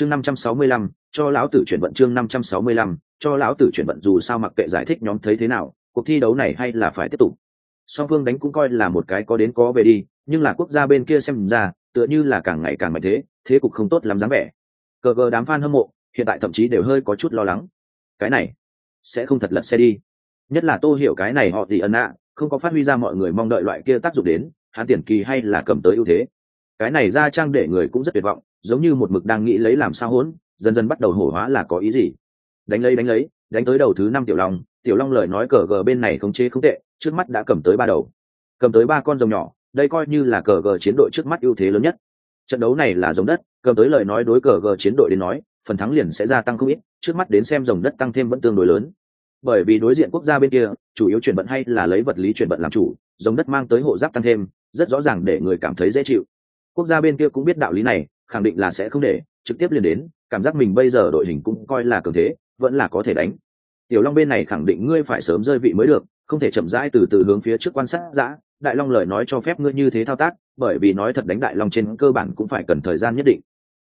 chương năm trăm sáu mươi lăm, cho lão tử chuyển vận chương năm trăm sáu mươi lăm, cho lão tử chuyển vận dù sao mặc kệ giải thích nhóm thấy thế nào, cuộc thi đấu này hay là phải tiếp tục. Song phương đánh cũng coi là một cái có đến có về đi, nhưng là quốc gia bên kia xem ra, tựa như là càng ngày càng mạnh thế thế cục không tốt lắm dáng vẻ. Cờ cờ đám fan hâm mộ, hiện tại thậm chí đều hơi có chút lo lắng. Cái này, sẽ không thật lật xe đi. Nhất là tô hiểu cái này họ gì ân ạ không có phát huy ra mọi người mong đợi loại kia tác dụng đến, hắn tiền kỳ hay là cầm tới ưu thế. Cái này ra trang để người cũng rất tuyệt vọng giống như một mực đang nghĩ lấy làm sao hỗn, dần dần bắt đầu hổ hóa là có ý gì. Đánh lấy đánh lấy, đánh tới đầu thứ năm tiểu long tiểu long lời nói cờ gờ bên này không chế không tệ, trước mắt đã cầm tới ba đầu. Cầm tới ba con rồng nhỏ, đây coi như là cờ gờ chiến đội trước mắt ưu thế lớn nhất. Trận đấu này là giống đất, cầm tới lời nói đối cờ gờ chiến đội đến nói, phần thắng liền sẽ gia tăng không ít, trước mắt đến xem rồng đất tăng thêm vẫn tương đối lớn. Bởi vì đối diện quốc gia bên kia, chủ yếu chuyển vận hay là lấy vật lý chuyển vận làm chủ, rồng đất mang tới hộ giáp tăng thêm, rất rõ ràng để người cảm thấy dễ chịu. Quốc gia bên kia cũng biết đạo lý này khẳng định là sẽ không để, trực tiếp liền đến, cảm giác mình bây giờ đội hình cũng coi là cường thế, vẫn là có thể đánh. Tiểu long bên này khẳng định ngươi phải sớm rơi vị mới được, không thể chậm rãi từ từ hướng phía trước quan sát giã đại long lời nói cho phép ngươi như thế thao tác, bởi vì nói thật đánh đại long trên cơ bản cũng phải cần thời gian nhất định.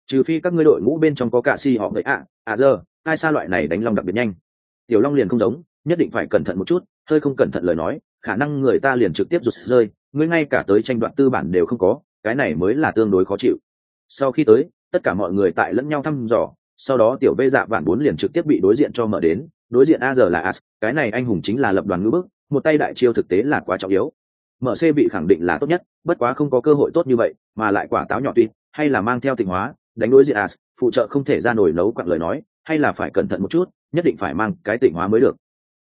Trừ phi các ngươi đội ngũ bên trong có cả si họ vậy ạ à giờ, ai xa loại này đánh long đặc biệt nhanh. Tiểu long liền không giống, nhất định phải cẩn thận một chút, hơi không cẩn thận lời nói, khả năng người ta liền trực tiếp rụt rơi, ngươi ngay cả tới tranh đoạn tư bản đều không có, cái này mới là tương đối khó chịu sau khi tới, tất cả mọi người tại lẫn nhau thăm dò, sau đó tiểu vê dạ vạn bốn liền trực tiếp bị đối diện cho mở đến, đối diện a giờ là as cái này anh hùng chính là lập đoàn ngữ bức, một tay đại chiêu thực tế là quá trọng yếu. Mở c bị khẳng định là tốt nhất, bất quá không có cơ hội tốt như vậy, mà lại quả táo nhỏ tuy hay là mang theo tình hóa, đánh đối diện as phụ trợ không thể ra nổi nấu quặng lời nói, hay là phải cẩn thận một chút, nhất định phải mang cái tỉnh hóa mới được.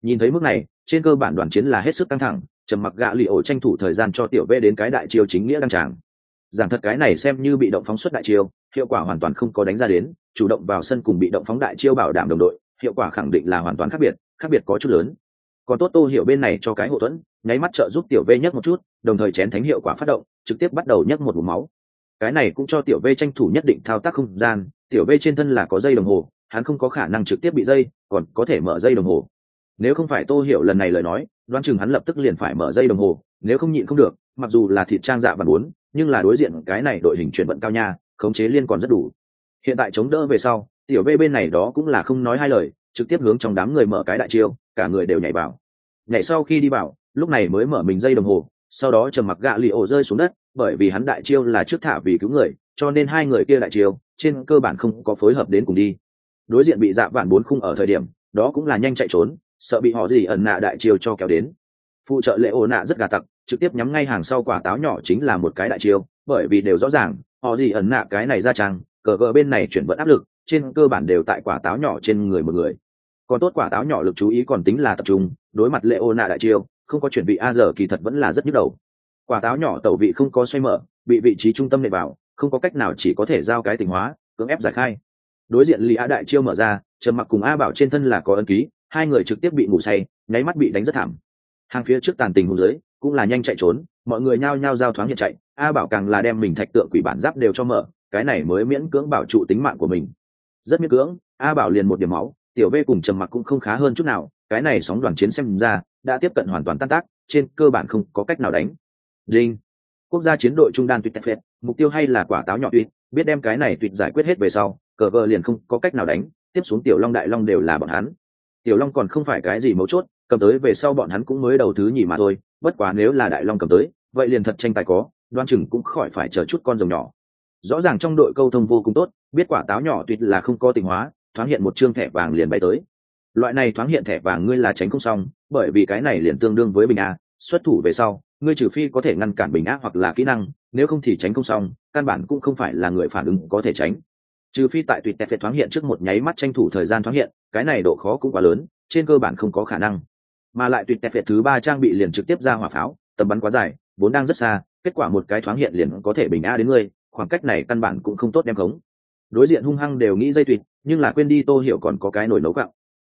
Nhìn thấy mức này, trên cơ bản đoàn chiến là hết sức căng thẳng, trầm mặc gạ lì ổ tranh thủ thời gian cho tiểu v đến cái đại chiêu chính nghĩa đăng tràng giảng thật cái này xem như bị động phóng xuất đại chiêu, hiệu quả hoàn toàn không có đánh ra đến, chủ động vào sân cùng bị động phóng đại chiêu bảo đảm đồng đội, hiệu quả khẳng định là hoàn toàn khác biệt khác biệt có chút lớn. Còn tốt tô hiểu bên này cho cái hậu thuẫn, nháy mắt trợ giúp tiểu v nhất một chút, đồng thời chén thánh hiệu quả phát động, trực tiếp bắt đầu nhấc một vùng máu. Cái này cũng cho tiểu v tranh thủ nhất định thao tác không gian, tiểu v trên thân là có dây đồng hồ, hắn không có khả năng trực tiếp bị dây, còn có thể mở dây đồng hồ. Nếu không phải tô hiểu lần này lời nói đoán chừng hắn lập tức liền phải mở dây đồng hồ, nếu không nhịn không được, mặc dù là thịt trang dạ và muốn, nhưng là đối diện cái này đội hình chuyển vận cao nha, khống chế liên còn rất đủ. Hiện tại chống đỡ về sau, tiểu v bên này đó cũng là không nói hai lời, trực tiếp hướng trong đám người mở cái đại chiêu, cả người đều nhảy vào. Nhảy sau khi đi vào, lúc này mới mở mình dây đồng hồ, sau đó trầm mặc gạ lì ổ rơi xuống đất, bởi vì hắn đại chiêu là trước thả vì cứu người, cho nên hai người kia đại chiêu, trên cơ bản không có phối hợp đến cùng đi. Đối diện bị dạ vạn bốn khung ở thời điểm, đó cũng là nhanh chạy trốn sợ bị họ gì ẩn nạ đại chiêu cho kéo đến. Phụ trợ lệ ổ nạ rất gà tặc, trực tiếp nhắm ngay hàng sau quả táo nhỏ chính là một cái đại chiêu, bởi vì đều rõ ràng, họ gì ẩn nạ cái này ra trang, cờ gờ bên này chuyển vận áp lực, trên cơ bản đều tại quả táo nhỏ trên người một người. Còn tốt quả táo nhỏ lực chú ý còn tính là tập trung, đối mặt lệ ô nạ đại chiêu, không có chuẩn bị a giờ kỳ thật vẫn là rất nhức đầu. Quả táo nhỏ tẩu vị không có xoay mở, bị vị trí trung tâm nệ vào, không có cách nào chỉ có thể giao cái tình hóa, cưỡng ép giải khai. Đối diện lý a đại chiêu mở ra, trầm mặc cùng a bảo trên thân là có ân ký hai người trực tiếp bị ngủ say, nháy mắt bị đánh rất thảm. Hàng phía trước tàn tình hùng dưới cũng là nhanh chạy trốn, mọi người nhao nhao giao thoáng hiện chạy, a bảo càng là đem mình thạch tượng quỷ bản giáp đều cho mở, cái này mới miễn cưỡng bảo trụ tính mạng của mình. Rất miễn cưỡng, a bảo liền một điểm máu, tiểu v cùng trầm mặc cũng không khá hơn chút nào, cái này sóng đoàn chiến xem ra, đã tiếp cận hoàn toàn tan tác, trên cơ bản không có cách nào đánh. Linh quốc gia chiến đội trung đan tuyệt phết, mục tiêu hay là quả táo nhỏ tuyệt, biết đem cái này tuyệt giải quyết hết về sau, cờ vợ liền không có cách nào đánh, tiếp xuống tiểu long đại long đều là bọn hắn tiểu long còn không phải cái gì mấu chốt, cầm tới về sau bọn hắn cũng mới đầu thứ nhì mà thôi, bất quá nếu là đại long cầm tới, vậy liền thật tranh tài có, đoan chừng cũng khỏi phải chờ chút con rồng nhỏ. Rõ ràng trong đội câu thông vô cùng tốt, biết quả táo nhỏ tuyệt là không có tình hóa, thoáng hiện một chương thẻ vàng liền bay tới. Loại này thoáng hiện thẻ vàng ngươi là tránh không xong, bởi vì cái này liền tương đương với bình a, xuất thủ về sau, ngươi trừ phi có thể ngăn cản bình a hoặc là kỹ năng, nếu không thì tránh không xong, căn bản cũng không phải là người phản ứng có thể tránh trừ phi tại tùy tẹp thoáng hiện trước một nháy mắt tranh thủ thời gian thoáng hiện, cái này độ khó cũng quá lớn, trên cơ bản không có khả năng. Mà lại tuyệt tẹp thứ ba trang bị liền trực tiếp ra hỏa pháo, tầm bắn quá dài, vốn đang rất xa, kết quả một cái thoáng hiện liền có thể bình a đến ngươi, khoảng cách này căn bản cũng không tốt đem khống. Đối diện hung hăng đều nghĩ dây tuyệt nhưng là quên đi tô hiểu còn có cái nổi nấu quặng.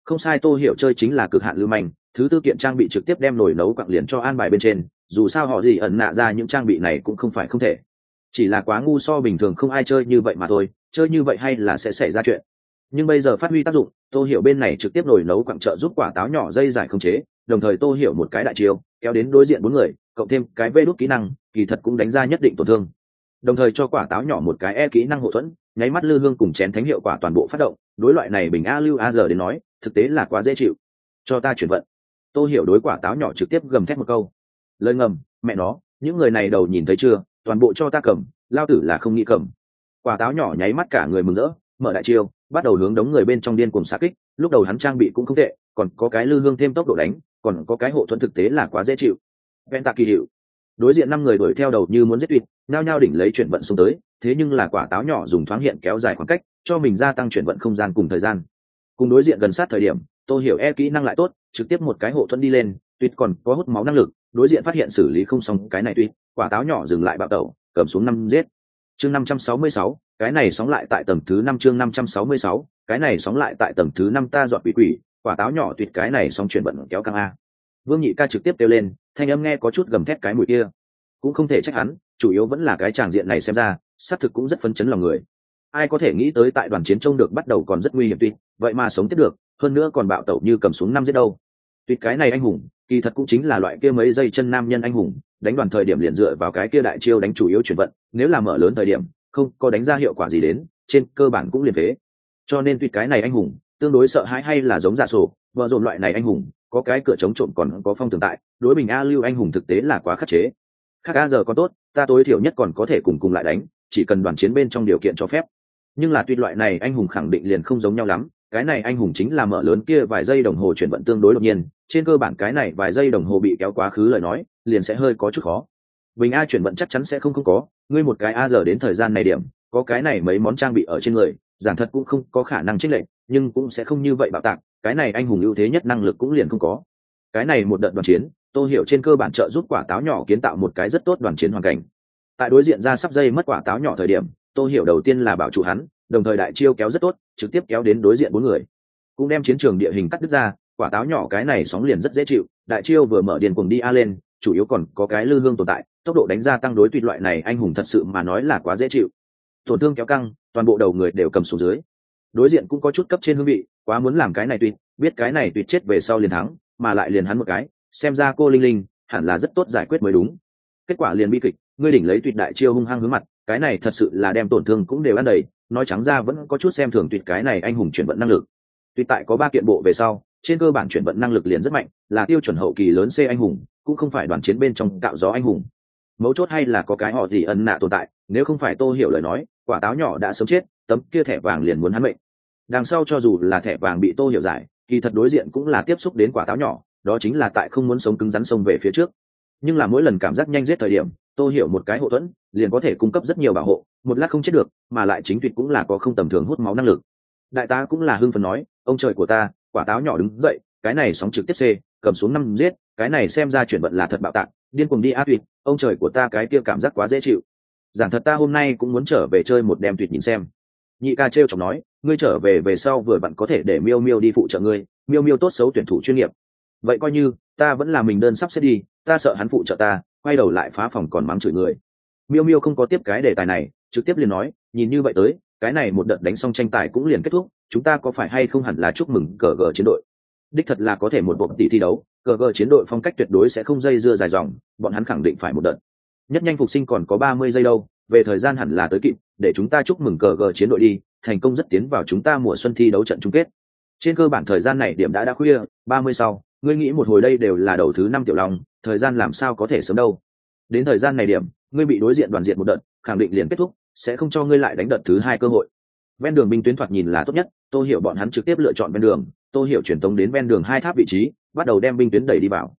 Không sai tô hiểu chơi chính là cực hạn lưu manh, thứ tư kiện trang bị trực tiếp đem nổi nấu quặng liền cho an bài bên trên, dù sao họ gì ẩn nạ ra những trang bị này cũng không phải không thể. Chỉ là quá ngu so bình thường không ai chơi như vậy mà thôi chơi như vậy hay là sẽ xảy ra chuyện. Nhưng bây giờ phát huy tác dụng, tô hiểu bên này trực tiếp nổi nấu quặng trợ giúp quả táo nhỏ dây dài không chế, đồng thời tô hiểu một cái đại chiêu, kéo đến đối diện bốn người, cộng thêm cái vê đốt kỹ năng, kỳ thật cũng đánh ra nhất định tổn thương. Đồng thời cho quả táo nhỏ một cái e kỹ năng hậu thuẫn, nháy mắt lư hương cùng chén thánh hiệu quả toàn bộ phát động, đối loại này bình a lưu a giờ đến nói, thực tế là quá dễ chịu. Cho ta chuyển vận. Tô hiểu đối quả táo nhỏ trực tiếp gầm thét một câu. Lời ngầm, mẹ nó, những người này đầu nhìn thấy chưa, toàn bộ cho ta cầm, lao tử là không nghĩ cầm quả táo nhỏ nháy mắt cả người mừng rỡ, mở đại chiêu, bắt đầu hướng đống người bên trong điên cùng xa kích. Lúc đầu hắn trang bị cũng không tệ, còn có cái lư hương thêm tốc độ đánh, còn có cái hộ thuẫn thực tế là quá dễ chịu. Ven tạc kỳ hiệu. Đối diện năm người đuổi theo đầu như muốn giết tuyệt nao nhao đỉnh lấy chuyển vận xuống tới, thế nhưng là quả táo nhỏ dùng thoáng hiện kéo dài khoảng cách, cho mình gia tăng chuyển vận không gian cùng thời gian. Cùng đối diện gần sát thời điểm tôi hiểu e kỹ năng lại tốt, trực tiếp một cái hộ thuẫn đi lên, tuyệt còn có hút máu năng lực, đối diện phát hiện xử lý không xong cái này tuyệt, quả táo nhỏ dừng lại bạo tẩu, cầm xuống năm giết chương năm trăm sáu mươi sáu, cái này sóng lại tại tầng thứ năm chương năm trăm sáu mươi sáu, cái này sóng lại tại tầng thứ năm ta dọn quỷ quỷ, quả táo nhỏ tuyệt cái này sóng chuyển bận kéo căng a. Vương nhị ca trực tiếp kêu lên, thanh âm nghe có chút gầm thét cái mùi kia. Cũng không thể trách hắn, chủ yếu vẫn là cái tràng diện này xem ra, xác thực cũng rất phấn chấn lòng người. Ai có thể nghĩ tới tại đoàn chiến trông được bắt đầu còn rất nguy hiểm tuy vậy mà sống tiếp được, hơn nữa còn bạo tẩu như cầm xuống năm giết đâu. Tuyệt cái này anh hùng, kỳ thật cũng chính là loại kia mấy dây chân nam nhân anh hùng đánh đoàn thời điểm liền dựa vào cái kia đại chiêu đánh chủ yếu chuyển vận, nếu là mở lớn thời điểm, không có đánh ra hiệu quả gì đến, trên cơ bản cũng liền phế. Cho nên tuy cái này anh hùng, tương đối sợ hãi hay là giống giả sổ, vợ dồn loại này anh hùng, có cái cửa chống trộm còn có phong tường tại, đối bình a lưu anh hùng thực tế là quá khắc chế. Khác a giờ có tốt, ta tối thiểu nhất còn có thể cùng cùng lại đánh, chỉ cần đoàn chiến bên trong điều kiện cho phép. Nhưng là tuy loại này anh hùng khẳng định liền không giống nhau lắm cái này anh hùng chính là mở lớn kia vài giây đồng hồ chuyển vận tương đối đột nhiên, trên cơ bản cái này vài giây đồng hồ bị kéo quá khứ lời nói, liền sẽ hơi có chút khó. Bình a chuyển vận chắc chắn sẽ không không có, ngươi một cái a giờ đến thời gian này điểm, có cái này mấy món trang bị ở trên người giản thật cũng không có khả năng trích lệnh nhưng cũng sẽ không như vậy bạo tạc, cái này anh hùng ưu thế nhất năng lực cũng liền không có. Cái này một đợt đoàn chiến tôi hiểu trên cơ bản trợ giúp quả táo nhỏ kiến tạo một cái rất tốt đoàn chiến hoàn cảnh. Tại đối diện ra sắp dây mất quả táo nhỏ thời điểm tôi hiểu đầu tiên là bảo chủ hắn đồng thời đại chiêu kéo rất tốt, trực tiếp kéo đến đối diện bốn người. Cũng đem chiến trường địa hình cắt đứt ra, quả táo nhỏ cái này sóng liền rất dễ chịu, đại chiêu vừa mở điền cùng đi a lên, chủ yếu còn có cái lư hương tồn tại, tốc độ đánh ra tăng đối tuyệt loại này anh hùng thật sự mà nói là quá dễ chịu. Tổn thương kéo căng, toàn bộ đầu người đều cầm xuống dưới. Đối diện cũng có chút cấp trên hương vị, quá muốn làm cái này tuyệt biết cái này tuyệt chết về sau liền thắng, mà lại liền hắn một cái, xem ra cô linh linh, hẳn là rất tốt giải quyết mới đúng. Kết quả liền bi kịch, ngươi đỉnh lấy tuyệt đại chiêu hung hăng hướng mặt, cái này thật sự là đem tổn thương cũng đều ăn đầy nói trắng ra vẫn có chút xem thường tuyệt cái này anh hùng chuyển vận năng lực. Tuyệt tại có ba kiện bộ về sau, trên cơ bản chuyển vận năng lực liền rất mạnh, là tiêu chuẩn hậu kỳ lớn c anh hùng, cũng không phải đoàn chiến bên trong cạo gió anh hùng. Mấu chốt hay là có cái họ gì ân nạ tồn tại, nếu không phải tô hiểu lời nói, quả táo nhỏ đã sớm chết, tấm kia thẻ vàng liền muốn hắn mệnh. Đằng sau cho dù là thẻ vàng bị tô hiểu giải, kỳ thật đối diện cũng là tiếp xúc đến quả táo nhỏ, đó chính là tại không muốn sống cứng rắn sông về phía trước. Nhưng là mỗi lần cảm giác nhanh giết thời điểm Tôi hiểu một cái hộ thuẫn, liền có thể cung cấp rất nhiều bảo hộ, một lát không chết được, mà lại chính tuyệt cũng là có không tầm thường hút máu năng lực. Đại tá cũng là hưng phần nói, ông trời của ta, quả táo nhỏ đứng dậy, cái này sóng trực tiếp c, cầm xuống năm giết, cái này xem ra chuyển vận là thật bạo tạng điên cuồng đi áp tuyệt, ông trời của ta cái kia cảm giác quá dễ chịu. Giản thật ta hôm nay cũng muốn trở về chơi một đêm tuyệt nhìn xem. Nhị ca trêu chọc nói, ngươi trở về về sau vừa vặn có thể để miêu miêu đi phụ trợ ngươi, miêu miêu tốt xấu tuyển thủ chuyên nghiệp. Vậy coi như, ta vẫn là mình đơn sắp xếp đi, ta sợ hắn phụ trợ ta quay đầu lại phá phòng còn mắng chửi người. Miêu miêu không có tiếp cái đề tài này, trực tiếp liền nói, nhìn như vậy tới, cái này một đợt đánh xong tranh tài cũng liền kết thúc, chúng ta có phải hay không hẳn là chúc mừng cờ gờ chiến đội? Đích thật là có thể một bộ tỷ thi đấu, cờ gờ chiến đội phong cách tuyệt đối sẽ không dây dưa dài dòng, bọn hắn khẳng định phải một đợt. Nhất nhanh phục sinh còn có ba mươi giây đâu, về thời gian hẳn là tới kịp, để chúng ta chúc mừng cờ gờ chiến đội đi, thành công rất tiến vào chúng ta mùa xuân thi đấu trận chung kết. Trên cơ bản thời gian này điểm đã đã khuya, ba mươi sau, ngươi nghĩ một hồi đây đều là đầu thứ năm tiểu long thời gian làm sao có thể sớm đâu. Đến thời gian này điểm, ngươi bị đối diện đoàn diện một đợt, khẳng định liền kết thúc, sẽ không cho ngươi lại đánh đợt thứ hai cơ hội. Ven đường binh tuyến thoạt nhìn là tốt nhất tôi hiểu bọn hắn trực tiếp lựa chọn ven đường tôi hiểu truyền tống đến ven đường hai tháp vị trí, bắt đầu đem binh tuyến đẩy đi vào.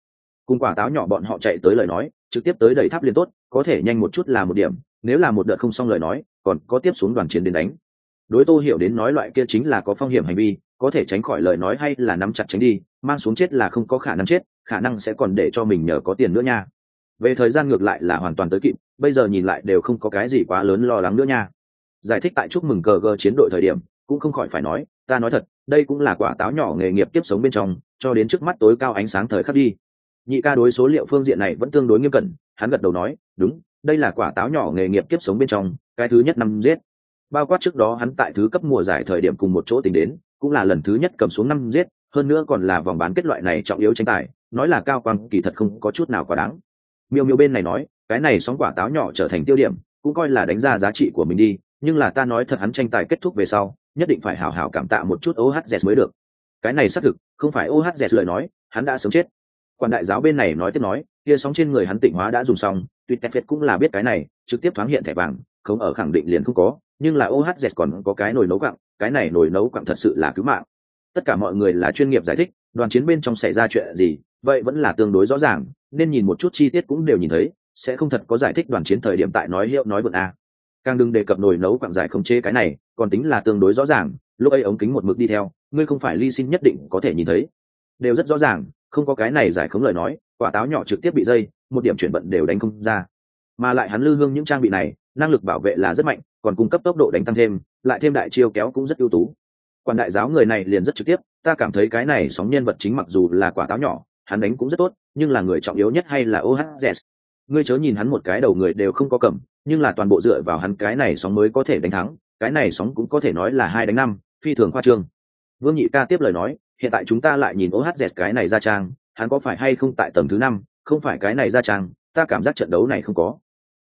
Cùng quả táo nhỏ bọn họ chạy tới lời nói, trực tiếp tới đẩy tháp liền tốt, có thể nhanh một chút là một điểm, nếu là một đợt không xong lời nói, còn có tiếp xuống đoàn chiến đến đánh. Đối tô hiểu đến nói loại kia chính là có phong hiểm hành vi, có thể tránh khỏi lời nói hay là nắm chặt tránh đi, mang xuống chết là không có khả năng chết khả năng sẽ còn để cho mình nhờ có tiền nữa nha. Về thời gian ngược lại là hoàn toàn tới kịp, bây giờ nhìn lại đều không có cái gì quá lớn lo lắng nữa nha. Giải thích tại chúc mừng cờ gờ chiến đội thời điểm, cũng không khỏi phải nói, ta nói thật, đây cũng là quả táo nhỏ nghề nghiệp tiếp sống bên trong, cho đến trước mắt tối cao ánh sáng thời khắc đi. Nhị ca đối số liệu phương diện này vẫn tương đối nghiêm cẩn, hắn gật đầu nói, đúng, đây là quả táo nhỏ nghề nghiệp tiếp sống bên trong, cái thứ nhất năm giết. Bao quát trước đó hắn tại thứ cấp mùa giải thời điểm cùng một chỗ tính đến, cũng là lần thứ nhất cầm xuống năm giết, hơn nữa còn là vòng bán kết loại này trọng yếu tranh tài nói là cao quang kỳ thật không có chút nào quá đáng. Miêu miêu bên này nói, cái này sóng quả táo nhỏ trở thành tiêu điểm, cũng coi là đánh ra giá trị của mình đi, nhưng là ta nói thật hắn tranh tài kết thúc về sau, nhất định phải hảo hảo cảm tạ một chút ohz mới được. Cái này xác thực, không phải ohz lời nói, hắn đã sớm chết. Quản đại giáo bên này nói tiếp nói kia sóng trên người hắn tịnh hóa đã dùng xong tuyệt tẹt cũng là biết cái này, trực tiếp thoáng hiện thẻ vàng, không ở khẳng định liền không có, nhưng là ohz còn có cái nồi nấu quặng, cái này nồi nấu quặng thật sự là cứu mạng tất cả mọi người là chuyên nghiệp giải thích, đoàn chiến bên trong xảy ra chuyện gì, vậy vẫn là tương đối rõ ràng, nên nhìn một chút chi tiết cũng đều nhìn thấy, sẽ không thật có giải thích đoàn chiến thời điểm tại nói hiệu nói vượt a. Càng đừng đề cập nồi nấu quặng giải không chế cái này, còn tính là tương đối rõ ràng, lúc ấy ống kính một mực đi theo, ngươi không phải ly xin nhất định có thể nhìn thấy. Đều rất rõ ràng, không có cái này giải không lời nói, quả táo nhỏ trực tiếp bị dây, một điểm chuyển vận đều đánh không ra. Mà lại hắn lư hương những trang bị này, năng lực bảo vệ là rất mạnh, còn cung cấp tốc độ đánh tăng thêm, lại thêm đại chiêu kéo cũng rất ưu tú quan đại giáo người này liền rất trực tiếp, ta cảm thấy cái này sóng nhân vật chính mặc dù là quả táo nhỏ, hắn đánh cũng rất tốt, nhưng là người trọng yếu nhất hay là ohz ngươi chớ nhìn hắn một cái đầu người đều không có cầm, nhưng là toàn bộ dựa vào hắn cái này sóng mới có thể đánh thắng, cái này sóng cũng có thể nói là hai đánh năm, phi thường khoa trương. Vương nhị ca tiếp lời nói, hiện tại chúng ta lại nhìn ohz cái này ra trang, hắn có phải hay không tại tầng thứ năm, không phải cái này ra trang, ta cảm giác trận đấu này không có.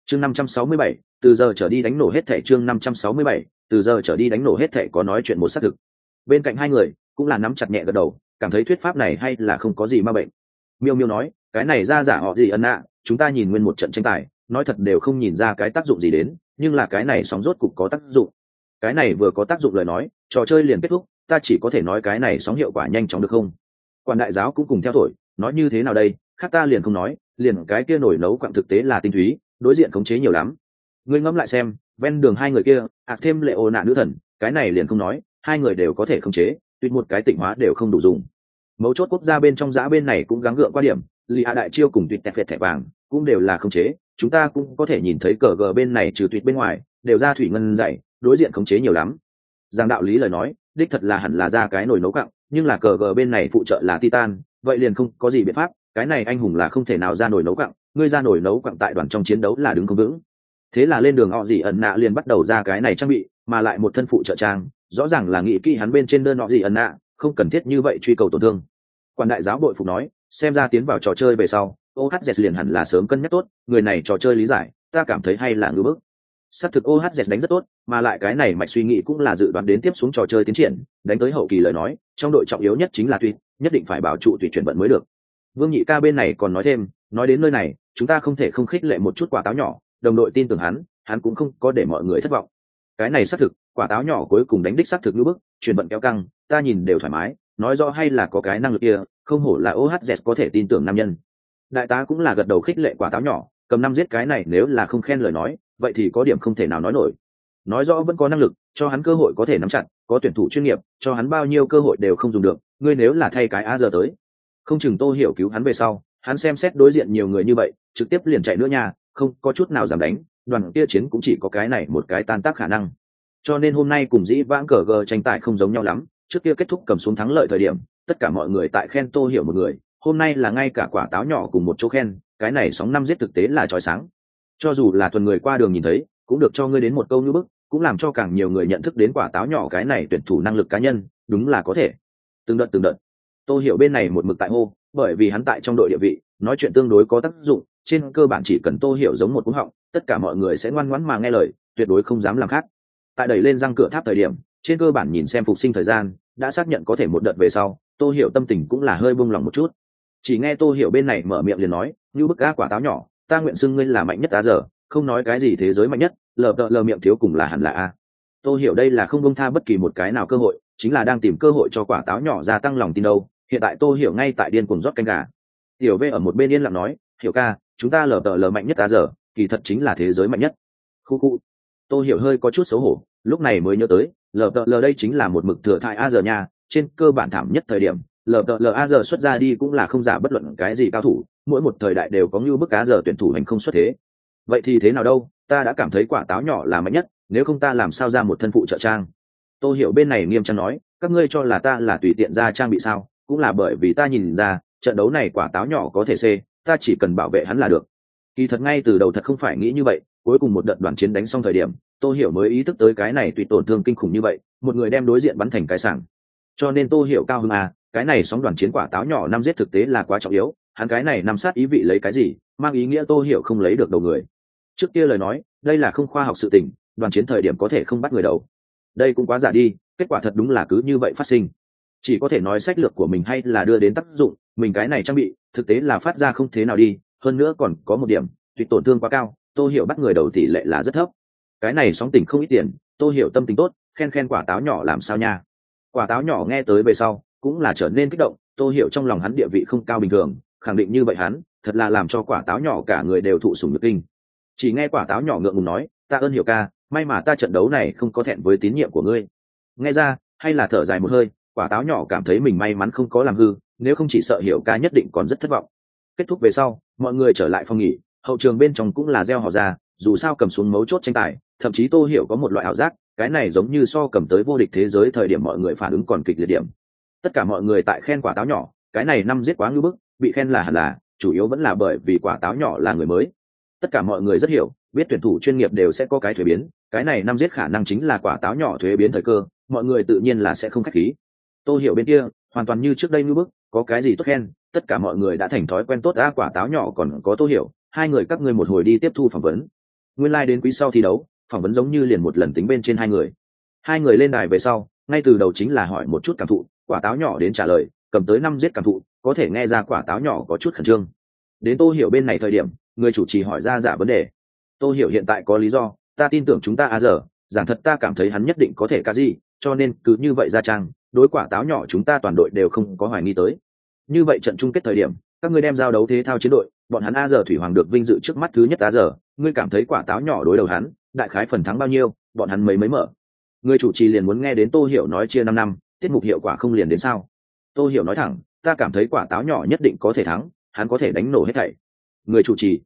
Chương năm trăm sáu mươi bảy, từ giờ trở đi đánh nổ hết thẻ chương năm trăm sáu mươi bảy, từ giờ trở đi đánh nổ hết thẻ có nói chuyện một xác thực bên cạnh hai người cũng là nắm chặt nhẹ gật đầu cảm thấy thuyết pháp này hay là không có gì ma bệnh. Miêu miêu nói cái này ra giả họ gì ân ạ chúng ta nhìn nguyên một trận tranh tài nói thật đều không nhìn ra cái tác dụng gì đến nhưng là cái này sóng rốt cục có tác dụng. Cái này vừa có tác dụng lời nói trò chơi liền kết thúc ta chỉ có thể nói cái này sóng hiệu quả nhanh chóng được không? Quản đại giáo cũng cùng theo thổi nói như thế nào đây khác ta liền không nói liền cái kia nổi nấu quặng thực tế là tinh túy đối diện khống chế nhiều lắm. Ngươi ngẫm lại xem ven đường hai người kia ạ à, thêm lệ ô nạ nữ thần cái này liền không nói hai người đều có thể khống chế, tuyệt một cái tịnh hóa đều không đủ dùng. Mấu chốt quốc gia bên trong giã bên này cũng gắng gượng qua điểm, lì hạ đại chiêu cùng tuyệt tẹt phệt thẻ vàng cũng đều là khống chế, chúng ta cũng có thể nhìn thấy cờ gờ bên này trừ tuyệt bên ngoài, đều ra thủy ngân dạy, đối diện khống chế nhiều lắm. Giang đạo lý lời nói, đích thật là hẳn là ra cái nồi nấu cặng nhưng là cờ gờ bên này phụ trợ là titan, vậy liền không có gì biện pháp, cái này anh hùng là không thể nào ra nồi nấu cặng ngươi ra nồi nấu cặng tại đoàn trong chiến đấu là đứng không vững thế là lên đường họ gì ẩn nạ liền bắt đầu ra cái này trang bị mà lại một thân phụ trợ trang rõ ràng là nghĩ kỹ hắn bên trên đơn họ gì ẩn nạ không cần thiết như vậy truy cầu tổn thương. Quan đại giáo bội phục nói xem ra tiến vào trò chơi về sau ohz liền hẳn là sớm cân nhắc tốt người này trò chơi lý giải ta cảm thấy hay là ngưỡng bức. Xác thực ohz đánh rất tốt mà lại cái này mạch suy nghĩ cũng là dự đoán đến tiếp xuống trò chơi tiến triển đánh tới hậu kỳ lời nói trong đội trọng yếu nhất chính là tuy, nhất định phải bảo trụ tùy chuyển vận mới được. Vương nhị ca bên này còn nói thêm nói đến nơi này chúng ta không thể không khích lệ một chút quả táo nhỏ đồng đội tin tưởng hắn hắn cũng không có để mọi người thất vọng. Cái này xác thực, quả táo nhỏ cuối cùng đánh đích xác thực như bức, chuyển vận kéo căng, ta nhìn đều thoải mái, nói rõ hay là có cái năng lực kia, không hổ là ohz có thể tin tưởng nam nhân. Đại tá cũng là gật đầu khích lệ quả táo nhỏ, cầm năm giết cái này nếu là không khen lời nói, vậy thì có điểm không thể nào nói nổi. Nói rõ vẫn có năng lực, cho hắn cơ hội có thể nắm chặt, có tuyển thủ chuyên nghiệp, cho hắn bao nhiêu cơ hội đều không dùng được, ngươi nếu là thay cái a giờ tới. Không chừng tô hiểu cứu hắn về sau, hắn xem xét đối diện nhiều người như vậy, trực tiếp liền chạy nữa nha không có chút nào giảm đánh, đoàn kia chiến cũng chỉ có cái này một cái tan tác khả năng. Cho nên hôm nay cùng dĩ vãng cờ gờ tranh tài không giống nhau lắm, trước kia kết thúc cầm xuống thắng lợi thời điểm, tất cả mọi người tại khen tô hiểu một người, hôm nay là ngay cả quả táo nhỏ cùng một chỗ khen, cái này sóng năm giết thực tế là trói sáng. Cho dù là tuần người qua đường nhìn thấy, cũng được cho ngươi đến một câu như bức, cũng làm cho càng nhiều người nhận thức đến quả táo nhỏ cái này tuyển thủ năng lực cá nhân, đúng là có thể. Từng đợt từng đợt. Tôi hiểu bên này một mực tại hô, bởi vì hắn tại trong đội địa vị, nói chuyện tương đối có tác dụng trên cơ bản chỉ cần tô hiểu giống một cúng họng, tất cả mọi người sẽ ngoan ngoãn mà nghe lời, tuyệt đối không dám làm khác. Tại đẩy lên răng cửa tháp thời điểm, trên cơ bản nhìn xem phục sinh thời gian, đã xác nhận có thể một đợt về sau, tô hiểu tâm tình cũng là hơi buông lòng một chút. Chỉ nghe tô hiểu bên này mở miệng liền nói, như bức cá quả táo nhỏ, ta nguyện xưng ngươi là mạnh nhất á giờ, không nói cái gì thế giới mạnh nhất, lờ đợ lờ miệng thiếu cùng là hẳn là a. Tô hiểu đây là không bông tha bất kỳ một cái nào cơ hội, chính là đang tìm cơ hội cho quả táo nhỏ gia tăng lòng tin đâu. Hiện tại tô hiểu ngay tại điên cuồng rót canh gà. Tiểu v ở một bên yên lặng nói, hiểu ca chúng ta lờ đợ lờ mạnh nhất ta giờ, kỳ thật chính là thế giới mạnh nhất. Khu khu. Tô hiểu hơi có chút xấu hổ, lúc này mới nhớ tới, lờ đợ lờ đây chính là một mực thừa thại a giờ nha, trên cơ bản thảm nhất thời điểm, lờ đợ lờ a giờ xuất ra đi cũng là không giả bất luận cái gì cao thủ, mỗi một thời đại đều có như bức cá giờ tuyển thủ hành không xuất thế. Vậy thì thế nào đâu, ta đã cảm thấy quả táo nhỏ là mạnh nhất, nếu không ta làm sao ra một thân phụ trợ trang. Tôi hiểu bên này nghiêm trang nói, các ngươi cho là ta là tùy tiện ra trang bị sao, cũng là bởi vì ta nhìn ra, trận đấu này quả táo nhỏ có thể c ta chỉ cần bảo vệ hắn là được. Kỳ thật ngay từ đầu thật không phải nghĩ như vậy, cuối cùng một đợt đoàn chiến đánh xong thời điểm, tô hiểu mới ý thức tới cái này tùy tổn thương kinh khủng như vậy, một người đem đối diện bắn thành cái sảng. Cho nên tô hiểu cao hơn à cái này sóng đoàn chiến quả táo nhỏ năm giết thực tế là quá trọng yếu, hắn cái này nằm sát ý vị lấy cái gì, mang ý nghĩa tô hiểu không lấy được đầu người. Trước kia lời nói, đây là không khoa học sự tình, đoàn chiến thời điểm có thể không bắt người đầu. Đây cũng quá giả đi, kết quả thật đúng là cứ như vậy phát sinh chỉ có thể nói sách lược của mình hay là đưa đến tác dụng, mình cái này trang bị, thực tế là phát ra không thế nào đi, hơn nữa còn có một điểm tuyệt tổn thương quá cao tôi hiểu bắt người đầu tỷ lệ là rất thấp. Cái này sóng tỉnh không ít tiền tôi hiểu tâm tình tốt, khen khen quả táo nhỏ làm sao nha. Quả táo nhỏ nghe tới về sau, cũng là trở nên kích động tôi hiểu trong lòng hắn địa vị không cao bình thường, khẳng định như vậy hắn, thật là làm cho quả táo nhỏ cả người đều thụ sùng nhược kinh. Chỉ nghe quả táo nhỏ ngượng ngùng nói, ta ơn hiểu ca, may mà ta trận đấu này không có thẹn với tín nhiệm của ngươi. Nghe ra, hay là thở dài một hơi quả táo nhỏ cảm thấy mình may mắn không có làm hư, nếu không chỉ sợ hiểu ca nhất định còn rất thất vọng. Kết thúc về sau, mọi người trở lại phòng nghỉ, hậu trường bên trong cũng là gieo họ ra, dù sao cầm xuống mấu chốt tranh tài, thậm chí tô hiểu có một loại ảo giác, cái này giống như so cầm tới vô địch thế giới thời điểm mọi người phản ứng còn kịch liệt điểm. Tất cả mọi người tại khen quả táo nhỏ, cái này năm giết quá ngưỡng bức, bị khen là hẳn là, chủ yếu vẫn là bởi vì quả táo nhỏ là người mới. Tất cả mọi người rất hiểu, biết tuyển thủ chuyên nghiệp đều sẽ có cái thuế biến, cái này năm giết khả năng chính là quả táo nhỏ thuế biến thời cơ, mọi người tự nhiên là sẽ không khách khí tôi hiểu bên kia, hoàn toàn như trước đây ngưỡng bức, có cái gì tốt khen, tất cả mọi người đã thành thói quen tốt đã quả táo nhỏ còn có tôi hiểu, hai người các ngươi một hồi đi tiếp thu phỏng vấn. Nguyên lai、like、đến quý sau thi đấu, phỏng vấn giống như liền một lần tính bên trên hai người. Hai người lên đài về sau, ngay từ đầu chính là hỏi một chút cảm thụ, quả táo nhỏ đến trả lời, cầm tới năm giết cảm thụ, có thể nghe ra quả táo nhỏ có chút khẩn trương. Đến tô hiểu bên này thời điểm, người chủ trì hỏi ra giả vấn đề. Tô hiểu hiện tại có lý do, ta tin tưởng chúng ta à giờ, giảng thật ta cảm thấy hắn nhất định có thể ca gì, cho nên cứ như vậy ra trang đối quả táo nhỏ chúng ta toàn đội đều không có hoài nghi tới. Như vậy trận chung kết thời điểm, các ngươi đem giao đấu thế thao chiến đội, bọn hắn a giờ thủy hoàng được vinh dự trước mắt thứ nhất a giờ, ngươi cảm thấy quả táo nhỏ đối đầu hắn, đại khái phần thắng bao nhiêu, bọn hắn mấy mấy mở. Người chủ trì liền muốn nghe đến tô hiểu nói chia năm năm, tiết mục hiệu quả không liền đến sao? Tô hiểu nói thẳng, ta cảm thấy quả táo nhỏ nhất định có thể thắng, hắn có thể đánh nổ hết thảy. Người chủ trì.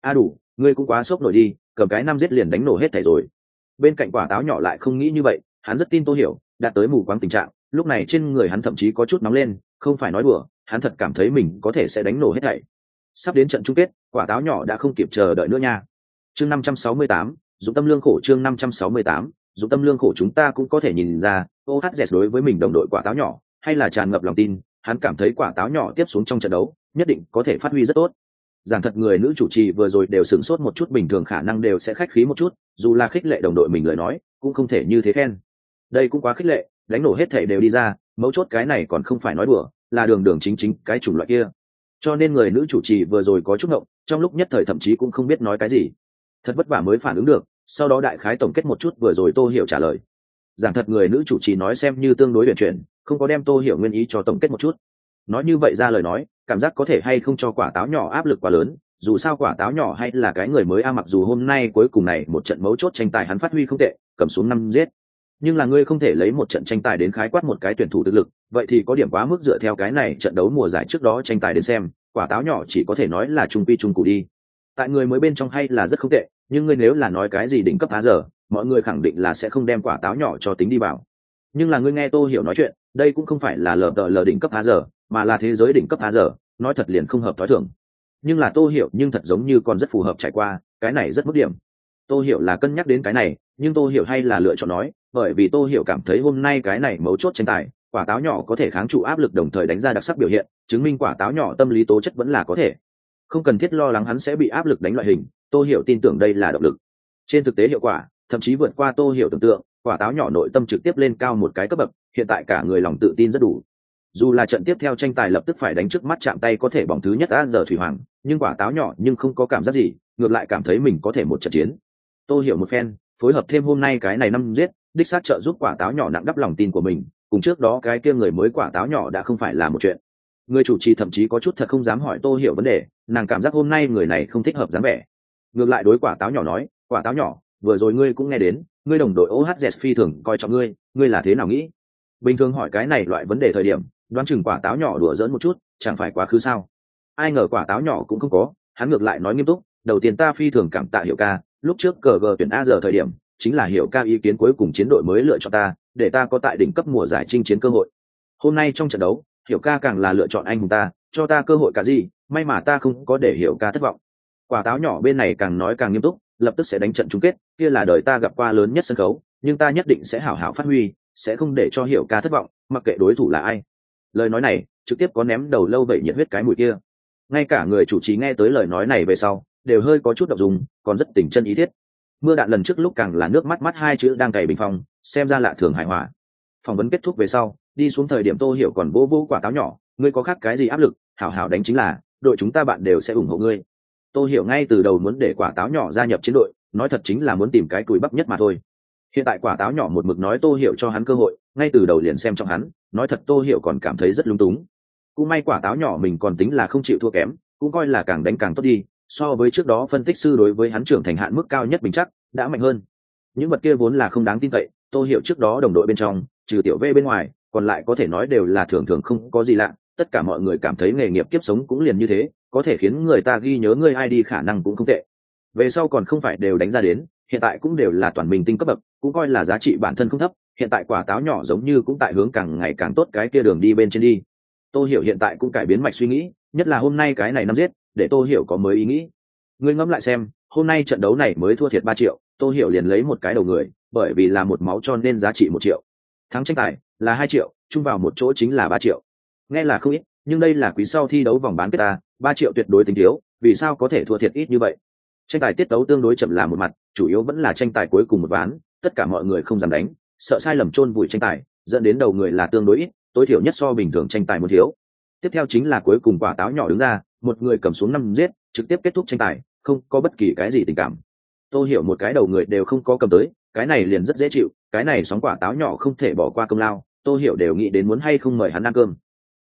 A đủ, ngươi cũng quá sốc nổi đi, cầm cái năm giết liền đánh nổ hết thảy rồi. Bên cạnh quả táo nhỏ lại không nghĩ như vậy, hắn rất tin tô hiểu, đạt tới mù quáng tình trạng lúc này trên người hắn thậm chí có chút nóng lên, không phải nói đùa, hắn thật cảm thấy mình có thể sẽ đánh nổ hết thảy. Sắp đến trận chung kết, quả táo nhỏ đã không kịp chờ đợi nữa nha. Chương năm trăm sáu mươi tám, dụng tâm lương khổ chương năm trăm sáu mươi tám, dụng tâm lương khổ chúng ta cũng có thể nhìn ra ohz đối với mình đồng đội quả táo nhỏ, hay là tràn ngập lòng tin, hắn cảm thấy quả táo nhỏ tiếp xuống trong trận đấu, nhất định có thể phát huy rất tốt. Giảng thật người nữ chủ trì vừa rồi đều sửng sốt một chút bình thường khả năng đều sẽ khách khí một chút, dù là khích lệ đồng đội mình lời nói, cũng không thể như thế khen. Đây cũng quá khích lệ đánh nổ hết thể đều đi ra, mấu chốt cái này còn không phải nói đùa, là đường đường chính chính cái chủng loại kia. Cho nên người nữ chủ trì vừa rồi có chút ngộng, trong lúc nhất thời thậm chí cũng không biết nói cái gì. Thật vất vả mới phản ứng được, sau đó đại khái tổng kết một chút vừa rồi tô hiểu trả lời. Giảng thật người nữ chủ trì nói xem như tương đối luyện chuyển, không có đem tô hiểu nguyên ý cho tổng kết một chút. Nói như vậy ra lời nói, cảm giác có thể hay không cho quả táo nhỏ áp lực quá lớn, dù sao quả táo nhỏ hay là cái người mới a, mặc dù hôm nay cuối cùng này một trận mấu chốt tranh tài hắn phát huy không tệ, cầm xuống năm giết nhưng là ngươi không thể lấy một trận tranh tài đến khái quát một cái tuyển thủ thực lực, vậy thì có điểm quá mức dựa theo cái này trận đấu mùa giải trước đó tranh tài đến xem, quả táo nhỏ chỉ có thể nói là trung pi trung cụ đi. Tại người mới bên trong hay là rất không tệ, nhưng ngươi nếu là nói cái gì đỉnh cấp há giờ, mọi người khẳng định là sẽ không đem quả táo nhỏ cho tính đi vào. Nhưng là ngươi nghe tô hiểu nói chuyện, đây cũng không phải là lờ đờ lờ đỉnh cấp há giờ, mà là thế giới đỉnh cấp há giờ, nói thật liền không hợp thói thường. Nhưng là tô hiểu nhưng thật giống như còn rất phù hợp trải qua, cái này rất mức điểm. Tô hiểu là cân nhắc đến cái này, nhưng tô hiểu hay là lựa chọn nói bởi vì tô hiểu cảm thấy hôm nay cái này mấu chốt tranh tài, quả táo nhỏ có thể kháng trụ áp lực đồng thời đánh ra đặc sắc biểu hiện, chứng minh quả táo nhỏ tâm lý tố chất vẫn là có thể. Không cần thiết lo lắng hắn sẽ bị áp lực đánh loại hình, tô hiểu tin tưởng đây là động lực. Trên thực tế hiệu quả, thậm chí vượt qua tô hiểu tưởng tượng, quả táo nhỏ nội tâm trực tiếp lên cao một cái cấp bậc, hiện tại cả người lòng tự tin rất đủ. Dù là trận tiếp theo tranh tài lập tức phải đánh trước mắt chạm tay có thể bỏng thứ nhất a giờ thủy hoàng, nhưng quả táo nhỏ nhưng không có cảm giác gì, ngược lại cảm thấy mình có thể một trận chiến. Tô hiểu một phen, phối hợp thêm hôm nay cái này năm giết đích xác trợ giúp quả táo nhỏ nặng đắp lòng tin của mình, cùng trước đó cái kia người mới quả táo nhỏ đã không phải là một chuyện. Người chủ trì thậm chí có chút thật không dám hỏi tô hiểu vấn đề, nàng cảm giác hôm nay người này không thích hợp dáng vẻ. Ngược lại đối quả táo nhỏ nói, quả táo nhỏ, vừa rồi ngươi cũng nghe đến, ngươi đồng đội ohz phi thường coi trọng ngươi ngươi là thế nào nghĩ? Bình thường hỏi cái này loại vấn đề thời điểm, đoán chừng quả táo nhỏ đùa dỡn một chút, chẳng phải quá khứ sao? Ai ngờ quả táo nhỏ cũng không có, hắn ngược lại nói nghiêm túc, đầu tiên ta phi thường cảm tạ hiệu ca, lúc trước cờ gờ tuyển a giờ thời điểm chính là hiệu ca ý kiến cuối cùng chiến đội mới lựa chọn ta, để ta có tại đỉnh cấp mùa giải chinh chiến cơ hội. Hôm nay trong trận đấu, hiểu ca càng là lựa chọn anh hùng ta, cho ta cơ hội cả gì, may mà ta không có để hiểu ca thất vọng. Quả táo nhỏ bên này càng nói càng nghiêm túc, lập tức sẽ đánh trận chung kết, kia là đời ta gặp qua lớn nhất sân khấu, nhưng ta nhất định sẽ hảo hảo phát huy, sẽ không để cho hiểu ca thất vọng, mặc kệ đối thủ là ai. Lời nói này, trực tiếp có ném đầu lâu vậy nhiệt huyết cái mùi kia. Ngay cả người chủ trì nghe tới lời nói này về sau, đều hơi có chút đ ộ n g dùng, còn rất tình chân ý thiết mưa đạn lần trước lúc càng là nước mắt mắt hai chữ đang cày bình phong, xem ra lạ thường hài hòa. Phỏng vấn kết thúc về sau, đi xuống thời điểm tô hiểu còn vô vô quả táo nhỏ, ngươi có khác cái gì áp lực, hảo hảo đánh chính là, đội chúng ta bạn đều sẽ ủng hộ ngươi. Tô hiểu ngay từ đầu muốn để quả táo nhỏ gia nhập chiến đội, nói thật chính là muốn tìm cái cùi bắp nhất mà thôi. Hiện tại quả táo nhỏ một mực nói tô hiểu cho hắn cơ hội, ngay từ đầu liền xem trong hắn, nói thật tô hiểu còn cảm thấy rất lung túng. Cũng may quả táo nhỏ mình còn tính là không chịu thua kém, cũng coi là càng đánh càng tốt đi so với trước đó phân tích sư đối với hắn trưởng thành hạn mức cao nhất bình chắc, đã mạnh hơn. Những vật kia vốn là không đáng tin cậy, tô hiểu trước đó đồng đội bên trong, trừ tiểu v bên ngoài, còn lại có thể nói đều là thường thường không có gì lạ. Tất cả mọi người cảm thấy nghề nghiệp kiếp sống cũng liền như thế, có thể khiến người ta ghi nhớ ngươi ai đi khả năng cũng không tệ. Về sau còn không phải đều đánh ra đến, hiện tại cũng đều là toàn mình tinh cấp bậc, cũng coi là giá trị bản thân không thấp, hiện tại quả táo nhỏ giống như cũng tại hướng càng ngày càng tốt cái kia đường đi bên trên đi. Tôi hiểu hiện tại cũng cải biến mạch suy nghĩ, nhất là hôm nay cái này năm giết để tô hiểu có mới ý nghĩ. Ngươi ngẫm lại xem, hôm nay trận đấu này mới thua thiệt ba triệu, tô hiểu liền lấy một cái đầu người, bởi vì là một máu cho nên giá trị một triệu. Thắng tranh tài là hai triệu, chung vào một chỗ chính là ba triệu. Nghe là không ít, nhưng đây là quý sau thi đấu vòng bán kết ta, ba triệu tuyệt đối tính thiếu, vì sao có thể thua thiệt ít như vậy? Tranh tài tiết đấu tương đối chậm là một mặt, chủ yếu vẫn là tranh tài cuối cùng một ván, tất cả mọi người không dám đánh, sợ sai lầm chôn vùi tranh tài, dẫn đến đầu người là tương đối ít, tối thiểu nhất so bình thường tranh tài một thiếu. Tiếp theo chính là cuối cùng quả táo nhỏ đứng ra một người cầm xuống năm giết, trực tiếp kết thúc tranh tài, không có bất kỳ cái gì tình cảm. Tôi hiểu một cái đầu người đều không có cầm tới, cái này liền rất dễ chịu, cái này sóng quả táo nhỏ không thể bỏ qua công lao, tôi hiểu đều nghĩ đến muốn hay không mời hắn ăn cơm.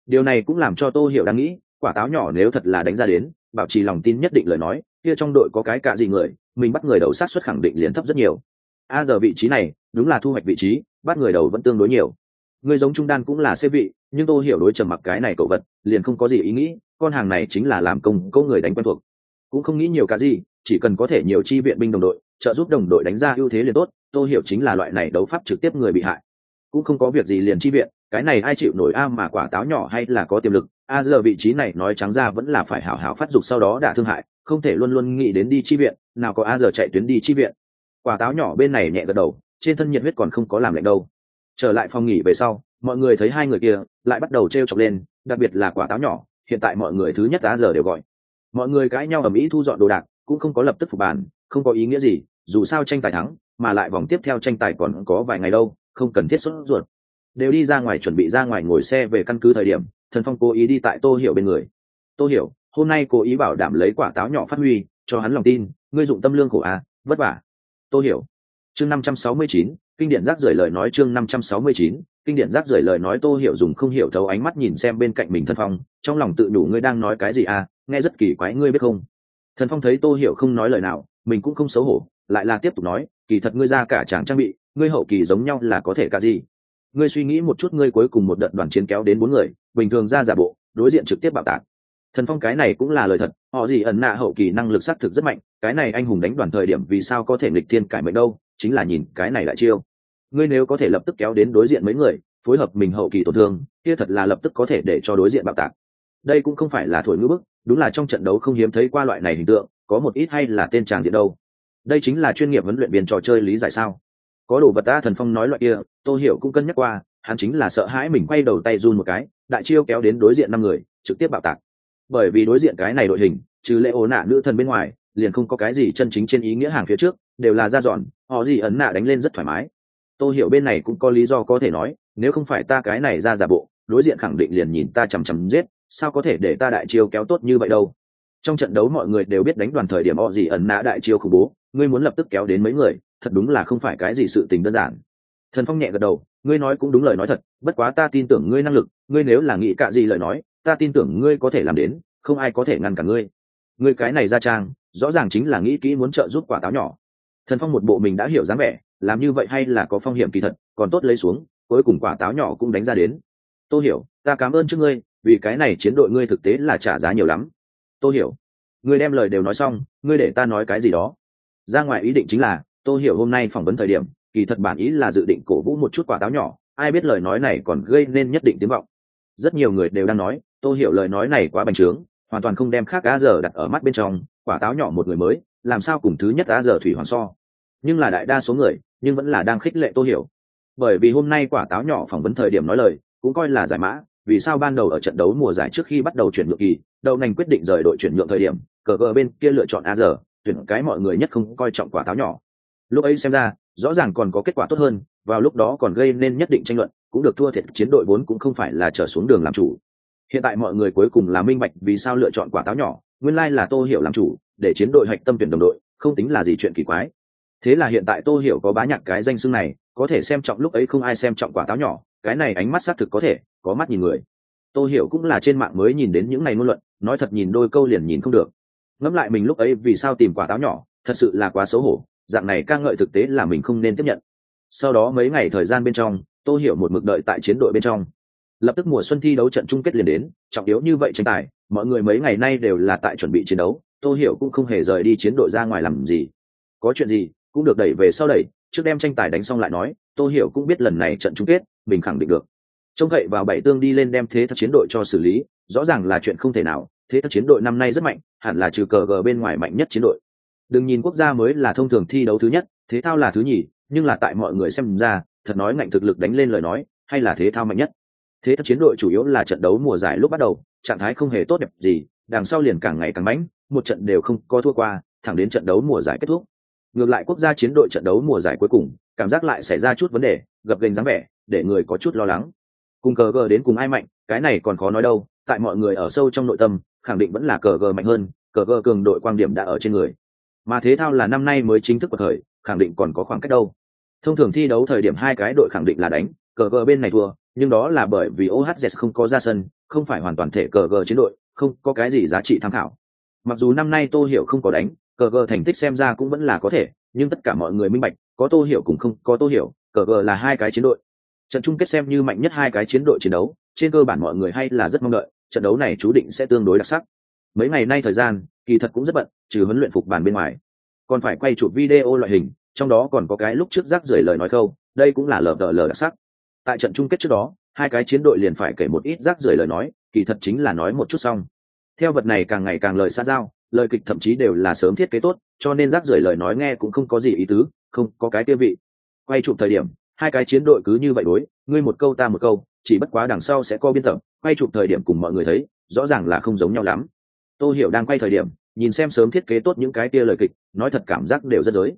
Điều này cũng làm cho tôi hiểu đang nghĩ, quả táo nhỏ nếu thật là đánh ra đến, bảo trì lòng tin nhất định lời nói, kia trong đội có cái cả gì người, mình bắt người đầu sát xuất khẳng định liền thấp rất nhiều. A giờ vị trí này, đúng là thu hoạch vị trí, bắt người đầu vẫn tương đối nhiều. Người giống trung đan cũng là xê vị, nhưng tôi hiểu đối trầm mặc cái này cậu vật, liền không có gì ý nghĩ con hàng này chính là làm công câu người đánh quen thuộc. Cũng không nghĩ nhiều cả gì, chỉ cần có thể nhiều chi viện binh đồng đội, trợ giúp đồng đội đánh ra ưu thế liền tốt tôi hiểu chính là loại này đấu pháp trực tiếp người bị hại. Cũng không có việc gì liền chi viện, cái này ai chịu nổi a mà quả táo nhỏ hay là có tiềm lực, a giờ vị trí này nói trắng ra vẫn là phải hảo hảo phát dục sau đó đả thương hại, không thể luôn luôn nghĩ đến đi chi viện, nào có a giờ chạy tuyến đi chi viện. Quả táo nhỏ bên này nhẹ gật đầu, trên thân nhiệt huyết còn không có làm lạnh đâu. Trở lại phòng nghỉ về sau, mọi người thấy hai người kia, lại bắt đầu t r e o chọc lên, đặc biệt là quả táo nhỏ hiện tại mọi người thứ nhất đã giờ đều gọi. Mọi người cãi nhau ở mỹ thu dọn đồ đạc, cũng không có lập tức phục bàn, không có ý nghĩa gì, dù sao tranh tài thắng, mà lại vòng tiếp theo tranh tài còn có vài ngày đâu, không cần thiết sốt ruột. Đều đi ra ngoài chuẩn bị ra ngoài ngồi xe về căn cứ thời điểm, thần phong cố ý đi tại tô hiểu bên người. Tô hiểu, hôm nay cố ý bảo đảm lấy quả táo nhỏ phát huy, cho hắn lòng tin, ngươi dụng tâm lương khổ à vất vả. Tô hiểu. Chương năm trăm sáu mươi chín kinh điển rác rưởi lời nói chương năm trăm sáu mươi chín, kinh điển rác rưởi lời nói tô hiểu dùng không hiểu thấu ánh mắt nhìn xem bên cạnh mình thần phong, trong lòng tự đủ ngươi đang nói cái gì à nghe rất kỳ quái, ngươi biết không? Thần phong thấy tô hiểu không nói lời nào, mình cũng không xấu hổ, lại là tiếp tục nói, kỳ thật ngươi ra cả chàng trang bị, ngươi hậu kỳ giống nhau là có thể cả gì? Ngươi suy nghĩ một chút, ngươi cuối cùng một đợt đoàn chiến kéo đến bốn người, bình thường ra giả bộ, đối diện trực tiếp bạo tạc. Thần phong cái này cũng là lời thật, họ gì ẩn nạ hậu kỳ năng lực xác thực rất mạnh, cái này anh hùng đánh đoàn thời điểm vì sao có thể nghịch thiên cải mệnh đâu, chính là nhìn cái này lại chiêu ngươi nếu có thể lập tức kéo đến đối diện mấy người, phối hợp mình hậu kỳ tổn thương, kia thật là lập tức có thể để cho đối diện bạo tạc. Đây cũng không phải là thổi ngữ bức, đúng là trong trận đấu không hiếm thấy qua loại này hình tượng, có một ít hay là tên tràng diện đâu. Đây chính là chuyên nghiệp huấn luyện viên trò chơi lý giải sao. Có đồ vật ta thần phong nói loại kia tôi hiểu cũng cân nhắc qua, hắn chính là sợ hãi mình quay đầu tay run một cái, đại chiêu kéo đến đối diện năm người, trực tiếp bạo tạc. Bởi vì đối diện cái này đội hình, trừ lễ ố nạ nữ thần bên ngoài, liền không có cái gì chân chính trên ý nghĩa hàng phía trước, đều là ra dọn, họ gì ấn nạ đánh lên rất thoải mái tôi hiểu bên này cũng có lý do có thể nói, nếu không phải ta cái này ra giả bộ, đối diện khẳng định liền nhìn ta chằm chằm giết, sao có thể để ta đại chiêu kéo tốt như vậy đâu? Trong trận đấu mọi người đều biết đánh đoàn thời điểm họ gì ẩn nạ đại chiêu khủng bố, ngươi muốn lập tức kéo đến mấy người, thật đúng là không phải cái gì sự tình đơn giản. Thần phong nhẹ gật đầu, ngươi nói cũng đúng lời nói thật, bất quá ta tin tưởng ngươi năng lực, ngươi nếu là nghĩ cả gì lời nói, ta tin tưởng ngươi có thể làm đến, không ai có thể ngăn cả ngươi. Ngươi cái này ra trang, rõ ràng chính là nghĩ kỹ muốn trợ giúp quả táo nhỏ thần phong một bộ mình đã hiểu dáng vẻ, làm như vậy hay là có phong hiểm kỳ thật, còn tốt lấy xuống, cuối cùng quả táo nhỏ cũng đánh ra đến. Tôi hiểu, ta cảm ơn trước ngươi, vì cái này chiến đội ngươi thực tế là trả giá nhiều lắm. Tôi hiểu, ngươi đem lời đều nói xong, ngươi để ta nói cái gì đó. Ra ngoài ý định chính là tôi hiểu hôm nay phỏng vấn thời điểm, kỳ thật bản ý là dự định cổ vũ một chút quả táo nhỏ, ai biết lời nói này còn gây nên nhất định tiếng vọng. Rất nhiều người đều đang nói tôi hiểu lời nói này quá bành trướng, hoàn toàn không đem khác á giờ đặt ở mắt bên trong, quả táo nhỏ một người mới, làm sao cùng thứ nhất á giờ thủy hoàng so nhưng là đại đa số người, nhưng vẫn là đang khích lệ tô hiểu. Bởi vì hôm nay quả táo nhỏ phỏng vấn thời điểm nói lời, cũng coi là giải mã, vì sao ban đầu ở trận đấu mùa giải trước khi bắt đầu chuyển nhượng kỳ, đậu nành quyết định rời đội chuyển nhượng thời điểm, cờ cờ bên kia lựa chọn a giờ tuyển cái mọi người nhất không coi trọng quả táo nhỏ. Lúc ấy xem ra, rõ ràng còn có kết quả tốt hơn, vào lúc đó còn gây nên nhất định tranh luận, cũng được thua thiệt, chiến đội vốn cũng không phải là trở xuống đường làm chủ. Hiện tại mọi người cuối cùng là minh bạch vì sao lựa chọn quả táo nhỏ, nguyên lai là tô hiểu làm chủ, để chiến đội hạch tâm tuyển đồng đội, không tính là gì chuyện kỳ quái thế là hiện tại tô hiểu có bá nhạc cái danh xưng này, có thể xem trọng lúc ấy không ai xem trọng quả táo nhỏ, cái này ánh mắt xác thực có thể, có mắt nhìn người. Tô hiểu cũng là trên mạng mới nhìn đến những ngày ngôn luận, nói thật nhìn đôi câu liền nhìn không được. Ngẫm lại mình lúc ấy vì sao tìm quả táo nhỏ, thật sự là quá xấu hổ, dạng này ca ngợi thực tế là mình không nên tiếp nhận. Sau đó mấy ngày thời gian bên trong, tô hiểu một mực đợi tại chiến đội bên trong. Lập tức mùa xuân thi đấu trận chung kết liền đến, trọng yếu như vậy tranh tài, mọi người mấy ngày nay đều là tại chuẩn bị chiến đấu, tô hiểu cũng không hề rời đi chiến đội ra ngoài làm gì. Có chuyện gì cũng được đẩy về sau đẩy, trước đem tranh tài đánh xong lại nói, tô hiểu cũng biết lần này trận chung kết, mình khẳng định được. Trông cậy vào bảy tương đi lên đem thế thật chiến đội cho xử lý, rõ ràng là chuyện không thể nào, thế thật chiến đội năm nay rất mạnh, hẳn là trừ cờ gờ bên ngoài mạnh nhất chiến đội. Đừng nhìn quốc gia mới là thông thường thi đấu thứ nhất, thế thao là thứ nhì, nhưng là tại mọi người xem ra, thật nói ngạnh thực lực đánh lên lời nói, hay là thế thao mạnh nhất. Thế thật chiến đội chủ yếu là trận đấu mùa giải lúc bắt đầu, trạng thái không hề tốt đẹp gì, đằng sau liền càng ngày càng mãnh, một trận đều không có thua qua, thẳng đến trận đấu mùa giải kết thúc ngược lại quốc gia chiến đội trận đấu mùa giải cuối cùng, cảm giác lại xảy ra chút vấn đề, gập gành dáng vẻ, để người có chút lo lắng. Cùng cờ gờ đến cùng ai mạnh, cái này còn khó nói đâu, tại mọi người ở sâu trong nội tâm, khẳng định vẫn là cờ gờ mạnh hơn, cờ gờ cường đội quan điểm đã ở trên người. Mà thế thao là năm nay mới chính thức của thời khẳng định còn có khoảng cách đâu. Thông thường thi đấu thời điểm hai cái đội khẳng định là đánh, cờ gờ bên này thua, nhưng đó là bởi vì ohz không có ra sân, không phải hoàn toàn thể cờ gờ chiến đội, không có cái gì giá trị tham khảo. Mặc dù năm nay tô hiểu không có đánh cờ gờ thành tích xem ra cũng vẫn là có thể, nhưng tất cả mọi người minh bạch, có tô hiểu cũng không có tô hiểu, cờ gờ là hai cái chiến đội. Trận chung kết xem như mạnh nhất hai cái chiến đội chiến đấu, trên cơ bản mọi người hay là rất mong đợi, trận đấu này chú định sẽ tương đối đặc sắc. Mấy ngày nay thời gian, kỳ thật cũng rất bận, trừ huấn luyện phục bàn bên ngoài. Còn phải quay chụp video loại hình, trong đó còn có cái lúc trước rác rưởi lời nói câu, đây cũng là lờ đờ lờ đặc sắc. Tại trận chung kết trước đó, hai cái chiến đội liền phải kể một ít rác rưởi lời nói, kỳ thật chính là nói một chút xong. Theo vật này càng ngày càng lời xa giao lời kịch thậm chí đều là sớm thiết kế tốt, cho nên rác rưởi lời nói nghe cũng không có gì ý tứ, không có cái tiêu vị. Quay chụp thời điểm, hai cái chiến đội cứ như vậy đối, ngươi một câu ta một câu, chỉ bất quá đằng sau sẽ có biên tập, quay chụp thời điểm cùng mọi người thấy, rõ ràng là không giống nhau lắm. Tô hiểu đang quay thời điểm, nhìn xem sớm thiết kế tốt những cái kia lời kịch, nói thật cảm giác đều rất giới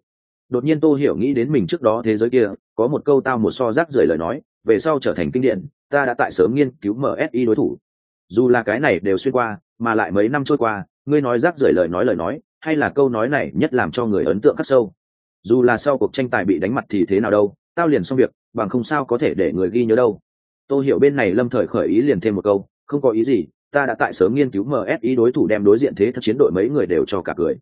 đột nhiên tô hiểu nghĩ đến mình trước đó thế giới kia, có một câu tao một so rác rưởi lời nói, về sau trở thành kinh điển, ta đã tại sớm nghiên cứu msi đối thủ. Dù là cái này đều xuyên qua, mà lại mấy năm trôi qua ngươi nói rác rưởi lời nói lời nói, hay là câu nói này nhất làm cho người ấn tượng khắc sâu? Dù là sau cuộc tranh tài bị đánh mặt thì thế nào đâu, tao liền xong việc, bằng không sao có thể để người ghi nhớ đâu. Tôi hiểu bên này lâm thời khởi ý liền thêm một câu, không có ý gì, ta đã tại sớm nghiên cứu msi đối thủ đem đối diện thế thật chiến đội mấy người đều cho cả cười.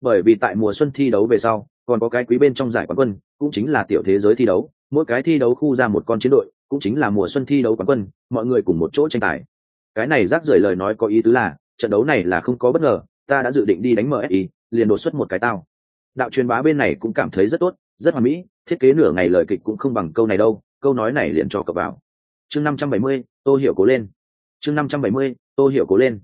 Bởi vì tại mùa xuân thi đấu về sau, còn có cái quý bên trong giải quán quân, cũng chính là tiểu thế giới thi đấu, mỗi cái thi đấu khu ra một con chiến đội, cũng chính là mùa xuân thi đấu quán quân, mọi người cùng một chỗ tranh tài. Cái này rác rưởi lời nói có ý tứ là trận đấu này là không có bất ngờ, ta đã dự định đi đánh msi liền đột xuất một cái tao. Đạo truyền bá bên này cũng cảm thấy rất tốt, rất hoàn mỹ, thiết kế nửa ngày lời kịch cũng không bằng câu này đâu, câu nói này liền cho cập vào. Chương năm trăm bảy mươi, tô hiểu cố lên. Chương năm trăm bảy mươi, tô hiểu cố lên.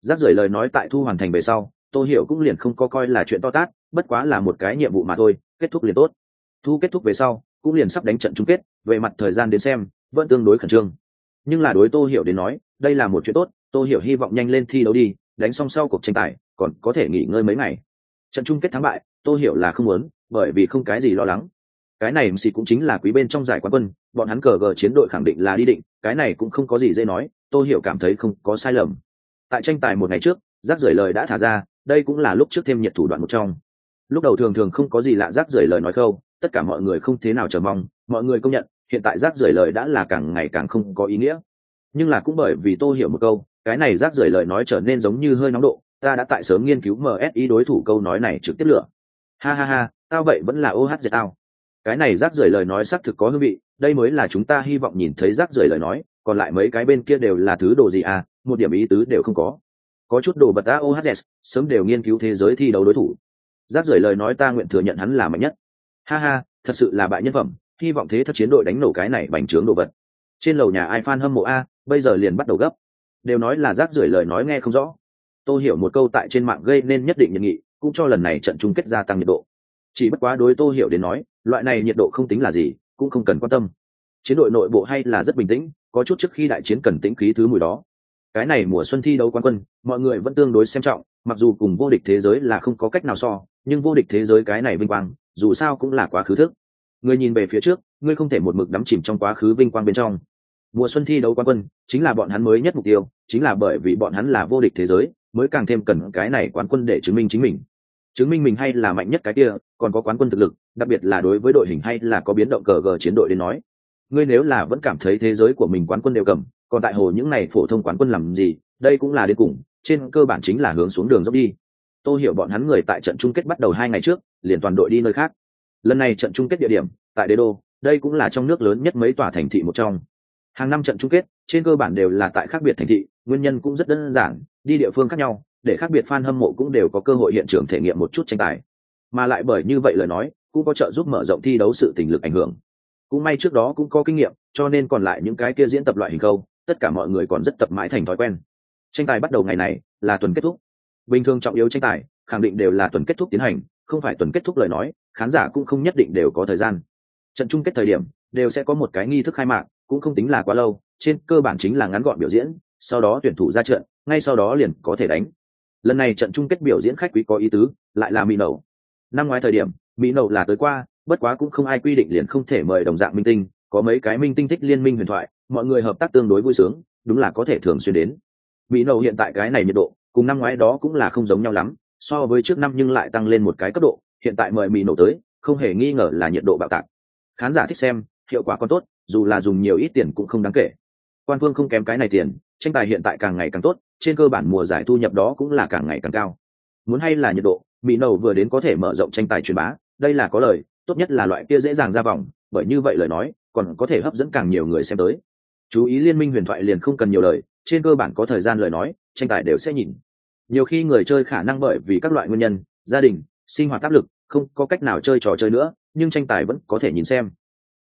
Rác rưởi lời nói tại thu hoàn thành về sau, tô hiểu cũng liền không có coi là chuyện to tát, bất quá là một cái nhiệm vụ mà thôi, kết thúc liền tốt. Thu kết thúc về sau, cũng liền sắp đánh trận chung kết, về mặt thời gian đến xem, vẫn tương đối khẩn trương. Nhưng là đối tô hiểu đến nói, đây là một chuyện tốt Tôi hiểu hy vọng nhanh lên thi đấu đi, đánh xong sau cuộc tranh tài, còn có thể nghỉ ngơi mấy ngày. Trận chung kết thắng bại tôi hiểu là không muốn, bởi vì không cái gì lo lắng. Cái này mc cũng chính là quý bên trong giải quán quân, bọn hắn cờ gờ chiến đội khẳng định là đi định, cái này cũng không có gì dễ nói tôi hiểu cảm thấy không có sai lầm. Tại tranh tài một ngày trước, rác rưởi lời đã thả ra, đây cũng là lúc trước thêm nhiệt thủ đoạn một trong. Lúc đầu thường thường không có gì lạ rác rưởi lời nói khâu, tất cả mọi người không thế nào chờ mong, mọi người công nhận, hiện tại rác rưởi lời đã là càng ngày càng không có ý nghĩa. Nhưng là cũng bởi vì tôi hiểu một câu cái này rác rưởi lời nói trở nên giống như hơi nóng độ, ta đã tại sớm nghiên cứu msi đối thủ câu nói này trực tiếp lửa. Ha ha ha, tao vậy vẫn là ohz tao. Cái này rác rưởi lời nói xác thực có hương vị, đây mới là chúng ta hy vọng nhìn thấy rác rưởi lời nói, còn lại mấy cái bên kia đều là thứ đồ gì à một điểm ý tứ đều không có. Có chút đồ bật ta ohz sớm đều nghiên cứu thế giới thi đấu đối thủ. Rác rưởi lời nói ta nguyện thừa nhận hắn là mạnh nhất. Ha ha, thật sự là bại nhân phẩm, hy vọng thế thất chiến đội đánh nổ cái này bành trướng đồ vật. Trên lầu nhà ai fan hâm mộ a, bây giờ liền bắt đầu gấp đều nói là rác rưởi lời nói nghe không rõ. Tôi hiểu một câu tại trên mạng gây nên nhất định nhiệt nghị, cũng cho lần này trận chung kết gia tăng nhiệt độ. Chỉ bất quá đối tôi hiểu đến nói, loại này nhiệt độ không tính là gì, cũng không cần quan tâm. Chiến đội nội bộ hay là rất bình tĩnh, có chút trước khi đại chiến cần tĩnh khí thứ mùi đó. Cái này mùa xuân thi đấu quán quân, mọi người vẫn tương đối xem trọng, mặc dù cùng vô địch thế giới là không có cách nào so, nhưng vô địch thế giới cái này vinh quang, dù sao cũng là quá khứ thức. Người nhìn về phía trước, ngươi không thể một mực đắm chìm trong quá khứ vinh quang bên trong mùa xuân thi đấu quán quân chính là bọn hắn mới nhất mục tiêu, chính là bởi vì bọn hắn là vô địch thế giới, mới càng thêm cần cái này quán quân để chứng minh chính mình. Chứng minh mình hay là mạnh nhất cái kia, còn có quán quân thực lực, đặc biệt là đối với đội hình hay là có biến động cờ gờ chiến đội đến nói. Ngươi nếu là vẫn cảm thấy thế giới của mình quán quân đều cầm, còn tại hồ những này phổ thông quán quân làm gì, đây cũng là đến cùng, trên cơ bản chính là hướng xuống đường dốc đi. Tôi hiểu bọn hắn người tại trận chung kết bắt đầu hai ngày trước, liền toàn đội đi nơi khác. Lần này trận chung kết địa điểm, tại đế đô, đây cũng là trong nước lớn nhất mấy tòa thành thị một trong hàng năm trận chung kết, trên cơ bản đều là tại khác biệt thành thị, nguyên nhân cũng rất đơn giản, đi địa phương khác nhau, để khác biệt fan hâm mộ cũng đều có cơ hội hiện trường thể nghiệm một chút tranh tài. Mà lại bởi như vậy lời nói, cũng có trợ giúp mở rộng thi đấu sự tình lực ảnh hưởng. Cũng may trước đó cũng có kinh nghiệm, cho nên còn lại những cái kia diễn tập loại hình câu, tất cả mọi người còn rất tập mãi thành thói quen. Tranh tài bắt đầu ngày này, là tuần kết thúc. Bình thường trọng yếu tranh tài, khẳng định đều là tuần kết thúc tiến hành, không phải tuần kết thúc lời nói, khán giả cũng không nhất định đều có thời gian. Trận chung kết thời điểm, đều sẽ có một cái nghi thức khai mạc cũng không tính là quá lâu, trên cơ bản chính là ngắn gọn biểu diễn, sau đó tuyển thủ ra trận, ngay sau đó liền có thể đánh. Lần này trận chung kết biểu diễn khách quý có ý tứ, lại là mỹ nậu. Năm ngoái thời điểm, mỹ nậu là tới qua, bất quá cũng không ai quy định liền không thể mời đồng dạng minh tinh, có mấy cái minh tinh thích liên minh huyền thoại, mọi người hợp tác tương đối vui sướng, đúng là có thể thường xuyên đến. Mỹ nậu hiện tại cái này nhiệt độ, cùng năm ngoái đó cũng là không giống nhau lắm, so với trước năm nhưng lại tăng lên một cái cấp độ, hiện tại mời mỹ nổ tới, không hề nghi ngờ là nhiệt độ bạo tạc. Khán giả thích xem, hiệu quả còn tốt dù là dùng nhiều ít tiền cũng không đáng kể. Quan phương không kém cái này tiền, tranh tài hiện tại càng ngày càng tốt, trên cơ bản mùa giải thu nhập đó cũng là càng ngày càng cao. Muốn hay là nhiệt độ, mỹ nầu vừa đến có thể mở rộng tranh tài truyền bá, đây là có lời, tốt nhất là loại kia dễ dàng ra vòng, bởi như vậy lời nói, còn có thể hấp dẫn càng nhiều người xem tới. Chú ý liên minh huyền thoại liền không cần nhiều lời, trên cơ bản có thời gian lời nói, tranh tài đều sẽ nhìn. Nhiều khi người chơi khả năng bởi vì các loại nguyên nhân, gia đình, sinh hoạt áp lực, không có cách nào chơi trò chơi nữa, nhưng tranh tài vẫn có thể nhìn xem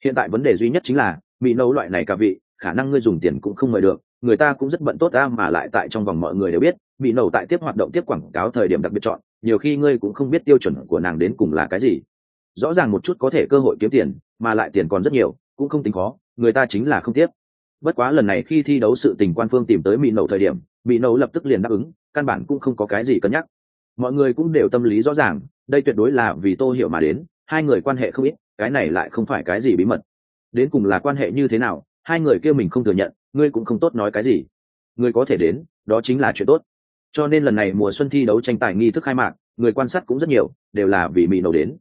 hiện tại vấn đề duy nhất chính là mỹ nấu loại này cả vị, khả năng ngươi dùng tiền cũng không mời được. Người ta cũng rất bận tốt ra mà lại tại trong vòng mọi người đều biết mỹ nấu tại tiếp hoạt động, tiếp quảng cáo thời điểm đặc biệt chọn, nhiều khi ngươi cũng không biết tiêu chuẩn của nàng đến cùng là cái gì. Rõ ràng một chút có thể cơ hội kiếm tiền, mà lại tiền còn rất nhiều, cũng không tính khó, người ta chính là không tiếp. Bất quá lần này khi thi đấu sự tình quan phương tìm tới mỹ nấu thời điểm mỹ nấu lập tức liền đáp ứng, căn bản cũng không có cái gì cân nhắc. Mọi người cũng đều tâm lý rõ ràng, đây tuyệt đối là vì tô hiểu mà đến, hai người quan hệ không ít cái này lại không phải cái gì bí mật. Đến cùng là quan hệ như thế nào, hai người kêu mình không thừa nhận, ngươi cũng không tốt nói cái gì. Ngươi có thể đến, đó chính là chuyện tốt. Cho nên lần này mùa xuân thi đấu tranh tài nghi thức khai mạc, người quan sát cũng rất nhiều, đều là vì mỹ nấu đến.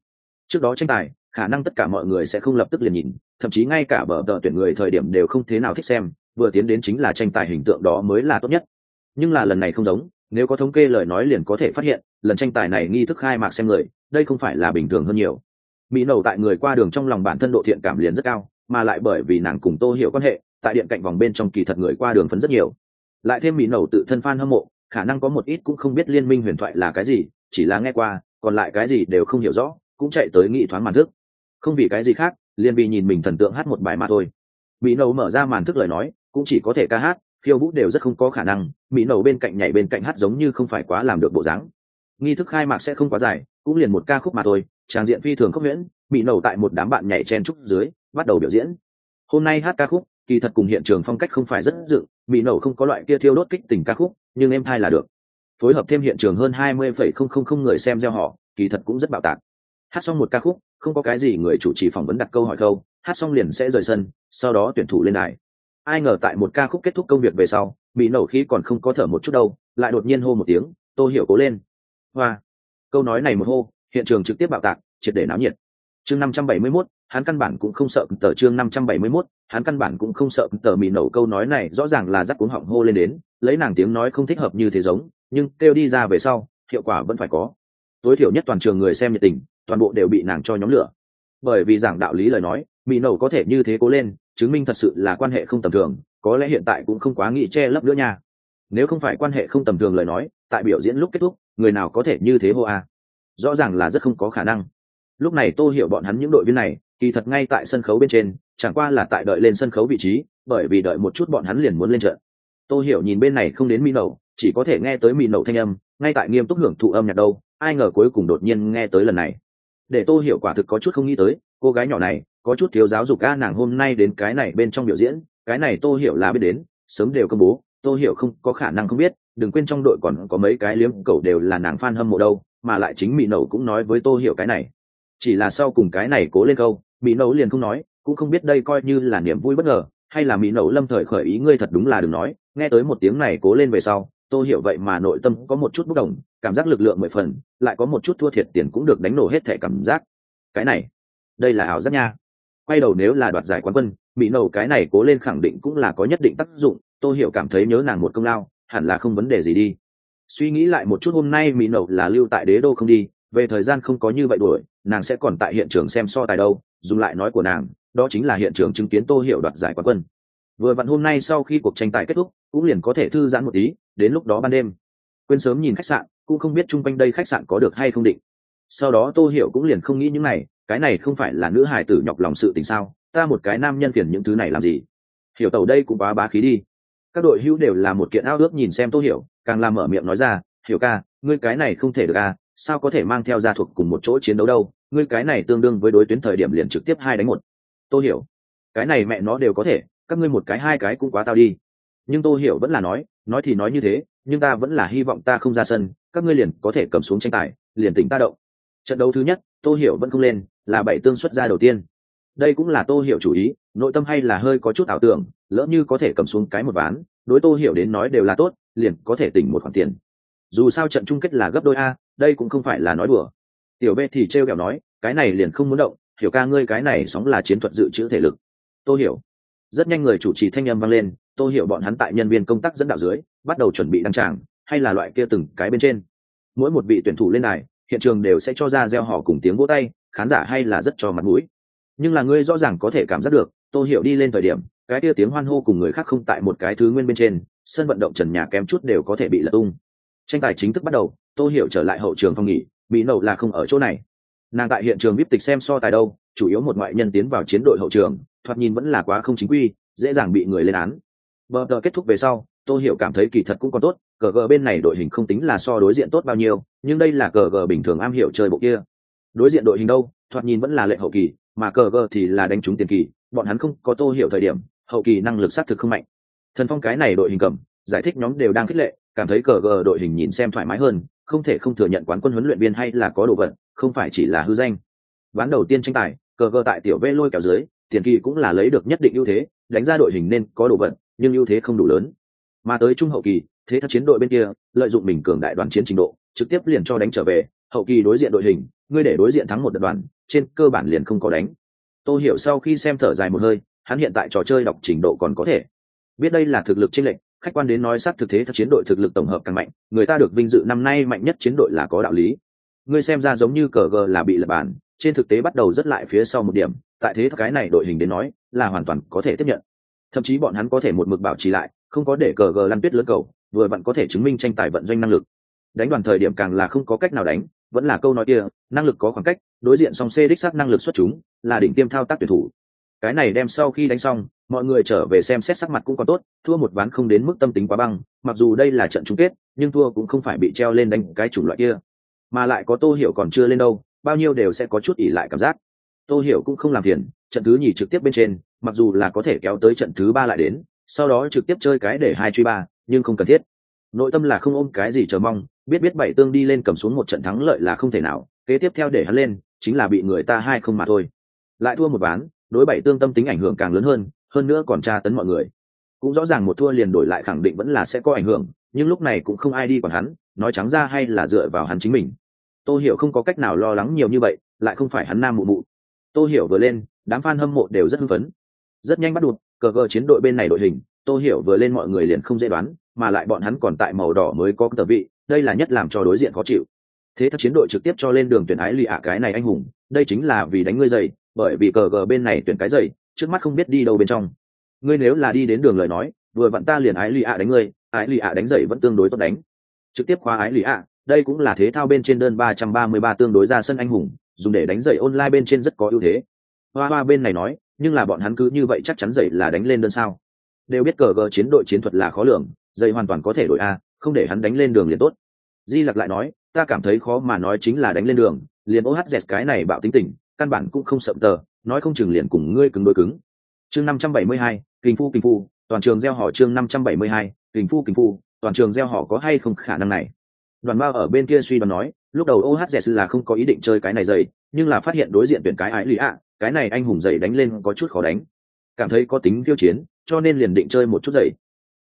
Trước đó tranh tài, khả năng tất cả mọi người sẽ không lập tức liền nhìn, thậm chí ngay cả bờ tờ tuyển người thời điểm đều không thế nào thích xem, vừa tiến đến chính là tranh tài hình tượng đó mới là tốt nhất. Nhưng là lần này không giống, nếu có thống kê lời nói liền có thể phát hiện, lần tranh tài này nghi thức khai mạc xem người, đây không phải là bình thường hơn nhiều mỹ nầu tại người qua đường trong lòng bản thân độ thiện cảm liền rất cao, mà lại bởi vì nàng cùng tô hiểu quan hệ, tại điện cạnh vòng bên trong kỳ thật người qua đường phấn rất nhiều. Lại thêm mỹ nầu tự thân f hâm mộ, khả năng có một ít cũng không biết liên minh huyền thoại là cái gì, chỉ là nghe qua, còn lại cái gì đều không hiểu rõ, cũng chạy tới nghị thoáng màn thức. Không vì cái gì khác liên vì nhìn mình thần tượng hát một bài mà thôi. Mỹ nầu mở ra màn thức lời nói, cũng chỉ có thể ca hát, khiêu vũ đều rất không có khả năng, mỹ nầu bên cạnh nhảy bên cạnh hát giống như không phải quá làm được bộ dáng nghi thức khai mạc sẽ không quá dài cũng liền một ca khúc mà thôi tràng diện phi thường khốc Miễn, bị nổ tại một đám bạn nhảy chen trúc dưới bắt đầu biểu diễn. Hôm nay hát ca khúc kỳ thật cùng hiện trường phong cách không phải rất dựng bị nổ không có loại kia thiêu đốt kích tình ca khúc nhưng em thai là được. Phối hợp thêm hiện trường hơn hai mươi phẩy không không không người xem gieo họ kỳ thật cũng rất bạo tạc. Hát xong một ca khúc không có cái gì người chủ trì phỏng vấn đặt câu hỏi câu hát xong liền sẽ rời sân sau đó tuyển thủ lên đài. Ai ngờ tại một ca khúc kết thúc công việc về sau bị nổ khí còn không có thở một chút đâu lại đột nhiên hô một tiếng tô hiểu cố lên hoa. Câu nói này một hô hiện trường trực tiếp bạo tạc triệt để náo nhiệt. Chương năm trăm bảy mươi 571, hắn căn bản cũng không sợ tờ chương năm trăm bảy mươi 571, hắn căn bản cũng không sợ tờ mì nổ. Câu nói này rõ ràng là rắc cuống họng hô lên đến lấy nàng tiếng nói không thích hợp như thế giống nhưng kêu đi ra về sau hiệu quả vẫn phải có. Tối thiểu nhất toàn trường người xem nhiệt tình toàn bộ đều bị nàng cho nhóm lửa. Bởi vì giảng đạo lý lời nói mì nổ có thể như thế cố lên chứng minh thật sự là quan hệ không tầm thường có lẽ hiện tại cũng không quá nghĩ che lấp nữa nha. Nếu không phải quan hệ không tầm thường lời nói tại biểu diễn lúc kết thúc người nào có thể như thế hô a? Rõ ràng là rất không có khả năng. Lúc này tô hiểu bọn hắn những đội viên này, kỳ thật ngay tại sân khấu bên trên, chẳng qua là tại đợi lên sân khấu vị trí, bởi vì đợi một chút bọn hắn liền muốn lên trận. Tô hiểu nhìn bên này không đến mỹ nậu chỉ có thể nghe tới mỹ nậu thanh âm, ngay tại nghiêm túc hưởng thụ âm nhạc đâu, ai ngờ cuối cùng đột nhiên nghe tới lần này. Để tô hiểu quả thực có chút không nghĩ tới, cô gái nhỏ này, có chút thiếu giáo dục ca nàng hôm nay đến cái này bên trong biểu diễn, cái này tô hiểu là biết đến, sớm đều công bố, tô hiểu không có khả năng không biết đừng quên trong đội còn có mấy cái liếm cầu đều là nàng fan hâm mộ đâu, mà lại chính mỹ nậu cũng nói với tô hiểu cái này. Chỉ là sau cùng cái này cố lên câu, mỹ nấu liền không nói, cũng không biết đây coi như là niềm vui bất ngờ, hay là mỹ nấu lâm thời khởi ý ngươi thật đúng là đừng nói, nghe tới một tiếng này cố lên về sau, tô hiểu vậy mà nội tâm có một chút bốc đồng, cảm giác lực lượng mười phần, lại có một chút thua thiệt tiền cũng được đánh nổ hết thẻ cảm giác. Cái này, đây là ảo giác nha. Quay đầu nếu là đoạt giải quán quân, mỹ nầu cái này cố lên khẳng định cũng là có nhất định tác dụng, tô hiểu cảm thấy nhớ nàng một công lao hẳn là không vấn đề gì đi. Suy nghĩ lại một chút, hôm nay mỹ nậu là lưu tại đế đô không đi, về thời gian không có như vậy đuổi, nàng sẽ còn tại hiện trường xem so tài đâu, dùng lại nói của nàng, đó chính là hiện trường chứng kiến tô hiểu đoạt giải quán quân. Vừa vặn hôm nay sau khi cuộc tranh tài kết thúc, cũng liền có thể thư giãn một tí, đến lúc đó ban đêm. Quên sớm nhìn khách sạn, cũng không biết chung quanh đây khách sạn có được hay không định. Sau đó tô hiểu cũng liền không nghĩ những này, cái này không phải là nữ hài tử nhọc lòng sự tình sao, ta một cái nam nhân phiền những thứ này làm gì? Hiểu tàu đây cũng bá bá khí đi các đội hữu đều là một kiện ao ước nhìn xem tô hiểu, càng làm mở miệng nói ra, hiểu ca, ngươi cái này không thể được à sao có thể mang theo gia thuộc cùng một chỗ chiến đấu đâu, ngươi cái này tương đương với đối tuyến thời điểm liền trực tiếp hai đánh một. Tô hiểu, cái này mẹ nó đều có thể, các ngươi một cái hai cái cũng quá tao đi. Nhưng tô hiểu vẫn là nói nói thì nói như thế, nhưng ta vẫn là hy vọng ta không ra sân, các ngươi liền có thể cầm xuống tranh tài, liền tỉnh ta động. Trận đấu thứ nhất, tô hiểu vẫn không lên, là bảy tương xuất ra đầu tiên. Đây cũng là tô hiểu chủ ý nội tâm hay là hơi có chút ảo tưởng, lỡ như có thể cầm xuống cái một ván, đối tô hiểu đến nói đều là tốt, liền có thể tỉnh một khoản tiền. Dù sao trận chung kết là gấp đôi a, đây cũng không phải là nói đùa. Tiểu b thì trêu kẹo nói, cái này liền không muốn động, hiểu ca ngươi cái này sóng là chiến thuật dự trữ thể lực. Tô hiểu. Rất nhanh người chủ trì thanh âm vang lên, tô hiểu bọn hắn tại nhân viên công tác dẫn đạo dưới, bắt đầu chuẩn bị đăng tràng, hay là loại kia từng cái bên trên. Mỗi một vị tuyển thủ lên này hiện trường đều sẽ cho ra gieo họ cùng tiếng vỗ tay, khán giả hay là rất cho mặt mũi. Nhưng là ngươi rõ ràng có thể cảm giác được tô hiểu đi lên thời điểm, cái kia tiếng hoan hô cùng người khác không tại một cái thứ nguyên bên trên, sân vận động trần nhà kém chút đều có thể bị lật tung. Tranh tài chính thức bắt đầu, tô hiểu trở lại hậu trường phòng nghỉ, Mỹ nậu là không ở chỗ này. Nàng tại hiện trường vip tịch xem so tài đâu, chủ yếu một ngoại nhân tiến vào chiến đội hậu trường, thoạt nhìn vẫn là quá không chính quy, dễ dàng bị người lên án. Bờ tờ kết thúc về sau, tô hiểu cảm thấy kỳ thật cũng còn tốt, cờ gờ bên này đội hình không tính là so đối diện tốt bao nhiêu, nhưng đây là cờ gờ bình thường am hiểu chơi bộ kia. Đối diện đội hình đâu, thoạt nhìn vẫn là lệ hậu kỳ mà cờ gờ thì là đánh trúng tiền kỳ, bọn hắn không có tô hiểu thời điểm, hậu kỳ năng lực xác thực không mạnh. Thần phong cái này đội hình cầm, giải thích nhóm đều đang khích lệ, cảm thấy cờ gờ đội hình nhìn xem thoải mái hơn, không thể không thừa nhận quán quân huấn luyện viên hay là có đồ vật, không phải chỉ là hư danh. Ván đầu tiên tranh tài, cờ gờ tại tiểu v lôi kéo dưới, tiền kỳ cũng là lấy được nhất định ưu thế, đánh ra đội hình nên có đồ vật, nhưng ưu thế không đủ lớn. Mà tới trung hậu kỳ, thế thật chiến đội bên kia, lợi dụng mình cường đại đoàn chiến trình độ, trực tiếp liền cho đánh trở về, hậu kỳ đối diện đội hình, ngươi để đối diện thắng một đợt đoàn trên cơ bản liền không có đánh. Tôi hiểu sau khi xem thở dài một hơi hắn hiện tại trò chơi đọc trình độ còn có thể. Biết đây là thực lực chiến lệnh, khách quan đến nói sát thực thế thật chiến đội thực lực tổng hợp càng mạnh người ta được vinh dự năm nay mạnh nhất chiến đội là có đạo lý. Ngươi xem ra giống như cờ gờ là bị lập bản trên thực tế bắt đầu rất lại phía sau một điểm tại thế cái này đội hình đến nói là hoàn toàn có thể tiếp nhận. Thậm chí bọn hắn có thể một mực bảo trì lại không có để cờ gờ lăn tuyết lớn cầu vừa vặn có thể chứng minh tranh tài vận doanh năng lực. Đánh đoàn thời điểm càng là không có cách nào đánh vẫn là câu nói kia, năng lực có khoảng cách, đối diện song c đích xác năng lực xuất chúng, là đỉnh tiêm thao tác tuyển thủ. Cái này đem sau khi đánh xong, mọi người trở về xem xét sắc mặt cũng còn tốt, thua một ván không đến mức tâm tính quá băng, mặc dù đây là trận chung kết, nhưng thua cũng không phải bị treo lên đánh cái chủng loại kia. Mà lại có tô hiểu còn chưa lên đâu, bao nhiêu đều sẽ có chút ỉ lại cảm giác. Tô hiểu cũng không làm phiền, trận thứ nhì trực tiếp bên trên, mặc dù là có thể kéo tới trận thứ ba lại đến, sau đó trực tiếp chơi cái để hai truy ba, nhưng không cần thiết. Nội tâm là không ôm cái gì chờ mong biết biết bảy tương đi lên cầm xuống một trận thắng lợi là không thể nào, kế tiếp theo để hắn lên, chính là bị người ta hai không mà thôi. Lại thua một ván, đối bảy tương tâm tính ảnh hưởng càng lớn hơn hơn nữa còn tra tấn mọi người. Cũng rõ ràng một thua liền đổi lại khẳng định vẫn là sẽ có ảnh hưởng, nhưng lúc này cũng không ai đi còn hắn, nói trắng ra hay là dựa vào hắn chính mình. Tô hiểu không có cách nào lo lắng nhiều như vậy, lại không phải hắn nam mụ mụ. Tô hiểu vừa lên, đám fan hâm mộ đều rất hưng phấn. Rất nhanh bắt đụt cờ cờ chiến đội bên này đội hình, tô hiểu vừa lên mọi người liền không dễ đoán, mà lại bọn hắn còn tại màu đỏ mới có tờ vị đây là nhất làm cho đối diện khó chịu. Thế thật chiến đội trực tiếp cho lên đường tuyển ái lì ạ, cái này anh hùng, đây chính là vì đánh ngươi dày bởi vì cờ gờ bên này tuyển cái dày trước mắt không biết đi đâu bên trong. Ngươi nếu là đi đến đường lời nói, vừa vặn ta liền ái lì ạ đánh ngươi, ái lì ạ đánh dày vẫn tương đối tốt đánh. Trực tiếp khóa ái lì ạ, đây cũng là thế thao bên trên đơn ba trăm ba mươi ba tương đối ra sân anh hùng, dùng để đánh dày online bên trên rất có ưu thế. Hoa hoa bên này nói, nhưng là bọn hắn cứ như vậy chắc chắn dày là đánh lên đơn sao? Đều biết cờ gờ chiến đội chiến thuật là khó lường dày hoàn toàn có thể đổi a không để hắn đánh lên đường liền tốt. Di lặc lại nói, ta cảm thấy khó mà nói chính là đánh lên đường, liền ô hát dẹt cái này bạo tính tình, căn bản cũng không sậm tờ, nói không chừng liền cùng ngươi cứng đôi cứng. Chương năm trăm bảy mươi hai kinh phu kinh phu, toàn trường gieo họ chương năm trăm bảy mươi hai kinh phu kinh phu, toàn trường gieo họ có hay không khả năng này? Đoàn bao ở bên kia suy đoán nói, lúc đầu ohz là không có ý định chơi cái này dày nhưng là phát hiện đối diện tuyển cái ái lý ạ, cái này anh hùng dày đánh lên có chút khó đánh. Cảm thấy có tính khiêu chiến, cho nên liền định chơi một chút dày.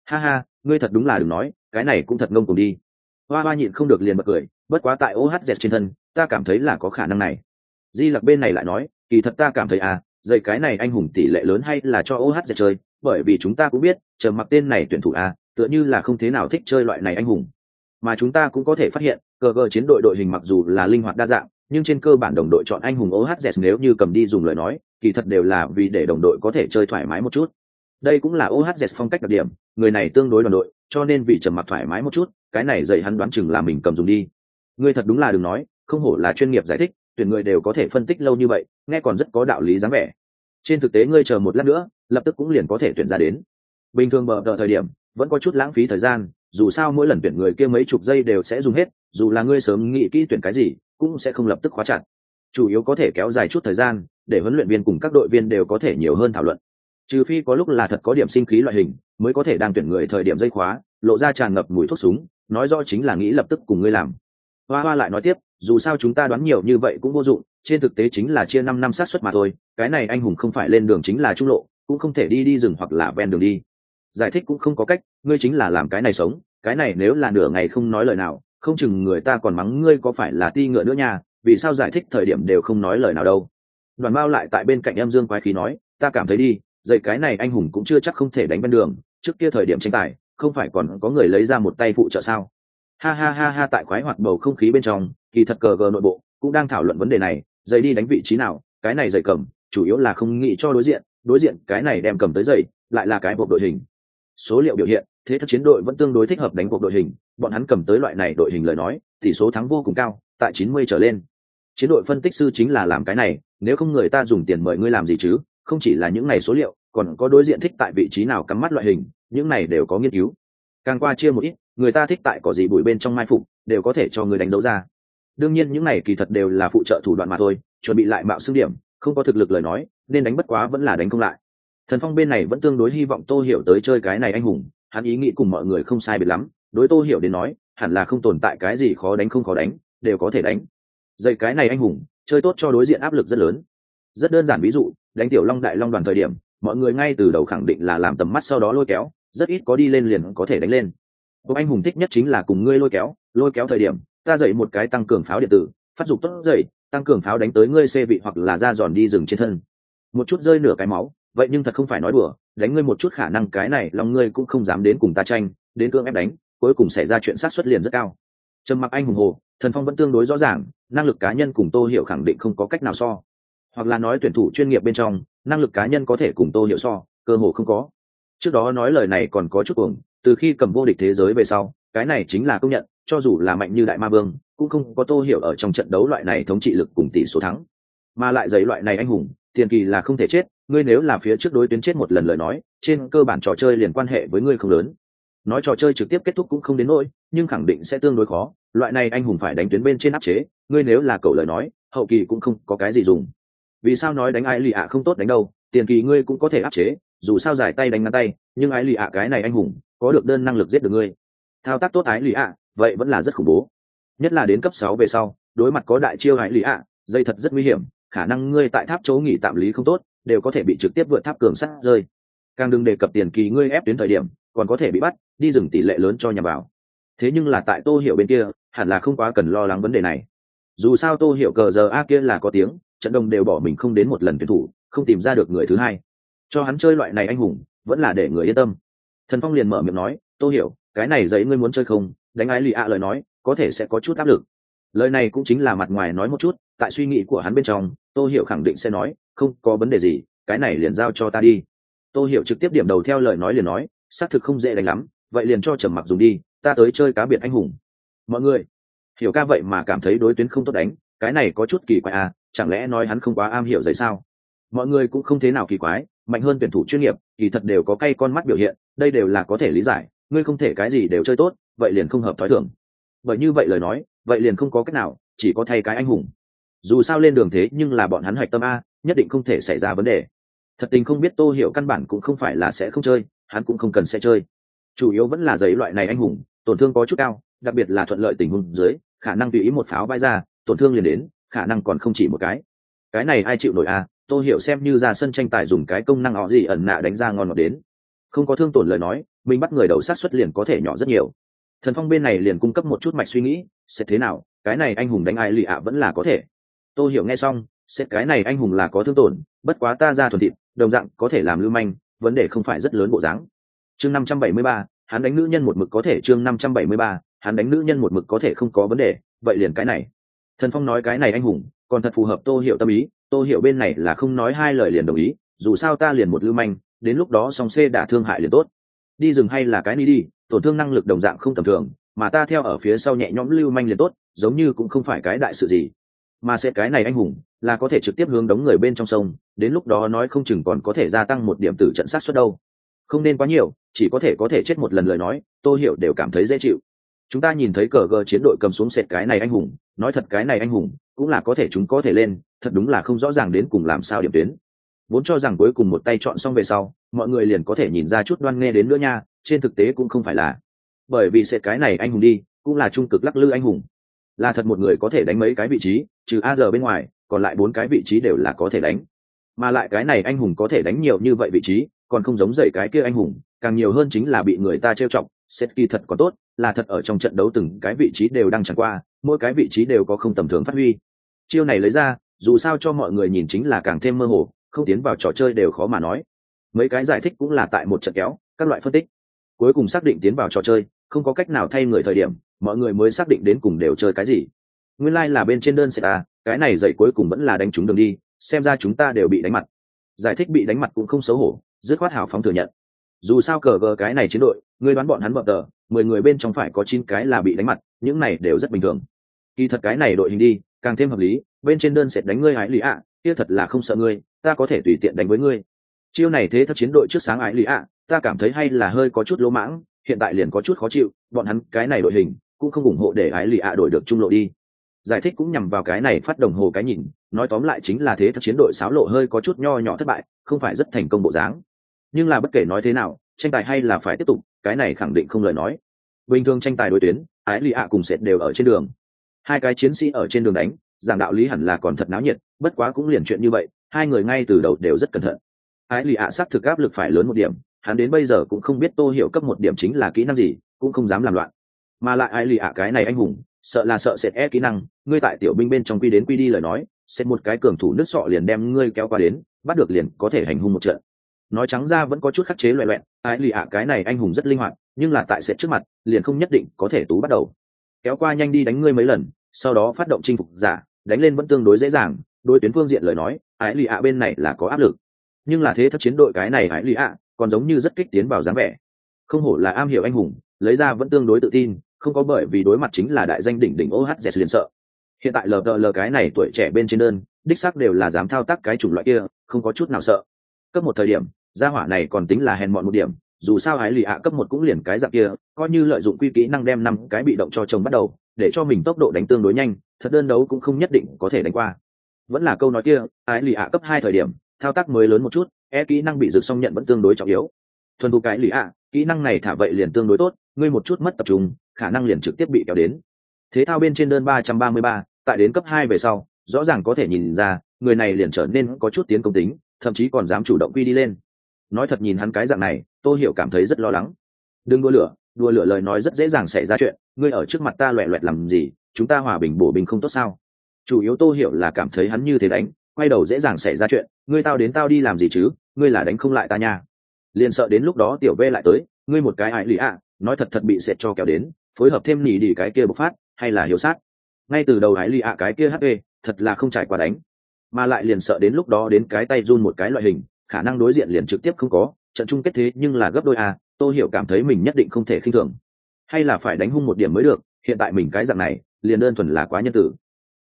ha ha, ngươi thật đúng là đừng nói cái này cũng thật ngông cùng đi. Hoa hoa nhịn không được liền bật cười, bất quá tại ohz trên thân, ta cảm thấy là có khả năng này. Di lặc bên này lại nói, kỳ thật ta cảm thấy à dạy cái này anh hùng tỷ lệ lớn hay là cho ohz chơi, bởi vì chúng ta cũng biết, chờ mặc tên này tuyển thủ à tựa như là không thế nào thích chơi loại này anh hùng. Mà chúng ta cũng có thể phát hiện, cờ cờ chiến đội đội hình mặc dù là linh hoạt đa dạng, nhưng trên cơ bản đồng đội chọn anh hùng ohz nếu như cầm đi dùng lời nói, kỳ thật đều là vì để đồng đội có thể chơi thoải mái một chút. Đây cũng là ohz phong cách đặc điểm người này tương đối đoàn đội, cho nên vì trầm mặc thoải mái một chút, cái này dạy hắn đoán chừng là mình cầm dùng đi. Ngươi thật đúng là đừng nói, không hổ là chuyên nghiệp giải thích, tuyển người đều có thể phân tích lâu như vậy, nghe còn rất có đạo lý dáng vẻ. Trên thực tế ngươi chờ một lát nữa, lập tức cũng liền có thể tuyển ra đến. Bình thường bờ đợi thời điểm, vẫn có chút lãng phí thời gian, dù sao mỗi lần tuyển người kia mấy chục giây đều sẽ dùng hết, dù là ngươi sớm nghĩ kỹ tuyển cái gì, cũng sẽ không lập tức khóa chặt. Chủ yếu có thể kéo dài chút thời gian, để huấn luyện viên cùng các đội viên đều có thể nhiều hơn thảo luận trừ phi có lúc là thật có điểm sinh khí loại hình, mới có thể đang tuyển người thời điểm dây khóa, lộ ra tràn ngập mùi thuốc súng, nói rõ chính là nghĩ lập tức cùng ngươi làm. Hoa hoa lại nói tiếp, dù sao chúng ta đoán nhiều như vậy cũng vô dụng, trên thực tế chính là chia năm năm sát xuất mà thôi, cái này anh hùng không phải lên đường chính là trung lộ, cũng không thể đi đi rừng hoặc là ven đường đi. Giải thích cũng không có cách, ngươi chính là làm cái này sống, cái này nếu là nửa ngày không nói lời nào, không chừng người ta còn mắng ngươi có phải là ti ngựa nữa nha, vì sao giải thích thời điểm đều không nói lời nào đâu. Đoàn bao lại tại bên cạnh em dương quái khí nói, ta cảm thấy đi dạy cái này anh hùng cũng chưa chắc không thể đánh bên đường, trước kia thời điểm tranh tài, không phải còn có người lấy ra một tay phụ trợ sao? Ha ha ha ha, tại khoái hoạt bầu không khí bên trong, kỳ thật cờ gờ nội bộ cũng đang thảo luận vấn đề này dày đi đánh vị trí nào, cái này dày cầm, chủ yếu là không nghĩ cho đối diện đối diện cái này đem cầm tới dày lại là cái bộ đội hình. Số liệu biểu hiện, thế thật chiến đội vẫn tương đối thích hợp đánh cuộc đội hình, bọn hắn cầm tới loại này đội hình lời nói, tỷ số thắng vô cùng cao, tại chín mươi trở lên. Chiến đội phân tích sư chính là làm cái này, nếu không người ta dùng tiền mời ngươi làm gì chứ? Không chỉ là những này số liệu, còn có đối diện thích tại vị trí nào cắm mắt loại hình, những này đều có nghiên cứu. Càng qua chia một ít, người ta thích tại có gì bụi bên trong mai phục, đều có thể cho người đánh dấu ra. Đương nhiên những này kỳ thật đều là phụ trợ thủ đoạn mà thôi, chuẩn bị lại mạo xương điểm, không có thực lực lời nói, nên đánh bất quá vẫn là đánh không lại. Thần phong bên này vẫn tương đối hy vọng tô hiểu tới chơi cái này anh hùng, hắn ý nghĩ cùng mọi người không sai biệt lắm, đối tô hiểu đến nói, hẳn là không tồn tại cái gì khó đánh không khó đánh, đều có thể đánh. Dạy cái này anh hùng, chơi tốt cho đối diện áp lực rất lớn. Rất đơn giản ví dụ đánh tiểu long đại long đoàn thời điểm, mọi người ngay từ đầu khẳng định là làm tầm mắt sau đó lôi kéo, rất ít có đi lên liền có thể đánh lên. Bố anh hùng thích nhất chính là cùng ngươi lôi kéo lôi kéo thời điểm, ta dậy một cái tăng cường pháo điện tử, phát dục tốt dậy, tăng cường pháo đánh tới ngươi xê vị hoặc là ra giòn đi rừng trên thân. Một chút rơi nửa cái máu, vậy nhưng thật không phải nói đùa, đánh ngươi một chút khả năng cái này lòng ngươi cũng không dám đến cùng ta tranh, đến cưỡng ép đánh, cuối cùng xảy ra chuyện sát xuất liền rất cao. Trầm mặc anh hùng hồ, thần phong vẫn tương đối rõ ràng, năng lực cá nhân cùng tô hiểu khẳng định không có cách nào so hoặc là nói tuyển thủ chuyên nghiệp bên trong, năng lực cá nhân có thể cùng tô hiểu so, cơ hồ không có. Trước đó nói lời này còn có chút cuồng, từ khi cầm vô địch thế giới về sau, cái này chính là công nhận, cho dù là mạnh như đại ma vương, cũng không có tô hiểu ở trong trận đấu loại này thống trị lực cùng tỷ số thắng. Mà lại giấy loại này anh hùng, tiền kỳ là không thể chết, ngươi nếu là phía trước đối tuyến chết một lần lời nói, trên cơ bản trò chơi liền quan hệ với ngươi không lớn. Nói trò chơi trực tiếp kết thúc cũng không đến nỗi, nhưng khẳng định sẽ tương đối khó, loại này anh hùng phải đánh tuyến bên trên áp chế, ngươi nếu là cậu lời nói, hậu kỳ cũng không có cái gì dùng vì sao nói đánh ai lì ạ không tốt đánh đâu, tiền kỳ ngươi cũng có thể áp chế, dù sao giải tay đánh ngắn tay, nhưng ái lì ạ cái này anh hùng, có được đơn năng lực giết được ngươi. Thao tác tốt ái lì ạ, vậy vẫn là rất khủng bố. Nhất là đến cấp sáu về sau, đối mặt có đại chiêu ái lì ạ, dây thật rất nguy hiểm, khả năng ngươi tại tháp chỗ nghỉ tạm lý không tốt, đều có thể bị trực tiếp vượt tháp cường sắt rơi. Càng đừng đề cập tiền kỳ ngươi ép đến thời điểm, còn có thể bị bắt, đi dừng tỷ lệ lớn cho nhà vào thế nhưng là tại tô hiểu bên kia, hẳn là không quá cần lo lắng vấn đề này. Dù sao tô hiểu cờ giờ a kia là có tiếng trận đồng đều bỏ mình không đến một lần tuyển thủ, không tìm ra được người thứ hai. Cho hắn chơi loại này anh hùng, vẫn là để người yên tâm. Thần phong liền mở miệng nói, tô hiểu, cái này giấy ngươi muốn chơi không? Đánh ái lì ạ lời nói, có thể sẽ có chút áp lực. Lời này cũng chính là mặt ngoài nói một chút, tại suy nghĩ của hắn bên trong, tô hiểu khẳng định sẽ nói, không có vấn đề gì, cái này liền giao cho ta đi. Tô hiểu trực tiếp điểm đầu theo lời nói liền nói, xác thực không dễ đánh lắm, vậy liền cho trầm mặc dùng đi, ta tới chơi cá biệt anh hùng. Mọi người, hiểu ca vậy mà cảm thấy đối tuyến không tốt đánh, cái này có chút kỳ quái à chẳng lẽ nói hắn không quá am hiểu giấy sao? Mọi người cũng không thế nào kỳ quái, mạnh hơn tuyển thủ chuyên nghiệp, kỳ thật đều có cay con mắt biểu hiện, đây đều là có thể lý giải, ngươi không thể cái gì đều chơi tốt, vậy liền không hợp thói thường. Bởi như vậy lời nói, vậy liền không có cách nào, chỉ có thay cái anh hùng. Dù sao lên đường thế nhưng là bọn hắn hạch tâm a, nhất định không thể xảy ra vấn đề. Thật tình không biết tô hiểu căn bản cũng không phải là sẽ không chơi, hắn cũng không cần sẽ chơi. Chủ yếu vẫn là giấy loại này anh hùng, tổn thương có chút cao, đặc biệt là thuận lợi tình huống dưới, khả năng tùy ý một pháo bay ra, tổn thương liền đến khả năng còn không chỉ một cái. Cái này ai chịu nổi à? Tôi hiểu xem như ra sân tranh tài dùng cái công năng họ gì ẩn nạ đánh ra ngon ngọt đến. Không có thương tổn lời nói, mình bắt người đầu sát xuất liền có thể nhỏ rất nhiều. Thần phong bên này liền cung cấp một chút mạch suy nghĩ, sẽ thế nào? Cái này anh hùng đánh ai lì ạ vẫn là có thể. Tôi hiểu nghe xong, sẽ cái này anh hùng là có thương tổn, bất quá ta ra thuần thịt, đồng dạng có thể làm lưu manh, vấn đề không phải rất lớn bộ dáng. Chương năm trăm bảy mươi ba, hắn đánh nữ nhân một mực có thể, chương năm trăm bảy mươi ba, hắn đánh nữ nhân một mực có thể không có vấn đề, vậy liền cái này thần phong nói cái này anh hùng, còn thật phù hợp tô hiểu tâm ý, tô hiểu bên này là không nói hai lời liền đồng ý, dù sao ta liền một lưu manh, đến lúc đó song xê đã thương hại liền tốt. Đi rừng hay là cái ni đi, tổn thương năng lực đồng dạng không tầm thường, mà ta theo ở phía sau nhẹ nhõm lưu manh liền tốt, giống như cũng không phải cái đại sự gì. Mà sẽ cái này anh hùng, là có thể trực tiếp hướng đống người bên trong sông, đến lúc đó nói không chừng còn có thể gia tăng một điểm tử trận sát suất đâu. Không nên quá nhiều, chỉ có thể có thể chết một lần lời nói, tô hiểu đều cảm thấy dễ chịu chúng ta nhìn thấy cờ gờ chiến đội cầm xuống sệt cái này anh hùng, nói thật cái này anh hùng, cũng là có thể chúng có thể lên, thật đúng là không rõ ràng đến cùng làm sao điểm tuyến. Vốn cho rằng cuối cùng một tay chọn xong về sau, mọi người liền có thể nhìn ra chút đoan nghe đến nữa nha, trên thực tế cũng không phải là. Bởi vì sệt cái này anh hùng đi, cũng là trung cực lắc lư anh hùng. Là thật một người có thể đánh mấy cái vị trí, trừ a giờ bên ngoài, còn lại bốn cái vị trí đều là có thể đánh. Mà lại cái này anh hùng có thể đánh nhiều như vậy vị trí, còn không giống dậy cái kia anh hùng, càng nhiều hơn chính là bị người ta trêu chọc set kỳ thật có tốt, là thật ở trong trận đấu từng cái vị trí đều đang chẳng qua, mỗi cái vị trí đều có không tầm thường phát huy. Chiêu này lấy ra, dù sao cho mọi người nhìn chính là càng thêm mơ hồ, không tiến vào trò chơi đều khó mà nói. Mấy cái giải thích cũng là tại một trận kéo, các loại phân tích. Cuối cùng xác định tiến vào trò chơi, không có cách nào thay người thời điểm, mọi người mới xác định đến cùng đều chơi cái gì. Nguyên lai là bên trên đơn sẽ à cái này dậy cuối cùng vẫn là đánh chúng đường đi, xem ra chúng ta đều bị đánh mặt. Giải thích bị đánh mặt cũng không xấu hổ, dứt khoát hào phóng thừa nhận. Dù sao cờ vờ cái này chiến đội người đoán bọn hắn bợp tờ, mười người bên trong phải có chín cái là bị đánh mặt, những này đều rất bình thường. Kỳ thật cái này đội hình đi, càng thêm hợp lý, bên trên đơn sẽ đánh ngươi ái lì ạ, kia thật là không sợ ngươi, ta có thể tùy tiện đánh với ngươi. Chiêu này thế thấp chiến đội trước sáng ái lì ạ, ta cảm thấy hay là hơi có chút lỗ mãng, hiện tại liền có chút khó chịu, bọn hắn cái này đội hình cũng không ủng hộ để ái lì ạ đổi được trung lộ đi. Giải thích cũng nhằm vào cái này phát đồng hồ cái nhìn, nói tóm lại chính là thế thật chiến đội xáo lộ hơi có chút nho nhỏ thất bại, không phải rất thành công bộ dáng. Nhưng là bất kể nói thế nào tranh tài hay là phải tiếp tục, cái này khẳng định không lời nói. Bình thường tranh tài đối tuyến, ái lì ạ cùng sệt đều ở trên đường. Hai cái chiến sĩ ở trên đường đánh, giảng đạo lý hẳn là còn thật náo nhiệt, bất quá cũng liền chuyện như vậy, hai người ngay từ đầu đều rất cẩn thận. Ái lì ạ xác thực áp lực phải lớn một điểm, hắn đến bây giờ cũng không biết tô hiểu cấp một điểm chính là kỹ năng gì, cũng không dám làm loạn. Mà lại ai lì ạ cái này anh hùng, sợ là sợ sệt e kỹ năng, ngươi tại tiểu binh bên trong quy đến quy đi lời nói, sệt một cái cường thủ nước sọ liền đem ngươi kéo qua đến, bắt được liền có thể hành hung một trận. Nói trắng ra vẫn có chút khắc chế loẹ loẹn ái lì ạ, cái này anh hùng rất linh hoạt, nhưng là tại sệt trước mặt, liền không nhất định có thể tú bắt đầu. Kéo qua nhanh đi đánh ngươi mấy lần, sau đó phát động chinh phục giả, đánh lên vẫn tương đối dễ dàng, đối tuyến phương diện lời nói ái lì ạ bên này là có áp lực. Nhưng là thế thất chiến đội cái này ái lì ạ, còn giống như rất kích tiến vào dáng vẻ. Không hổ là am hiểu anh hùng, lấy ra vẫn tương đối tự tin, không có bởi vì đối mặt chính là đại danh đỉnh đỉnh ohz liền sợ. Hiện tại lờ lờ cái này tuổi trẻ bên trên đơn, đích xác đều là dám thao tác cái chủng loại kia, không có chút nào sợ. Cấp một thời điểm gia hỏa này còn tính là hèn mọn một điểm, dù sao hái lì ạ cấp một cũng liền cái dạng kia, coi như lợi dụng quy kỹ năng đem năm cái bị động cho chồng bắt đầu, để cho mình tốc độ đánh tương đối nhanh, thật đơn đấu cũng không nhất định có thể đánh qua. Vẫn là câu nói kia ái lì ạ cấp hai thời điểm, thao tác mới lớn một chút e kỹ năng bị rực xong nhận vẫn tương đối trọng yếu. Thuần thục cái lì ạ, kỹ năng này thả vậy liền tương đối tốt, ngươi một chút mất tập trung, khả năng liền trực tiếp bị kéo đến. Thế thao bên trên đơn ba trăm ba mươi ba, tại đến cấp hai về sau, rõ ràng có thể nhìn ra, người này liền trở nên có chút tiến công tính, thậm chí còn dám chủ động quy đi lên nói thật nhìn hắn cái dạng này tôi hiểu cảm thấy rất lo lắng. Đừng đua lửa đua lửa lời nói rất dễ dàng xảy ra chuyện, ngươi ở trước mặt ta loẹ loẹt làm gì, chúng ta hòa bình bổ bình không tốt sao? Chủ yếu tôi hiểu là cảm thấy hắn như thế đánh, quay đầu dễ dàng xảy ra chuyện, ngươi tao đến tao đi làm gì chứ, ngươi là đánh không lại ta nha. Liền sợ đến lúc đó tiểu v lại tới, ngươi một cái ải lì ạ, nói thật thật bị sệt cho kéo đến, phối hợp thêm nỉ đi cái kia bộc phát, hay là hiếu sát. Ngay từ đầu ải lì ạ cái kia hp thật là không trải qua đánh. Mà lại liền sợ đến lúc đó đến cái tay run một cái loại hình khả năng đối diện liền trực tiếp không có, trận chung kết thế nhưng là gấp đôi à, a tôi hiểu cảm thấy mình nhất định không thể khinh thường. Hay là phải đánh hung một điểm mới được, hiện tại mình cái dạng này, liền đơn thuần là quá nhân tử.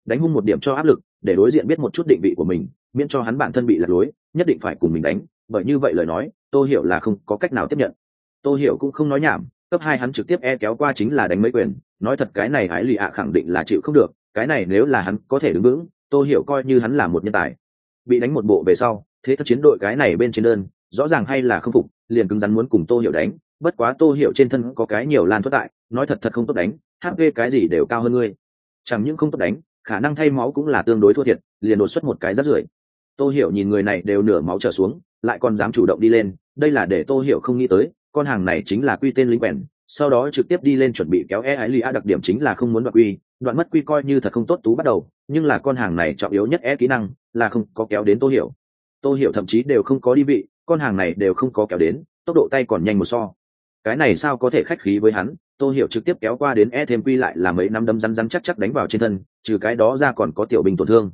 Đánh hung một điểm cho áp lực, để đối diện biết một chút định vị của mình, miễn cho hắn bản thân bị lạc lối, nhất định phải cùng mình đánh. Bởi như vậy lời nói tôi hiểu là không có cách nào tiếp nhận. Tôi hiểu cũng không nói nhảm, cấp hai hắn trực tiếp e kéo qua chính là đánh mấy quyền, nói thật cái này hãy lì ạ khẳng định là chịu không được, cái này nếu là hắn có thể đứng vững tôi hiểu coi như hắn là một nhân tài bị đánh một bộ về sau, thế thật chiến đội cái này bên trên đơn, rõ ràng hay là không phục, liền cứng rắn muốn cùng tô hiểu đánh, bất quá tô hiểu trên thân có cái nhiều lan thoát tại, nói thật thật không tốt đánh hp cái gì đều cao hơn ngươi. Chẳng những không tốt đánh, khả năng thay máu cũng là tương đối thua thiệt, liền đột xuất một cái rất rưởi tô hiểu nhìn người này đều nửa máu trở xuống, lại còn dám chủ động đi lên, đây là để tô hiểu không nghĩ tới, con hàng này chính là quy tên lính quèn, sau đó trực tiếp đi lên chuẩn bị kéo e ái lì a đặc điểm chính là không muốn đoạn quy, đoạn mất quy coi như thật không tốt tú bắt đầu, nhưng là con hàng này trọng yếu nhất e kỹ năng là không có kéo đến tô hiểu. Tô hiểu thậm chí đều không có đi vị, con hàng này đều không có kéo đến, tốc độ tay còn nhanh một so. Cái này sao có thể khách khí với hắn? Tô hiểu trực tiếp kéo qua đến e thêm quy lại là mấy năm đấm rắn rắn chắc chắc đánh vào trên thân, trừ cái đó ra còn có tiểu bình tổn thương.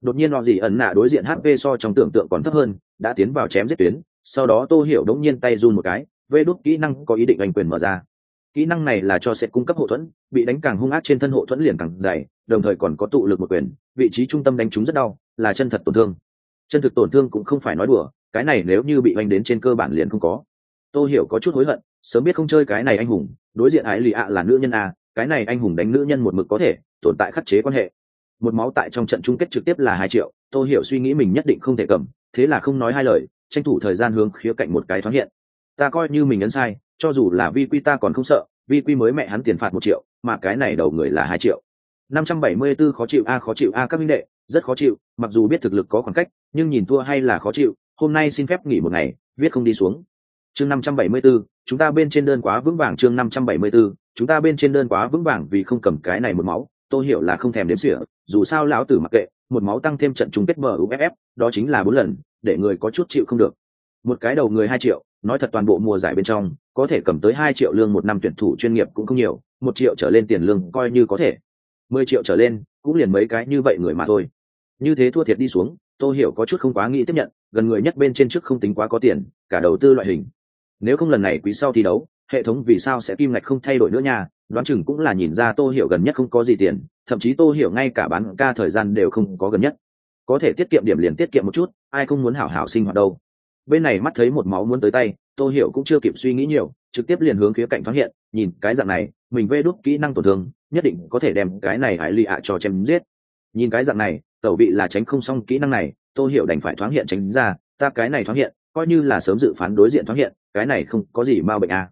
Đột nhiên họ gì ẩn nạ đối diện hp so trong tưởng tượng còn thấp hơn, đã tiến vào chém giết tuyến, sau đó tô hiểu đống nhiên tay run một cái, vê đốt kỹ năng có ý định anh quyền mở ra. Kỹ năng này là cho sẽ cung cấp hộ thuẫn, bị đánh càng hung ác trên thân hộ thuẫn liền càng dày, đồng thời còn có tụ lực một quyền, vị trí trung tâm đánh trúng rất đau là chân thật tổn thương. Chân thực tổn thương cũng không phải nói đùa cái này nếu như bị oanh đến trên cơ bản liền không có. Tôi hiểu có chút hối hận sớm biết không chơi cái này anh hùng đối diện ái lì ạ là nữ nhân à, cái này anh hùng đánh nữ nhân một mực có thể tồn tại khắc chế quan hệ. Một máu tại trong trận chung kết trực tiếp là hai triệu tôi hiểu suy nghĩ mình nhất định không thể cầm thế là không nói hai lời tranh thủ thời gian hướng khía cạnh một cái thoáng hiện. Ta coi như mình ấn sai cho dù là vi quy ta còn không sợ vi quy mới mẹ hắn tiền phạt một triệu mà cái này đầu người là hai triệu năm trăm bảy mươi 574 khó chịu a khó chịu a các minh đệ rất khó chịu mặc dù biết thực lực có khoảng cách nhưng nhìn thua hay là khó chịu hôm nay xin phép nghỉ một ngày viết không đi xuống. Chương năm trăm bảy mươi 574, chúng ta bên trên đơn quá vững vàng chương năm trăm bảy mươi 574, chúng ta bên trên đơn quá vững vàng vì không cầm cái này một máu tôi hiểu là không thèm đếm xỉa dù sao lão tử mặc kệ một máu tăng thêm trận chung kết mở uff đó chính là bốn lần để người có chút chịu không được. Một cái đầu người hai triệu nói thật toàn bộ mùa giải bên trong có thể cầm tới hai triệu lương một năm tuyển thủ chuyên nghiệp cũng không nhiều một triệu trở lên tiền lương coi như có thể mười triệu trở lên, cũng liền mấy cái như vậy người mà thôi. Như thế thua thiệt đi xuống tôi hiểu có chút không quá nghĩ tiếp nhận, gần người nhất bên trên trước không tính quá có tiền, cả đầu tư loại hình. Nếu không lần này quý sau thi đấu, hệ thống vì sao sẽ kim ngạch không thay đổi nữa nha, đoán chừng cũng là nhìn ra tô hiểu gần nhất không có gì tiền, thậm chí tô hiểu ngay cả bán ca thời gian đều không có gần nhất. Có thể tiết kiệm điểm liền tiết kiệm một chút, ai không muốn hảo hảo sinh hoạt đâu. Bên này mắt thấy một máu muốn tới tay, tô hiểu cũng chưa kịp suy nghĩ nhiều, trực tiếp liền hướng phía cạnh thoáng hiện, nhìn cái dạng này, mình vê đúc kỹ năng tổn thương nhất định có thể đem cái này hải lì ạ cho chém giết. Nhìn cái dạng này, tẩu vị là tránh không xong kỹ năng này, tô hiểu đành phải thoáng hiện tránh ra, ta cái này thoáng hiện, coi như là sớm dự phán đối diện thoáng hiện, cái này không có gì mau bệnh à.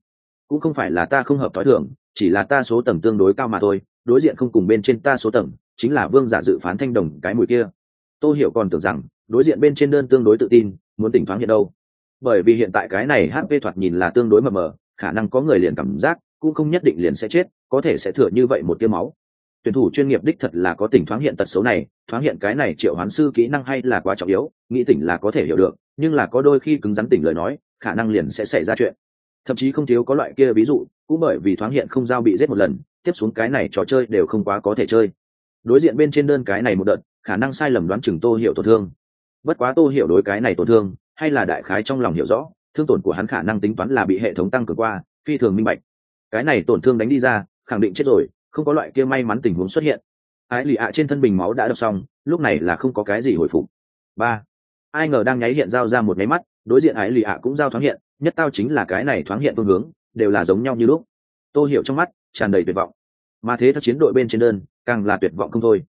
cũng không phải là ta không hợp thói thường, chỉ là ta số tầng tương đối cao mà thôi, đối diện không cùng bên trên ta số tầng, chính là vương giả dự phán thanh đồng cái mùi kia. Tôi hiểu còn tưởng rằng, đối diện bên trên đơn tương đối tự tin, muốn tỉnh thoáng hiện đâu. Bởi vì hiện tại cái này hp thoạt nhìn là tương đối mờ mờ, khả năng có người liền cảm giác cũng không nhất định liền sẽ chết, có thể sẽ thừa như vậy một tiêu máu. Tuyển thủ chuyên nghiệp đích thật là có tình thoáng hiện tật xấu này, thoáng hiện cái này triệu hoán sư kỹ năng hay là quá trọng yếu, nghĩ tỉnh là có thể hiểu được, nhưng là có đôi khi cứng rắn tỉnh lời nói, khả năng liền sẽ xảy ra chuyện. Thậm chí không thiếu có loại kia ví dụ, cũng bởi vì thoáng hiện không giao bị giết một lần, tiếp xuống cái này trò chơi đều không quá có thể chơi. Đối diện bên trên đơn cái này một đợt, khả năng sai lầm đoán chừng tô hiểu tổn thương. Bất quá tô hiểu đối cái này tổn thương, hay là đại khái trong lòng hiểu rõ, thương tổn của hắn khả năng tính toán là bị hệ thống tăng cường qua, phi thường minh bạch cái này tổn thương đánh đi ra, khẳng định chết rồi, không có loại kia may mắn tình huống xuất hiện. Ái lì ạ trên thân bình máu đã đọc xong, lúc này là không có cái gì hồi phục. Ba, ai ngờ đang nháy hiện giao ra một nháy mắt, đối diện ái lì ạ cũng giao thoáng hiện, nhất tao chính là cái này thoáng hiện phương hướng, đều là giống nhau như lúc. Tôi hiểu trong mắt tràn đầy tuyệt vọng. Mà thế theo chiến đội bên trên đơn, càng là tuyệt vọng không thôi.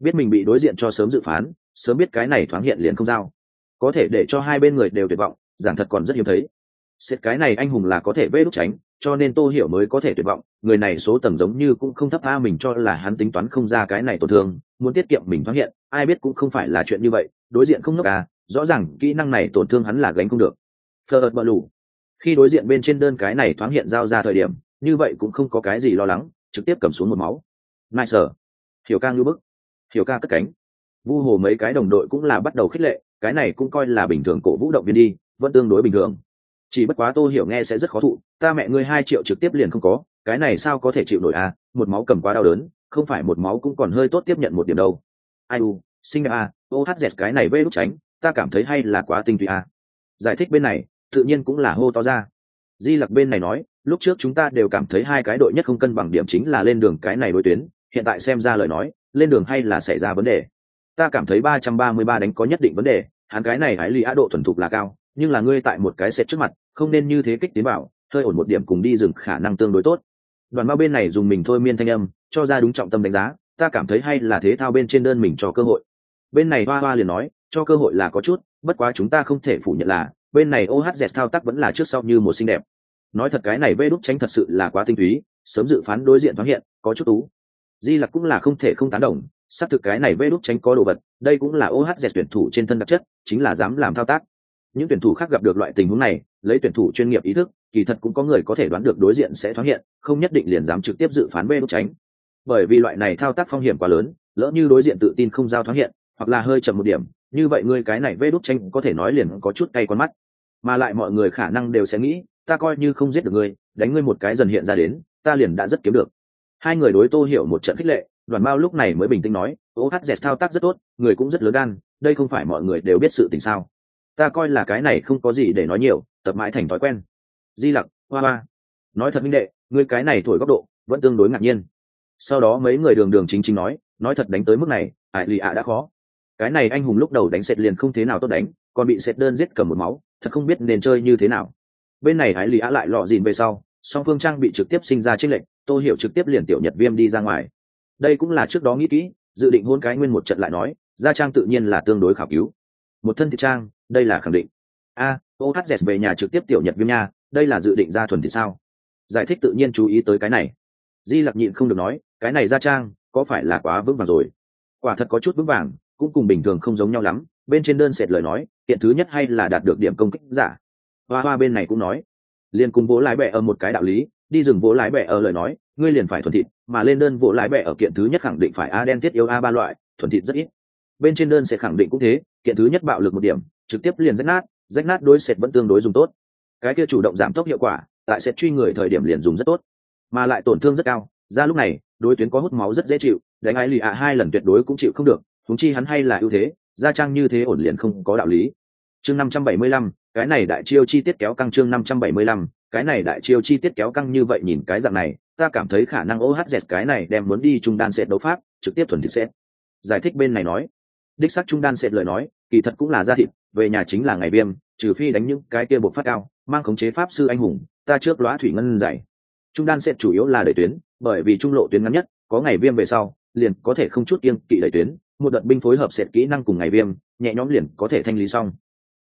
Biết mình bị đối diện cho sớm dự phán, sớm biết cái này thoáng hiện liền không giao. Có thể để cho hai bên người đều tuyệt vọng, giảng thật còn rất hiếm thấy. Xét cái này anh hùng là có thể vê đúc tránh cho nên tô hiểu mới có thể tuyệt vọng, người này số tầng giống như cũng không thấp, a, mình cho là hắn tính toán không ra cái này tổn thương, muốn tiết kiệm mình thoáng hiện, ai biết cũng không phải là chuyện như vậy, đối diện không nốc à rõ ràng kỹ năng này tổn thương hắn là gánh không được. Phờ ợt bờ lủ khi đối diện bên trên đơn cái này thoáng hiện giao ra thời điểm, như vậy cũng không có cái gì lo lắng, trực tiếp cầm xuống một máu. Nai sở hiểu ca ngư bức. Hiểu ca cất cánh. Vu hồ mấy cái đồng đội cũng là bắt đầu khích lệ, cái này cũng coi là bình thường cổ vũ động viên đi, vẫn tương đối bình thường chỉ bất quá tô hiểu nghe sẽ rất khó thụ, ta mẹ ngươi hai triệu trực tiếp liền không có, cái này sao có thể chịu nổi à? Một máu cầm quá đau đớn, không phải một máu cũng còn hơi tốt tiếp nhận một điểm đâu. Ai u sinh a à, dẹt cái này vê lúc tránh, ta cảm thấy hay là quá tinh tụy a à. giải thích bên này, tự nhiên cũng là hô to ra. Di lặc bên này nói, lúc trước chúng ta đều cảm thấy hai cái đội nhất không cân bằng điểm chính là lên đường cái này đối tuyến, hiện tại xem ra lời nói, lên đường hay là xảy ra vấn đề. Ta cảm thấy ba trăm ba mươi ba đánh có nhất định vấn đề, hắn cái này hãy lì á độ thuần thục là cao nhưng là ngươi tại một cái sệt trước mặt, không nên như thế kích tiến bảo hơi ổn một điểm cùng đi dừng khả năng tương đối tốt. Đoàn bao bên này dùng mình thôi miên thanh âm, cho ra đúng trọng tâm đánh giá, ta cảm thấy hay là thế thao bên trên đơn mình cho cơ hội. Bên này hoa hoa liền nói, cho cơ hội là có chút, bất quá chúng ta không thể phủ nhận là, bên này ohz thao tác vẫn là trước sau như một xinh đẹp. Nói thật cái này vê đúc tránh thật sự là quá tinh túy, sớm dự phán đối diện thoáng hiện, có chút tú. Di lặc cũng là không thể không tán đồng, xác thực cái này vê đúc tránh có đồ vật, đây cũng là ohz tuyển thủ trên thân đặc chất, chính là dám làm thao tác những tuyển thủ khác gặp được loại tình huống này, lấy tuyển thủ chuyên nghiệp ý thức, kỳ thật cũng có người có thể đoán được đối diện sẽ thoáng hiện, không nhất định liền dám trực tiếp dự phán bê đốt tránh. Bởi vì loại này thao tác phong hiểm quá lớn, lỡ như đối diện tự tin không giao thoáng hiện, hoặc là hơi chậm một điểm, như vậy ngươi cái này vê đốt tranh có thể nói liền có chút cay con mắt. Mà lại mọi người khả năng đều sẽ nghĩ, ta coi như không giết được ngươi, đánh ngươi một cái dần hiện ra đến, ta liền đã rất kiếm được. Hai người đối tô hiểu một trận khích lệ, đoàn mao lúc này mới bình tĩnh nói, ô hát dẹt thao tác rất tốt, người cũng rất lớn gan, đây không phải mọi người đều biết sự tình sao ta coi là cái này không có gì để nói nhiều, tập mãi thành thói quen. Di lặc, hoa hoa. Nói thật minh đệ, ngươi cái này thổi góc độ, vẫn tương đối ngạc nhiên. Sau đó mấy người đường đường chính chính nói nói thật đánh tới mức này ải lì ạ đã khó. Cái này anh hùng lúc đầu đánh sệt liền không thế nào tốt đánh, còn bị sệt đơn giết cầm một máu, thật không biết nên chơi như thế nào. Bên này ải lì ạ lại lọ dìn về sau, song phương trang bị trực tiếp sinh ra trích lệnh, tô hiểu trực tiếp liền tiểu nhật viêm đi ra ngoài. Đây cũng là trước đó nghĩ kỹ, dự định hôn cái nguyên một trận lại nói, gia trang tự nhiên là tương đối khảo cứu. Một thân thị trang đây là khẳng định. A ohz về nhà trực tiếp tiểu nhật viêm nha, đây là dự định ra thuần thì sao? Giải thích tự nhiên chú ý tới cái này. Di lặc nhịn không được nói, cái này gia trang, có phải là quá vững vàng rồi? Quả thật có chút vững vàng, cũng cùng bình thường không giống nhau lắm, bên trên đơn sệt lời nói hiện thứ nhất hay là đạt được điểm công kích giả. Hoa hoa bên này cũng nói, liền cùng vỗ lái bẹ ở một cái đạo lý, đi rừng vỗ lái bẹ ở lời nói, ngươi liền phải thuần thịt, mà lên đơn vỗ lái bẹ ở kiện thứ nhất khẳng định phải a đen thiết yếu a ba loại, thuần thịt rất ít. Bên trên đơn sẽ khẳng định cũng thế, kiện thứ nhất bạo lực một điểm trực tiếp liền rách nát rách nát đối sệt vẫn tương đối dùng tốt. Cái kia chủ động giảm tốc hiệu quả, tại sệt truy người thời điểm liền dùng rất tốt. Mà lại tổn thương rất cao, ra lúc này, đối tuyến có hút máu rất dễ chịu, đánh ai lì ạ hai lần tuyệt đối cũng chịu không được thúng chi hắn hay là ưu thế gia trang như thế ổn liền không có đạo lý. Chương năm trăm bảy mươi lăm, cái này đại chiêu chi tiết kéo căng chương năm trăm bảy mươi lăm, cái này đại chiêu chi tiết kéo căng như vậy nhìn cái dạng này, ta cảm thấy khả năng ohz cái này đem muốn đi trung đan sệt đấu pháp, trực tiếp thuần thịt sệt. Giải thích bên này nói. Đích sắc trung đan sệt lời nói kỳ thật cũng là gia thịt, về nhà chính là ngày viêm, trừ phi đánh những cái kia buộc phát cao, mang khống chế pháp sư anh hùng, ta trước lóa thủy ngân dày trung đan sẽ chủ yếu là đẩy tuyến, bởi vì trung lộ tuyến ngắn nhất, có ngày viêm về sau, liền có thể không chút yên kỵ đẩy tuyến, một đợt binh phối hợp sệt kỹ năng cùng ngày viêm, nhẹ nhõm liền có thể thanh lý xong.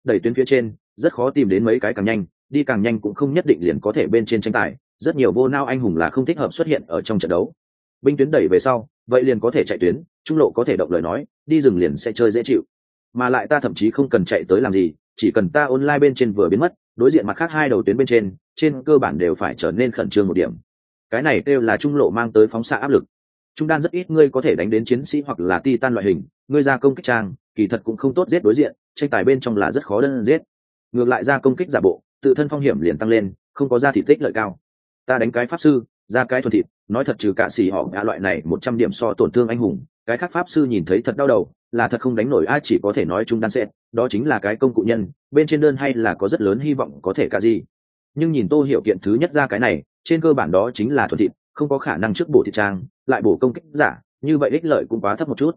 Đẩy tuyến phía trên, rất khó tìm đến mấy cái càng nhanh, đi càng nhanh cũng không nhất định liền có thể bên trên tranh tài, rất nhiều vô nao anh hùng là không thích hợp xuất hiện ở trong trận đấu. Binh tuyến đẩy về sau, vậy liền có thể chạy tuyến, trung lộ có thể động lời nói, đi rừng liền sẽ chơi dễ chịu mà lại ta thậm chí không cần chạy tới làm gì, chỉ cần ta online bên trên vừa biến mất, đối diện mặt khác hai đầu tuyến bên trên trên cơ bản đều phải trở nên khẩn trương một điểm. Cái này kêu là trung lộ mang tới phóng xạ áp lực. Trung đan rất ít ngươi có thể đánh đến chiến sĩ hoặc là ti tan loại hình, ngươi ra công kích trang, kỳ thật cũng không tốt giết đối diện, tranh tài bên trong là rất khó đơn giết. Ngược lại ra công kích giả bộ, tự thân phong hiểm liền tăng lên, không có ra thị tích lợi cao. Ta đánh cái pháp sư, ra cái thuần thịt, nói thật trừ cả xì họ ngã loại này một trăm điểm so tổn thương anh hùng, cái khác pháp sư nhìn thấy thật đau đầu là thật không đánh nổi ai chỉ có thể nói chung đan sẽ đó chính là cái công cụ nhân, bên trên đơn hay là có rất lớn hy vọng có thể cả gì. Nhưng nhìn tô hiểu kiện thứ nhất ra cái này, trên cơ bản đó chính là thuận thịt, không có khả năng trước bổ thị trang, lại bổ công kích giả, như vậy ích lợi cũng quá thấp một chút.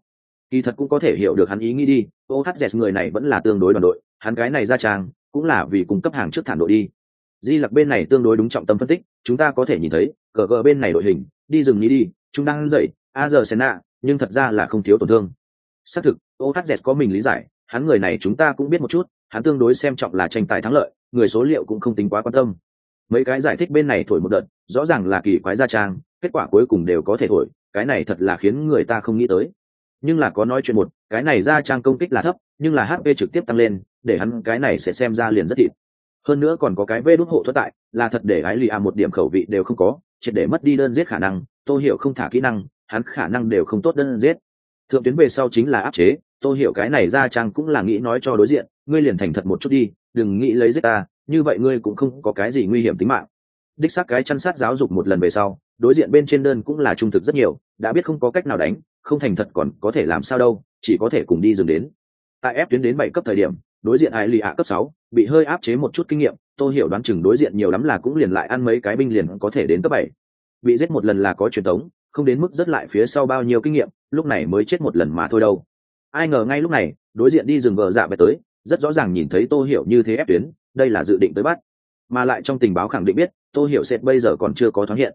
Kỳ thật cũng có thể hiểu được hắn ý nghĩ đi ohz người này vẫn là tương đối đoàn đội, hắn cái này ra trang, cũng là vì cung cấp hàng trước thản đội đi. Di lặc bên này tương đối đúng trọng tâm phân tích, chúng ta có thể nhìn thấy, cờ cờ bên này đội hình, đi rừng ní đi, chúng đang dậy, a giờ senna, nhưng thật ra là không thiếu tổn thương xác thực ohz có mình lý giải, hắn người này chúng ta cũng biết một chút, hắn tương đối xem trọng là tranh tài thắng lợi, người số liệu cũng không tính quá quan tâm. Mấy cái giải thích bên này thổi một đợt, rõ ràng là kỳ quái gia trang, kết quả cuối cùng đều có thể thổi, cái này thật là khiến người ta không nghĩ tới. Nhưng là có nói chuyện một, cái này gia trang công kích là thấp, nhưng là hp trực tiếp tăng lên, để hắn cái này sẽ xem ra liền rất thịt. Hơn nữa còn có cái vê đốt hộ thoát tại, là thật để gái lì a một điểm khẩu vị đều không có, triệt để mất đi đơn giết khả năng, tô hiểu không thả kỹ năng, hắn khả năng đều không tốt đơn giết thượng tuyến về sau chính là áp chế, tôi hiểu cái này ra trang cũng là nghĩ nói cho đối diện, ngươi liền thành thật một chút đi, đừng nghĩ lấy giết ta, như vậy ngươi cũng không có cái gì nguy hiểm tính mạng. Đích xác cái chăn sát giáo dục một lần về sau, đối diện bên trên đơn cũng là trung thực rất nhiều, đã biết không có cách nào đánh, không thành thật còn có thể làm sao đâu, chỉ có thể cùng đi dừng đến. Tại ép tuyến đến bảy cấp thời điểm, đối diện ai lì ạ cấp sáu, bị hơi áp chế một chút kinh nghiệm, tôi hiểu đoán chừng đối diện nhiều lắm là cũng liền lại ăn mấy cái binh liền có thể đến cấp bảy. Bị giết một lần là có truyền thống, không đến mức rất lại phía sau bao nhiêu kinh nghiệm lúc này mới chết một lần mà thôi đâu. Ai ngờ ngay lúc này, đối diện đi rừng vợ dạ về tới, rất rõ ràng nhìn thấy tô hiểu như thế ép tuyến, đây là dự định tới bắt. Mà lại trong tình báo khẳng định biết, tô hiểu sẽ bây giờ còn chưa có thoáng hiện.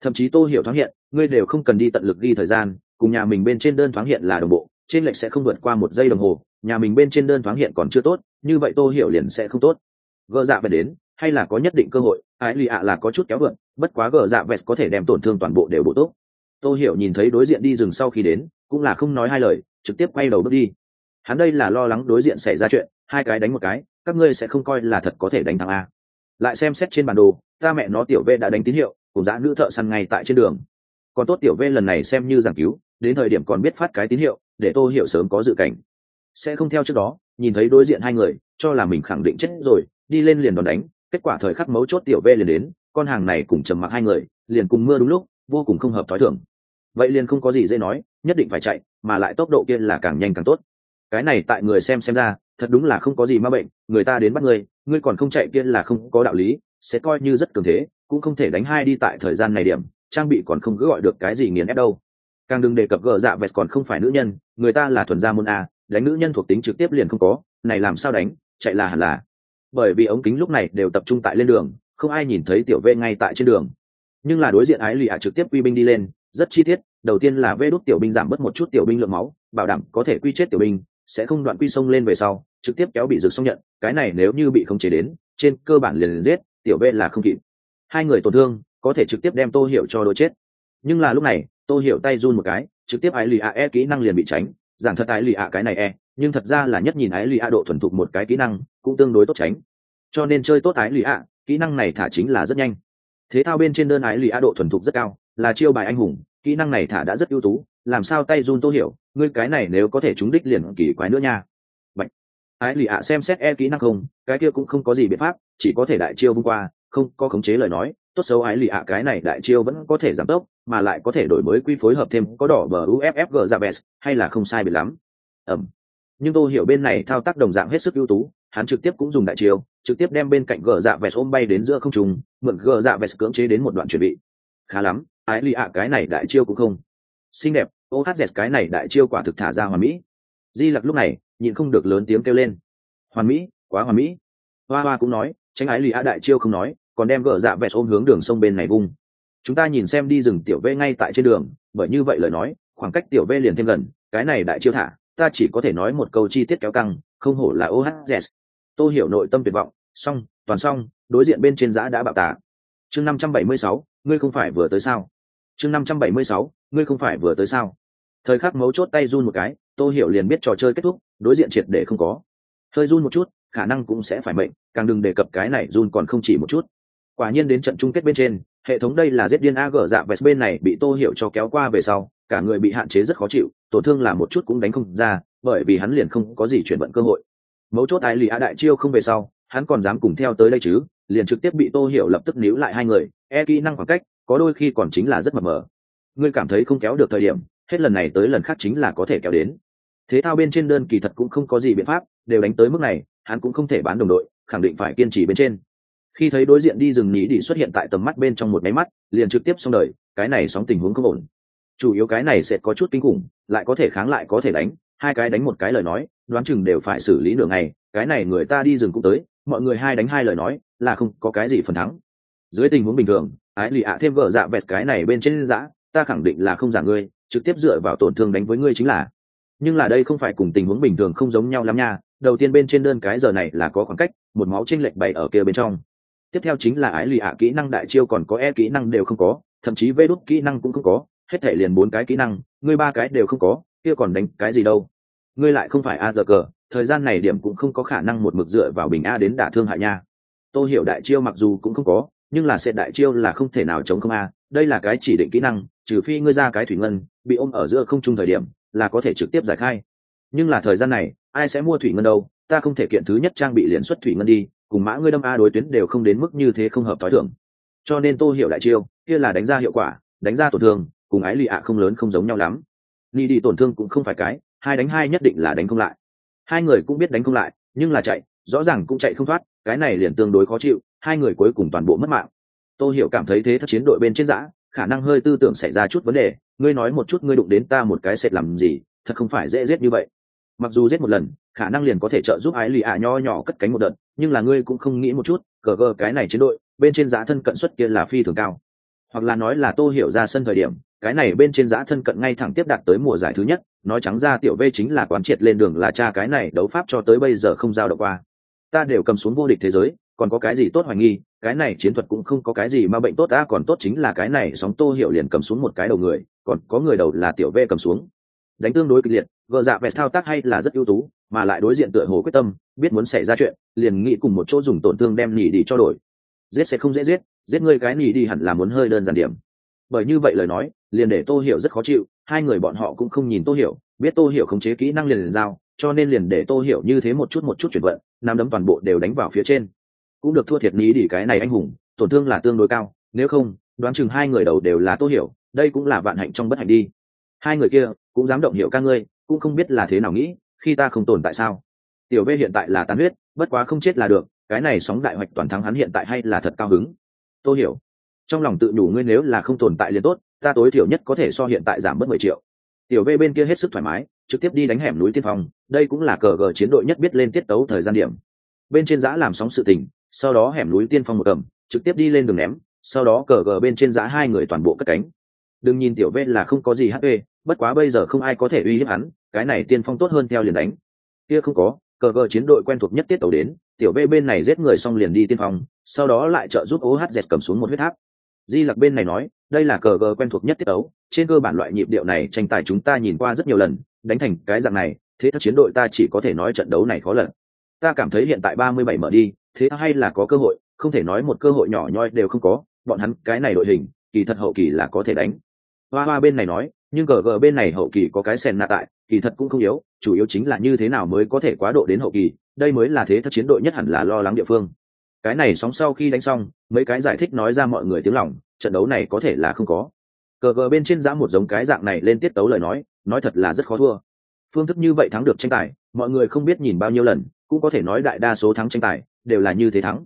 Thậm chí tô hiểu thoáng hiện, ngươi đều không cần đi tận lực ghi thời gian, cùng nhà mình bên trên đơn thoáng hiện là đồng bộ, trên lệch sẽ không vượt qua một giây đồng hồ, nhà mình bên trên đơn thoáng hiện còn chưa tốt, như vậy tô hiểu liền sẽ không tốt. Gỡ dạ về đến, hay là có nhất định cơ hội ái lì ạ là có chút kéo vượn, bất quá gỡ dạ vẹt có thể đem tổn thương toàn bộ đều bổ tốt tô hiểu nhìn thấy đối diện đi rừng sau khi đến, cũng là không nói hai lời, trực tiếp quay đầu bước đi. Hắn đây là lo lắng đối diện xảy ra chuyện, hai cái đánh một cái, các ngươi sẽ không coi là thật có thể đánh thắng a. Lại xem xét trên bản đồ, ta mẹ nó tiểu v đã đánh tín hiệu, cùng dã nữ thợ săn ngay tại trên đường. Còn tốt tiểu v lần này xem như giảng cứu, đến thời điểm còn biết phát cái tín hiệu, để tô hiểu sớm có dự cảnh. Sẽ không theo trước đó, nhìn thấy đối diện hai người, cho là mình khẳng định chết rồi, đi lên liền đòn đánh, kết quả thời khắc mấu chốt tiểu v liền đến, con hàng này cùng trầm mặc hai người, liền cùng mưa đúng lúc, vô cùng không hợp thói thường vậy liền không có gì dễ nói, nhất định phải chạy, mà lại tốc độ kia là càng nhanh càng tốt. Cái này tại người xem xem ra, thật đúng là không có gì ma bệnh, người ta đến bắt người, ngươi còn không chạy kia là không có đạo lý, sẽ coi như rất cường thế, cũng không thể đánh hai đi tại thời gian này điểm, trang bị còn không cứ gọi được cái gì nghiền ép đâu. Càng đừng đề cập gờ dạ vẹt còn không phải nữ nhân, người ta là thuần gia môn a, đánh nữ nhân thuộc tính trực tiếp liền không có, này làm sao đánh, chạy là hẳn là. Bởi vì ống kính lúc này đều tập trung tại lên đường, không ai nhìn thấy tiểu vệ ngay tại trên đường. Nhưng là đối diện ái lì ạ trực tiếp quy binh đi lên rất chi tiết đầu tiên là vê đốt tiểu binh giảm bớt một chút tiểu binh lượng máu bảo đảm có thể quy chết tiểu binh sẽ không đoạn quy sông lên về sau trực tiếp kéo bị rực sông nhận cái này nếu như bị không chế đến trên cơ bản liền, liền giết tiểu vệ là không kịp. Hai người tổn thương có thể trực tiếp đem tô hiểu cho đôi chết. Nhưng là lúc này tô hiểu tay run một cái trực tiếp ái lì ạ e kỹ năng liền bị tránh giảng thật ái lì ạ cái này e nhưng thật ra là nhất nhìn ái lì ạ độ thuần thục một cái kỹ năng cũng tương đối tốt tránh. Cho nên chơi tốt ái lì ạ kỹ năng này thả chính là rất nhanh. Thế thao bên trên đơn ái lì ạ độ thuần thục rất cao là chiêu bài anh hùng, kỹ năng này thả đã rất ưu tú, làm sao tay run tô hiểu, ngươi cái này nếu có thể trúng đích liền kỳ quái nữa nha. Bạch. ái lì ạ xem xét e kỹ năng không, cái kia cũng không có gì biện pháp, chỉ có thể đại chiêu vung qua, không có khống chế lời nói, tốt xấu ái lì ạ cái này đại chiêu vẫn có thể giảm tốc, mà lại có thể đổi mới quy phối hợp thêm, có đỏ bờ uffg ra dạ vest hay là không sai biệt lắm. Ẩm. Nhưng tôi hiểu bên này thao tác đồng dạng hết sức ưu tú, hắn trực tiếp cũng dùng đại chiêu, trực tiếp đem bên cạnh gờ dạ vest ôm bay đến giữa không trùng mượn gờ dạ vest cưỡng chế đến một đoạn chuẩn bị. Khá lắm ái lì ạ, cái này đại chiêu cũng không xinh đẹp. Ohz cái này đại chiêu quả thực thả ra hoàn mỹ. Di lặc lúc này, nhịn không được lớn tiếng kêu lên. Hoàn mỹ, quá hoàn mỹ. Hoa hoa cũng nói, tránh ái lì ạ đại chiêu không nói, còn đem gỡ dạ vẹt ôm hướng đường sông bên này vung. Chúng ta nhìn xem đi rừng tiểu v ngay tại trên đường, bởi như vậy lời nói, khoảng cách tiểu v liền thêm gần, cái này đại chiêu thả, ta chỉ có thể nói một câu chi tiết kéo căng, không hổ là ohz tôi hiểu nội tâm tuyệt vọng song toàn song đối diện bên trên giã đã bạo tả chương năm trăm bảy mươi sáu ngươi không phải vừa tới sao? Chương năm trăm bảy mươi sáu, ngươi không phải vừa tới sao? Thời khắc mấu chốt tay run một cái tôi hiểu liền biết trò chơi kết thúc, đối diện triệt để không có. Hơi run một chút, khả năng cũng sẽ phải mệnh, càng đừng đề cập cái này run còn không chỉ một chút. Quả nhiên đến trận chung kết bên trên, hệ thống đây là giết điên a ag dạ vest bên này bị tô hiểu cho kéo qua về sau, cả người bị hạn chế rất khó chịu, tổn thương là một chút cũng đánh không ra, bởi vì hắn liền không có gì chuyển vận cơ hội. Mấu chốt ai lì a đại chiêu không về sau, hắn còn dám cùng theo tới đây chứ? Liền trực tiếp bị tô hiểu lập tức níu lại hai người e kỹ năng khoảng cách, có đôi khi còn chính là rất mập mờ. Ngươi cảm thấy không kéo được thời điểm, hết lần này tới lần khác chính là có thể kéo đến. Thế thao bên trên đơn kỳ thật cũng không có gì biện pháp, đều đánh tới mức này, hắn cũng không thể bán đồng đội, khẳng định phải kiên trì bên trên. Khi thấy đối diện đi rừng nhí đi xuất hiện tại tầm mắt bên trong một máy mắt, liền trực tiếp xong đời, cái này sóng tình huống không ổn. Chủ yếu cái này sẽ có chút kinh khủng, lại có thể kháng lại có thể đánh, hai cái đánh một cái lời nói, đoán chừng đều phải xử lý nửa ngày, cái này người ta đi rừng cũng tới, mọi người hai đánh hai lời nói là không có cái gì phần thắng. Dưới tình huống bình thường, ái lì ạ thêm vợ dạ vẹt cái này bên trên giã ta khẳng định là không giả ngươi, trực tiếp dựa vào tổn thương đánh với ngươi chính là. Nhưng là đây không phải cùng tình huống bình thường không giống nhau lắm nha, đầu tiên bên trên đơn cái giờ này là có khoảng cách, một máu tranh lệch bày ở kia bên trong. Tiếp theo chính là ái lì ạ kỹ năng đại chiêu còn có e kỹ năng đều không có, thậm chí vê đốt kỹ năng cũng không có, hết thể liền bốn cái kỹ năng, ngươi ba cái đều không có, kia còn đánh cái gì đâu. Ngươi lại không phải a giờ cờ, thời gian này điểm cũng không có khả năng một mực dựa vào bình a đến đả thương hại nha tôi hiểu đại chiêu mặc dù cũng không có, nhưng là sẽ đại chiêu là không thể nào chống không a. Đây là cái chỉ định kỹ năng, trừ phi ngươi ra cái thủy ngân, bị ôm ở giữa không trung thời điểm, là có thể trực tiếp giải khai. Nhưng là thời gian này, ai sẽ mua thủy ngân đâu? Ta không thể kiện thứ nhất trang bị liền xuất thủy ngân đi, cùng mã ngươi đâm a đối tuyến đều không đến mức như thế không hợp t h ó i thưởng cho nên tô hiểu đại chiêu, kia là đánh ra hiệu quả, đánh ra tổn thương, cùng ái lì ạ không lớn không giống nhau lắm. Ni đi tổn thương cũng không phải cái, hai đánh hai nhất định là đánh không lại. Hai người cũng biết đánh không lại, nhưng là chạy, rõ ràng cũng chạy không thoát cái này liền tương đối khó chịu, hai người cuối cùng toàn bộ mất mạng. Tô hiểu cảm thấy thế thất chiến đội bên trên giã khả năng hơi tư tưởng xảy ra chút vấn đề, ngươi nói một chút ngươi đụng đến ta một cái sệt làm gì, thật không phải dễ giết như vậy. Mặc dù giết một lần, khả năng liền có thể trợ giúp ái lì ạ nho nhỏ cất cánh một đợt, nhưng là ngươi cũng không nghĩ một chút cờ gờ cái này chiến đội, bên trên giá thân cận suất kia là phi thường cao. Hoặc là nói là tô hiểu ra sân thời điểm, cái này bên trên giá thân cận ngay thẳng tiếp đạt tới mùa giải thứ nhất, nói trắng ra tiểu v chính là quán triệt lên đường là cha cái này đấu pháp cho tới bây giờ không giao động qua ta đều cầm xuống vô địch thế giới, còn có cái gì tốt hoài nghi? Cái này chiến thuật cũng không có cái gì mà bệnh tốt, ta còn tốt chính là cái này sóng tô hiểu liền cầm xuống một cái đầu người, còn có người đầu là tiểu v cầm xuống. Đánh tương đối kịch liệt gờ dạ vẹt thao tác hay là rất ưu tú, mà lại đối diện tựa hồ quyết tâm, biết muốn xảy ra chuyện, liền nghĩ cùng một chỗ dùng tổn thương đem nỉ đi cho đổi. Giết sẽ không dễ giết giết ngươi cái nỉ đi hẳn là muốn hơi đơn giản điểm. Bởi như vậy lời nói, liền để tô hiểu rất khó chịu, hai người bọn họ cũng không nhìn tô hiểu biết tô hiểu khống chế kỹ năng liền liền giao, cho nên liền để tô hiểu như thế một chút một chút chuyển vận nắm đấm toàn bộ đều đánh vào phía trên. Cũng được thua thiệt ní đi cái này anh hùng, tổn thương là tương đối cao, nếu không, đoán chừng hai người đầu đều là tô hiểu, đây cũng là vạn hạnh trong bất hạnh đi. Hai người kia, cũng dám động hiểu ca ngươi, cũng không biết là thế nào nghĩ, khi ta không tồn tại sao? Tiểu vê hiện tại là tán huyết, bất quá không chết là được, cái này sóng đại hoạch toàn thắng hắn hiện tại hay là thật cao hứng? Tôi hiểu, trong lòng tự đủ ngươi nếu là không tồn tại liền tốt, ta tối thiểu nhất có thể so hiện tại giảm mất mười triệu tiểu v bên kia hết sức thoải mái, trực tiếp đi đánh hẻm núi tiên phong, đây cũng là cờ gờ chiến đội nhất biết lên tiết tấu thời gian điểm. Bên trên giã làm sóng sự tình, sau đó hẻm núi tiên phong một cầm, trực tiếp đi lên đường ném, sau đó cờ gờ bên trên giã hai người toàn bộ cất cánh. Đừng nhìn tiểu v là không có gì hp bất quá bây giờ không ai có thể uy hiếp hắn, cái này tiên phong tốt hơn theo liền đánh. Kia không có, cờ gờ chiến đội quen thuộc nhất tiết tàu đến, tiểu v bên này giết người xong liền đi tiên phong, sau đó lại trợ giúp ohz cầm xuống một huyết tháp. Di lặc bên này nói đây là cờ gờ quen thuộc nhất tiết tấu, trên cơ bản loại nhịp điệu này tranh tài chúng ta nhìn qua rất nhiều lần, đánh thành cái dạng này, thế thật chiến đội ta chỉ có thể nói trận đấu này khó lần ta cảm thấy hiện tại ba mươi bảy mở đi, thế hay là có cơ hội, không thể nói một cơ hội nhỏ nhoi đều không có, bọn hắn cái này đội hình, kỳ thật hậu kỳ là có thể đánh. Hoa hoa bên này nói, nhưng cờ gờ bên này hậu kỳ có cái sen nạ tại, kỳ thật cũng không yếu, chủ yếu chính là như thế nào mới có thể quá độ đến hậu kỳ, đây mới là thế thật chiến đội nhất hẳn là lo lắng địa phương. Cái này sóng sau khi đánh xong, mấy cái giải thích nói ra mọi người tiếng lòng trận đấu này có thể là không có. Cờ gờ bên trên giã một giống cái dạng này lên tiết tấu lời nói nói thật là rất khó thua. Phương thức như vậy thắng được tranh tài, mọi người không biết nhìn bao nhiêu lần, cũng có thể nói đại đa số thắng tranh tài, đều là như thế thắng.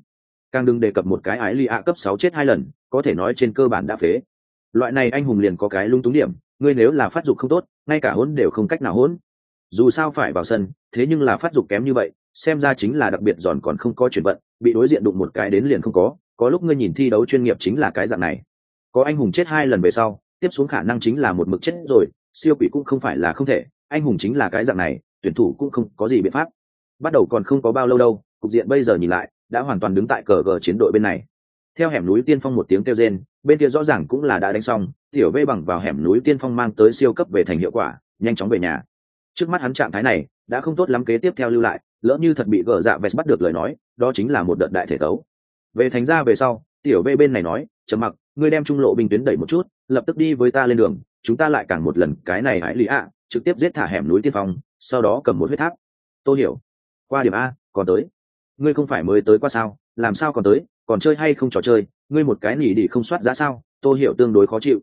Càng đừng đề cập một cái ái ly ạ cấp sáu chết hai lần, có thể nói trên cơ bản đã phế. Loại này anh hùng liền có cái lung túng điểm, ngươi nếu là phát dục không tốt, ngay cả hỗn đều không cách nào hỗn dù sao phải vào sân, thế nhưng là phát dục kém như vậy, xem ra chính là đặc biệt giòn còn không có chuyển vận, bị đối diện đụng một cái đến liền không có có lúc ngươi nhìn thi đấu chuyên nghiệp chính là cái dạng này. Có anh hùng chết hai lần về sau, tiếp xuống khả năng chính là một mực chết rồi, siêu quỷ cũng không phải là không thể, anh hùng chính là cái dạng này, tuyển thủ cũng không có gì biện pháp. Bắt đầu còn không có bao lâu đâu, cục diện bây giờ nhìn lại, đã hoàn toàn đứng tại cờ gờ chiến đội bên này. Theo hẻm núi tiên phong một tiếng kêu rên, bên kia rõ ràng cũng là đã đánh xong, tiểu vê bằng vào hẻm núi tiên phong mang tới siêu cấp về thành hiệu quả, nhanh chóng về nhà. Trước mắt hắn trạng thái này, đã không tốt lắm kế tiếp theo lưu lại, lỡ như thật bị gờ dạ vest bắt được lời nói, đó chính là một đợt đại thể tấu về thành ra về sau, tiểu v bên này nói, trầm mặc, ngươi đem trung lộ binh tuyến đẩy một chút, lập tức đi với ta lên đường, chúng ta lại càng một lần cái này hãy lý ạ, trực tiếp giết thả hẻm núi tiên phong, sau đó cầm một huyết tháp. Tôi hiểu, qua điểm a, còn tới. Ngươi không phải mới tới qua sao, làm sao còn tới, còn chơi hay không trò chơi, ngươi một cái nỉ đi không soát giá sao tôi hiểu tương đối khó chịu.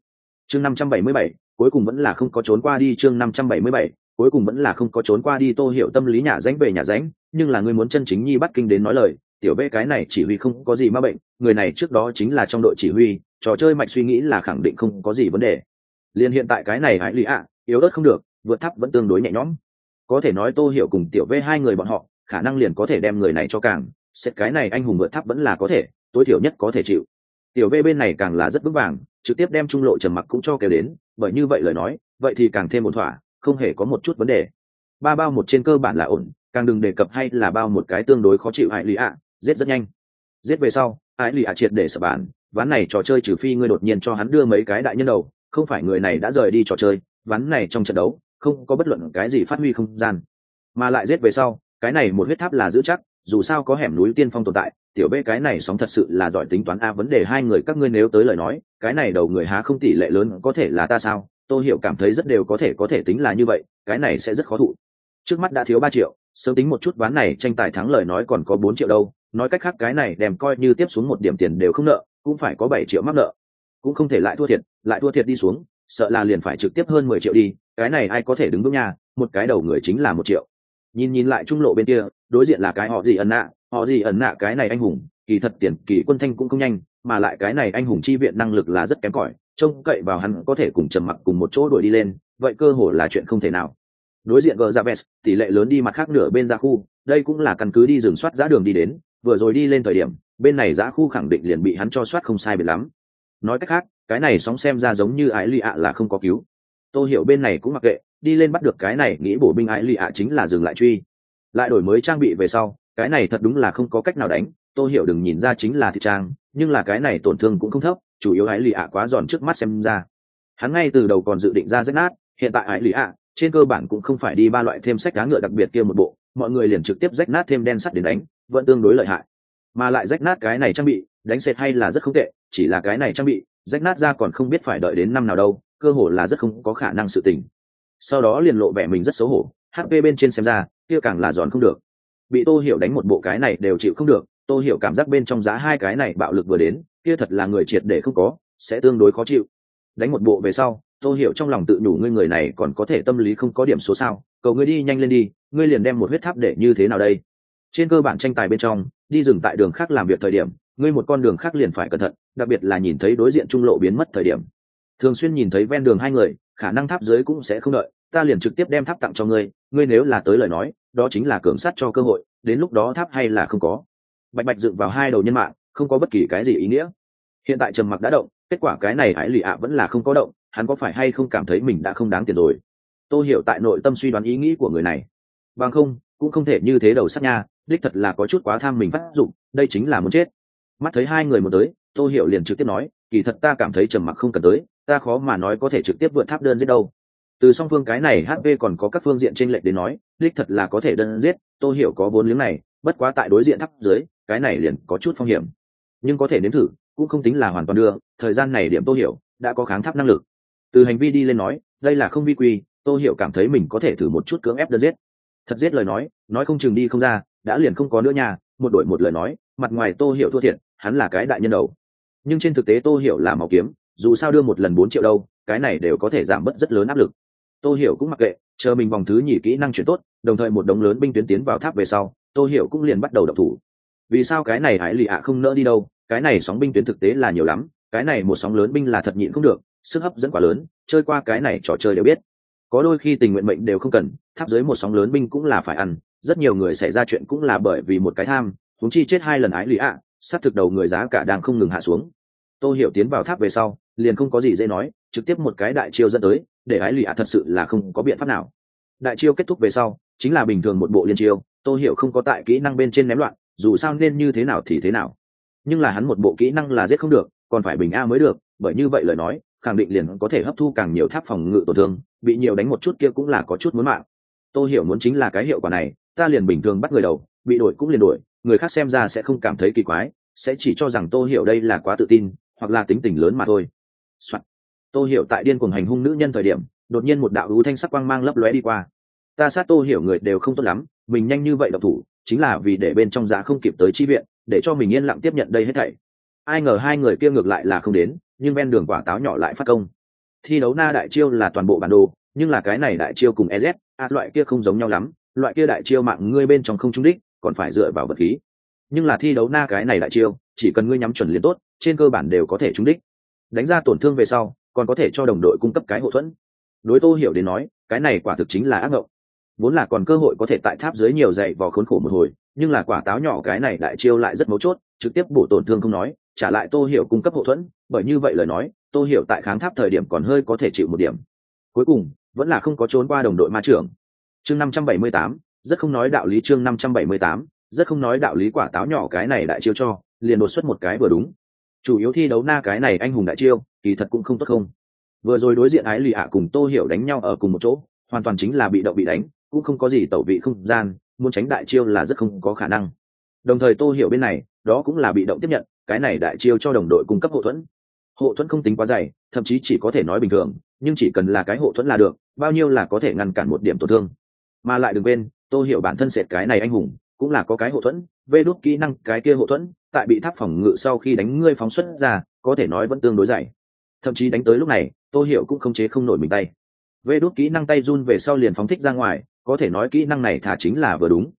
Chương năm trăm bảy mươi bảy, cuối cùng vẫn là không có trốn qua đi, chương năm trăm bảy mươi bảy, cuối cùng vẫn là không có trốn qua đi tôi hiểu tâm lý nhà ránh về nhà ránh, nhưng là ngươi muốn chân chính nhi bắt kinh đến nói lời tiểu bê cái này chỉ huy không có gì ma bệnh, người này trước đó chính là trong đội chỉ huy, trò chơi mạch suy nghĩ là khẳng định không có gì vấn đề. Liền hiện tại cái này hãy lý ạ, yếu ớt không được, vượt tháp vẫn tương đối nhẹ nhõm. Có thể nói tô hiểu cùng tiểu v hai người bọn họ, khả năng liền có thể đem người này cho càng, xét cái này anh hùng vượt tháp vẫn là có thể, tối thiểu nhất có thể chịu. Tiểu v bên này càng là rất vững vàng, trực tiếp đem trung lộ trầm mặc cũng cho kéo đến, bởi như vậy lời nói, vậy thì càng thêm một thỏa, không hề có một chút vấn đề. Ba bao một trên cơ bản là ổn, càng đừng đề cập hay là bao một cái tương đối khó chịu hại lý ạ giết rất nhanh. Giết về sau, ái lì ạ triệt để sập bản ván này trò chơi trừ phi ngươi đột nhiên cho hắn đưa mấy cái đại nhân đầu, không phải người này đã rời đi trò chơi, ván này trong trận đấu, không có bất luận cái gì phát huy không gian. Mà lại giết về sau, cái này một huyết tháp là giữ chắc, dù sao có hẻm núi tiên phong tồn tại, tiểu bê cái này sóng thật sự là giỏi tính toán a, vấn đề hai người các ngươi nếu tới lời nói, cái này đầu người há không tỷ lệ lớn, có thể là ta sao? Tôi hiểu cảm thấy rất đều có thể có thể tính là như vậy, cái này sẽ rất khó thụ. Trước mắt đã thiếu ba triệu sớm tính một chút ván này tranh tài thắng lời nói còn có bốn triệu đâu, nói cách khác cái này đem coi như tiếp xuống một điểm tiền đều không nợ, cũng phải có bảy triệu mắc nợ. Cũng không thể lại thua thiệt, lại thua thiệt đi xuống, sợ là liền phải trực tiếp hơn mười triệu đi, cái này ai có thể đứng vững nhà một cái đầu người chính là một triệu. Nhìn nhìn lại trung lộ bên kia, đối diện là cái họ gì ẩn nạ, họ gì ẩn nạ cái này anh hùng, kỳ thật tiền, kỳ quân thanh cũng không nhanh, mà lại cái này anh hùng chi viện năng lực là rất kém cỏi, trông cậy vào hắn có thể cùng trầm mặc cùng một chỗ đuổi đi lên, vậy cơ hội là chuyện không thể nào đối diện gờ dạ ra vest tỷ lệ lớn đi mặt khác nửa bên ra khu. Đây cũng là căn cứ đi dừng soát giá đường đi đến. Vừa rồi đi lên thời điểm, bên này giá khu khẳng định liền bị hắn cho soát không sai biệt lắm. Nói cách khác, cái này sóng xem ra giống như ái lì ạ là không có cứu. Tôi hiểu bên này cũng mặc kệ, đi lên bắt được cái này, nghĩ bổ binh ái lì ạ chính là dừng lại truy. Lại đổi mới trang bị về sau, cái này thật đúng là không có cách nào đánh. Tôi hiểu đừng nhìn ra chính là thị trang, nhưng là cái này tổn thương cũng không thấp, chủ yếu ái lì ạ quá giòn trước mắt xem ra. Hắn ngay từ đầu còn dự định ra rách nát, hiện tại ái lì ạ trên cơ bản cũng không phải đi ba loại thêm sách cá ngựa đặc biệt kia một bộ, mọi người liền trực tiếp rách nát thêm đen sắt đến đánh, vẫn tương đối lợi hại. Mà lại rách nát cái này trang bị, đánh sệt hay là rất không tệ, chỉ là cái này trang bị, rách nát ra còn không biết phải đợi đến năm nào đâu, cơ hồ là rất không có khả năng sự tình. Sau đó liền lộ vẻ mình rất xấu hổ hp bên trên xem ra, kia càng là giòn không được. Bị tô hiểu đánh một bộ cái này đều chịu không được, tô hiểu cảm giác bên trong giá hai cái này bạo lực vừa đến, kia thật là người triệt để không có, sẽ tương đối khó chịu. Đánh một bộ về sau tô hiểu trong lòng tự đủ ngươi người này còn có thể tâm lý không có điểm số sao? Cầu ngươi đi, nhanh lên đi, ngươi liền đem một huyết tháp để như thế nào đây? Trên cơ bản tranh tài bên trong, đi dừng tại đường khác làm việc thời điểm, ngươi một con đường khác liền phải cẩn thận, đặc biệt là nhìn thấy đối diện trung lộ biến mất thời điểm. Thường xuyên nhìn thấy ven đường hai người, khả năng tháp dưới cũng sẽ không đợi, ta liền trực tiếp đem tháp tặng cho ngươi ngươi nếu là tới lời nói, đó chính là cường sát cho cơ hội, đến lúc đó tháp hay là không có. Bạch bạch dựng vào hai đầu nhân mạng, không có bất kỳ cái gì ý nghĩa. Hiện tại trầm mặc đã động, kết quả cái này hải lì ạ vẫn là không có động hắn có phải hay không cảm thấy mình đã không đáng tiền rồi? Tôi hiểu tại nội tâm suy đoán ý nghĩ của người này. Bằng không, cũng không thể như thế đầu sắt nha, đích thật là có chút quá tham mình phát dụng đây chính là muốn chết. Mắt thấy hai người một tới tôi hiểu liền trực tiếp nói, kỳ thật ta cảm thấy trầm mặc không cần tới, ta khó mà nói có thể trực tiếp vượt tháp đơn giết đâu. Từ song phương cái này hp còn có các phương diện trên lệch đến nói, đích thật là có thể đơn giết tôi hiểu có vốn liếng này, bất quá tại đối diện tháp dưới, cái này liền có chút phong hiểm. Nhưng có thể nếm thử, cũng không tính là hoàn toàn đưa, thời gian này điểm tôi hiểu đã có kháng tháp năng lực từ hành vi đi lên nói, đây là không vi quy tôi hiểu cảm thấy mình có thể thử một chút cưỡng ép đơn giết. Thật giết lời nói nói không chừng đi không ra, đã liền không có nữa nha, một đội một lời nói, mặt ngoài tô hiểu thua thiệt, hắn là cái đại nhân đầu. Nhưng trên thực tế tô hiểu là máu kiếm, dù sao đưa một lần bốn triệu đâu, cái này đều có thể giảm bớt rất lớn áp lực. Tô hiểu cũng mặc kệ, chờ mình vòng thứ nhì kỹ năng chuyển tốt, đồng thời một đống lớn binh tuyến tiến vào tháp về sau, tô hiểu cũng liền bắt đầu đập thủ. Vì sao cái này hải lì ạ không nỡ đi đâu, cái này sóng binh tuyến thực tế là nhiều lắm, cái này một sóng lớn binh là thật nhịn không được sức hấp dẫn quá lớn chơi qua cái này trò chơi đều biết. Có đôi khi tình nguyện mệnh đều không cần tháp dưới một sóng lớn binh cũng là phải ăn rất nhiều người xảy ra chuyện cũng là bởi vì một cái tham thúng chi chết hai lần ái lì ạ à, sát thực đầu người giá cả đang không ngừng hạ xuống. Tô hiểu tiến vào tháp về sau liền không có gì dễ nói trực tiếp một cái đại chiêu dẫn tới để ái lì ạ thật sự là không có biện pháp nào. Đại chiêu kết thúc về sau chính là bình thường một bộ liên chiêu tô hiểu không có tại kỹ năng bên trên ném loạn dù sao nên như thế nào thì thế nào. Nhưng là hắn một bộ kỹ năng là giết không được còn phải bình a mới được bởi như vậy lời nói khẳng định liền có thể hấp thu càng nhiều tháp phòng ngự tổn thương, bị nhiều đánh một chút kia cũng là có chút muốn mạng. Tôi hiểu muốn chính là cái hiệu quả này, ta liền bình thường bắt người đầu, bị đổi cũng liền đổi, người khác xem ra sẽ không cảm thấy kỳ quái, sẽ chỉ cho rằng tôi hiểu đây là quá tự tin, hoặc là tính tình lớn mà thôi、Soạn. tôi hiểu tại điên cuồng hành hung nữ nhân thời điểm, đột nhiên một đạo hú thanh sắc quang mang lấp lóe đi qua. Ta sát tô hiểu người đều không tốt lắm, mình nhanh như vậy độc thủ, chính là vì để bên trong giá không kịp tới chi viện, để cho mình yên lặng tiếp nhận đây hết thảy. Ai ngờ hai người kia ngược lại là không đến nhưng ven đường quả táo nhỏ lại phát công. Thi đấu na đại chiêu là toàn bộ bản đồ, nhưng là cái này đại chiêu cùng ez a, loại kia không giống nhau lắm. Loại kia đại chiêu mạng ngươi bên trong không trung đích, còn phải dựa vào vật khí. Nhưng là thi đấu na cái này đại chiêu, chỉ cần ngươi nhắm chuẩn liền tốt, trên cơ bản đều có thể trúng đích. Đánh ra tổn thương về sau, còn có thể cho đồng đội cung cấp cái hậu thuẫn. Đối tô hiểu đến nói, cái này quả thực chính là ác ngộng vốn là còn cơ hội có thể tại tháp dưới nhiều dậy vò khốn khổ một hồi, nhưng là quả táo nhỏ cái này đại chiêu lại rất mấu chốt, trực tiếp bổ tổn thương không nói, trả lại tô hiểu cung cấp hậu thuẫn bởi như vậy lời nói, tô hiểu tại kháng tháp thời điểm còn hơi có thể chịu một điểm. Cuối cùng, vẫn là không có trốn qua đồng đội ma trưởng. Chương năm trăm bảy mươi tám, rất không nói đạo lý chương năm trăm bảy mươi tám, rất không nói đạo lý quả táo nhỏ cái này đại chiêu cho, liền đột xuất một cái vừa đúng. Chủ yếu thi đấu na cái này anh hùng đại chiêu, kỳ thật cũng không tốt không. Vừa rồi đối diện ái lì ạ cùng tô hiểu đánh nhau ở cùng một chỗ, hoàn toàn chính là bị động bị đánh, cũng không có gì tẩu vị không gian, muốn tránh đại chiêu là rất không có khả năng. Đồng thời tô hiểu bên này, đó cũng là bị động tiếp nhận, cái này đại chiêu cho đồng đội cung cấp hậu thuẫn hộ thuẫn không tính quá dày, thậm chí chỉ có thể nói bình thường, nhưng chỉ cần là cái hộ thuẫn là được, bao nhiêu là có thể ngăn cản một điểm tổn thương. Mà lại đừng quên, tô hiểu bản thân sệt cái này anh hùng, cũng là có cái hộ thuẫn, vê đốt kỹ năng cái kia hộ thuẫn, tại bị tháp phòng ngự sau khi đánh ngươi phóng xuất ra, có thể nói vẫn tương đối dày. Thậm chí đánh tới lúc này, tô hiểu cũng không chế không nổi mình tay. Vê đốt kỹ năng tay run về sau liền phóng thích ra ngoài, có thể nói kỹ năng này thả chính là vừa đúng.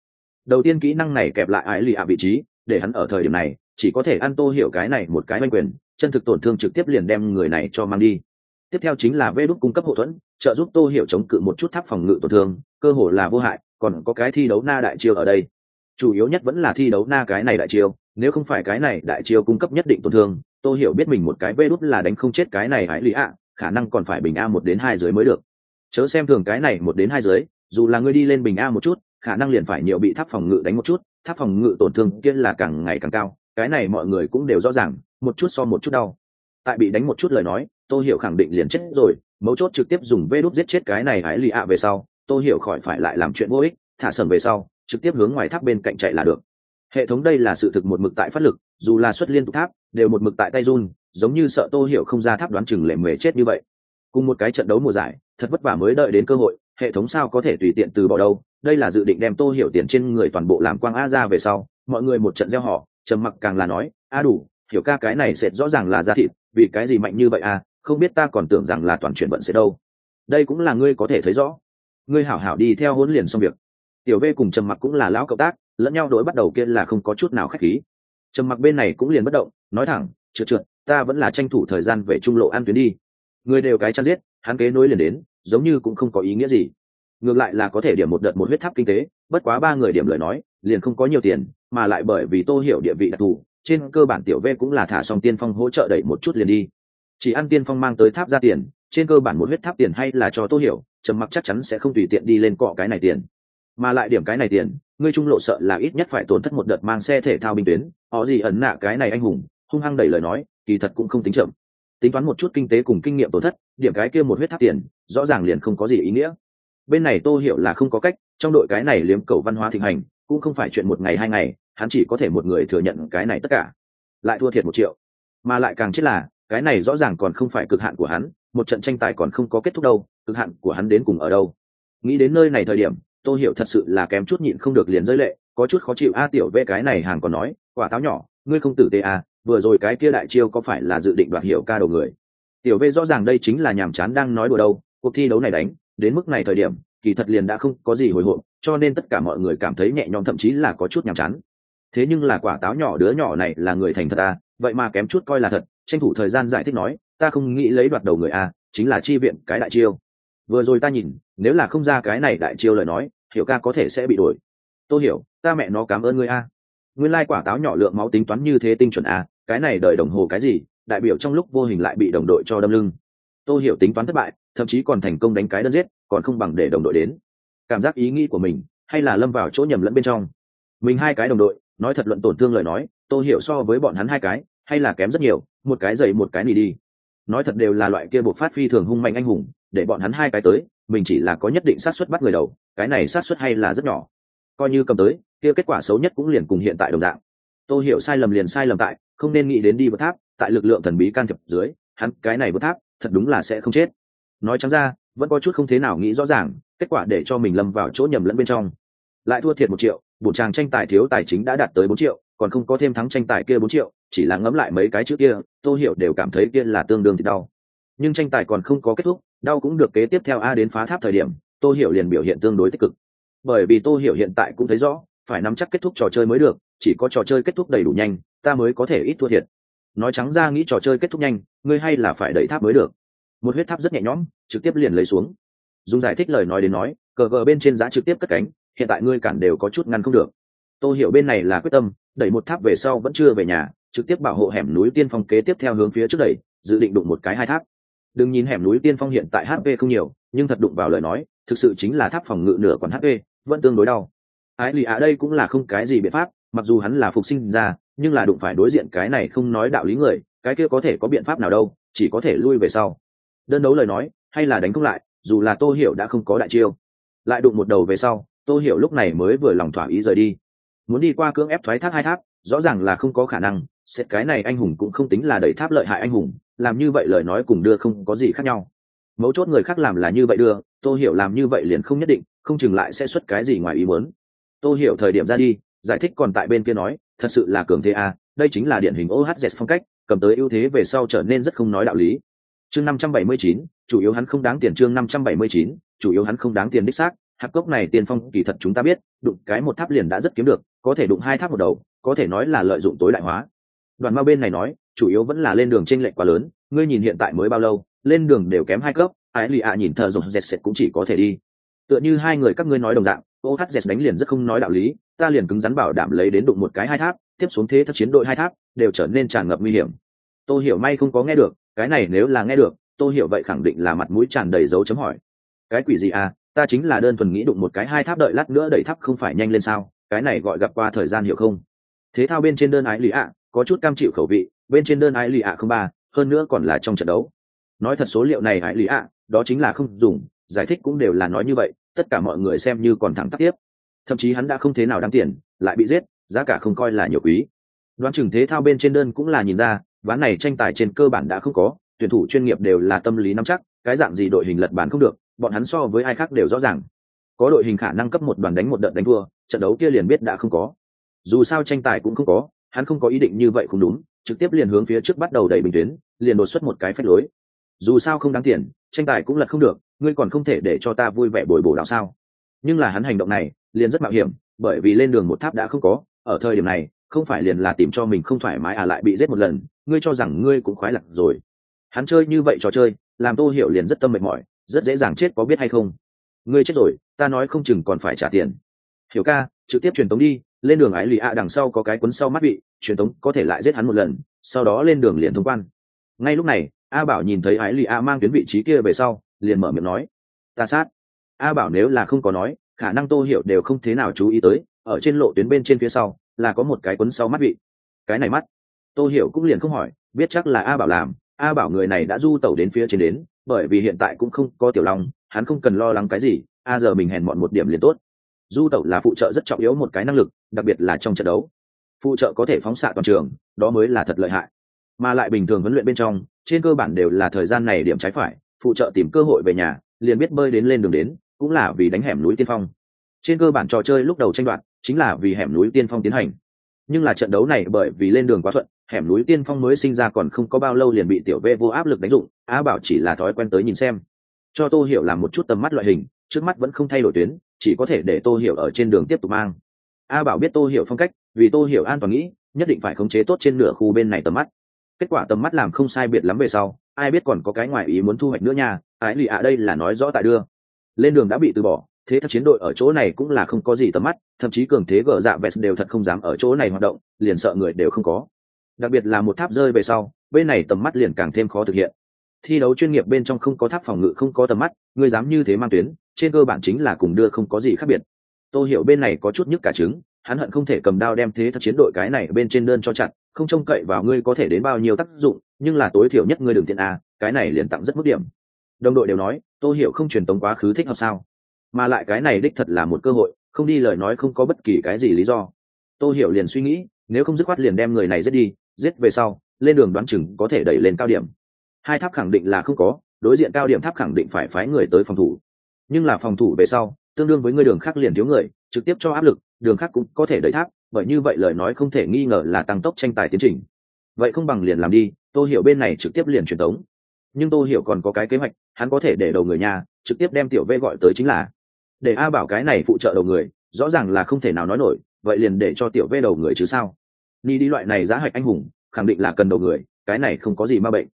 Đầu tiên kỹ năng này kẹp lại ái lì ạ vị trí, để hắn ở thời điểm này, chỉ có thể ăn tô hiểu cái này một cái manh quyền chân thực tổn thương trực tiếp liền đem người này cho mang đi. Tiếp theo chính là vê đúc cung cấp hậu thuẫn, trợ giúp tô hiểu chống cự một chút tháp phòng ngự tổn thương, cơ hồ là vô hại, còn có cái thi đấu na đại chiêu ở đây. Chủ yếu nhất vẫn là thi đấu na cái này đại chiêu, nếu không phải cái này đại chiêu cung cấp nhất định tổn thương, tô hiểu biết mình một cái vê đúc là đánh không chết cái này hãy lý ạ, khả năng còn phải bình a một đến hai dưới mới được. Chớ xem thường cái này một đến hai dưới, dù là ngươi đi lên bình a một chút, khả năng liền phải nhiều bị tháp phòng ngự đánh một chút, tháp phòng ngự tổn thương kia là càng ngày càng cao, cái này mọi người cũng đều rõ ràng một chút so một chút đau. Tại bị đánh một chút lời nói tôi hiểu khẳng định liền chết rồi, mấu chốt trực tiếp dùng vê đốt giết chết cái này hãy lì ạ về sau tôi hiểu khỏi phải lại làm chuyện vô ích, thả sầm về sau, trực tiếp hướng ngoài tháp bên cạnh chạy là được. Hệ thống đây là sự thực một mực tại phát lực, dù là xuất liên tục tháp, đều một mực tại tay run, giống như sợ tô hiểu không ra tháp đoán chừng lệ mề chết như vậy. Cùng một cái trận đấu mùa giải, thật vất vả mới đợi đến cơ hội, hệ thống sao có thể tùy tiện từ bỏ đâu, đây là dự định đem tô hiểu tiền trên người toàn bộ làm quang a ra về sau, mọi người một trận gieo họ, trầm mặc càng là nói, a đủ hiểu ca cái này sẽ rõ ràng là da thịt, vì cái gì mạnh như vậy à? Không biết ta còn tưởng rằng là toàn chuyển vận sẽ đâu. Đây cũng là ngươi có thể thấy rõ. Ngươi hảo hảo đi theo huấn liền xong việc. Tiểu v cùng trầm mặc cũng là lão cộng tác, lẫn nhau đối bắt đầu kia là không có chút nào khách khí. Trầm mặc bên này cũng liền bất động, nói thẳng, trượt trượt, ta vẫn là tranh thủ thời gian về trung lộ an tuyến đi. Người đều cái chăn giết, hắn kế nối liền đến, giống như cũng không có ý nghĩa gì. Ngược lại là có thể điểm một đợt một huyết tháp kinh tế, bất quá ba người điểm lời nói, liền không có nhiều tiền, mà lại bởi vì tô hiểu địa vị đặc thù trên cơ bản tiểu v cũng là thả xong tiên phong hỗ trợ đẩy một chút liền đi. Chỉ ăn tiên phong mang tới tháp ra tiền, trên cơ bản một huyết tháp tiền hay là cho tô hiểu, trầm mặc chắc chắn sẽ không tùy tiện đi lên cọ cái này tiền. Mà lại điểm cái này tiền, ngươi trung lộ sợ là ít nhất phải tổn thất một đợt mang xe thể thao binh tuyến. Họ gì ẩn nạ cái này anh hùng, hung hăng đẩy lời nói, kỳ thật cũng không tính chậm. Tính toán một chút kinh tế cùng kinh nghiệm tổn thất, điểm cái kia một huyết tháp tiền, rõ ràng liền không có gì ý nghĩa. Bên này tô hiểu là không có cách, trong đội cái này liếm cầu văn hóa thịnh hành cũng không phải chuyện một ngày hai ngày, hắn chỉ có thể một người thừa nhận cái này tất cả. Lại thua thiệt một triệu. Mà lại càng chết là, cái này rõ ràng còn không phải cực hạn của hắn, một trận tranh tài còn không có kết thúc đâu, cực hạn của hắn đến cùng ở đâu? Nghĩ đến nơi này thời điểm tôi hiểu thật sự là kém chút nhịn không được liền rơi lệ, có chút khó chịu. A tiểu vệ cái này hàng còn nói, quả táo nhỏ, ngươi không tử tế à vừa rồi cái kia đại chiêu có phải là dự định đoạt hiểu ca đầu người? Tiểu vệ rõ ràng đây chính là nhàm chán đang nói đùa đâu, cuộc thi đấu này đánh, đến mức này thời điểm, kỳ thật liền đã không có gì hồi hộp cho nên tất cả mọi người cảm thấy nhẹ nhõm, thậm chí là có chút nhàm chán. Thế nhưng là quả táo nhỏ đứa nhỏ này là người thành thật à? Vậy mà kém chút coi là thật, tranh thủ thời gian giải thích nói, ta không nghĩ lấy đoạt đầu người a chính là chi viện cái đại chiêu. Vừa rồi ta nhìn, nếu là không ra cái này đại chiêu lời nói, hiểu ca có thể sẽ bị đuổi. Tôi hiểu, ta mẹ nó cảm ơn ngươi a. Nguyên lai quả táo nhỏ lượng máu tính toán như thế tinh chuẩn a cái này đợi đồng hồ cái gì, đại biểu trong lúc vô hình lại bị đồng đội cho đâm lưng. Tôi hiểu tính toán thất bại, thậm chí còn thành công đánh cái đơn giết, còn không bằng để đồng đội đến cảm giác ý nghĩ của mình, hay là lâm vào chỗ nhầm lẫn bên trong. Mình hai cái đồng đội, nói thật luận tổn thương lời nói, tôi hiểu so với bọn hắn hai cái, hay là kém rất nhiều, một cái dày một cái nỉ đi. Nói thật đều là loại kia buộc phát phi thường hung mạnh anh hùng, để bọn hắn hai cái tới, mình chỉ là có nhất định sát suất bắt người đầu, cái này sát suất hay là rất nhỏ. Coi như cầm tới, kia kết quả xấu nhất cũng liền cùng hiện tại đồng dạng. Tôi hiểu sai lầm liền sai lầm tại, không nên nghĩ đến đi vượt tháp, tại lực lượng thần bí can thiệp dưới, hắn cái này vượt tháp, thật đúng là sẽ không chết. Nói trắng ra, vẫn có chút không thế nào nghĩ rõ ràng kết quả để cho mình lâm vào chỗ nhầm lẫn bên trong. Lại thua thiệt một triệu, bổn tràng tranh tài thiếu tài chính đã đạt tới bốn triệu, còn không có thêm thắng tranh tài kia bốn triệu, chỉ là ngẫm lại mấy cái trước kia, tô hiểu đều cảm thấy kia là tương đương thì đau. Nhưng tranh tài còn không có kết thúc, đau cũng được kế tiếp theo a đến phá tháp thời điểm, tô hiểu liền biểu hiện tương đối tích cực. Bởi vì tô hiểu hiện tại cũng thấy rõ, phải nắm chắc kết thúc trò chơi mới được, chỉ có trò chơi kết thúc đầy đủ nhanh, ta mới có thể ít thua thiệt. Nói trắng ra nghĩ trò chơi kết thúc nhanh, ngươi hay là phải đẩy tháp mới được. Một huyết tháp rất nhẹ nhõm, trực tiếp liền lấy xuống dùng giải thích lời nói đến nói, cờ gờ bên trên giá trực tiếp cất cánh, hiện tại ngươi cản đều có chút ngăn không được. Tôi hiểu bên này là quyết tâm, đẩy một tháp về sau vẫn chưa về nhà, trực tiếp bảo hộ hẻm núi tiên phong kế tiếp theo hướng phía trước đẩy, dự định đụng một cái hai tháp. Đừng nhìn hẻm núi tiên phong hiện tại hp không nhiều, nhưng thật đụng vào lời nói, thực sự chính là tháp phòng ngự nửa còn hp vẫn tương đối đau. Ái lì ạ đây cũng là không cái gì biện pháp, mặc dù hắn là phục sinh ra, nhưng là đụng phải đối diện cái này không nói đạo lý người, cái kia có thể có biện pháp nào đâu, chỉ có thể lui về sau. Đơn đấu lời nói, hay là đánh không lại dù là tô hiểu đã không có đại chiêu. Lại đụng một đầu về sau tô hiểu lúc này mới vừa lòng thỏa ý rời đi. Muốn đi qua cưỡng ép thoái thác hai tháp rõ ràng là không có khả năng xét cái này anh hùng cũng không tính là đẩy tháp lợi hại anh hùng làm như vậy lời nói cùng đưa không có gì khác nhau. Mấu chốt người khác làm là như vậy đưa tô hiểu làm như vậy liền không nhất định không chừng lại sẽ xuất cái gì ngoài ý muốn. Tô hiểu thời điểm ra đi giải thích còn tại bên kia nói thật sự là cường thế a à, đây chính là điển hình ohz phong cách cầm tới ưu thế về sau trở nên rất không nói đạo lý chương năm trăm bảy mươi chín, chủ yếu hắn không đáng tiền chương năm trăm bảy mươi chín, chủ yếu hắn không đáng tiền đích xác. Hạp cốc này tiền phong kỳ thật chúng ta biết, đụng cái một tháp liền đã rất kiếm được, có thể đụng hai tháp một đầu, có thể nói là lợi dụng tối đại hóa. Đoàn ma bên này nói, chủ yếu vẫn là lên đường tranh lệch quá lớn, ngươi nhìn hiện tại mới bao lâu, lên đường đều kém hai cấp ái lì ạ nhìn thờ dùng dẹt sệt cũng chỉ có thể đi. Tựa như hai người các ngươi nói đồng dạng ohz đánh liền rất không nói đạo lý, ta liền cứng rắn bảo đảm lấy đến đụng một cái hai tháp, tiếp xuống thế thất chiến đội hai tháp, đều trở nên tràn ngập nguy hiểm. Tôi hiểu may không có nghe được cái này nếu là nghe được tôi hiểu vậy khẳng định là mặt mũi tràn đầy dấu chấm hỏi. Cái quỷ gì à ta chính là đơn thuần nghĩ đụng một cái hai tháp đợi lát nữa đẩy tháp không phải nhanh lên sao, cái này gọi gặp qua thời gian hiểu không? Thế thao bên trên đơn ái lì ạ, có chút cam chịu khẩu vị, bên trên đơn ái lì ạ không ba, hơn nữa còn là trong trận đấu. Nói thật số liệu này ái lì ạ, đó chính là không dùng, giải thích cũng đều là nói như vậy, tất cả mọi người xem như còn thẳng tắc tiếp. Thậm chí hắn đã không thế nào đáng tiền, lại bị giết, giá cả không coi là nhiều quý. Đoán chừng thế thao bên trên đơn cũng là nhìn ra ván này tranh tài trên cơ bản đã không có, tuyển thủ chuyên nghiệp đều là tâm lý nắm chắc, cái dạng gì đội hình lật bàn không được, bọn hắn so với ai khác đều rõ ràng. Có đội hình khả năng cấp một đoàn đánh một đợt đánh thua, trận đấu kia liền biết đã không có. Dù sao tranh tài cũng không có, hắn không có ý định như vậy không đúng, trực tiếp liền hướng phía trước bắt đầu đẩy bình tuyến, liền đột xuất một cái phép lối. Dù sao không đáng tiền, tranh tài cũng lật không được, ngươi còn không thể để cho ta vui vẻ bồi bổ đạo sao? Nhưng là hắn hành động này, liền rất mạo hiểm, bởi vì lên đường một tháp đã không có, ở thời điểm này không phải liền là tìm cho mình không thoải mái à lại bị giết một lần ngươi cho rằng ngươi cũng khoái lạc rồi. Hắn chơi như vậy trò chơi làm tô hiểu liền rất tâm mệt mỏi rất dễ dàng chết có biết hay không. Ngươi chết rồi ta nói không chừng còn phải trả tiền. Hiểu ca trực tiếp truyền tống đi lên đường ái lì a đằng sau có cái cuốn sau mắt bị, truyền tống có thể lại giết hắn một lần sau đó lên đường liền thông quan. Ngay lúc này a bảo nhìn thấy ái lì a mang tuyến vị trí kia về sau liền mở miệng nói ta sát. A bảo nếu là không có nói khả năng tô hiểu đều không thế nào chú ý tới ở trên lộ tuyến bên trên phía sau là có một cái cuốn sau mắt vị. Cái này mắt, tô hiểu cũng liền không hỏi, biết chắc là a bảo làm. A bảo người này đã du tẩu đến phía trên đến, bởi vì hiện tại cũng không có tiểu long, hắn không cần lo lắng cái gì, a giờ mình hèn mọn một điểm liền tốt. Du tẩu là phụ trợ rất trọng yếu một cái năng lực, đặc biệt là trong trận đấu. Phụ trợ có thể phóng xạ toàn trường, đó mới là thật lợi hại. Mà lại bình thường huấn luyện bên trong, trên cơ bản đều là thời gian này điểm trái phải, phụ trợ tìm cơ hội về nhà, liền biết bơi đến lên đường đến, cũng là vì đánh hẻm núi tiên phong. Trên cơ bản trò chơi lúc đầu tranh đoạt chính là vì hẻm núi tiên phong tiến hành. Nhưng là trận đấu này bởi vì lên đường quá thuận, hẻm núi tiên phong mới sinh ra còn không có bao lâu liền bị tiểu Vệ vô áp lực đánh dụng, á bảo chỉ là thói quen tới nhìn xem. Cho tô hiểu làm một chút tầm mắt loại hình, trước mắt vẫn không thay đổi tuyến, chỉ có thể để tô hiểu ở trên đường tiếp tục mang. A bảo biết tô hiểu phong cách, vì tô hiểu an toàn nghĩ, nhất định phải khống chế tốt trên nửa khu bên này tầm mắt. Kết quả tầm mắt làm không sai biệt lắm về sau, ai biết còn có cái ngoài ý muốn thu hoạch nữa nha, ái lì ạ, đây là nói rõ tại đưa. Lên đường đã bị từ bỏ thế thật chiến đội ở chỗ này cũng là không có gì tầm mắt, thậm chí cường thế gờ dạ vest đều thật không dám ở chỗ này hoạt động, liền sợ người đều không có. Đặc biệt là một tháp rơi về sau, bên này tầm mắt liền càng thêm khó thực hiện. Thi đấu chuyên nghiệp bên trong không có tháp phòng ngự, không có tầm mắt, người dám như thế mang tuyến, trên cơ bản chính là cùng đưa không có gì khác biệt. Tôi hiểu bên này có chút nhức cả trứng, hắn hận không thể cầm đao đem thế thật chiến đội cái này bên trên đơn cho chặt, không trông cậy vào ngươi có thể đến bao nhiêu tác dụng, nhưng là tối thiểu nhất ngươi đường tiện a cái này liền tặng rất mức điểm. Đồng đội đều nói tôi hiểu không truyền tống quá khứ thích hợp sao? Mà lại cái này đích thật là một cơ hội, không đi lời nói không có bất kỳ cái gì lý do. Tôi hiểu liền suy nghĩ, nếu không dứt khoát liền đem người này giết đi, giết về sau, lên đường đoán chừng có thể đẩy lên cao điểm. Hai tháp khẳng định là không có, đối diện cao điểm tháp khẳng định phải phái người tới phòng thủ. Nhưng là phòng thủ về sau, tương đương với người đường khác liền thiếu người, trực tiếp cho áp lực, đường khác cũng có thể đẩy tháp, bởi như vậy lời nói không thể nghi ngờ là tăng tốc tranh tài tiến trình. Vậy không bằng liền làm đi tôi hiểu bên này trực tiếp liền truyền tống. Nhưng tôi hiểu còn có cái kế hoạch, hắn có thể để đầu người nhà, trực tiếp đem tiểu v gọi tới chính là để a bảo cái này phụ trợ đầu người, rõ ràng là không thể nào nói nổi, vậy liền để cho tiểu vê đầu người chứ sao? Ni đi loại này giá hạch anh hùng, khẳng định là cần đầu người, cái này không có gì ma bệnh.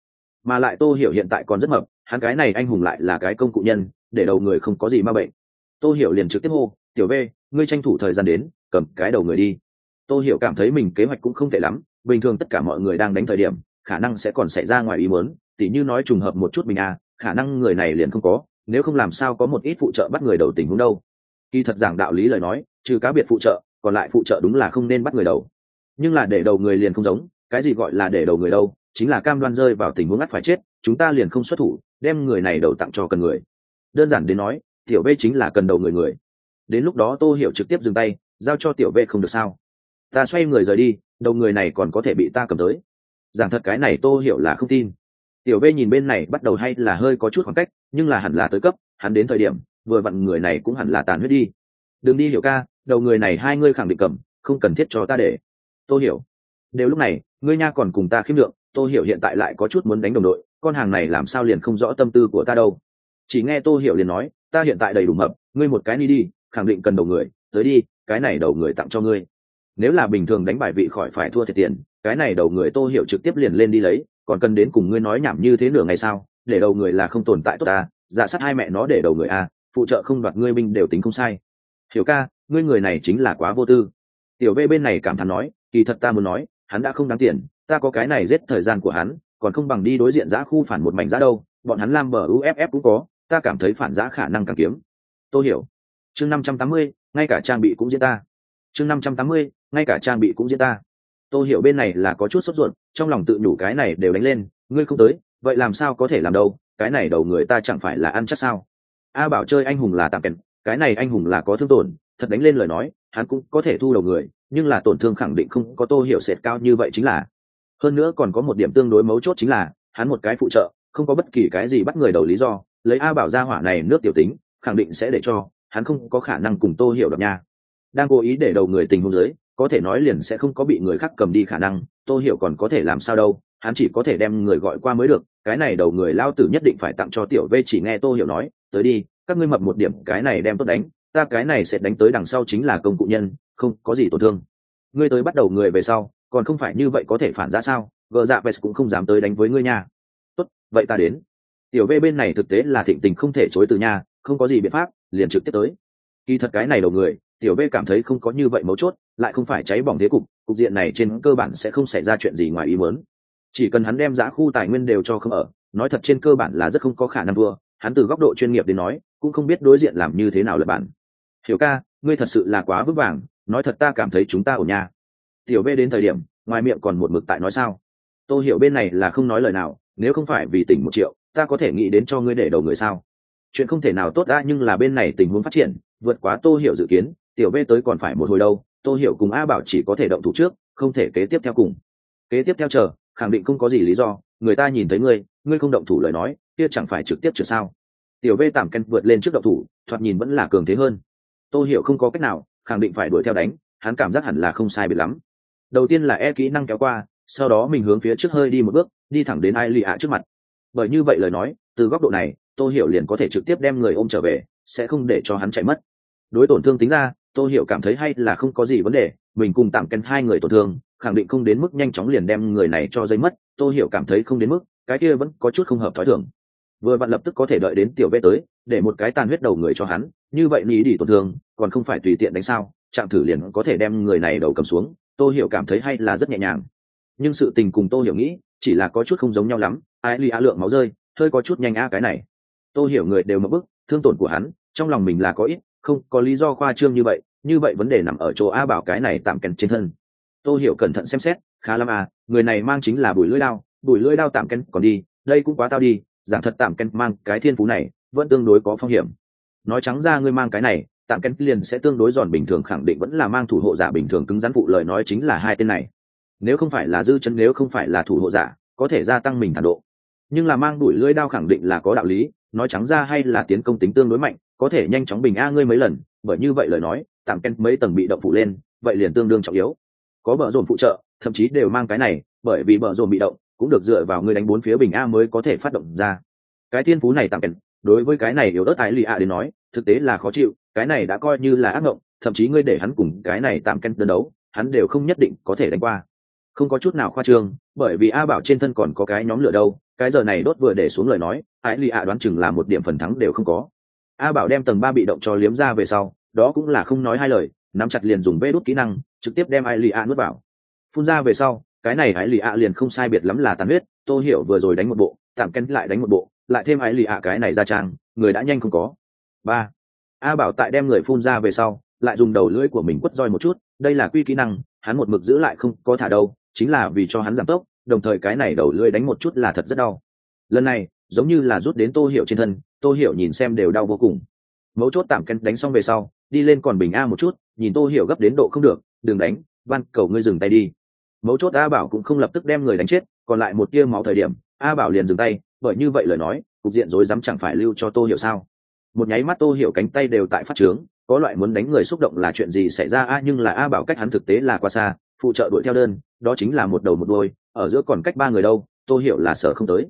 Mà lại tô hiểu hiện tại còn rất mập, hắn cái này anh hùng lại là cái công cụ nhân, để đầu người không có gì ma bệnh. Tô hiểu liền trực tiếp hô, tiểu vê ngươi tranh thủ thời gian đến, cầm cái đầu người đi. Tô hiểu cảm thấy mình kế hoạch cũng không tệ lắm, bình thường tất cả mọi người đang đánh thời điểm, khả năng sẽ còn xảy ra ngoài ý muốn, tỉ như nói trùng hợp một chút mình à khả năng người này liền không có nếu không làm sao có một ít phụ trợ bắt người đầu tình huống đâu. Kỳ thật giảng đạo lý lời nói, trừ cá biệt phụ trợ, còn lại phụ trợ đúng là không nên bắt người đầu. Nhưng là để đầu người liền không giống, cái gì gọi là để đầu người đâu, chính là cam đoan rơi vào tình huống ngắt phải chết, chúng ta liền không xuất thủ, đem người này đầu tặng cho cần người. Đơn giản đến nói, tiểu v chính là cần đầu người người. Đến lúc đó tô hiểu trực tiếp dừng tay, giao cho tiểu v không được sao? Ta xoay người rời đi, đầu người này còn có thể bị ta cầm tới. Giảng thật cái này tô hiểu là không tin tiểu v nhìn bên này bắt đầu hay là hơi có chút khoảng cách, nhưng là hẳn là tới cấp, hắn đến thời điểm, vừa vặn người này cũng hẳn là tàn huyết đi. Đừng đi hiểu ca, đầu người này hai ngươi khẳng định cầm, không cần thiết cho ta để. Tôi hiểu. Đều lúc này, ngươi nha còn cùng ta khiêm lượng tôi hiểu hiện tại lại có chút muốn đánh đồng đội, con hàng này làm sao liền không rõ tâm tư của ta đâu. Chỉ nghe tôi hiểu liền nói, ta hiện tại đầy đủ mập, ngươi một cái đi đi, khẳng định cần đầu người, tới đi, cái này đầu người tặng cho ngươi. Nếu là bình thường đánh bài vị khỏi phải thua thiệt tiền, cái này đầu người tô hiểu trực tiếp liền lên đi lấy còn cần đến cùng ngươi nói nhảm như thế nửa ngày sao? Để đầu người là không tồn tại tốt ta, giả sát hai mẹ nó để đầu người a phụ trợ không đoạt ngươi binh đều tính không sai. Hiểu ca, ngươi người này chính là quá vô tư. Tiểu bê bên này cảm thán nói, kỳ thật ta muốn nói, hắn đã không đáng tiền, ta có cái này giết thời gian của hắn, còn không bằng đi đối diện giã khu phản một mảnh giã đâu, bọn hắn lam bờ uff cũng có, ta cảm thấy phản giã khả năng càng kiếm. Tôi hiểu, chương năm trăm tám mươi, ngay cả trang bị cũng diễn ta. Chương năm trăm tám mươi, ngay cả trang bị cũng diễn ta tôi hiểu bên này là có chút sốt ruột, trong lòng tự nhủ cái này đều đánh lên, ngươi không tới, vậy làm sao có thể làm đâu? Cái này đầu người ta chẳng phải là ăn chắc sao? A bảo chơi anh hùng là tạm kèn, cái này anh hùng là có thương tổn, thật đánh lên lời nói, hắn cũng có thể thu đầu người, nhưng là tổn thương khẳng định không có tô hiểu sệt cao như vậy chính là. Hơn nữa còn có một điểm tương đối mấu chốt chính là, hắn một cái phụ trợ, không có bất kỳ cái gì bắt người đầu lý do, lấy a bảo ra hỏa này nước tiểu tính, khẳng định sẽ để cho, hắn không có khả năng cùng tô hiểu được nha. Đang cố ý để đầu người tình huống dưới có thể nói liền sẽ không có bị người khác cầm đi khả năng, tô hiểu còn có thể làm sao đâu, hắn chỉ có thể đem người gọi qua mới được, cái này đầu người lao tử nhất định phải tặng cho tiểu v chỉ nghe tô hiểu nói, tới đi, các ngươi mập một điểm, cái này đem tốt đánh, ta cái này sẽ đánh tới đằng sau chính là công cụ nhân, không có gì tổn thương. Ngươi tới bắt đầu người về sau, còn không phải như vậy có thể phản ra sao gờ dạ vest cũng không dám tới đánh với ngươi nha. Tốt, vậy ta đến. Tiểu v bên này thực tế là thịnh tình không thể chối từ nhà không có gì biện pháp, liền trực tiếp tới. Kỳ thật cái này đầu người tiểu Bê cảm thấy không có như vậy mấu chốt, lại không phải cháy bỏng thế cục cục diện này trên cơ bản sẽ không xảy ra chuyện gì ngoài ý muốn. Chỉ cần hắn đem giá khu tài nguyên đều cho không ở, nói thật trên cơ bản là rất không có khả năng thua, hắn từ góc độ chuyên nghiệp đến nói, cũng không biết đối diện làm như thế nào là bản hiểu ca, ngươi thật sự là quá vững vàng nói thật ta cảm thấy chúng ta ở nhà tiểu Bê đến thời điểm, ngoài miệng còn một mực tại nói sao. Tôi hiểu bên này là không nói lời nào, nếu không phải vì tỉnh một triệu, ta có thể nghĩ đến cho ngươi để đầu người sao? Chuyện không thể nào tốt đã nhưng là bên này tình huống phát triển, vượt quá tô hiểu dự kiến tiểu v tới còn phải một hồi đâu tôi hiểu cùng a bảo chỉ có thể động thủ trước, không thể kế tiếp theo cùng. Kế tiếp theo chờ, khẳng định không có gì lý do, người ta nhìn thấy ngươi ngươi không động thủ lời nói, kia chẳng phải trực tiếp trượt sao? Tiểu v tạm ken vượt lên trước động thủ, thoạt nhìn vẫn là cường thế hơn. Tôi hiểu không có cách nào, khẳng định phải đuổi theo đánh, hắn cảm giác hẳn là không sai biệt lắm. Đầu tiên là e kỹ năng kéo qua, sau đó mình hướng phía trước hơi đi một bước, đi thẳng đến ai lì ạ trước mặt. Bởi như vậy lời nói, từ góc độ này tôi hiểu liền có thể trực tiếp đem người ôm trở về, sẽ không để cho hắn chạy mất. Đối tổn thương tính ra tô hiểu cảm thấy hay là không có gì vấn đề, mình cùng tạm kèn hai người tổn thương, khẳng định không đến mức nhanh chóng liền đem người này cho dây mất, tô hiểu cảm thấy không đến mức, cái kia vẫn có chút không hợp thói thường. Vừa bạn lập tức có thể đợi đến tiểu vệ tới, để một cái tàn huyết đầu người cho hắn, như vậy lý đi tổn thương, còn không phải tùy tiện đánh sao chạm thử liền có thể đem người này đầu cầm xuống, tô hiểu cảm thấy hay là rất nhẹ nhàng. Nhưng sự tình cùng tô hiểu nghĩ, chỉ là có chút không giống nhau lắm, ai ly a lượng máu rơi, hơi có chút nhanh a cái này. Tô hiểu người đều mất bức, thương tổn của hắn, trong lòng mình là có ít không, có lý do khoa trương như vậy như vậy vấn đề nằm ở chỗ a bảo cái này tạm kèn trên thân. Tôi hiểu cẩn thận xem xét, khá lắm à người này mang chính là bùi lưỡi đao, bùi lưỡi đao tạm kèn còn đi, đây cũng quá tao đi, giảng thật tạm kèn mang cái thiên phú này, vẫn tương đối có phong hiểm. Nói trắng ra ngươi mang cái này, tạm kèn liền sẽ tương đối giòn bình thường khẳng định vẫn là mang thủ hộ giả bình thường cứng rắn phụ lời nói chính là hai tên này. Nếu không phải là dư chân nếu không phải là thủ hộ giả, có thể gia tăng mình thản độ. Nhưng là mang đuổi lưỡi đao khẳng định là có đạo lý, nói trắng ra hay là tiến công tính tương đối mạnh có thể nhanh chóng bình a ngươi mấy lần, bởi như vậy lời nói, tạm ken mấy tầng bị động phụ lên, vậy liền tương đương trọng yếu. Có bờ rồn phụ trợ, thậm chí đều mang cái này, bởi vì bờ rồn bị động, cũng được dựa vào ngươi đánh bốn phía bình a mới có thể phát động ra. Cái thiên phú này tạm ken, đối với cái này yếu đất ái lì a đến nói, thực tế là khó chịu, cái này đã coi như là ác mộng, thậm chí ngươi để hắn cùng cái này tạm ken đơn đấu, hắn đều không nhất định có thể đánh qua. Không có chút nào khoa trương, bởi vì a bảo trên thân còn có cái nhóm lửa đâu, cái giờ này đốt vừa để xuống lời nói ái lì a đoán chừng là một điểm phần thắng đều không có a bảo đem tầng ba bị động cho liếm ra về sau, đó cũng là không nói hai lời, nắm chặt liền dùng bê đốt kỹ năng, trực tiếp đem ai lì a nuốt vào. Phun ra về sau, cái này ái lì a liền không sai biệt lắm là tàn huyết, tô hiểu vừa rồi đánh một bộ, tạm kén lại đánh một bộ, lại thêm ái lì a cái này ra trang, người đã nhanh không có. Ba. A bảo tại đem người phun ra về sau, lại dùng đầu lưỡi của mình quất roi một chút, đây là quy kỹ năng, hắn một mực giữ lại không có thả đâu, chính là vì cho hắn giảm tốc, đồng thời cái này đầu lưỡi đánh một chút là thật rất đau. Lần này, giống như là rút đến tô hiểu trên thân tô hiểu nhìn xem đều đau vô cùng. Mấu chốt tạm kén đánh xong về sau, đi lên còn bình a một chút, nhìn tô hiểu gấp đến độ không được, đừng đánh van cầu ngươi dừng tay đi. Mấu chốt a bảo cũng không lập tức đem người đánh chết, còn lại một tia máu thời điểm, a bảo liền dừng tay, bởi như vậy lời nói, cục diện rối rắm chẳng phải lưu cho tô hiểu sao? Một nháy mắt tô hiểu cánh tay đều tại phát trướng, có loại muốn đánh người xúc động là chuyện gì xảy ra a, nhưng là a bảo cách hắn thực tế là quá xa, phụ trợ đuổi theo đơn, đó chính là một đầu một đôi ở giữa còn cách ba người đâu, tô hiểu là sợ không tới.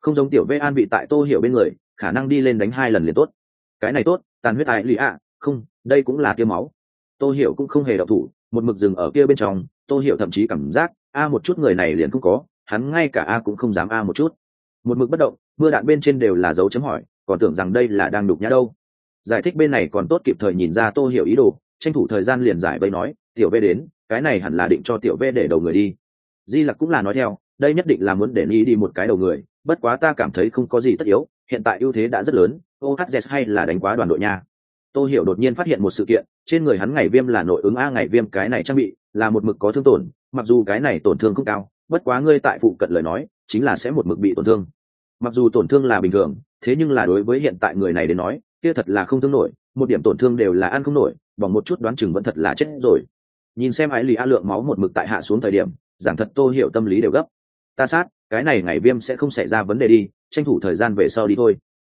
Không giống tiểu vê an bị tại tô hiểu bên người khả năng đi lên đánh hai lần liền tốt. Cái này tốt, tàn huyết ai lì ạ, không, đây cũng là tiêu máu. Tô hiểu cũng không hề đậu thủ, một mực dừng ở kia bên trong, tô hiểu thậm chí cảm giác a một chút người này liền không có, hắn ngay cả a cũng không dám a một chút. Một mực bất động, mưa đạn bên trên đều là dấu chấm hỏi, còn tưởng rằng đây là đang đục nhã đâu. Giải thích bên này còn tốt kịp thời nhìn ra tô hiểu ý đồ, tranh thủ thời gian liền giải bày nói, tiểu v đến, cái này hẳn là định cho tiểu v để đầu người đi. Di lặc cũng là nói theo, đây nhất định là muốn để ni đi một cái đầu người, bất quá ta cảm thấy không có gì tất yếu hiện tại ưu thế đã rất lớn ohz hay là đánh quá đoàn đội nha. Tôi hiểu đột nhiên phát hiện một sự kiện, trên người hắn ngày viêm là nội ứng a ngày viêm, cái này trang bị là một mực có thương tổn, mặc dù cái này tổn thương không cao, bất quá ngươi tại phụ cận lời nói, chính là sẽ một mực bị tổn thương. Mặc dù tổn thương là bình thường, thế nhưng là đối với hiện tại người này đến nói, kia thật là không thương nổi, một điểm tổn thương đều là ăn không nổi, bỏng một chút đoán chừng vẫn thật là chết rồi. Nhìn xem ái lì a lượng máu một mực tại hạ xuống thời điểm, giảng thật tô hiểu tâm lý đều gấp. Ta sát, cái này ngày viêm sẽ không xảy ra vấn đề đi tranh thủ thời gian về sau đi thôi.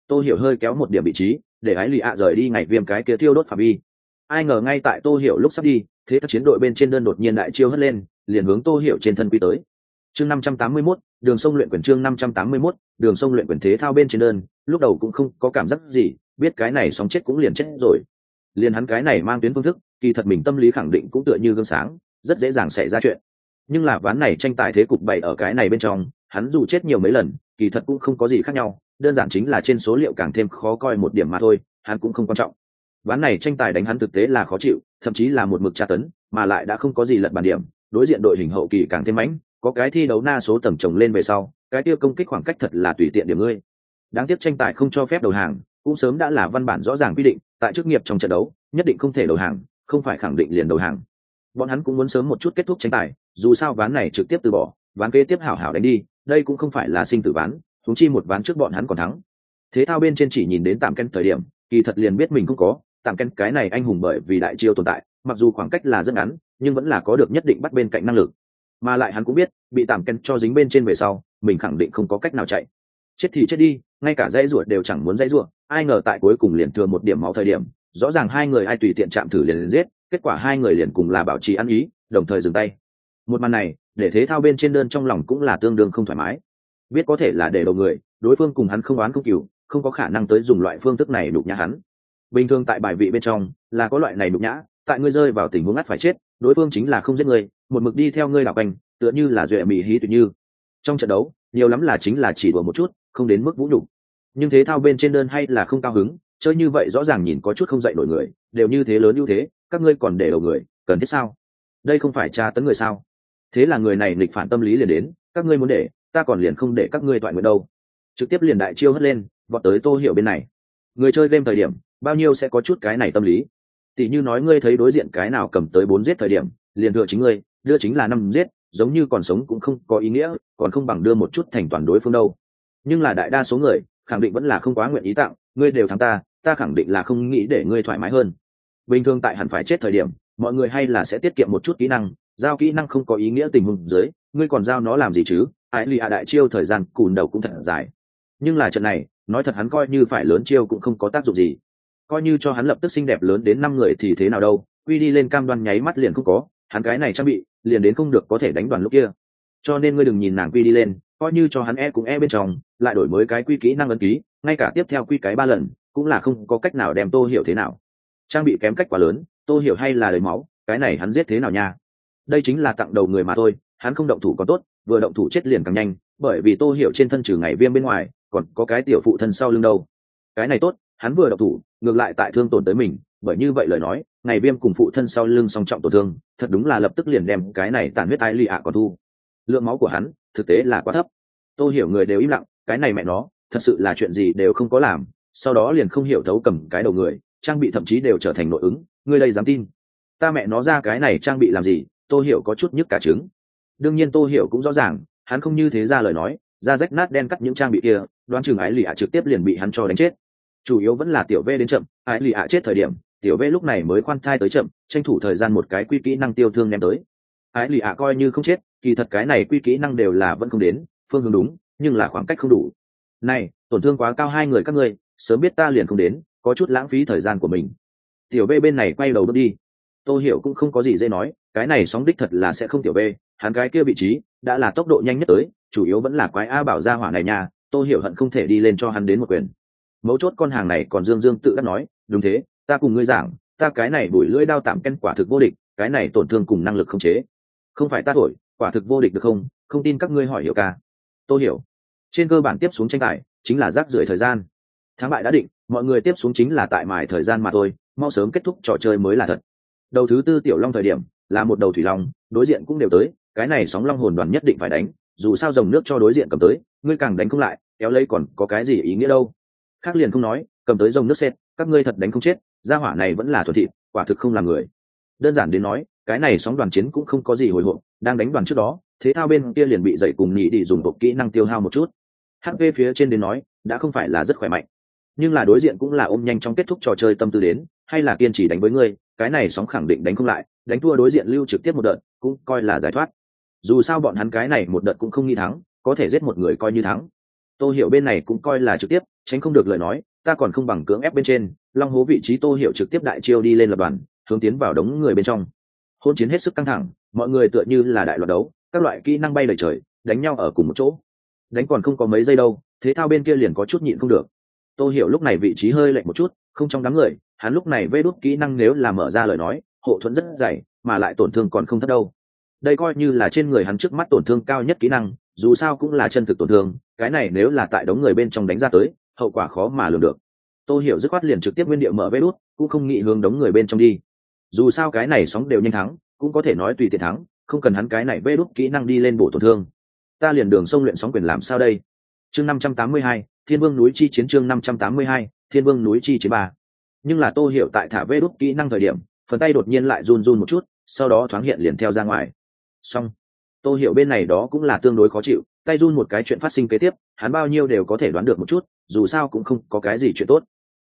Tô hiểu hơi kéo một điểm vị trí để ái lì ạ rời đi ngày viêm cái kia thiêu đốt phạm vi. Ai ngờ ngay tại tô hiểu lúc sắp đi thế các chiến đội bên trên đơn đột nhiên đại chiêu hất lên liền hướng tô hiểu trên thân quy tới. Chương năm trăm tám mươi 581, đường sông luyện quyền chương năm trăm tám mươi 581, đường sông luyện quyền thế thao bên trên đơn lúc đầu cũng không có cảm giác gì biết cái này sóng chết cũng liền chết rồi. Liền hắn cái này mang tuyến phương thức kỳ thật mình tâm lý khẳng định cũng tựa như gương sáng rất dễ dàng xảy ra chuyện. Nhưng là ván này tranh tài thế cục bày ở cái này bên trong hắn dù chết nhiều mấy lần kỳ thật cũng không có gì khác nhau, đơn giản chính là trên số liệu càng thêm khó coi một điểm mà thôi, hắn cũng không quan trọng. Ván này tranh tài đánh hắn thực tế là khó chịu, thậm chí là một mực tra tấn, mà lại đã không có gì lật bàn điểm, đối diện đội hình hậu kỳ càng thêm mãnh, có cái thi đấu na số tầng chồng lên về sau, cái tiêu công kích khoảng cách thật là tùy tiện điểm ngươi. Đáng tiếc tranh tài không cho phép đầu hàng, cũng sớm đã là văn bản rõ ràng quy định, tại chức nghiệp trong trận đấu, nhất định không thể đầu hàng, không phải khẳng định liền đầu hàng. Bọn hắn cũng muốn sớm một chút kết thúc tranh tài, dù sao ván này trực tiếp từ bỏ, ván kế tiếp hảo hảo đánh đi đây cũng không phải là sinh tử ván thúng chi một ván trước bọn hắn còn thắng. Thế thao bên trên chỉ nhìn đến tạm ken thời điểm kỳ thật liền biết mình không có tạm ken cái này anh hùng bởi vì đại chiêu tồn tại mặc dù khoảng cách là rất ngắn nhưng vẫn là có được nhất định bắt bên cạnh năng lực. Mà lại hắn cũng biết bị tạm ken cho dính bên trên về sau mình khẳng định không có cách nào chạy. Chết thì chết đi ngay cả dãy ruột đều chẳng muốn dãy ruột ai ngờ tại cuối cùng liền thừa một điểm máu thời điểm rõ ràng hai người ai tùy tiện chạm thử liền, liền giết kết quả hai người liền cùng là bảo trì ăn ý đồng thời dừng tay. Một màn này để thế thao bên trên đơn trong lòng cũng là tương đương không thoải mái. Biết có thể là để đầu người, đối phương cùng hắn không oán không cừu, không có khả năng tới dùng loại phương thức này đục nhã hắn. Bình thường tại bài vị bên trong, là có loại này đục nhã, tại ngươi rơi vào tình huống ngắt phải chết, đối phương chính là không giết ngươi, một mực đi theo ngươi đảo quanh, tựa như là duệ mỹ hí tự như. Trong trận đấu, nhiều lắm là chính là chỉ đùa một chút, không đến mức vũ nhục. Nhưng thế thao bên trên đơn hay là không cao hứng, chơi như vậy rõ ràng nhìn có chút không dạy nổi người, đều như thế lớn ưu thế, các ngươi còn để đầu người, cần thiết sao? Đây không phải tra tấn người sao? Thế là người này nghịch phản tâm lý liền đến, các ngươi muốn để, ta còn liền không để các ngươi toại nguyện đâu. Trực tiếp liền đại chiêu hất lên, vọt tới tô hiểu bên này. Người chơi game thời điểm, bao nhiêu sẽ có chút cái này tâm lý. Tỷ như nói ngươi thấy đối diện cái nào cầm tới bốn giết thời điểm, liền thừa chính ngươi, đưa chính là năm giết, giống như còn sống cũng không có ý nghĩa, còn không bằng đưa một chút thành toàn đối phương đâu. Nhưng là đại đa số người, khẳng định vẫn là không quá nguyện ý tặng, ngươi đều thắng ta ta khẳng định là không nghĩ để ngươi thoải mái hơn. Bình thường tại hẳn phải chết thời điểm, mọi người hay là sẽ tiết kiệm một chút kỹ năng giao kỹ năng không có ý nghĩa tình huống dưới, ngươi còn giao nó làm gì chứ? Ai lì a đại chiêu thời gian cùn đầu cũng thật dài. Nhưng là trận này, nói thật hắn coi như phải lớn chiêu cũng không có tác dụng gì. Coi như cho hắn lập tức xinh đẹp lớn đến năm người thì thế nào đâu, quy đi lên cam đoan nháy mắt liền không có, hắn cái này trang bị, liền đến không được có thể đánh đoàn lúc kia. Cho nên ngươi đừng nhìn nàng quy đi lên, coi như cho hắn e cũng e bên trong, lại đổi mới cái quy kỹ năng ấn ký, ngay cả tiếp theo quy cái ba lần, cũng là không có cách nào đem tô hiểu thế nào. Trang bị kém cách quá lớn, tô hiểu hay là lấy máu, cái này hắn giết thế nào nha? Đây chính là tặng đầu người mà thôi, hắn không động thủ có tốt, vừa động thủ chết liền càng nhanh, bởi vì tô hiểu trên thân trừ ngày viêm bên ngoài, còn có cái tiểu phụ thân sau lưng đâu. Cái này tốt, hắn vừa động thủ, ngược lại tại thương tổn tới mình, bởi như vậy lời nói, ngày viêm cùng phụ thân sau lưng song trọng tổn thương, thật đúng là lập tức liền đem cái này tàn huyết ai lì ạ còn thu. Lượng máu của hắn, thực tế là quá thấp. Tôi hiểu người đều im lặng, cái này mẹ nó, thật sự là chuyện gì đều không có làm, sau đó liền không hiểu thấu cầm cái đầu người, trang bị thậm chí đều trở thành nội ứng, ngươi đây dám tin. Ta mẹ nó ra cái này trang bị làm gì? Tô hiểu có chút nhức cả trứng. Đương nhiên Tô hiểu cũng rõ ràng, hắn không như thế ra lời nói ra rách nát đen cắt những trang bị kia, đoán chừng ái lì ạ trực tiếp liền bị hắn cho đánh chết. Chủ yếu vẫn là tiểu v đến chậm, ái lì ạ chết thời điểm, tiểu v lúc này mới khoan thai tới chậm, tranh thủ thời gian một cái quy kỹ năng tiêu thương đem tới. Ái lì ạ coi như không chết, kỳ thật cái này quy kỹ năng đều là vẫn không đến, phương hướng đúng, nhưng là khoảng cách không đủ. Này, tổn thương quá cao hai người các ngươi, sớm biết ta liền không đến, có chút lãng phí thời gian của mình. Tiểu v bên này quay đầu bước đi tôi hiểu cũng không có gì dễ nói, cái này sóng đích thật là sẽ không tiểu bê. hắn cái kia vị trí đã là tốc độ nhanh nhất tới, chủ yếu vẫn là quái a bảo ra hỏa này nha tôi hiểu hận không thể đi lên cho hắn đến một quyền. Mấu chốt con hàng này còn dương dương tự đắc nói, đúng thế, ta cùng ngươi giảng, ta cái này bùi lưỡi đao tạm ken quả thực vô địch, cái này tổn thương cùng năng lực không chế. Không phải ta thổi, quả thực vô địch được không? Không tin các ngươi hỏi hiểu ca. Tôi hiểu, trên cơ bản tiếp xuống tranh tài chính là rác rưởi thời gian. Thắng bại đã định, mọi người tiếp xuống chính là tại mài thời gian mà thôi, mau sớm kết thúc trò chơi mới là thật đầu thứ tư tiểu long thời điểm, là một đầu thủy long, đối diện cũng đều tới, cái này sóng long hồn đoàn nhất định phải đánh, dù sao dòng nước cho đối diện cầm tới, ngươi càng đánh không lại, kéo lấy còn có cái gì ý nghĩa đâu. Khác liền không nói, cầm tới dòng nước xét các ngươi thật đánh không chết, gia hỏa này vẫn là thuận thị quả thực không làm người. Đơn giản đến nói, cái này sóng đoàn chiến cũng không có gì hồi hộp, đang đánh đoàn trước đó, thế thao bên kia liền bị dậy cùng nhị đi dùng bộ kỹ năng tiêu hao một chút. Hp phía trên đến nói, đã không phải là rất khỏe mạnh, nhưng là đối diện cũng là ôm nhanh trong kết thúc trò chơi tâm tư đến, hay là kiên trì đánh với ngươi cái này sóng khẳng định đánh không lại, đánh thua đối diện lưu trực tiếp một đợt, cũng coi là giải thoát. Dù sao bọn hắn cái này một đợt cũng không nghi thắng, có thể giết một người coi như thắng. Tô hiểu bên này cũng coi là trực tiếp, tránh không được lời nói, ta còn không bằng cưỡng ép bên trên, long hố vị trí tô hiểu trực tiếp đại chiêu đi lên lập đoàn, hướng tiến vào đống người bên trong. Hôn chiến hết sức căng thẳng, mọi người tựa như là đại loạt đấu, các loại kỹ năng bay lời trời, đánh nhau ở cùng một chỗ. Đánh còn không có mấy giây đâu, thế thao bên kia liền có chút nhịn không được. Tô hiểu lúc này vị trí hơi lệch một chút, không trong đám người hắn lúc này vê đốt kỹ năng nếu là mở ra lời nói, hộ thuẫn rất dày, mà lại tổn thương còn không thấp đâu. Đây coi như là trên người hắn trước mắt tổn thương cao nhất kỹ năng, dù sao cũng là chân thực tổn thương, cái này nếu là tại đống người bên trong đánh ra tới, hậu quả khó mà lường được. Tôi hiểu dứt khoát liền trực tiếp nguyên địa mở vê đốt cũng không nghĩ hướng đống người bên trong đi. Dù sao cái này sóng đều nhanh thắng, cũng có thể nói tùy tiện thắng, không cần hắn cái này vê đốt kỹ năng đi lên bổ tổn thương. Ta liền đường sông luyện sóng quyền làm sao đây? Chương năm trăm tám mươi hai, thiên vương núi chi chiến chương năm trăm tám mươi hai, thiên vương núi chi chiến ba nhưng là tô hiểu tại thả vê đốt kỹ năng thời điểm, phần tay đột nhiên lại run run một chút, sau đó thoáng hiện liền theo ra ngoài. Xong. Tô hiểu bên này đó cũng là tương đối khó chịu, tay run một cái chuyện phát sinh kế tiếp, hắn bao nhiêu đều có thể đoán được một chút, dù sao cũng không có cái gì chuyện tốt.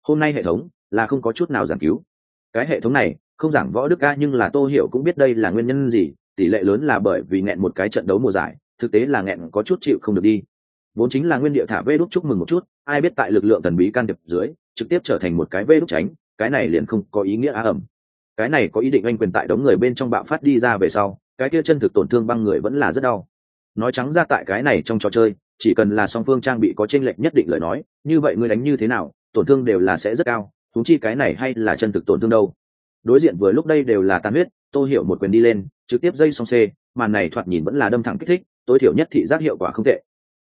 Hôm nay hệ thống là không có chút nào giảng cứu. Cái hệ thống này, không giảng võ đức ca nhưng là tô hiểu cũng biết đây là nguyên nhân gì, tỷ lệ lớn là bởi vì nghẹn một cái trận đấu mùa giải, thực tế là nghẹn có chút chịu không được đi. Vốn chính là nguyên địa thả vê đúc chúc mừng một chút, ai biết tại lực lượng thần bí can thiệp dưới trực tiếp trở thành một cái vê đúc tránh, cái này liền không có ý nghĩa á ẩm. Cái này có ý định anh quyền tại đống người bên trong bạo phát đi ra về sau, cái kia chân thực tổn thương băng người vẫn là rất đau. Nói trắng ra tại cái này trong trò chơi, chỉ cần là song phương trang bị có tranh lệch nhất định lời nói, như vậy ngươi đánh như thế nào, tổn thương đều là sẽ rất cao thú chi cái này hay là chân thực tổn thương đâu. Đối diện vừa lúc đây đều là tan huyết, tô hiểu một quyền đi lên, trực tiếp dây song c màn này thoạt nhìn vẫn là đâm thẳng kích thích, tối thiểu nhất thị giác hiệu quả không tệ.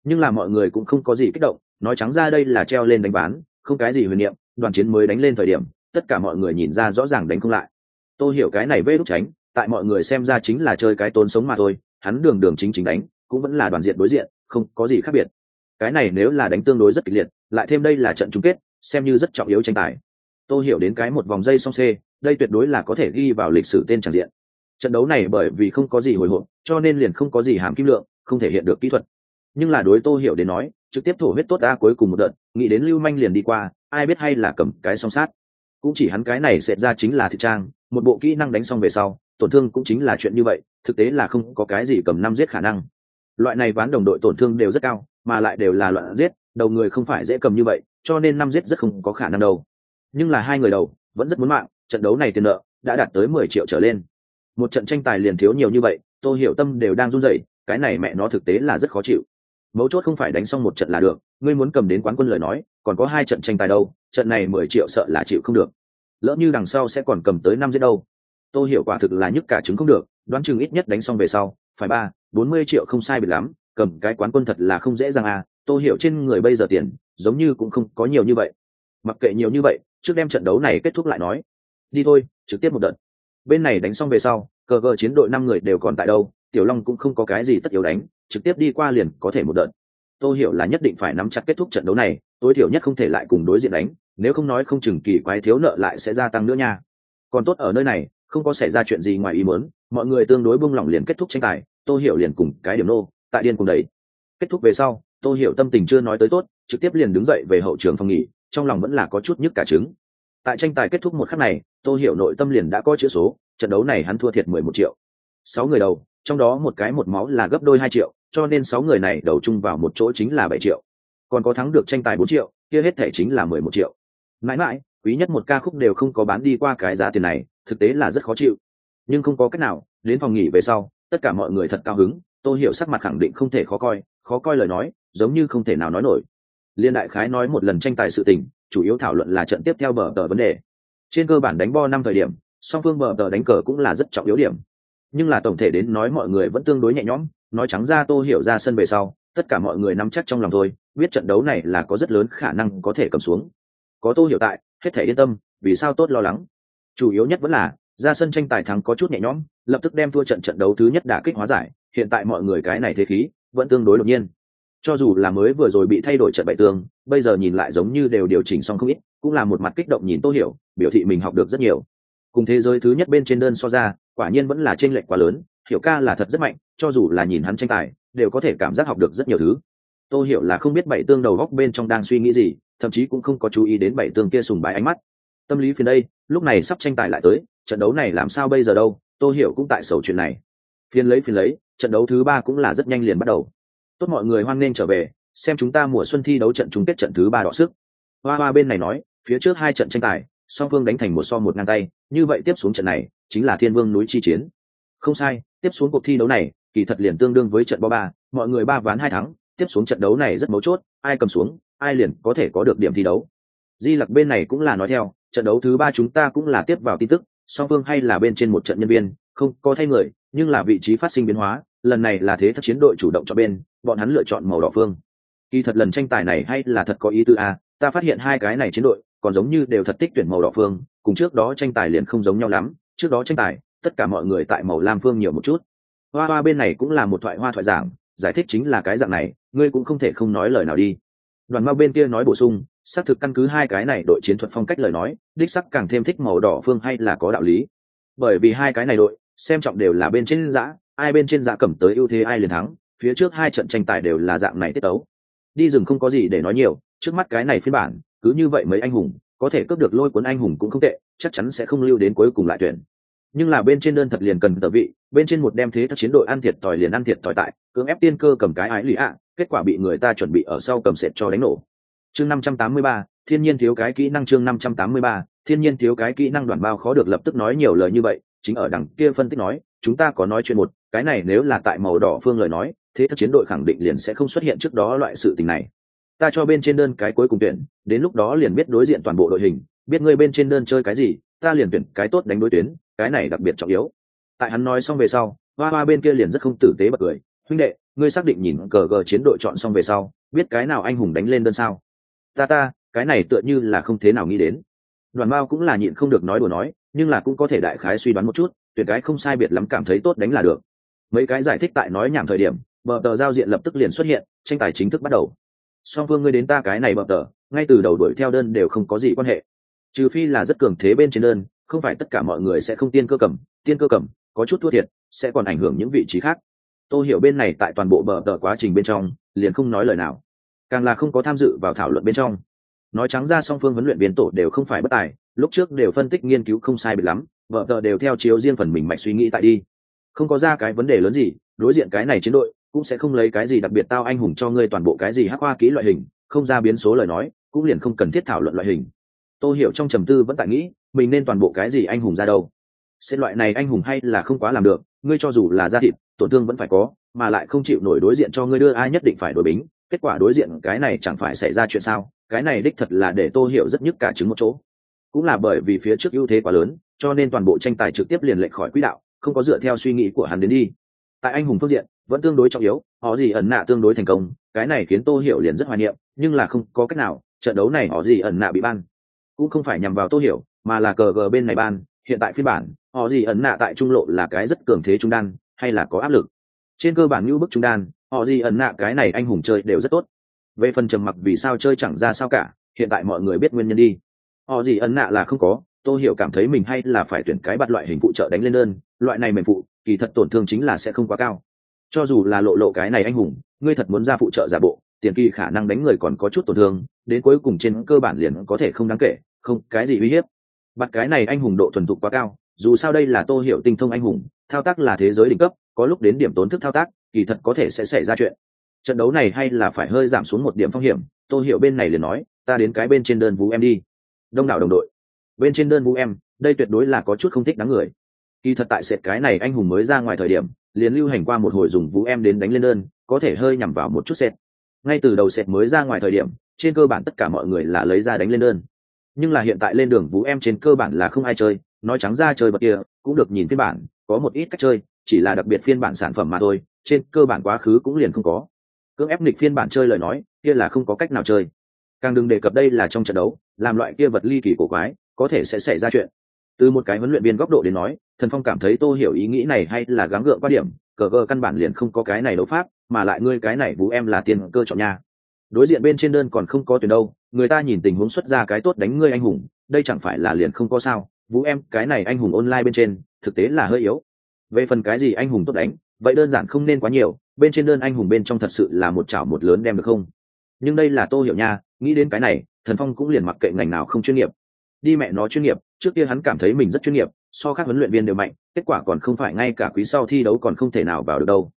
Nhưng là mọi người cũng không có gì kích động, nói trắng ra đây là treo lên đánh bán không cái gì huyền niệm, đoàn chiến mới đánh lên thời điểm, tất cả mọi người nhìn ra rõ ràng đánh không lại. Tôi hiểu cái này vê đúc tránh, tại mọi người xem ra chính là chơi cái tốn sống mà thôi, hắn đường đường chính chính đánh, cũng vẫn là đoàn diện đối diện, không có gì khác biệt. Cái này nếu là đánh tương đối rất kịch liệt, lại thêm đây là trận chung kết, xem như rất trọng yếu tranh tài. Tôi hiểu đến cái một vòng dây song c đây tuyệt đối là có thể ghi vào lịch sử tên tràng diện. Trận đấu này bởi vì không có gì hồi hộp, cho nên liền không có gì hàm kim lượng, không thể hiện được kỹ thuật nhưng là đối tô hiểu đến nói, trực tiếp thổ huyết tốt ta cuối cùng một đợt, nghĩ đến lưu manh liền đi qua, ai biết hay là cầm cái song sát. Cũng chỉ hắn cái này sẽ ra chính là thị trang, một bộ kỹ năng đánh xong về sau, tổn thương cũng chính là chuyện như vậy, thực tế là không có cái gì cầm năm giết khả năng. Loại này ván đồng đội tổn thương đều rất cao, mà lại đều là loạn giết, đầu người không phải dễ cầm như vậy, cho nên năm giết rất không có khả năng đâu. Nhưng là hai người đầu, vẫn rất muốn mạng, trận đấu này tiền nợ đã đạt tới mười triệu trở lên. Một trận tranh tài liền thiếu nhiều như vậy tôi hiểu tâm đều đang run rẩy, cái này mẹ nó thực tế là rất khó chịu mấu chốt không phải đánh xong một trận là được, ngươi muốn cầm đến quán quân lời nói, còn có hai trận tranh tài đâu, trận này mười triệu sợ là chịu không được. Lỡ như đằng sau sẽ còn cầm tới năm giết đâu. Tôi hiểu quả thực là nhức cả trứng không được, đoán chừng ít nhất đánh xong về sau, phải ba, bốn mươi triệu không sai biệt lắm, cầm cái quán quân thật là không dễ dàng à tôi hiểu trên người bây giờ tiền, giống như cũng không có nhiều như vậy. Mặc kệ nhiều như vậy, trước đem trận đấu này kết thúc lại nói. Đi thôi, trực tiếp một đợt. Bên này đánh xong về sau, cờ cờ chiến đội năm người đều còn tại đâu, tiểu long cũng không có cái gì tất yếu đánh trực tiếp đi qua liền có thể một đợt. Tôi hiểu là nhất định phải nắm chặt kết thúc trận đấu này, tối thiểu nhất không thể lại cùng đối diện đánh, nếu không nói không chừng kỳ quái thiếu nợ lại sẽ gia tăng nữa nha. Còn tốt ở nơi này, không có xảy ra chuyện gì ngoài ý muốn, mọi người tương đối buông lỏng liền kết thúc tranh tài tôi hiểu liền cùng cái điểm nô, tại điên cùng đấy kết thúc về sau tôi hiểu tâm tình chưa nói tới tốt, trực tiếp liền đứng dậy về hậu trường phòng nghỉ, trong lòng vẫn là có chút nhức cả trứng. Tại tranh tài kết thúc một khắc này tôi hiểu nội tâm liền đã có chữ số, trận đấu này hắn thua thiệt mười một triệu. Sáu người đầu trong đó một cái một máu là gấp đôi hai triệu, cho nên sáu người này đầu chung vào một chỗ chính là bảy triệu. Còn có thắng được tranh tài bốn triệu, kia hết thể chính là mười một triệu. Mãi mãi, quý nhất một ca khúc đều không có bán đi qua cái giá tiền này, thực tế là rất khó chịu. Nhưng không có cách nào, đến phòng nghỉ về sau, tất cả mọi người thật cao hứng tôi hiểu sắc mặt khẳng định không thể khó coi khó coi lời nói, giống như không thể nào nói nổi. Liên đại khái nói một lần tranh tài sự tình, chủ yếu thảo luận là trận tiếp theo bờ tờ vấn đề. Trên cơ bản đánh bo năm thời điểm, song phương bờ tờ đánh cờ cũng là rất trọng yếu điểm nhưng là tổng thể đến nói mọi người vẫn tương đối nhẹ nhõm, nói trắng ra tô hiểu ra sân về sau, tất cả mọi người nắm chắc trong lòng thôi, biết trận đấu này là có rất lớn khả năng có thể cầm xuống. Có tô hiểu tại, hết thể yên tâm, vì sao tốt lo lắng? Chủ yếu nhất vẫn là, ra sân tranh tài thắng có chút nhẹ nhõm, lập tức đem thua trận trận đấu thứ nhất đã kích hóa giải, hiện tại mọi người cái này thế khí, vẫn tương đối đột nhiên. Cho dù là mới vừa rồi bị thay đổi trận bại tương bây giờ nhìn lại giống như đều điều chỉnh xong không ít, cũng là một mặt kích động nhìn tô hiểu, biểu thị mình học được rất nhiều. Cùng thế giới thứ nhất bên trên đơn so ra quả nhiên vẫn là t r ê n lệch quá lớn, hiểu ca là thật rất mạnh, cho dù là nhìn hắn tranh tài, đều có thể cảm giác học được rất nhiều thứ. Tô hiểu là không biết bảy tương đầu góc bên trong đang suy nghĩ gì, thậm chí cũng không có chú ý đến bảy tương kia sùng bái ánh mắt. Tâm lý phiền đây, lúc này sắp tranh tài lại tới, trận đấu này làm sao bây giờ đâu, tô hiểu cũng tại sầu chuyện này. Phiền lấy phiền lấy, trận đấu thứ ba cũng là rất nhanh liền bắt đầu. Tốt mọi người hoan nghênh trở về, xem chúng ta mùa xuân thi đấu trận chung kết trận thứ ba đọ sức. Hoa hoa bên này nói, phía trước hai trận tranh tài, song phương đánh thành một so một ngang tay, như vậy tiếp xuống trận này chính là thiên vương núi chi chiến. Không sai, tiếp xuống cuộc thi đấu này, kỳ thật liền tương đương với trận bóng ba, mọi người ba ván hai thắng, tiếp xuống trận đấu này rất mấu chốt, ai cầm xuống, ai liền có thể có được điểm thi đấu. Di lặc bên này cũng là nói theo, trận đấu thứ ba chúng ta cũng là tiếp vào tin tức, song phương hay là bên trên một trận nhân viên, không có thay người, nhưng là vị trí phát sinh biến hóa, lần này là thế thất chiến đội chủ động cho bên, bọn hắn lựa chọn màu đỏ phương. Kỳ thật lần tranh tài này hay là thật có ý tư a, ta phát hiện hai cái này chiến đội, còn giống như đều thật tích tuyển màu đỏ phương, cùng trước đó tranh tài liền không giống nhau lắm trước đó tranh tài, tất cả mọi người tại màu lam phương nhiều một chút. Hoa hoa bên này cũng là một thoại hoa thoại giảng, giải thích chính là cái dạng này, ngươi cũng không thể không nói lời nào đi. Đoàn mao bên kia nói bổ sung, xác thực căn cứ hai cái này đội chiến thuật phong cách lời nói, đích sắc càng thêm thích màu đỏ phương hay là có đạo lý. Bởi vì hai cái này đội, xem trọng đều là bên trên giã ai bên trên giã cầm tới ưu thế ai liền thắng, phía trước hai trận tranh tài đều là dạng này tiết tấu. Đi rừng không có gì để nói nhiều, trước mắt cái này phiên bản, cứ như vậy mấy anh hùng có thể cướp được lôi cuốn anh hùng cũng không tệ, chắc chắn sẽ không lưu đến cuối cùng lại tuyển. Nhưng là bên trên đơn thật liền cần tờ vị, bên trên một đem thế thật chiến đội ăn thiệt tỏi liền ăn thiệt tỏi tại, cưỡng ép tiên cơ cầm cái ái lì ạ, kết quả bị người ta chuẩn bị ở sau cầm sệt cho đánh nổ. Chương năm trăm tám mươi ba, thiên nhiên thiếu cái kỹ năng chương năm trăm tám mươi ba, thiên nhiên thiếu cái kỹ năng đoàn bao khó được lập tức nói nhiều lời như vậy, chính ở đằng kia phân tích nói, chúng ta có nói chuyện một, cái này nếu là tại màu đỏ phương lời nói, thế thật chiến đội khẳng định liền sẽ không xuất hiện trước đó loại sự tình này ta cho bên trên đơn cái cuối cùng tuyển, đến lúc đó liền biết đối diện toàn bộ đội hình, biết ngươi bên trên đơn chơi cái gì, ta liền tuyển cái tốt đánh đối tuyến, cái này đặc biệt trọng yếu. Tại hắn nói xong về sau, hoa hoa bên kia liền rất không tử tế bật cười. Huynh đệ, ngươi xác định nhìn cờ gờ chiến đội chọn xong về sau, biết cái nào anh hùng đánh lên đơn sao? Ta ta, cái này tựa như là không thế nào nghĩ đến. Đoàn mao cũng là nhịn không được nói đùa nói, nhưng là cũng có thể đại khái suy đoán một chút tuyệt cái không sai biệt lắm cảm thấy tốt đánh là được. Mấy cái giải thích tại nói nhảm thời điểm, bờ tờ giao diện lập tức liền xuất hiện, tranh tài chính thức bắt đầu song phương ngươi đến ta cái này bờ tờ, ngay từ đầu đuổi theo đơn đều không có gì quan hệ. Trừ phi là rất cường thế bên trên đơn, không phải tất cả mọi người sẽ không tiên cơ cầm, tiên cơ cầm, có chút thua thiệt, sẽ còn ảnh hưởng những vị trí khác. Tôi hiểu bên này tại toàn bộ bờ tờ quá trình bên trong, liền không nói lời nào. Càng là không có tham dự vào thảo luận bên trong. Nói trắng ra song phương huấn luyện biến tổ đều không phải bất tài, lúc trước đều phân tích nghiên cứu không sai biệt lắm vợ tờ đều theo chiếu riêng phần mình mạch suy nghĩ tại đi. Không có ra cái vấn đề lớn gì, đối diện cái này chiến đội cũng sẽ không lấy cái gì đặc biệt tao anh hùng cho ngươi toàn bộ cái gì hắc hoa ký loại hình, không ra biến số lời nói, cũng liền không cần thiết thảo luận loại hình. Tôi hiểu trong trầm tư vẫn tại nghĩ, mình nên toàn bộ cái gì anh hùng ra đâu? Xét loại này anh hùng hay là không quá làm được, ngươi cho dù là gia thịt, tổn thương vẫn phải có, mà lại không chịu nổi đối diện cho ngươi đưa ai nhất định phải đổi bính, kết quả đối diện cái này chẳng phải xảy ra chuyện sao? Cái này đích thật là để tô hiểu rất nhức cả chứng một chỗ. Cũng là bởi vì phía trước ưu thế quá lớn, cho nên toàn bộ tranh tài trực tiếp liền lệch khỏi quỹ đạo, không có dựa theo suy nghĩ của hắn đến đi tại anh hùng phương diện, vẫn tương đối trọng yếu, họ gì ẩn nạ tương đối thành công, cái này khiến tô hiểu liền rất hoài niệm, nhưng là không có cách nào, trận đấu này họ gì ẩn nạ bị ban. Cũng không phải nhằm vào tô hiểu, mà là cờ gờ bên này ban, hiện tại phiên bản, họ gì ẩn nạ tại trung lộ là cái rất cường thế trung đan, hay là có áp lực? Trên cơ bản như bức trung đan, họ gì ẩn nạ cái này anh hùng chơi đều rất tốt. Về phần trầm mặc vì sao chơi chẳng ra sao cả, hiện tại mọi người biết nguyên nhân đi. Họ gì ẩn nạ là không có tôi hiểu cảm thấy mình hay là phải tuyển cái bạt loại hình phụ trợ đánh lên đơn, loại này mềm phụ kỳ thật tổn thương chính là sẽ không quá cao. Cho dù là lộ lộ cái này anh hùng, ngươi thật muốn ra phụ trợ giả bộ, tiền kỳ khả năng đánh người còn có chút tổn thương, đến cuối cùng trên cơ bản liền có thể không đáng kể, không, cái gì uy hiếp. Bắt cái này anh hùng độ thuần thục quá cao, dù sao đây là tô hiểu tinh thông anh hùng, thao tác là thế giới đỉnh cấp, có lúc đến điểm tốn thức thao tác, kỳ thật có thể sẽ xảy ra chuyện. Trận đấu này hay là phải hơi giảm xuống một điểm phong hiểm, tô hiểu bên này liền nói, ta đến cái bên trên đơn vũ em đi. Đông đảo đồng đội. Bên trên đơn vũ em, đây tuyệt đối là có chút không thích đáng người kỳ thật tại sệt cái này anh hùng mới ra ngoài thời điểm, liền lưu hành qua một hồi dùng vũ em đến đánh lên đơn, có thể hơi nhằm vào một chút sệt. Ngay từ đầu sệt mới ra ngoài thời điểm, trên cơ bản tất cả mọi người là lấy ra đánh lên đơn. Nhưng là hiện tại lên đường vũ em trên cơ bản là không ai chơi, nói trắng ra chơi bậc kia, cũng được nhìn phiên bản, có một ít cách chơi, chỉ là đặc biệt phiên bản sản phẩm mà thôi, trên cơ bản quá khứ cũng liền không có. Cưỡng ép nghịch phiên bản chơi lời nói, kia là không có cách nào chơi. Càng đừng đề cập đây là trong trận đấu, làm loại kia vật ly kỳ cổ quái, có thể sẽ xảy ra chuyện từ một cái huấn luyện viên góc độ đến nói, thần phong cảm thấy tô hiểu ý nghĩ này hay là gắng gượng quan điểm, cờ gờ căn bản liền không có cái này đấu pháp, mà lại ngươi cái này vũ em là tiền cơ chọn nhà đối diện bên trên đơn còn không có tuyển đâu, người ta nhìn tình huống xuất ra cái tốt đánh ngươi anh hùng, đây chẳng phải là liền không có sao vũ em, cái này anh hùng online bên trên, thực tế là hơi yếu. Về phần cái gì anh hùng tốt đánh, vậy đơn giản không nên quá nhiều, bên trên đơn anh hùng bên trong thật sự là một chảo một lớn đem được không? Nhưng đây là tô hiểu nha, nghĩ đến cái này, thần phong cũng liền mặc kệ ngành nào không chuyên nghiệp đi mẹ nó chuyên nghiệp, trước kia hắn cảm thấy mình rất chuyên nghiệp, so các huấn luyện viên đều mạnh, kết quả còn không phải ngay cả quý sau thi đấu còn không thể nào vào được đâu.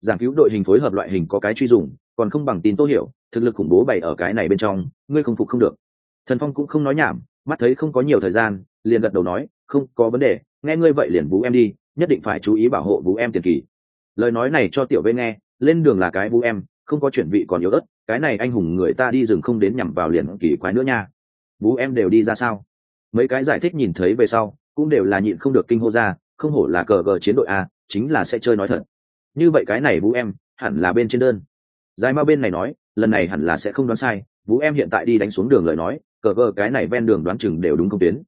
Giảng cứu đội hình phối hợp loại hình có cái truy dùng, còn không bằng tin tô hiểu, thực lực khủng bố bày ở cái này bên trong, ngươi không phục không được. Thần phong cũng không nói nhảm, mắt thấy không có nhiều thời gian, liền gật đầu nói, không có vấn đề, nghe ngươi vậy liền bú em đi, nhất định phải chú ý bảo hộ bú em tiền kỳ. Lời nói này cho tiểu vê nghe, lên đường là cái bú em, không có chuyển vị còn yếu ớt, cái này anh hùng người ta đi rừng không đến nhằm vào liền kỳ quái nữa nha. Bú em đều đi ra sao? Mấy cái giải thích nhìn thấy về sau, cũng đều là nhịn không được kinh hô ra, không hổ là cờ gờ chiến đội a, chính là sẽ chơi nói thật. Như vậy cái này vũ em, hẳn là bên trên đơn. Dài ma bên này nói, lần này hẳn là sẽ không đoán sai, vũ em hiện tại đi đánh xuống đường lời nói, cờ gờ cái này ven đường đoán chừng đều đúng không tuyến.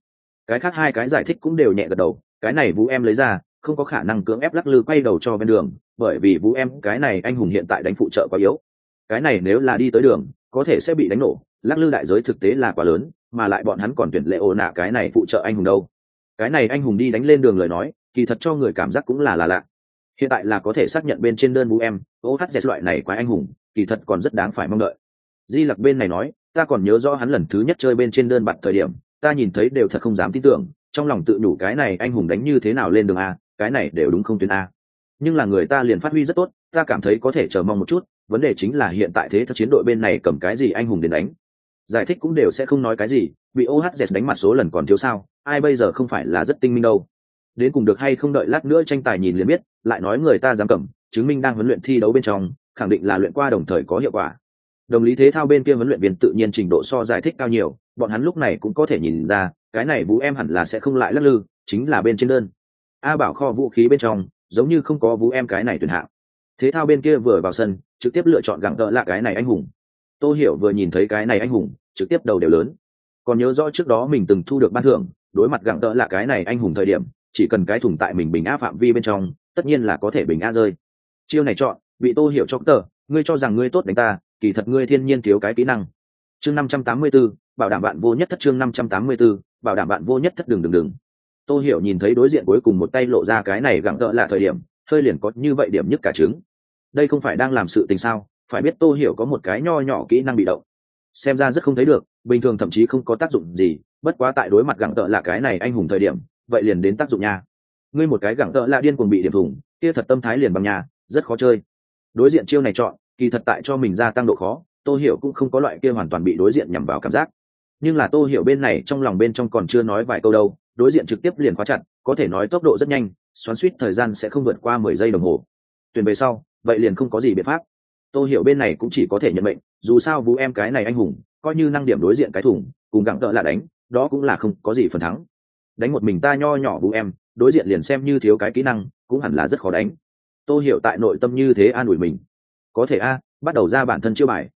Cái khác hai cái giải thích cũng đều nhẹ gật đầu, cái này vũ em lấy ra, không có khả năng cưỡng ép lắc lư quay đầu cho ven đường, bởi vì vũ em, cái này anh hùng hiện tại đánh phụ trợ quá yếu. Cái này nếu là đi tới đường, có thể sẽ bị đánh nổ, lắc lư đại giới thực tế là quá lớn mà lại bọn hắn còn tuyển lệ ổ nạ cái này phụ trợ anh hùng đâu. Cái này anh hùng đi đánh lên đường lời nói, kỳ thật cho người cảm giác cũng là là lạ. Hiện tại là có thể xác nhận bên trên đơn vũ em ohz loại này quái anh hùng, kỳ thật còn rất đáng phải mong đợi. Di lặc bên này nói, ta còn nhớ rõ hắn lần thứ nhất chơi bên trên đơn bặt thời điểm, ta nhìn thấy đều thật không dám tin tưởng, trong lòng tự đủ cái này anh hùng đánh như thế nào lên đường a, cái này đều đúng không tuyến a. Nhưng là người ta liền phát huy rất tốt, ta cảm thấy có thể chờ mong một chút, vấn đề chính là hiện tại thế thật chiến đội bên này cầm cái gì anh hùng đến đánh giải thích cũng đều sẽ không nói cái gì, bị ohz đánh mặt số lần còn thiếu sao, ai bây giờ không phải là rất tinh minh đâu. Đến cùng được hay không đợi lát nữa tranh tài nhìn liền biết, lại nói người ta dám cầm, chứng minh đang huấn luyện thi đấu bên trong, khẳng định là luyện qua đồng thời có hiệu quả. Đồng lý thế thao bên kia huấn luyện viên tự nhiên trình độ so giải thích cao nhiều, bọn hắn lúc này cũng có thể nhìn ra, cái này vũ em hẳn là sẽ không lại lắc lư, chính là bên trên đơn. A bảo kho vũ khí bên trong, giống như không có vũ em cái này tuyển hạng. Thế thao bên kia vừa vào sân, trực tiếp lựa chọn gặng đỡ là cái này anh hùng tô hiểu vừa nhìn thấy cái này anh hùng trực tiếp đầu đều lớn. Còn nhớ rõ trước đó mình từng thu được ban thưởng đối mặt gặng tợ là cái này anh hùng thời điểm chỉ cần cái thủng tại mình bình a phạm vi bên trong tất nhiên là có thể bình a rơi. Chiêu này chọn bị tô hiểu cho tờ ngươi cho rằng ngươi tốt đánh ta kỳ thật ngươi thiên nhiên thiếu cái kỹ năng. Chương năm trăm tám mươi 584, bảo đảm bạn vô nhất thất chương năm trăm tám mươi 584, bảo đảm bạn vô nhất thất đường đường đường tô hiểu nhìn thấy đối diện cuối cùng một tay lộ ra cái này gặng tợ là thời điểm hơi liền có như vậy điểm nhất cả trứng. Đây không phải đang làm sự tình sao? Phải biết tô hiểu có một cái nho nhỏ kỹ năng bị động. Xem ra rất không thấy được, bình thường thậm chí không có tác dụng gì, bất quá tại đối mặt gặng tợ là cái này anh hùng thời điểm, vậy liền đến tác dụng nha. Ngươi một cái gặng tợ là điên cuồng bị điểm thủng, kia thật tâm thái liền bằng nhà, rất khó chơi. Đối diện chiêu này chọn, kỳ thật tại cho mình gia tăng độ khó, tô hiểu cũng không có loại kia hoàn toàn bị đối diện nhằm vào cảm giác. Nhưng là tô hiểu bên này trong lòng bên trong còn chưa nói vài câu đâu, đối diện trực tiếp liền khóa chặt, có thể nói tốc độ rất nhanh, xoắn suýt thời gian sẽ không vượt qua mười giây đồng hồ. Tuyển về sau, vậy liền không có gì biện pháp. Tôi hiểu bên này cũng chỉ có thể nhận mệnh, dù sao vũ em cái này anh hùng, coi như năng điểm đối diện cái thủng cùng gặng tợ là đánh, đó cũng là không có gì phần thắng. Đánh một mình ta nho nhỏ vũ em, đối diện liền xem như thiếu cái kỹ năng, cũng hẳn là rất khó đánh. Tôi hiểu tại nội tâm như thế an ủi mình. Có thể a, bắt đầu ra bản thân chiêu bài.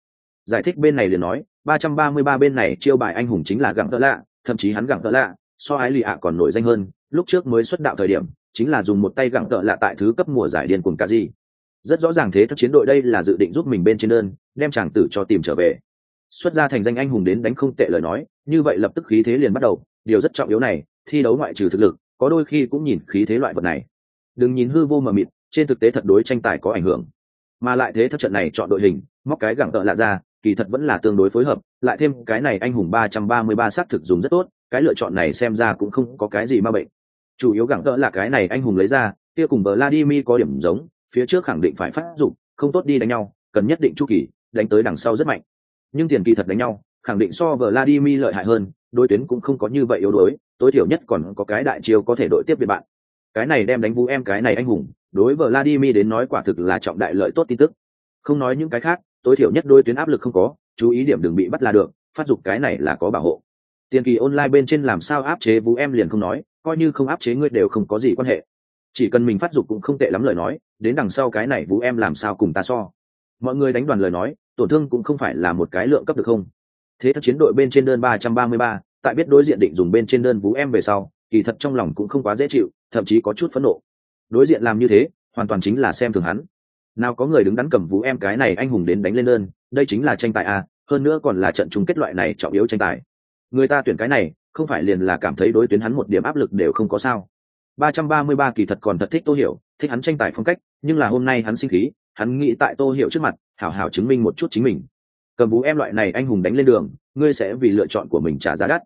Giải thích bên này liền nói, ba trăm ba mươi ba bên này chiêu bài anh hùng chính là gặng tợ lạ, thậm chí hắn gặng tợ lạ, so ái lì ạ còn nổi danh hơn, lúc trước mới xuất đạo thời điểm, chính là dùng một tay gặng tợ lạ tại thứ cấp mùa giải điên cuồng cả di rất rõ ràng thế thất chiến đội đây là dự định giúp mình bên trên đơn, đem chàng tử cho tìm trở về. Xuất ra thành danh anh hùng đến đánh không tệ lời nói, như vậy lập tức khí thế liền bắt đầu. Điều rất trọng yếu này, thi đấu ngoại trừ thực lực, có đôi khi cũng nhìn khí thế loại vật này. Đừng nhìn hư vô mờ mịt, trên thực tế thật đối tranh tài có ảnh hưởng. Mà lại thế thất trận này chọn đội hình, móc cái gẳng tợ lạ ra, kỳ thật vẫn là tương đối phối hợp, lại thêm cái này anh hùng ba trăm ba mươi ba xác thực dùng rất tốt, cái lựa chọn này xem ra cũng không có cái gì ma bệnh. Chủ yếu gẳng tợ là cái này anh hùng lấy ra, kia cùng vladimir có điểm giống phía trước khẳng định phải phát dụng không tốt đi đánh nhau, cần nhất định chu kỳ, đánh tới đằng sau rất mạnh. Nhưng tiền kỳ thật đánh nhau, khẳng định so vladimir lợi hại hơn, đối tuyến cũng không có như vậy yếu đuối, tối thiểu nhất còn có cái đại chiêu có thể đội tiếp biệt bạn. Cái này đem đánh vũ em, cái này anh hùng, đối với vladimir đến nói quả thực là trọng đại lợi tốt tin tức. Không nói những cái khác, tối thiểu nhất đôi tuyến áp lực không có, chú ý điểm đừng bị bắt là được, phát dục cái này là có bảo hộ. Tiền kỳ online bên trên làm sao áp chế vũ em liền không nói, coi như không áp chế ngươi đều không có gì quan hệ chỉ cần mình phát dục cũng không tệ lắm lời nói, đến đằng sau cái này vũ em làm sao cùng ta so? Mọi người đánh đoàn lời nói, tổn thương cũng không phải là một cái lượng cấp được không? Thế thật chiến đội bên trên đơn ba trăm ba mươi ba, tại biết đối diện định dùng bên trên đơn vũ em về sau, kỳ thật trong lòng cũng không quá dễ chịu, thậm chí có chút phẫn nộ. Đối diện làm như thế, hoàn toàn chính là xem thường hắn. Nào có người đứng đắn cầm vũ em cái này anh hùng đến đánh lên đơn, đây chính là tranh tài à hơn nữa còn là trận chung kết loại này trọng yếu tranh tài. Người ta tuyển cái này, không phải liền là cảm thấy đối tuyến hắn một điểm áp lực đều không có sao ba trăm ba mươi ba kỳ thật còn thật thích tô hiểu, thích hắn tranh tài phong cách, nhưng là hôm nay hắn sinh khí, hắn nghĩ tại tô hiểu trước mặt, hảo hảo chứng minh một chút chính mình. Cầm vũ em loại này anh hùng đánh lên đường, ngươi sẽ vì lựa chọn của mình trả giá đắt.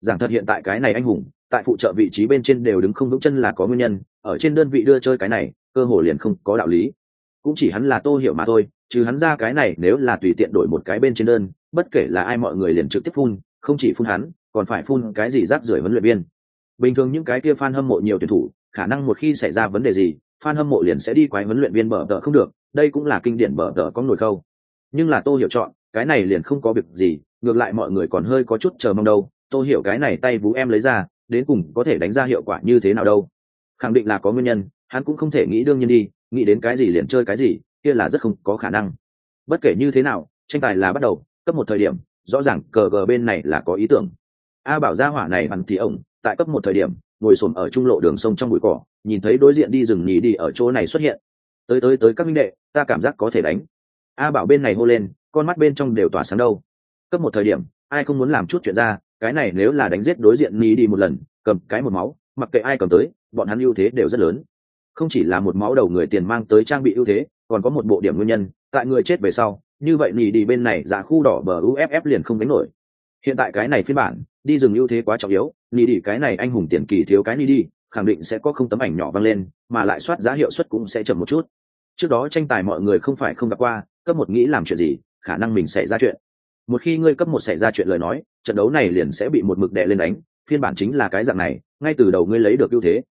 Giảng thật hiện tại cái này anh hùng, tại phụ trợ vị trí bên trên đều đứng không vững chân là có nguyên nhân, ở trên đơn vị đưa chơi cái này, cơ hội liền không có đạo lý. Cũng chỉ hắn là tô hiểu mà thôi, trừ hắn ra cái này nếu là tùy tiện đổi một cái bên trên đơn, bất kể là ai mọi người liền trực tiếp phun, không chỉ phun hắn, còn phải phun cái gì rác rưởi huấn luyện viên bình thường những cái kia fan hâm mộ nhiều tuyển thủ, khả năng một khi xảy ra vấn đề gì, fan hâm mộ liền sẽ đi quái huấn luyện viên bờ tờ không được, đây cũng là kinh điển bờ tờ có nổi khâu nhưng là tô hiểu chọn, cái này liền không có việc gì, ngược lại mọi người còn hơi có chút chờ mong đâu. Tôi hiểu cái này tay vú em lấy ra, đến cùng có thể đánh ra hiệu quả như thế nào đâu. Khẳng định là có nguyên nhân, hắn cũng không thể nghĩ đương nhiên đi, nghĩ đến cái gì liền chơi cái gì, kia là rất không có khả năng. Bất kể như thế nào, tranh tài là bắt đầu, cấp một thời điểm, rõ ràng cờ gờ bên này là có ý tưởng. A bảo gia hỏa này bằng thì ổng tại cấp một thời điểm, ngồi xổm ở trung lộ đường sông trong bụi cỏ, nhìn thấy đối diện đi rừng nhì đi ở chỗ này xuất hiện. Tới tới tới các minh đệ, ta cảm giác có thể đánh. A bảo bên này hô lên, con mắt bên trong đều tỏa sáng đâu. Cấp một thời điểm, ai không muốn làm chút chuyện ra, cái này nếu là đánh giết đối diện nhì đi một lần, cầm cái một máu, mặc kệ ai cầm tới, bọn hắn ưu thế đều rất lớn. Không chỉ là một máu đầu người tiền mang tới trang bị ưu thế, còn có một bộ điểm nguyên nhân, tại người chết về sau, như vậy nhì đi bên này giả khu đỏ bờ uff liền không đánh nổi. Hiện tại cái này phiên bản, đi rừng ưu thế quá trọng yếu nhì đi cái này anh hùng tiền kỳ thiếu cái nhì đi, khẳng định sẽ có không tấm ảnh nhỏ văng lên, mà lại soát giá hiệu suất cũng sẽ chậm một chút. Trước đó tranh tài mọi người không phải không gặp qua, cấp một nghĩ làm chuyện gì, khả năng mình sẽ ra chuyện. Một khi ngươi cấp một xảy ra chuyện lời nói, trận đấu này liền sẽ bị một mực đệ lên đánh, phiên bản chính là cái dạng này, ngay từ đầu ngươi lấy được ưu thế.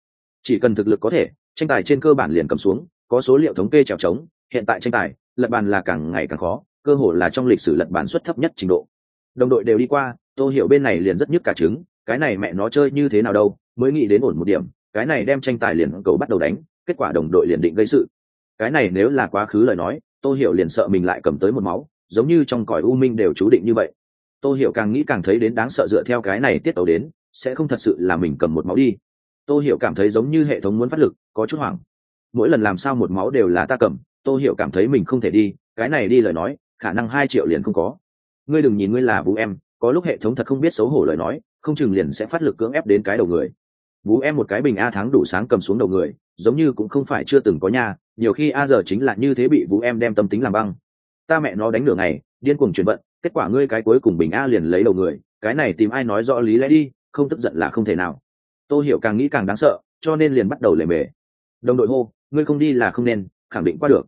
Chỉ cần thực lực có thể, tranh tài trên cơ bản liền cầm xuống, có số liệu thống kê trèo trống hiện tại tranh tài, lật bàn là càng ngày càng khó, cơ hội là trong lịch sử lật bàn suất thấp nhất trình độ. Đồng đội đều đi qua, tôi hiểu bên này liền rất nhức cả trứng cái này mẹ nó chơi như thế nào đâu, mới nghĩ đến ổn một điểm, cái này đem tranh tài liền cầu bắt đầu đánh, kết quả đồng đội liền định gây sự. Cái này nếu là quá khứ lời nói tôi hiểu liền sợ mình lại cầm tới một máu, giống như trong cõi u minh đều chú định như vậy. Tôi hiểu càng nghĩ càng thấy đến đáng sợ dựa theo cái này tiết tấu đến, sẽ không thật sự là mình cầm một máu đi. Tôi hiểu cảm thấy giống như hệ thống muốn phát lực, có chút hoảng. Mỗi lần làm sao một máu đều là ta cầm tôi hiểu cảm thấy mình không thể đi, cái này đi lời nói, khả năng hai triệu liền không có. Ngươi đừng nhìn ngươi là vũ em, có lúc hệ thống thật không biết xấu hổ lời nói không chừng liền sẽ phát lực cưỡng ép đến cái đầu người. Vũ em một cái bình a thắng đủ sáng cầm xuống đầu người, giống như cũng không phải chưa từng có nha, nhiều khi a giờ chính là như thế bị vũ em đem tâm tính làm băng. Ta mẹ nó đánh đường này điên cuồng chuyển vận, kết quả ngươi cái cuối cùng bình a liền lấy đầu người, cái này tìm ai nói rõ lý lẽ đi, không tức giận là không thể nào. Tôi hiểu càng nghĩ càng đáng sợ, cho nên liền bắt đầu lề mề. Đồng đội hô, ngươi không đi là không nên, khẳng định qua được.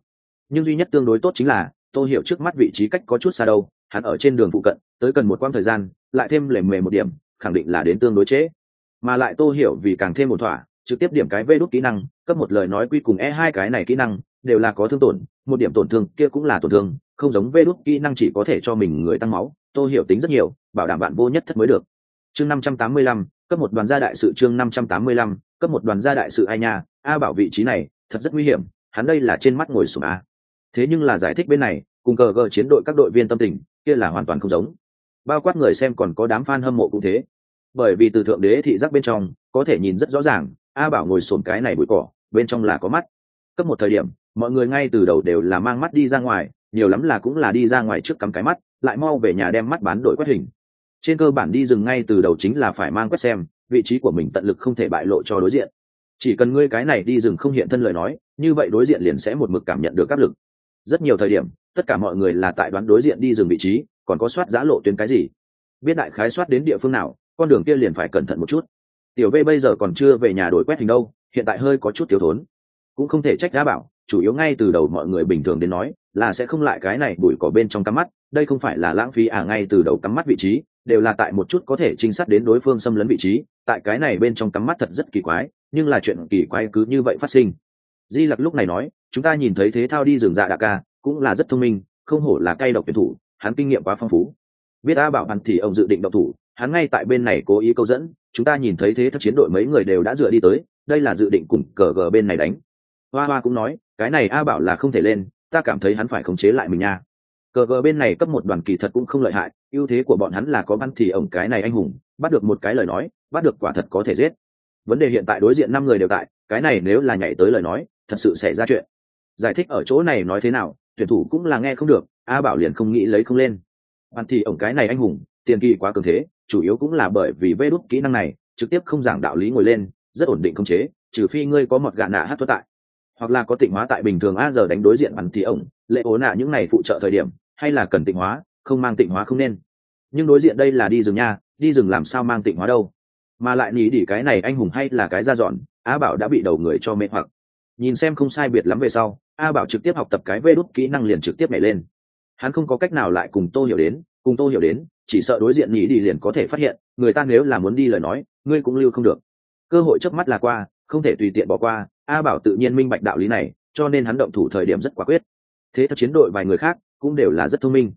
Nhưng duy nhất tương đối tốt chính là tôi hiểu trước mắt vị trí cách có chút xa đâu, hắn ở trên đường phụ cận, tới cần một quãng thời gian, lại thêm lề mề một điểm khẳng định là đến tương đối chế. mà lại tô hiểu vì càng thêm một thỏa, trực tiếp điểm cái vê đốt kỹ năng, cấp một lời nói quy cùng e hai cái này kỹ năng, đều là có thương tổn, một điểm tổn thương kia cũng là tổn thương, không giống vê đốt kỹ năng chỉ có thể cho mình người tăng máu, Tô hiểu tính rất nhiều, bảo đảm bạn vô nhất thất mới được. Chương năm trăm tám mươi lăm, cấp một đoàn gia đại sự chương năm trăm tám mươi lăm, cấp một đoàn gia đại sự ai nha, a bảo vị trí này, thật rất nguy hiểm, hắn đây là trên mắt ngồi sùng a. Thế nhưng là giải thích bên này, cùng cờ gờ chiến đội các đội viên tâm tình, kia là hoàn toàn không giống bao quát người xem còn có đám fan hâm mộ cũng thế. Bởi vì từ thượng đế thị giác bên trong, có thể nhìn rất rõ ràng, a bảo ngồi sồn cái này bụi cỏ, bên trong là có mắt. Cấp một thời điểm, mọi người ngay từ đầu đều là mang mắt đi ra ngoài, nhiều lắm là cũng là đi ra ngoài trước cắm cái mắt, lại mau về nhà đem mắt bán đổi quét hình. Trên cơ bản đi rừng ngay từ đầu chính là phải mang quét xem, vị trí của mình tận lực không thể bại lộ cho đối diện. Chỉ cần ngươi cái này đi rừng không hiện thân lời nói, như vậy đối diện liền sẽ một mực cảm nhận được áp lực. Rất nhiều thời điểm, tất cả mọi người là tại đoán đối diện đi rừng vị trí còn có soát giá lộ tuyến cái gì? Biết đại khái soát đến địa phương nào, con đường kia liền phải cẩn thận một chút. Tiểu v bây giờ còn chưa về nhà đổi quét hình đâu, hiện tại hơi có chút thiếu thốn. Cũng không thể trách đã bảo, chủ yếu ngay từ đầu mọi người bình thường đến nói, là sẽ không lại cái này bụi cỏ bên trong cắm mắt, đây không phải là lãng phí à ngay từ đầu cắm mắt vị trí, đều là tại một chút có thể trinh sát đến đối phương xâm lấn vị trí, tại cái này bên trong cắm mắt thật rất kỳ quái, nhưng là chuyện kỳ quái cứ như vậy phát sinh. Di lặc lúc này nói, chúng ta nhìn thấy thế thao đi rừng dạ đạ ca, cũng là rất thông minh, không hổ là cay độc tuyển thủ hắn kinh nghiệm quá phong phú. Biết a bảo hắn thì ông dự định độc thủ, hắn ngay tại bên này cố ý câu dẫn, chúng ta nhìn thấy thế thất chiến đội mấy người đều đã dựa đi tới, đây là dự định cùng cờ gờ bên này đánh. Hoa hoa cũng nói, cái này a bảo là không thể lên, ta cảm thấy hắn phải khống chế lại mình nha. Cờ gờ bên này cấp một đoàn kỳ thật cũng không lợi hại, ưu thế của bọn hắn là có bắn thì ổng cái này anh hùng, bắt được một cái lời nói, bắt được quả thật có thể giết. Vấn đề hiện tại đối diện năm người đều tại, cái này nếu là nhảy tới lời nói, thật sự xảy ra chuyện. Giải thích ở chỗ này nói thế nào, tuyển thủ cũng là nghe không được a bảo liền không nghĩ lấy không lên. Bắn thì ổng cái này anh hùng, tiền kỳ quá cường thế, chủ yếu cũng là bởi vì vê đốt kỹ năng này, trực tiếp không giảng đạo lý ngồi lên, rất ổn định không chế, trừ phi ngươi có một gạ nạ hát tuất tại. Hoặc là có tịnh hóa tại bình thường a giờ đánh đối diện bắn thì ổng, lệ ố nạ những này phụ trợ thời điểm, hay là cần tịnh hóa, không mang tịnh hóa không nên. Nhưng đối diện đây là đi rừng nha, đi rừng làm sao mang tịnh hóa đâu? Mà lại nghĩ đỉ cái này anh hùng hay là cái ra dọn, a bảo đã bị đầu người cho mê hoặc. Nhìn xem không sai biệt lắm về sau, a bảo trực tiếp học tập cái vê đốt kỹ năng liền trực tiếp nhảy lên hắn không có cách nào lại cùng tô hiểu đến, cùng tô hiểu đến, chỉ sợ đối diện nhị đi liền có thể phát hiện, người ta nếu là muốn đi lời nói, ngươi cũng lưu không được. Cơ hội trước mắt là qua, không thể tùy tiện bỏ qua, a bảo tự nhiên minh bạch đạo lý này, cho nên hắn động thủ thời điểm rất quả quyết. Thế thật chiến đội vài người khác cũng đều là rất thông minh.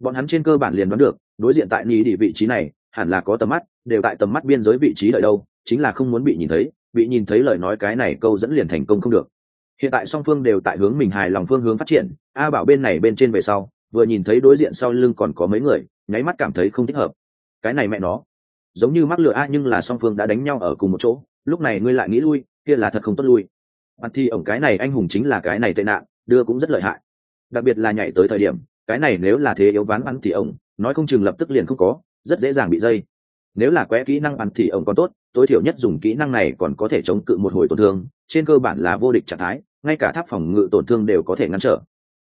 Bọn hắn trên cơ bản liền đoán được, đối diện tại nhị đi vị trí này, hẳn là có tầm mắt, đều tại tầm mắt biên giới vị trí đợi đâu, chính là không muốn bị nhìn thấy, bị nhìn thấy lời nói cái này câu dẫn liền thành công không được. Hiện tại song phương đều tại hướng mình hài lòng phương hướng phát triển, a bảo bên này bên trên về sau vừa nhìn thấy đối diện sau lưng còn có mấy người, nháy mắt cảm thấy không thích hợp. Cái này mẹ nó, giống như mắc lựa a nhưng là song phương đã đánh nhau ở cùng một chỗ, lúc này ngươi lại nghĩ lui, kia là thật không tốt lui. Mặt thì ổng cái này anh hùng chính là cái này tệ nạn, đưa cũng rất lợi hại. Đặc biệt là nhảy tới thời điểm, cái này nếu là thế yếu ván bắn thì ổng, nói không chừng lập tức liền không có, rất dễ dàng bị dây. Nếu là quẽ kỹ năng bắn thì ổng còn tốt, tối thiểu nhất dùng kỹ năng này còn có thể chống cự một hồi tổn thương, trên cơ bản là vô địch trạng thái, ngay cả tháp phòng ngự tổn thương đều có thể ngăn trở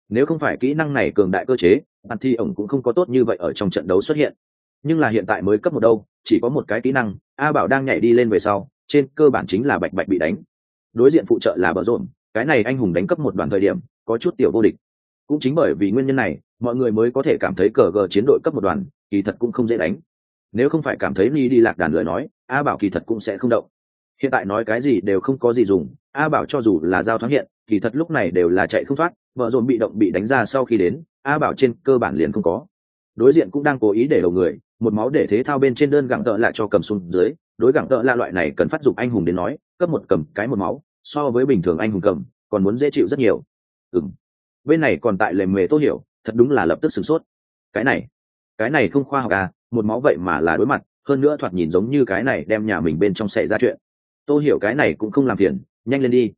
nếu không phải kỹ năng này cường đại cơ chế bắn thi ổng cũng không có tốt như vậy ở trong trận đấu xuất hiện. Nhưng là hiện tại mới cấp một đâu, chỉ có một cái kỹ năng, a bảo đang nhảy đi lên về sau, trên cơ bản chính là bạch bạch bị đánh. Đối diện phụ trợ là bờ rộn, cái này anh hùng đánh cấp một đoàn thời điểm, có chút tiểu vô địch. Cũng chính bởi vì nguyên nhân này, mọi người mới có thể cảm thấy cờ gờ chiến đội cấp một đoàn, kỳ thật cũng không dễ đánh. Nếu không phải cảm thấy ly đi lạc đàn lời nói, a bảo kỳ thật cũng sẽ không động. Hiện tại nói cái gì đều không có gì dùng, a bảo cho dù là giao thoáng hiện, kỳ thật lúc này đều là chạy không thoát vợ dồn bị động bị đánh ra sau khi đến, a bảo trên cơ bản liền không có. Đối diện cũng đang cố ý để đầu người, một máu để thế thao bên trên đơn gặng tợ lại cho cầm xuống dưới, đối gặng tợ là loại này cần phát dụng anh hùng đến nói, cấp một cầm cái một máu, so với bình thường anh hùng cầm, còn muốn dễ chịu rất nhiều. Ừng bên này còn tại lề mề tô hiểu, thật đúng là lập tức sửng sốt. Cái này cái này không khoa học à một máu vậy mà là đối mặt, hơn nữa thoạt nhìn giống như cái này đem nhà mình bên trong xảy ra chuyện. Tô hiểu cái này cũng không làm phiền, nhanh lên đi.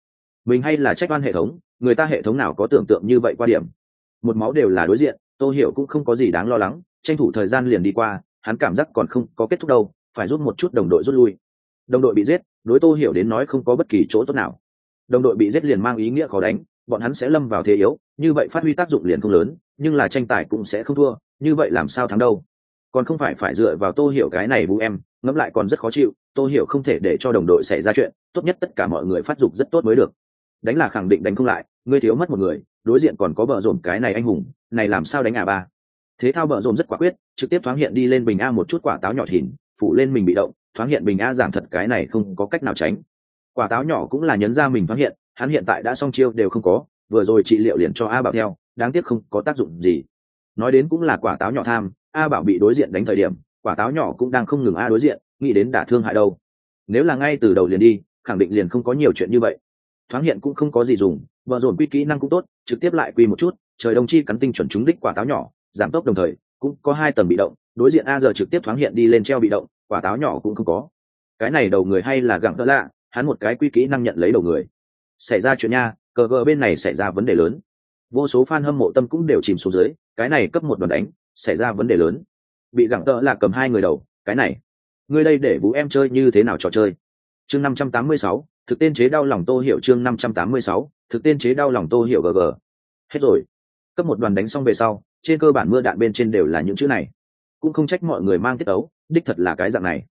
Mình hay là trách oan hệ thống người ta hệ thống nào có tưởng tượng như vậy qua điểm? Một máu đều là đối diện, tô hiểu cũng không có gì đáng lo lắng, tranh thủ thời gian liền đi qua, hắn cảm giác còn không có kết thúc đâu, phải rút một chút đồng đội rút lui. Đồng đội bị giết, đối tô hiểu đến nói không có bất kỳ chỗ tốt nào. Đồng đội bị giết liền mang ý nghĩa khó đánh, bọn hắn sẽ lâm vào thế yếu, như vậy phát huy tác dụng liền không lớn, nhưng là tranh tài cũng sẽ không thua, như vậy làm sao thắng đâu? Còn không phải phải dựa vào tô hiểu cái này vũ em, ngẫm lại còn rất khó chịu, tô hiểu không thể để cho đồng đội xảy ra chuyện, tốt nhất tất cả mọi người phát dục rất tốt mới được đánh là khẳng định đánh không lại, ngươi thiếu mất một người, đối diện còn có bờ rộn cái này anh hùng, này làm sao đánh à ba? Thế thao bờ rộn rất quả quyết, trực tiếp thoáng hiện đi lên bình a một chút quả táo nhỏ thìn, phủ lên mình bị động, thoáng hiện bình a giảm thật cái này không có cách nào tránh. Quả táo nhỏ cũng là nhấn ra mình thoáng hiện, hắn hiện tại đã xong chiêu đều không có, vừa rồi trị liệu liền cho a bảo theo, đáng tiếc không có tác dụng gì. Nói đến cũng là quả táo nhỏ tham, a bảo bị đối diện đánh thời điểm, quả táo nhỏ cũng đang không ngừng a đối diện, nghĩ đến đả thương hại đâu. Nếu là ngay từ đầu liền đi, khẳng định liền không có nhiều chuyện như vậy thoáng hiện cũng không có gì dùng, vợ dồn quy kỹ năng cũng tốt, trực tiếp lại quy một chút, trời đồng chi cắn tinh chuẩn trúng đích quả táo nhỏ, giảm tốc đồng thời, cũng có hai tầng bị động, đối diện a giờ trực tiếp thoáng hiện đi lên treo bị động, quả táo nhỏ cũng không có. Cái này đầu người hay là gặng đỡ lạ, hắn một cái quy kỹ năng nhận lấy đầu người. Xảy ra chuyện nha, cờ gờ bên này xảy ra vấn đề lớn. Vô số fan hâm mộ tâm cũng đều chìm xuống dưới, cái này cấp một đòn đánh, xảy ra vấn đề lớn. Bị gặng đỡ là cầm hai người đầu, cái này. Ngươi đây để vũ em chơi như thế nào trò chơi? Chương năm trăm tám mươi sáu thực tên chế đau lòng tô hiểu chương năm trăm tám mươi sáu, thực tên chế đau lòng tô hiểu gg hết rồi. Cấp một đoàn đánh xong về sau, trên cơ bản mưa đạn bên trên đều là những chữ này. Cũng không trách mọi người mang tiết ấu, đích thật là cái dạng này.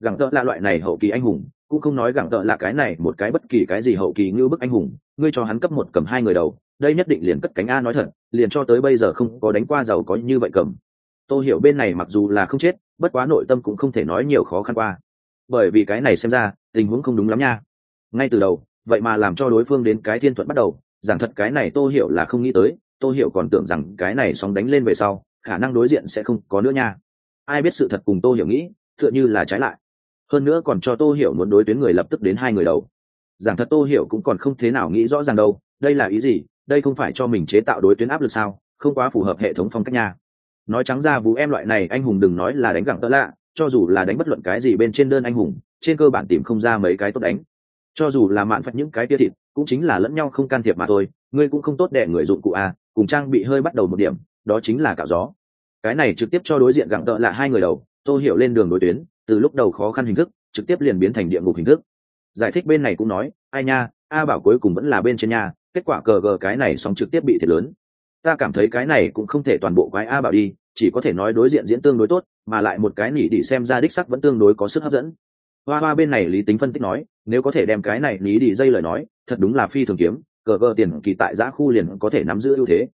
Gẳng tợ là loại này hậu kỳ anh hùng, cũng không nói gẳng tợ là cái này một cái bất kỳ cái gì hậu kỳ như bức anh hùng, ngươi cho hắn cấp một cầm hai người đầu, đây nhất định liền cất cánh a nói thật, liền cho tới bây giờ không có đánh qua giàu có như vậy cầm. Tôi hiểu bên này mặc dù là không chết, bất quá nội tâm cũng không thể nói nhiều khó khăn qua. Bởi vì cái này xem ra, tình huống không đúng lắm nha ngay từ đầu, vậy mà làm cho đối phương đến cái thiên thuận bắt đầu, giảng thật cái này tô hiểu là không nghĩ tới, tô hiểu còn tưởng rằng cái này sóng đánh lên về sau, khả năng đối diện sẽ không có nữa nha. Ai biết sự thật cùng tô hiểu nghĩ, tựa như là trái lại. Hơn nữa còn cho tô hiểu muốn đối tuyến người lập tức đến hai người đầu. Giảng thật tô hiểu cũng còn không thế nào nghĩ rõ ràng đâu, đây là ý gì, đây không phải cho mình chế tạo đối tuyến áp lực sao, không quá phù hợp hệ thống phong cách nha. Nói trắng ra vũ em loại này, anh hùng đừng nói là đánh gẳng tớ lạ, cho dù là đánh bất luận cái gì bên trên đơn anh hùng, trên cơ bản tìm không ra mấy cái tốt đánh cho dù là mạn phật những cái tia thịt, cũng chính là lẫn nhau không can thiệp mà thôi, ngươi cũng không tốt để người dụng cụ a cùng trang bị hơi bắt đầu một điểm, đó chính là cạo gió. Cái này trực tiếp cho đối diện gặng tợ là hai người đầu tôi hiểu lên đường đối tuyến, từ lúc đầu khó khăn hình thức, trực tiếp liền biến thành địa ngục hình thức. Giải thích bên này cũng nói, ai nha, a bảo cuối cùng vẫn là bên trên nhà kết quả cờ gờ cái này sóng trực tiếp bị thiệt lớn. Ta cảm thấy cái này cũng không thể toàn bộ quái a bảo đi, chỉ có thể nói đối diện diễn tương đối tốt, mà lại một cái nỉ đi xem ra đích sắc vẫn tương đối có sức hấp dẫn hoa hoa bên này lý tính phân tích nói, nếu có thể đem cái này lý đi dây lời nói, thật đúng là phi thường kiếm, cờ gờ tiền kỳ tại giã khu liền có thể nắm giữ ưu thế.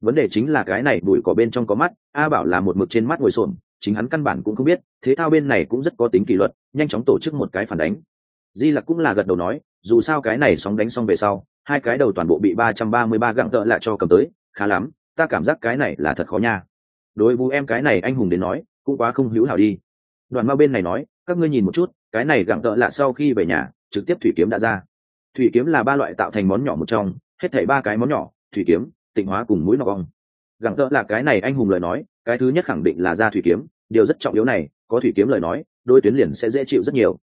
Vấn đề chính là cái này bụi cỏ bên trong có mắt, a bảo là một mực trên mắt ngồi xổm, chính hắn căn bản cũng không biết, thế thao bên này cũng rất có tính kỷ luật, nhanh chóng tổ chức một cái phản đánh. Di lặc cũng là gật đầu nói, dù sao cái này sóng đánh xong về sau, hai cái đầu toàn bộ bị ba trăm ba mươi ba gặng tợ lại cho cầm tới, khá lắm, ta cảm giác cái này là thật khó nha. Đối với em cái này anh hùng đến nói, cũng quá không hữu hảo đi. Đoàn ma bên này nói, các ngươi nhìn một chút cái này gặng tợ lạ sau khi về nhà, trực tiếp thủy kiếm đã ra. Thủy kiếm là ba loại tạo thành món nhỏ một trong, hết thảy ba cái món nhỏ, thủy kiếm, tịnh hóa cùng mũi nọc ong. Gặng tợ là cái này anh hùng lời nói, cái thứ nhất khẳng định là ra thủy kiếm, điều rất trọng yếu này, có thủy kiếm lời nói, đôi tuyến liền sẽ dễ chịu rất nhiều.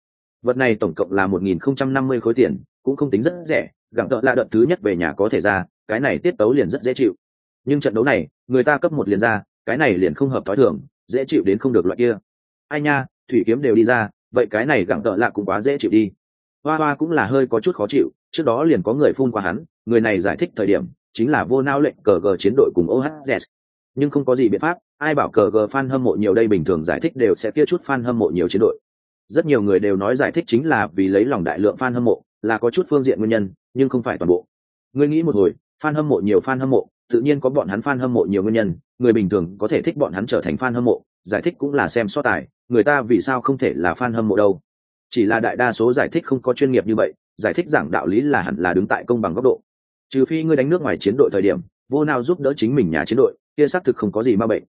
Vật này tổng cộng là một nghìn không trăm năm mươi khối tiền, cũng không tính rất rẻ, gặng tợ là đợt thứ nhất về nhà có thể ra, cái này tiết tấu liền rất dễ chịu. Nhưng trận đấu này, người ta cấp một liền ra, cái này liền không hợp t h ó i thường, dễ chịu đến không được loại kia. Ai nha, thủy kiếm đều đi ra vậy cái này gặng tợ lạ cũng quá dễ chịu đi. Hoa hoa cũng là hơi có chút khó chịu, trước đó liền có người phun qua hắn, người này giải thích thời điểm, chính là vô nao lệnh cờ gờ chiến đội cùng ohz nhưng không có gì biện pháp, ai bảo cờ gờ fan hâm mộ nhiều đây bình thường giải thích đều sẽ kia chút fan hâm mộ nhiều chiến đội. Rất nhiều người đều nói giải thích chính là vì lấy lòng đại lượng fan hâm mộ, là có chút phương diện nguyên nhân, nhưng không phải toàn bộ. Người nghĩ một hồi, fan hâm mộ nhiều fan hâm mộ, tự nhiên có bọn hắn fan hâm mộ nhiều nguyên nhân, người bình thường có thể thích bọn hắn trở thành fan hâm mộ, giải thích cũng là xem so tài người ta vì sao không thể là fan hâm mộ đâu? Chỉ là đại đa số giải thích không có chuyên nghiệp như vậy, giải thích giảng đạo lý là hẳn là đứng tại công bằng góc độ. Trừ phi ngươi đánh nước ngoài chiến đội thời điểm, vô nào giúp đỡ chính mình nhà chiến đội, kia xác thực không có gì ma bệnh.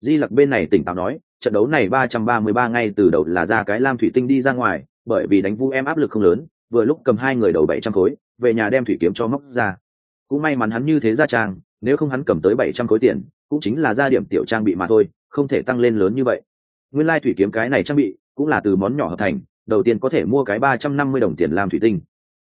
Di lặc bên này tỉnh táo nói, trận đấu này ba trăm ba mươi ba ngay từ đầu là ra cái lam thủy tinh đi ra ngoài, bởi vì đánh vu em áp lực không lớn, vừa lúc cầm hai người đầu bảy trăm khối, về nhà đem thủy kiếm cho móc ra. Cũng may mắn hắn như thế ra trang, nếu không hắn cầm tới bảy trăm khối tiền, cũng chính là ra điểm tiểu trang bị mà thôi, không thể tăng lên lớn như vậy nguyên lai thủy kiếm cái này trang bị cũng là từ món nhỏ hợp thành, đầu tiên có thể mua cái ba trăm năm mươi đồng tiền làm thủy tinh.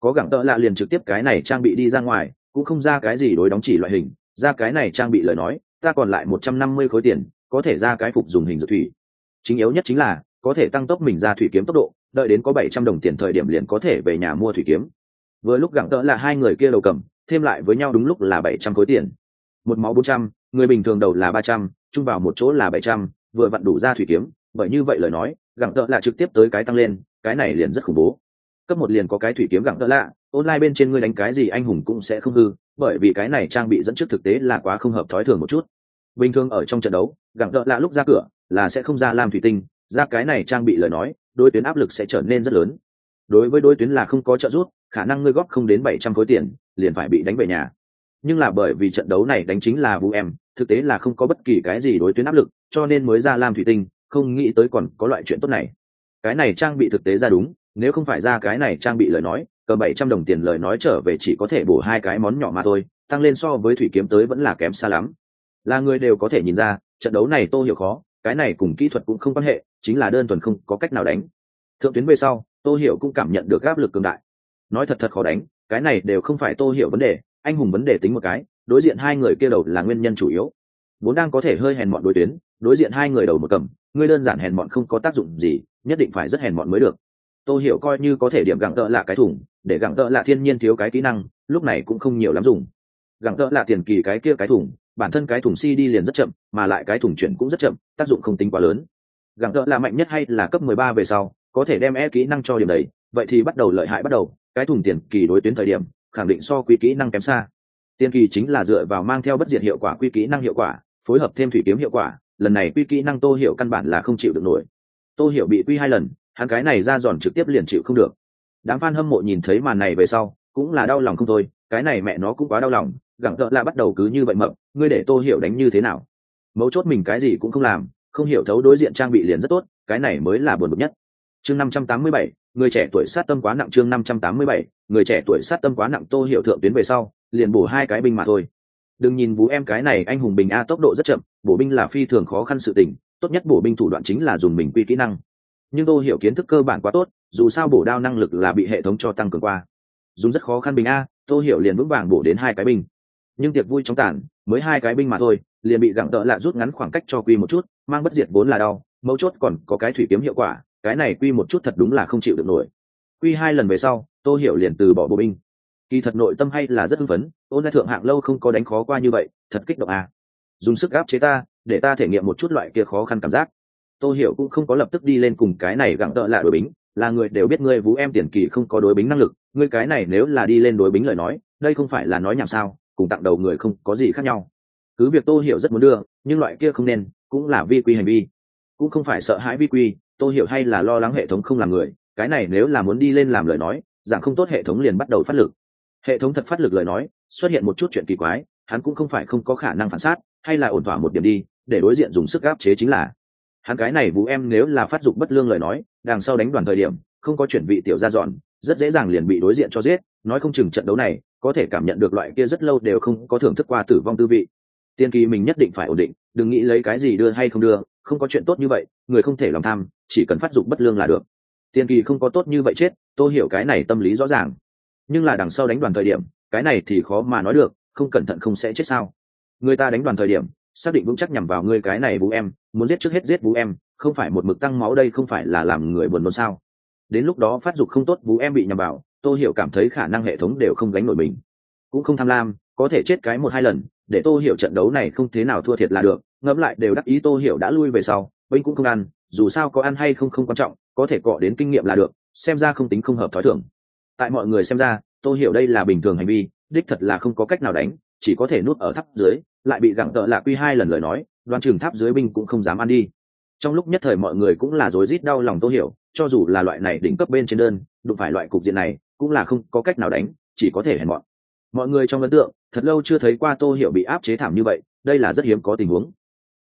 Có gặng tợ lạ liền trực tiếp cái này trang bị đi ra ngoài, cũng không ra cái gì đối đóng chỉ loại hình. Ra cái này trang bị lời nói, ta còn lại một trăm năm mươi khối tiền, có thể ra cái phục dùng hình dược thủy. Chính yếu nhất chính là, có thể tăng tốc mình ra thủy kiếm tốc độ, đợi đến có bảy trăm đồng tiền thời điểm liền có thể về nhà mua thủy kiếm. Vừa lúc gặng tợ là hai người kia đầu cầm, thêm lại với nhau đúng lúc là bảy trăm khối tiền. Một máu bốn trăm, người bình thường đầu là ba trăm, chung vào một chỗ là bảy trăm vừa vặn đủ ra thủy kiếm, bởi như vậy lời nói gặng tợ lạ trực tiếp tới cái tăng lên, cái này liền rất khủng bố. Cấp một liền có cái thủy kiếm gặng tợ lạ, online bên trên ngươi đánh cái gì anh hùng cũng sẽ không hư, bởi vì cái này trang bị dẫn trước thực tế là quá không hợp thói thường một chút. Bình thường ở trong trận đấu gặng tợ lạ lúc ra cửa là sẽ không ra làm thủy tinh, ra cái này trang bị lời nói, đối tuyến áp lực sẽ trở nên rất lớn. Đối với đối tuyến là không có trợ giúp, khả năng ngươi góp không đến bảy trăm khối tiền, liền phải bị đánh về nhà. Nhưng là bởi vì trận đấu này đánh chính là vũ em thực tế là không có bất kỳ cái gì đối tuyến áp lực, cho nên mới ra làm thủy tinh, không nghĩ tới còn có loại chuyện tốt này. Cái này trang bị thực tế ra đúng, nếu không phải ra cái này trang bị lời nói cờ bảy trăm đồng tiền lời nói trở về chỉ có thể bổ hai cái món nhỏ mà thôi, tăng lên so với thủy kiếm tới vẫn là kém xa lắm. Là người đều có thể nhìn ra, trận đấu này tô hiểu khó, cái này cùng kỹ thuật cũng không quan hệ, chính là đơn thuần không có cách nào đánh. Thượng tuyến về sau, tô hiểu cũng cảm nhận được áp lực cường đại. Nói thật thật khó đánh, cái này đều không phải tô hiểu vấn đề, anh hùng vấn đề tính một cái đối diện hai người kia đầu là nguyên nhân chủ yếu. Vốn đang có thể hơi hèn mọn đối tuyến, đối diện hai người đầu một cầm, ngươi đơn giản hèn mọn không có tác dụng gì, nhất định phải rất hèn mọn mới được. Tôi hiểu coi như có thể điểm gặng tợ là cái thủng để gặng tợ là thiên nhiên thiếu cái kỹ năng, lúc này cũng không nhiều lắm dùng. Gặng tợ là tiền kỳ cái kia cái thủng bản thân cái thủng si đi liền rất chậm, mà lại cái thủng chuyển cũng rất chậm, tác dụng không tính quá lớn. Gặng tợ là mạnh nhất hay là cấp 13 về sau, có thể đem e kỹ năng cho điểm đấy vậy thì bắt đầu lợi hại bắt đầu, cái thủng tiền kỳ đối tuyến thời điểm, khẳng định so quý kỹ năng kém xa. Tiên kỳ chính là dựa vào mang theo bất diệt hiệu quả quy kỹ năng hiệu quả, phối hợp thêm thủy kiếm hiệu quả, lần này quy kỹ năng tô hiểu căn bản là không chịu được nổi. Tô hiểu bị quy hai lần, hắn cái này ra giòn trực tiếp liền chịu không được. Đám fan hâm mộ nhìn thấy màn này về sau, cũng là đau lòng không thôi, cái này mẹ nó cũng quá đau lòng gặng tợ là bắt đầu cứ như vậy mập, ngươi để tô hiểu đánh như thế nào? Mấu chốt mình cái gì cũng không làm, không hiểu thấu đối diện trang bị liền rất tốt, cái này mới là buồn bực nhất. Chương năm trăm tám mươi bảy, người trẻ tuổi sát tâm quá nặng chương năm trăm tám mươi bảy, người trẻ tuổi sát tâm quá nặng tô hiểu thượng tuyến về sau liền bổ hai cái binh mà thôi. Đừng nhìn vũ em cái này, anh hùng bình a tốc độ rất chậm, bổ binh là phi thường khó khăn sự tình, tốt nhất bổ binh thủ đoạn chính là dùng mình quy kỹ năng. Nhưng tôi hiểu kiến thức cơ bản quá tốt, dù sao bổ đao năng lực là bị hệ thống cho tăng cường qua. Dùng rất khó khăn bình a tôi hiểu liền vững vàng bổ đến hai cái binh. Nhưng tiệc vui trong tàn mới hai cái binh mà thôi, liền bị gặng tợ lạ rút ngắn khoảng cách cho quy một chút, mang bất diệt vốn là đau, mấu chốt còn có cái thủy kiếm hiệu quả, cái này quy một chút thật đúng là không chịu được nổi. Quy hai lần về sau tôi hiểu liền từ bỏ bộ binh kỳ thật nội tâm hay là rất hưng phấn, ôn lại thượng hạng lâu không có đánh khó qua như vậy, thật kích động à. Dùng sức gáp chế ta, để ta thể nghiệm một chút loại kia khó khăn cảm giác. Tôi hiểu cũng không có lập tức đi lên cùng cái này gặng tợ lại đối bính, là người đều biết ngươi vũ em tiền kỳ không có đối bính năng lực, ngươi cái này nếu là đi lên đối bính lời nói, đây không phải là nói nhảm sao, cùng tặng đầu người không có gì khác nhau. Cứ việc tôi hiểu rất muốn đưa, nhưng loại kia không nên, cũng là vi quy hành vi. Cũng không phải sợ hãi vi quy tôi hiểu hay là lo lắng hệ thống không làm người, cái này nếu là muốn đi lên làm lời nói, dạng không tốt hệ thống liền bắt đầu phát lực hệ thống thật phát lực lời nói, xuất hiện một chút chuyện kỳ quái, hắn cũng không phải không có khả năng phản sát hay là ổn thỏa một điểm đi, để đối diện dùng sức áp chế chính là. Hắn cái này vũ em nếu là phát dục bất lương lời nói, đằng sau đánh đoàn thời điểm, không có chuyển vị tiểu ra dọn, rất dễ dàng liền bị đối diện cho giết, nói không chừng trận đấu này, có thể cảm nhận được loại kia rất lâu đều không có thưởng thức qua tử vong tư vị. Tiên kỳ mình nhất định phải ổn định, đừng nghĩ lấy cái gì đưa hay không đưa, không có chuyện tốt như vậy, người không thể lòng tham, chỉ cần phát dục bất lương là được. Tiên kỳ không có tốt như vậy chết, tôi hiểu cái này tâm lý rõ ràng nhưng là đằng sau đánh đoàn thời điểm, cái này thì khó mà nói được, không cẩn thận không sẽ chết sao. Người ta đánh đoàn thời điểm, xác định vững chắc nhằm vào ngươi cái này vũ em, muốn giết trước hết giết vũ em, không phải một mực tăng máu đây không phải là làm người buồn nôn sao? Đến lúc đó phát dục không tốt vũ em bị nhằm vào tôi hiểu cảm thấy khả năng hệ thống đều không gánh nổi mình. Cũng không tham lam, có thể chết cái một hai lần, để tô hiểu trận đấu này không thế nào thua thiệt là được, ngẫm lại đều đắc ý tô hiểu đã lui về sau binh cũng không ăn, dù sao có ăn hay không không quan trọng, có thể cọ đến kinh nghiệm là được, xem ra không tính không hợp thói thường tại mọi người xem ra tô hiểu đây là bình thường hành vi, đích thật là không có cách nào đánh, chỉ có thể nút ở tháp dưới, lại bị gặng tợ lạ quy hai lần lời nói đoàn trường tháp dưới binh cũng không dám ăn đi. Trong lúc nhất thời mọi người cũng là rối rít đau lòng tô hiểu, cho dù là loại này đỉnh cấp bên trên đơn, đụng phải loại cục diện này, cũng là không có cách nào đánh, chỉ có thể hèn mọn. Mọi người trong ấn tượng, thật lâu chưa thấy qua tô hiểu bị áp chế thảm như vậy, đây là rất hiếm có tình huống.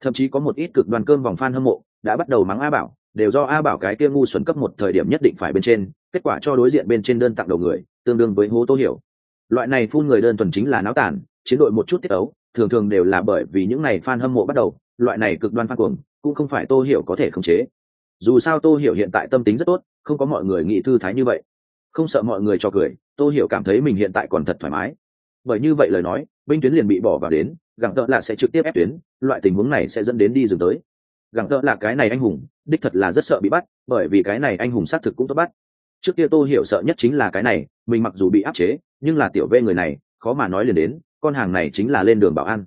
Thậm chí có một ít cực đoàn cơm vòng fan hâm mộ đã bắt đầu mắng a bảo đều do a bảo cái kia ngu xuẩn cấp một thời điểm nhất định phải bên trên, kết quả cho đối diện bên trên đơn tặng đầu người, tương đương với hố tô hiểu. Loại này phun người đơn thuần chính là náo tản, chiến đội một chút tiết ấu, thường thường đều là bởi vì những này fan hâm mộ bắt đầu, loại này cực đoan phát cuồng, cũng không phải tô hiểu có thể khống chế. Dù sao tô hiểu hiện tại tâm tính rất tốt, không có mọi người nghĩ thư thái như vậy. Không sợ mọi người cho cười, tô hiểu cảm thấy mình hiện tại còn thật thoải mái. Bởi như vậy lời nói, binh tuyến liền bị bỏ vào đến, gặng tợ là sẽ trực tiếp ép tuyến, loại tình huống này sẽ dẫn đến đi dừng tới gặng tợ là cái này anh hùng, đích thật là rất sợ bị bắt, bởi vì cái này anh hùng xác thực cũng tốt bắt. Trước kia tôi hiểu sợ nhất chính là cái này, mình mặc dù bị áp chế, nhưng là tiểu vê người này, khó mà nói liền đến, con hàng này chính là lên đường bảo an.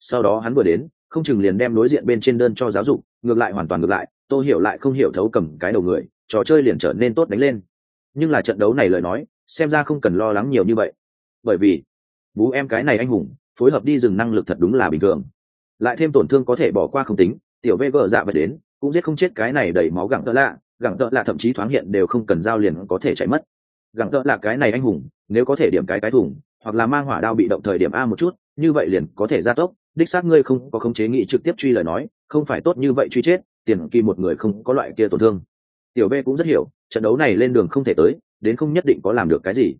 Sau đó hắn vừa đến, không chừng liền đem đối diện bên trên đơn cho giáo dục, ngược lại hoàn toàn ngược lại tôi hiểu lại không hiểu thấu cầm cái đầu người, trò chơi liền trở nên tốt đánh lên. Nhưng là trận đấu này lời nói, xem ra không cần lo lắng nhiều như vậy. Bởi vì, bú em cái này anh hùng, phối hợp đi dừng năng lực thật đúng là bình thường. Lại thêm tổn thương có thể bỏ qua không tính tiểu vê vợ dạ vật đến, cũng giết không chết cái này đầy máu gẳng tợ lạ, gẳng tợ lạ thậm chí thoáng hiện đều không cần giao liền có thể chạy mất. Gẳng tợ lạ cái này anh hùng, nếu có thể điểm cái cái thùng, hoặc là mang hỏa đao bị động thời điểm a một chút, như vậy liền có thể gia tốc. Đích xác ngươi không có khống chế nghị trực tiếp truy lời nói, không phải tốt như vậy truy chết, tiền kỳ một người không có loại kia tổn thương. Tiểu b cũng rất hiểu, trận đấu này lên đường không thể tới, đến không nhất định có làm được cái gì.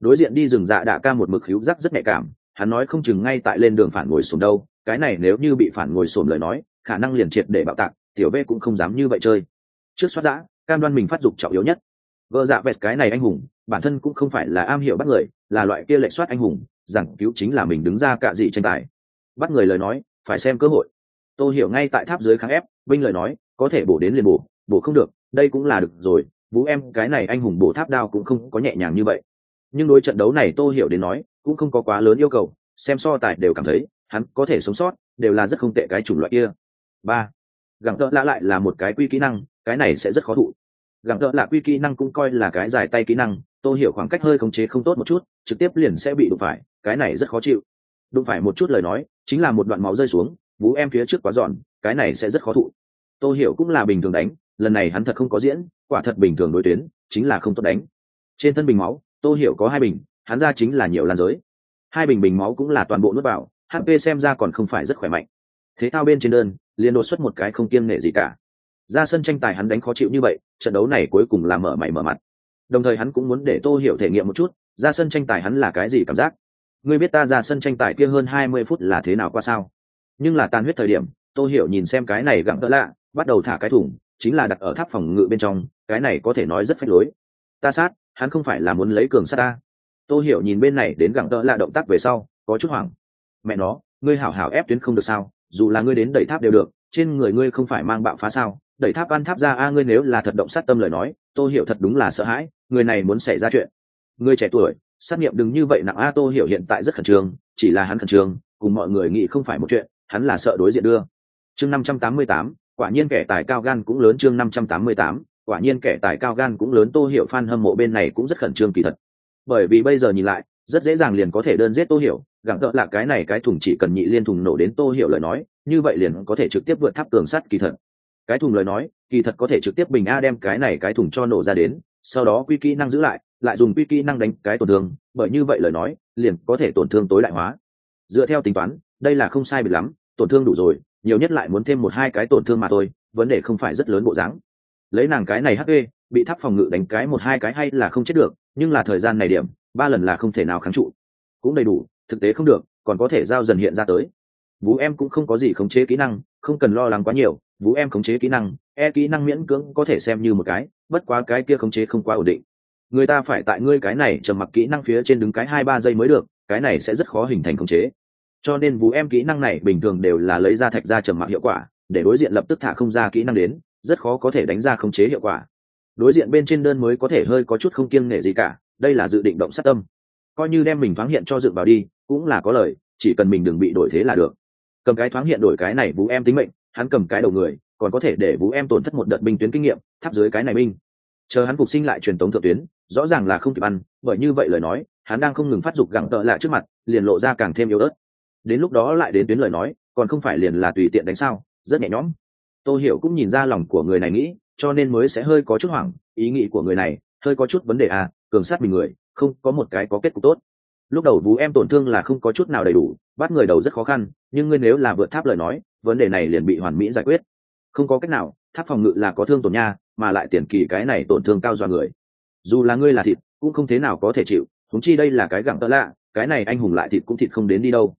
Đối diện đi rừng dạ đạ ca một mực hữu rắc rất nhạy cảm, hắn nói không chừng ngay tại lên đường phản ngồi sồn đâu, cái này nếu như bị phản ngồi sồn lời nói khả năng liền triệt để bạo tạc, tiểu v cũng không dám như vậy chơi. Trước xoát giã, cam đoan mình phát dục trọng yếu nhất. Vợ dạ vẹt cái này anh hùng, bản thân cũng không phải là am hiểu bắt người, là loại kia lệ soát anh hùng rằng cứu chính là mình đứng ra cạ dị tranh tài. Bắt người lời nói, phải xem cơ hội. Tôi hiểu ngay tại tháp dưới kháng ép Vinh lời nói, có thể bổ đến liền bổ bổ không được, đây cũng là được rồi, vũ em, cái này anh hùng bổ tháp đao cũng không có nhẹ nhàng như vậy. Nhưng đối trận đấu này tôi hiểu đến nói, cũng không có quá lớn yêu cầu, xem so tài đều cảm thấy, hắn có thể sống sót, đều là rất không tệ cái chủng loại kia ba. Gẳng tợ lạ lại là một cái quy kỹ năng, cái này sẽ rất khó thụ. Gẳng tợ lạ quy kỹ năng cũng coi là cái dài tay kỹ năng, tôi hiểu khoảng cách hơi khống chế không tốt một chút, trực tiếp liền sẽ bị đụng phải, cái này rất khó chịu. Đụng phải một chút lời nói, chính là một đoạn máu rơi xuống vũ em phía trước quá giòn, cái này sẽ rất khó thụ. Tôi hiểu cũng là bình thường đánh, lần này hắn thật không có diễn, quả thật bình thường đối tuyến, chính là không tốt đánh. Trên thân bình máu, tôi hiểu có hai bình, hắn ra chính là nhiều lan giới. Hai bình bình máu cũng là toàn bộ nuốt vào hp xem ra còn không phải rất khỏe mạnh. Thế thao bên trên đơn liền đột xuất một cái không kiêng nể gì cả. Ra sân tranh tài hắn đánh khó chịu như vậy, trận đấu này cuối cùng là mở mày mở mặt. Đồng thời hắn cũng muốn để tô hiểu thể nghiệm một chút, ra sân tranh tài hắn là cái gì cảm giác? Ngươi biết ta ra sân tranh tài kia hơn hai mươi phút là thế nào qua sao? Nhưng là tan huyết thời điểm, tô hiểu nhìn xem cái này gặng đỡ lạ, bắt đầu thả cái thủng, chính là đặt ở tháp phòng ngự bên trong, cái này có thể nói rất phách lối. Ta sát, hắn không phải là muốn lấy cường sát ta. Tô hiểu nhìn bên này đến gặng đỡ lạ động tác về sau, có chút hoảng. Mẹ nó, ngươi hảo hảo ép tuyến không được sao? Dù là ngươi đến đẩy tháp đều được, trên người ngươi không phải mang bạo phá sao? Đẩy tháp ăn tháp ra, a, ngươi nếu là thật động sát tâm lời nói, tô hiểu thật đúng là sợ hãi, người này muốn xảy ra chuyện. Người trẻ tuổi, sát nghiệm đừng như vậy nặng, a, tô hiểu hiện tại rất khẩn trương, chỉ là hắn khẩn trương, cùng mọi người nghĩ không phải một chuyện, hắn là sợ đối diện đưa. Chương năm trăm tám mươi tám, quả nhiên kẻ tài cao gan cũng lớn, chương năm trăm tám mươi tám, quả nhiên kẻ tài cao gan cũng lớn, tô hiểu f hâm mộ bên này cũng rất khẩn trương kỳ thật. Bởi vì bây giờ nhìn lại rất dễ dàng liền có thể đơn giết tô hiểu. Gặng tợ là cái này, cái thùng chỉ cần nhị liên thùng nổ đến tô hiểu lời nói, như vậy liền có thể trực tiếp vượt tháp tường sắt kỳ thật. Cái thùng lời nói, kỳ thật có thể trực tiếp bình a đem cái này, cái thùng cho nổ ra đến, sau đó quy kỹ năng giữ lại lại dùng quy kỹ năng đánh cái tổn thương, bởi như vậy lời nói, liền có thể tổn thương tối đại hóa. Dựa theo tính toán, đây là không sai biệt lắm, tổn thương đủ rồi, nhiều nhất lại muốn thêm một hai cái tổn thương mà thôi, vấn đề không phải rất lớn bộ dáng. Lấy nàng cái này hp bị tháp phòng ngự đánh cái một hai cái hay là không chết được, nhưng là thời gian này điểm ba lần là không thể nào kháng trụ. Cũng đầy đủ, thực tế không được, còn có thể giao dần hiện ra tới. Vũ em cũng không có gì khống chế kỹ năng, không cần lo lắng quá nhiều, vũ em khống chế kỹ năng e kỹ năng miễn cưỡng có thể xem như một cái, bất quá cái kia khống chế không quá ổn định. Người ta phải tại ngươi cái này trầm mặc kỹ năng phía trên đứng cái hai ba giây mới được, cái này sẽ rất khó hình thành khống chế. Cho nên vũ em kỹ năng này bình thường đều là lấy ra thạch ra trầm mặc hiệu quả, để đối diện lập tức thả không ra kỹ năng đến, rất khó có thể đánh ra khống chế hiệu quả. Đối diện bên trên đơn mới có thể hơi có chút không kiêng nể gì cả đây là dự định động sát tâm. Coi như đem mình thoáng hiện cho dựng vào đi, cũng là có lời, chỉ cần mình đừng bị đổi thế là được. Cầm cái thoáng hiện đổi cái này vũ em tính mệnh, hắn cầm cái đầu người, còn có thể để vũ em tổn thất một đợt binh tuyến kinh nghiệm, tháp dưới cái này binh. Chờ hắn phục sinh lại truyền tống thượng tuyến, rõ ràng là không kịp ăn, bởi như vậy lời nói, hắn đang không ngừng phát dục gặng tợ lại trước mặt, liền lộ ra càng thêm yếu ớt. Đến lúc đó lại đến tuyến lời nói, còn không phải liền là tùy tiện đánh sao, rất nhẹ nhõm. Tô hiểu cũng nhìn ra lòng của người này nghĩ, cho nên mới sẽ hơi có chút hoảng, ý nghĩ của người này, hơi có chút vấn đề à cường sát mình người, không có một cái có kết cục tốt. Lúc đầu vú em tổn thương là không có chút nào đầy đủ, bắt người đầu rất khó khăn, nhưng ngươi nếu là vượt tháp lời nói, vấn đề này liền bị hoàn mỹ giải quyết. Không có cách nào, tháp phòng ngự là có thương tổn nha, mà lại tiền kỳ cái này tổn thương cao do người. Dù là ngươi là thịt, cũng không thế nào có thể chịu thúng chi đây là cái gặng tơ lạ, cái này anh hùng lại thịt cũng thịt không đến đi đâu.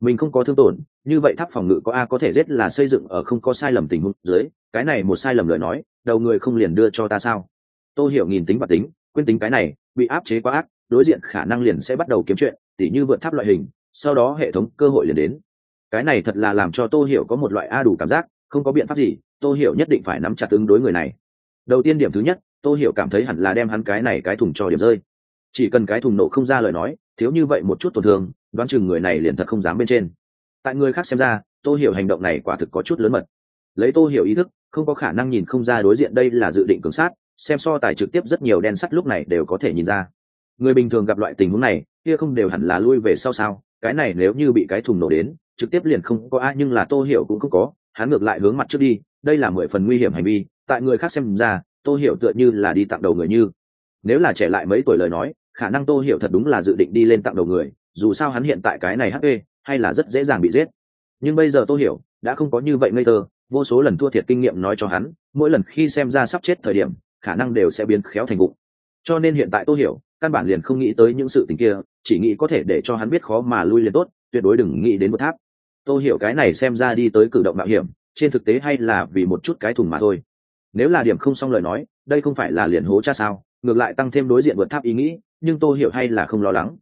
Mình không có thương tổn, như vậy tháp phòng ngự có a có thể giết là xây dựng ở không có sai lầm tình huống dưới, cái này một sai lầm lời nói, đầu người không liền đưa cho ta sao? Tôi hiểu nhìn tính và tính quên tính cái này, bị áp chế quá ác, đối diện khả năng liền sẽ bắt đầu kiếm chuyện, tỉ như vượt tháp loại hình, sau đó hệ thống cơ hội liền đến. Cái này thật là làm cho tô hiểu có một loại a đủ cảm giác, không có biện pháp gì, tô hiểu nhất định phải nắm chặt ứng đối người này. Đầu tiên điểm thứ nhất, tô hiểu cảm thấy hẳn là đem hắn cái này cái thùng cho điểm rơi. Chỉ cần cái thùng nổ không ra lời nói, thiếu như vậy một chút tổn thương, đoán chừng người này liền thật không dám bên trên. Tại người khác xem ra, tô hiểu hành động này quả thực có chút lớn mật. Lấy tô hiểu ý thức, không có khả năng nhìn không ra đối diện đây là dự định cường sát xem so tài trực tiếp rất nhiều đen sắt lúc này đều có thể nhìn ra. Người bình thường gặp loại tình huống này, kia không đều hẳn là lui về sau sao? Cái này nếu như bị cái thùng nổ đến, trực tiếp liền không có a nhưng là tô hiểu cũng không có, hắn ngược lại hướng mặt trước đi, đây là mười phần nguy hiểm hành vi, tại người khác xem ra, tô hiểu tựa như là đi tặng đầu người như. Nếu là trẻ lại mấy tuổi lời nói, khả năng tô hiểu thật đúng là dự định đi lên tặng đầu người, dù sao hắn hiện tại cái này hp hay là rất dễ dàng bị giết. Nhưng bây giờ tô hiểu đã không có như vậy ngây thơ, vô số lần thua thiệt kinh nghiệm nói cho hắn, mỗi lần khi xem ra sắp chết thời điểm khả năng đều sẽ biến khéo thành vụ cho nên hiện tại tô hiểu, căn bản liền không nghĩ tới những sự tình kia, chỉ nghĩ có thể để cho hắn biết khó mà lui liền tốt, tuyệt đối đừng nghĩ đến một tháp. Tô hiểu cái này xem ra đi tới cử động mạo hiểm, trên thực tế hay là vì một chút cái thùng mà thôi. Nếu là điểm không xong lời nói, đây không phải là liền hố cha sao, ngược lại tăng thêm đối diện vượt tháp ý nghĩ, nhưng tô hiểu hay là không lo lắng.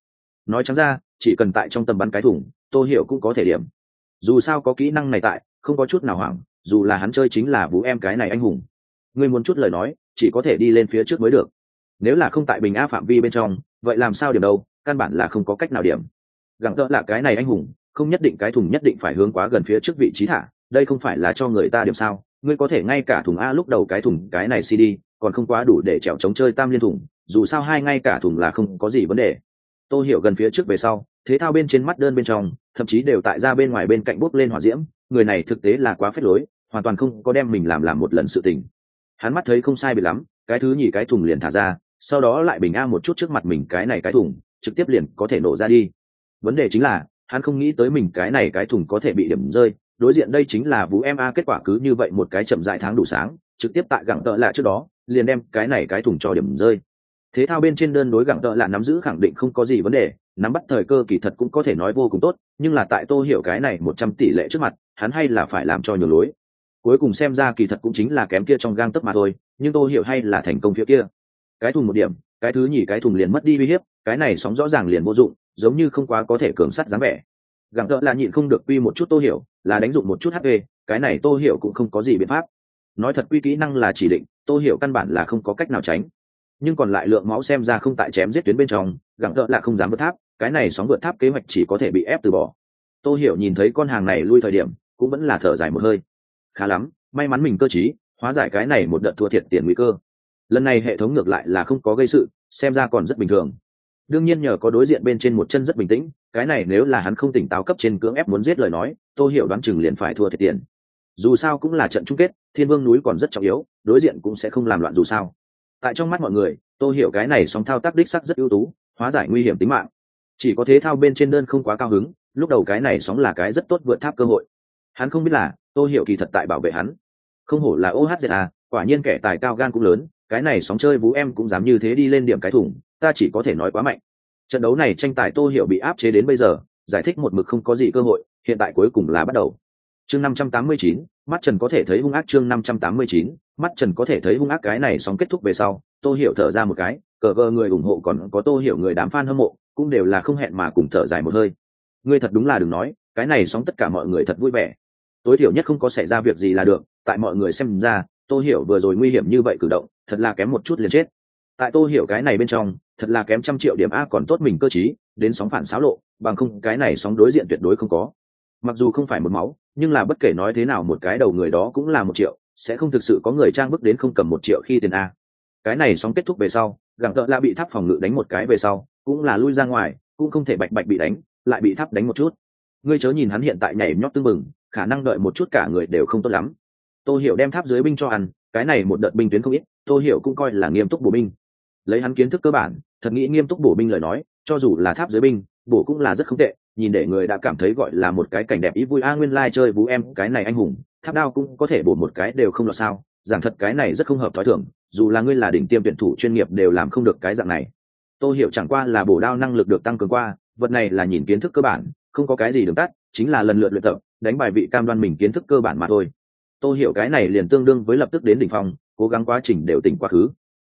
Nói chẳng ra, chỉ cần tại trong tầm bắn cái thùng, tô hiểu cũng có thể điểm. Dù sao có kỹ năng này tại, không có chút nào hoảng, dù là hắn chơi chính là vũ em cái này anh hùng. Ngươi muốn chút lời nói chỉ có thể đi lên phía trước mới được. Nếu là không tại bình a phạm vi bên trong, vậy làm sao điểm đâu, căn bản là không có cách nào điểm. Gặng tợ là cái này anh hùng, không nhất định cái thùng nhất định phải hướng quá gần phía trước vị trí thả, đây không phải là cho người ta điểm sao? Ngươi có thể ngay cả thùng a lúc đầu cái thùng, cái này cd còn không quá đủ để trèo chống chơi tam liên thùng, dù sao hai ngay cả thùng là không có gì vấn đề. Tôi hiểu gần phía trước về sau, thế thao bên trên mắt đơn bên trong, thậm chí đều tại ra bên ngoài bên cạnh bốc lên hỏa diễm, người này thực tế là quá phết lối, hoàn toàn không có đem mình làm làm một lần sự tình hắn mắt thấy không sai bị lắm, cái thứ nhì cái thùng liền thả ra, sau đó lại bình a một chút trước mặt mình cái này cái thùng, trực tiếp liền có thể nổ ra đi. Vấn đề chính là, hắn không nghĩ tới mình cái này cái thùng có thể bị điểm rơi, đối diện đây chính là vũ em a, kết quả cứ như vậy một cái chậm dại tháng đủ sáng, trực tiếp tại gặng tợ lạ trước đó, liền đem cái này cái thùng cho điểm rơi. Thế thao bên trên đơn đối gặng tợ lạ nắm giữ khẳng định không có gì vấn đề, nắm bắt thời cơ kỳ thật cũng có thể nói vô cùng tốt, nhưng là tại tô hiểu cái này một trăm tỷ lệ trước mặt, hắn hay là phải làm cho nhiều lối cuối cùng xem ra kỳ thật cũng chính là kém kia trong gang tấc mà thôi, nhưng tô hiểu hay là thành công phía kia. Cái thùng một điểm, cái thứ nhì cái thùng liền mất đi uy hiếp, cái này sóng rõ ràng liền vô dụng, giống như không quá có thể cường sắt dáng vẻ. Gặng tợ là nhịn không được quy một chút tô hiểu, là đánh dụng một chút hp cái này tô hiểu cũng không có gì biện pháp. Nói thật quy kỹ năng là chỉ định tô hiểu căn bản là không có cách nào tránh. Nhưng còn lại lượng máu xem ra không tại chém giết tuyến bên trong, gặng gỡ là không dám vượt tháp, cái này sóng vượt tháp kế hoạch chỉ có thể bị ép từ bỏ. Tôi hiểu nhìn thấy con hàng này lui thời điểm, cũng vẫn là thở dài một hơi khá lắm, may mắn mình cơ t hóa giải cái này một đợt thua thiệt tiền nguy cơ. Lần này hệ thống ngược lại là không có gây sự, xem ra còn rất bình thường. Đương nhiên nhờ có đối diện bên trên một chân rất bình tĩnh, cái này nếu là hắn không tỉnh táo cấp trên cưỡng ép muốn giết lời nói, tôi hiểu đoán chừng liền phải thua thiệt tiền. Dù sao cũng là trận chung kết, thiên vương núi còn rất trọng yếu, đối diện cũng sẽ không làm loạn dù sao. Tại trong mắt mọi người, tôi hiểu cái này song thao tác đích sắc rất ưu tú, hóa giải nguy hiểm tính mạng. Chỉ có thế thao bên trên đơn không quá cao hứng, lúc đầu cái này sóng là cái rất tốt vượt tháp cơ hội. Hắn không biết là tôi hiểu kỳ thật tại bảo vệ hắn. Không hổ là ohza quả nhiên kẻ tài cao gan cũng lớn, cái này sóng chơi vũ em cũng dám như thế đi lên điểm cái thủng, ta chỉ có thể nói quá mạnh. Trận đấu này tranh tài tô hiểu bị áp chế đến bây giờ, giải thích một mực không có gì cơ hội, hiện tại cuối cùng là bắt đầu. Chương năm trăm tám mươi chín, mắt trần có thể thấy hung ác chương năm trăm tám mươi chín, mắt trần có thể thấy hung ác cái này sóng kết thúc về sau, tô hiểu thở ra một cái, cờ vờ người ủng hộ còn có tô hiểu người đám fan hâm mộ, cũng đều là không hẹn mà cùng thở dài một hơi. Ngươi thật đúng là đừng nói, cái này sóng tất cả mọi người thật vui vẻ tối thiểu nhất không có xảy ra việc gì là được, tại mọi người xem ra, tô hiểu vừa rồi nguy hiểm như vậy cử động, thật là kém một chút liền chết. Tại tô hiểu cái này bên trong, thật là kém trăm triệu điểm a còn tốt mình cơ chí đến sóng phản xáo lộ, bằng không cái này sóng đối diện tuyệt đối không có. Mặc dù không phải một máu, nhưng là bất kể nói thế nào một cái đầu người đó cũng là một triệu, sẽ không thực sự có người trang bức đến không cầm một triệu khi tiền a. Cái này sóng kết thúc về sau gặng tợ la bị tháp phòng ngự đánh một cái về sau, cũng là lui ra ngoài, cũng không thể bạch bạch bị đánh, lại bị tháp đánh một chút. Ngươi chớ nhìn hắn hiện tại nhảy nhót tưng bừng khả năng đợi một chút cả người đều không tốt lắm. Tôi hiểu đem tháp dưới binh cho ăn, cái này một đợt binh tuyến không ít tôi hiểu cũng coi là nghiêm túc bổ binh. Lấy hắn kiến thức cơ bản, thật nghĩ nghiêm túc bổ binh lời nói, cho dù là tháp dưới binh, bổ cũng là rất không tệ, nhìn để người đã cảm thấy gọi là một cái cảnh đẹp ý vui, a, nguyên lai chơi vũ em, cái này anh hùng, tháp đao cũng có thể bổ một cái đều không lọt sao, giảng thật cái này rất không hợp thói thường, dù là ngươi là đỉnh tiêm tuyển thủ chuyên nghiệp đều làm không được cái dạng này. Tôi hiểu chẳng qua là bổ đao năng lực được tăng cường qua, vật này là nhìn kiến thức cơ bản, không có cái gì đường tắt, chính là lần lượt luyện tập đánh bài vị cam đoan mình kiến thức cơ bản mà thôi. Tôi hiểu cái này liền tương đương với lập tức đến đỉnh phong, cố gắng quá trình đều tỉnh quá khứ.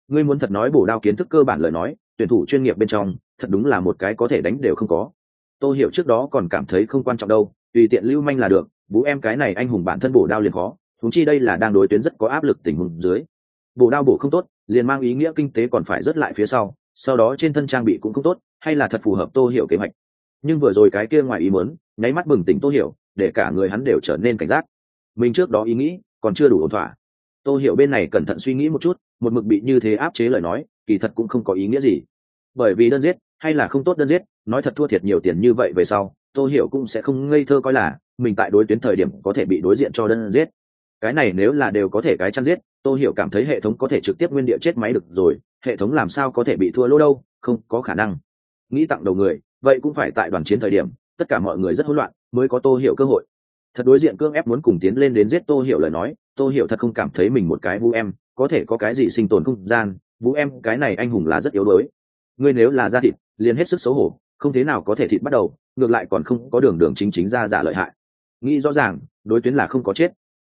Ngươi muốn thật nói bổ đao kiến thức cơ bản lời nói, tuyển thủ chuyên nghiệp bên trong, thật đúng là một cái có thể đánh đều không có. Tôi hiểu trước đó còn cảm thấy không quan trọng đâu, tùy tiện lưu manh là được, Bố em cái này anh hùng bản thân bổ đao liền khó thúng chi đây là đang đối tuyến rất có áp lực tình huống dưới. Bổ đao bổ không tốt, liền mang ý nghĩa kinh tế còn phải rất lại phía sau sau đó trên thân trang bị cũng không tốt, hay là thật phù hợp tô hiểu kế hoạch. Nhưng vừa rồi cái kia ngoài ý muốn, nháy mắt bừng tỉnh tô hiểu để cả người hắn đều trở nên cảnh giác. Mình trước đó ý nghĩ còn chưa đủ ổn thỏa. Tôi hiểu bên này cẩn thận suy nghĩ một chút, một mực bị như thế áp chế lời nói, kỳ thật cũng không có ý nghĩa gì. Bởi vì đơn giết, hay là không tốt đơn giết, nói thật thua thiệt nhiều tiền như vậy về sau tôi hiểu cũng sẽ không ngây thơ coi là mình tại đối tuyến thời điểm có thể bị đối diện cho đơn giết. Cái này nếu là đều có thể cái chăn giết tôi hiểu cảm thấy hệ thống có thể trực tiếp nguyên địa chết máy được rồi, hệ thống làm sao có thể bị thua lỗ đâu, không có khả năng. Nghĩ tặng đầu người, vậy cũng phải tại đoàn chiến thời điểm tất cả mọi người rất hỗn loạn, mới có tô hiểu cơ hội. Thật đối diện cương ép muốn cùng tiến lên đến giết tô hiểu lời nói, tô hiểu thật không cảm thấy mình một cái vũ em, có thể có cái gì sinh tồn không gian, vũ em, cái này anh hùng là rất yếu đuối. Ngươi nếu là da thịt, liền hết sức xấu hổ, không thế nào có thể thịt bắt đầu, ngược lại còn không có đường đường chính chính ra giả lợi hại. Nghĩ rõ ràng, đối tuyến là không có chết.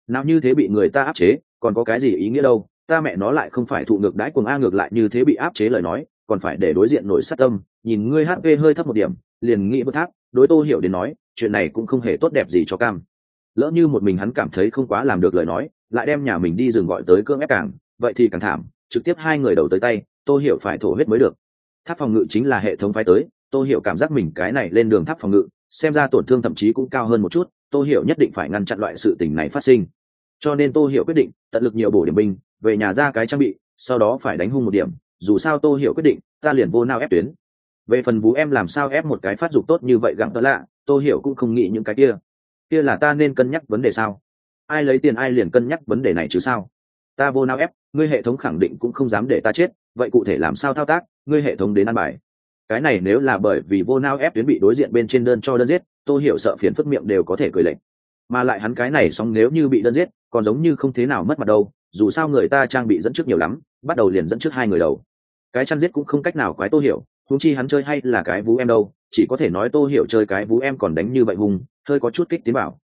Nào như thế bị người ta áp chế, còn có cái gì ý nghĩa đâu? Ta mẹ nó lại không phải thụ ngược đãi cuồng a ngược lại như thế bị áp chế lời nói, còn phải để đối diện nổi sát tâm. Nhìn ngươi hp hơi thấp một điểm, liền nghĩ bất thác đối tô hiểu đến nói, chuyện này cũng không hề tốt đẹp gì cho cam. Lỡ như một mình hắn cảm thấy không quá làm được lời nói, lại đem nhà mình đi rừng gọi tới cương ép càng vậy thì càng thảm, trực tiếp hai người đầu tới tay, tô hiểu phải thổ huyết mới được. Tháp phòng ngự chính là hệ thống phái tới, tô hiểu cảm giác mình cái này lên đường tháp phòng ngự, xem ra tổn thương thậm chí cũng cao hơn một chút, tô hiểu nhất định phải ngăn chặn loại sự tình này phát sinh. Cho nên tô hiểu quyết định, tận lực nhiều bổ điểm binh, về nhà ra cái trang bị, sau đó phải đánh hung một điểm, dù sao tô hiểu quyết định, ta liền vô nao ép tuyến về phần vũ em làm sao ép một cái phát dục tốt như vậy gặng tớ lạ tô hiểu cũng không nghĩ những cái kia. Kia là ta nên cân nhắc vấn đề sao? Ai lấy tiền ai liền cân nhắc vấn đề này chứ sao? Ta vô nao ép, ngươi hệ thống khẳng định cũng không dám để ta chết, vậy cụ thể làm sao thao tác, ngươi hệ thống đến ăn bài. Cái này nếu là bởi vì vô nao ép tuyến bị đối diện bên trên đơn cho đơn giết, tôi hiểu sợ phiền phức miệng đều có thể cười lệnh mà lại hắn cái này xong nếu như bị đơn giết, còn giống như không thế nào mất mặt đâu, dù sao người ta trang bị dẫn trước nhiều lắm, bắt đầu liền dẫn trước hai người đầu. Cái chăn giết cũng không cách nào quái tô hiểu huống chi hắn chơi hay là cái vú em đâu, chỉ có thể nói tô hiểu chơi cái vú em còn đánh như vậy hùng, hơi có chút kích tiến bảo.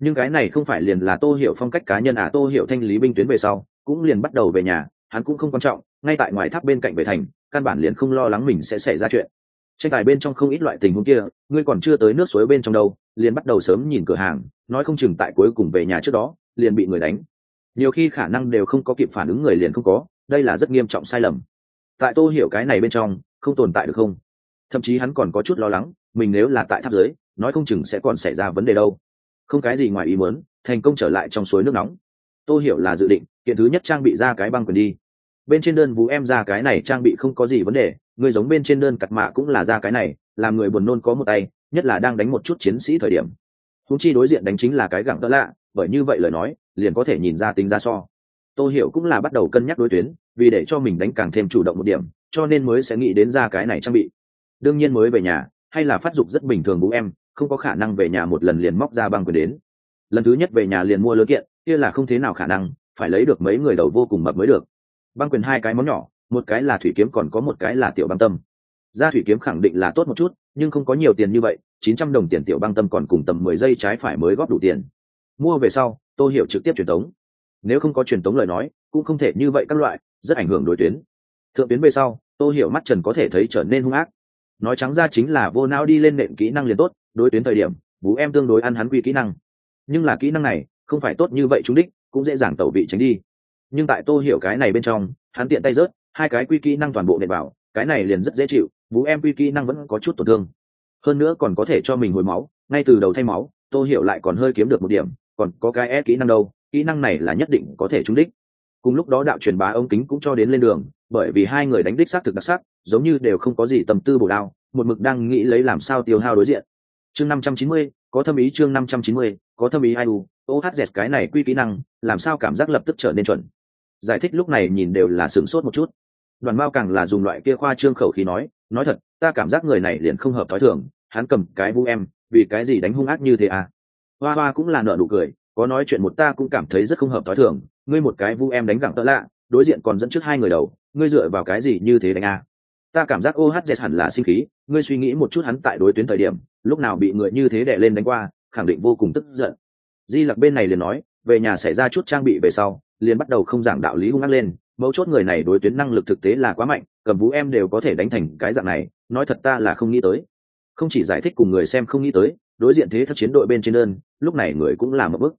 Nhưng cái này không phải liền là tô hiểu phong cách cá nhân à tô hiểu thanh lý binh tuyến về sau, cũng liền bắt đầu về nhà, hắn cũng không quan trọng, ngay tại ngoài tháp bên cạnh về thành, căn bản liền không lo lắng mình sẽ xảy ra chuyện. Tranh tài bên trong không ít loại tình huống kia, ngươi còn chưa tới nước suối bên trong đâu, liền bắt đầu sớm nhìn cửa hàng, nói không chừng tại cuối cùng về nhà trước đó, liền bị người đánh. Nhiều khi khả năng đều không có kịp phản ứng người liền không có, đây là rất nghiêm trọng sai lầm. Tại tô hiểu cái này bên trong không tồn tại được không? Thậm chí hắn còn có chút lo lắng, mình nếu là tại tháp dưới, nói không chừng sẽ còn xảy ra vấn đề đâu. Không cái gì ngoài ý muốn, thành công trở lại trong suối nước nóng. Tôi hiểu là dự định, kiện thứ nhất trang bị ra cái băng quyền đi. Bên trên đơn vũ em ra cái này trang bị không có gì vấn đề, người giống bên trên đơn cặt mạ cũng là ra cái này, làm người buồn nôn có một tay, nhất là đang đánh một chút chiến sĩ thời điểm. Húng chi đối diện đánh chính là cái gẳng đỡ lạ, bởi như vậy lời nói, liền có thể nhìn ra tính ra so. Tôi hiểu cũng là bắt đầu cân nhắc đối tuyến, vì để cho mình đánh càng thêm chủ động một điểm cho nên mới sẽ nghĩ đến ra cái này trang bị. Đương nhiên mới về nhà, hay là phát dục rất bình thường bố em, không có khả năng về nhà một lần liền móc ra băng quyền đến. Lần thứ nhất về nhà liền mua lớn kiện, kia là không thế nào khả năng, phải lấy được mấy người đầu vô cùng mập mới được. Băng quyền hai cái món nhỏ, một cái là thủy kiếm còn có một cái là tiểu băng tâm. Ra thủy kiếm khẳng định là tốt một chút, nhưng không có nhiều tiền như vậy, chín trăm đồng tiền tiểu băng tâm còn cùng tầm mười giây trái phải mới góp đủ tiền. Mua về sau tôi hiểu trực tiếp truyền tống. Nếu không có truyền tống lời nói, cũng không thể như vậy các loại, rất ảnh hưởng đối tuyến. Thượng tuyến về sau tôi hiểu mắt trần có thể thấy trở nên hung ác. Nói trắng ra chính là vô não đi lên nệm kỹ năng liền tốt, đối tuyến thời điểm vũ em tương đối ăn hắn quy kỹ năng. Nhưng là kỹ năng này, không phải tốt như vậy trúng đích, cũng dễ dàng tẩu vị tránh đi. Nhưng tại tôi hiểu cái này bên trong, hắn tiện tay rớt, hai cái quy kỹ năng toàn bộ nệm vào, cái này liền rất dễ chịu vũ em quy kỹ năng vẫn có chút tổn thương. Hơn nữa còn có thể cho mình hồi máu, ngay từ đầu thay máu tôi hiểu lại còn hơi kiếm được một điểm, còn có cái e kỹ năng đâu, kỹ năng này là nhất định có thể trúng đích. Cùng lúc đó đạo truyền bá ống kính cũng cho đến lên đường bởi vì hai người đánh đích xác thực đặc sắc, giống như đều không có gì tầm tư bổ đao, một mực đang nghĩ lấy làm sao tiêu hao đối diện. Chương năm trăm chín mươi, có thâm ý chương năm trăm chín mươi, có thâm ý ai u ohz cái này quy kỹ năng, làm sao cảm giác lập tức trở nên chuẩn. Giải thích lúc này nhìn đều là sửng sốt một chút. Đoàn mao càng là dùng loại kia khoa trương khẩu khí nói nói thật, ta cảm giác người này liền không hợp thói thường, hắn cầm cái vu em, vì cái gì đánh hung ác như thế à? Hoa hoa cũng là nợ nụ cười, có nói chuyện một ta cũng cảm thấy rất không hợp thói thường, ngươi một cái vu em đánh gẳng tợ lạ, đối diện còn dẫn trước hai người đầu ngươi dựa vào cái gì như thế đánh à ta cảm giác ohz hẳn là sinh khí, ngươi suy nghĩ một chút hắn tại đối tuyến thời điểm, lúc nào bị người như thế đè lên đánh qua, khẳng định vô cùng tức giận. Di lặc bên này liền nói, về nhà xảy ra chút trang bị về sau, liền bắt đầu không giảng đạo lý hung ác lên, mấu chốt người này đối tuyến năng lực thực tế là quá mạnh, cầm vũ em đều có thể đánh thành cái dạng này, nói thật ta là không nghĩ tới. Không chỉ giải thích cùng người xem không nghĩ tới, đối diện thế theo chiến đội bên trên đơn, lúc này người cũng làm một bức.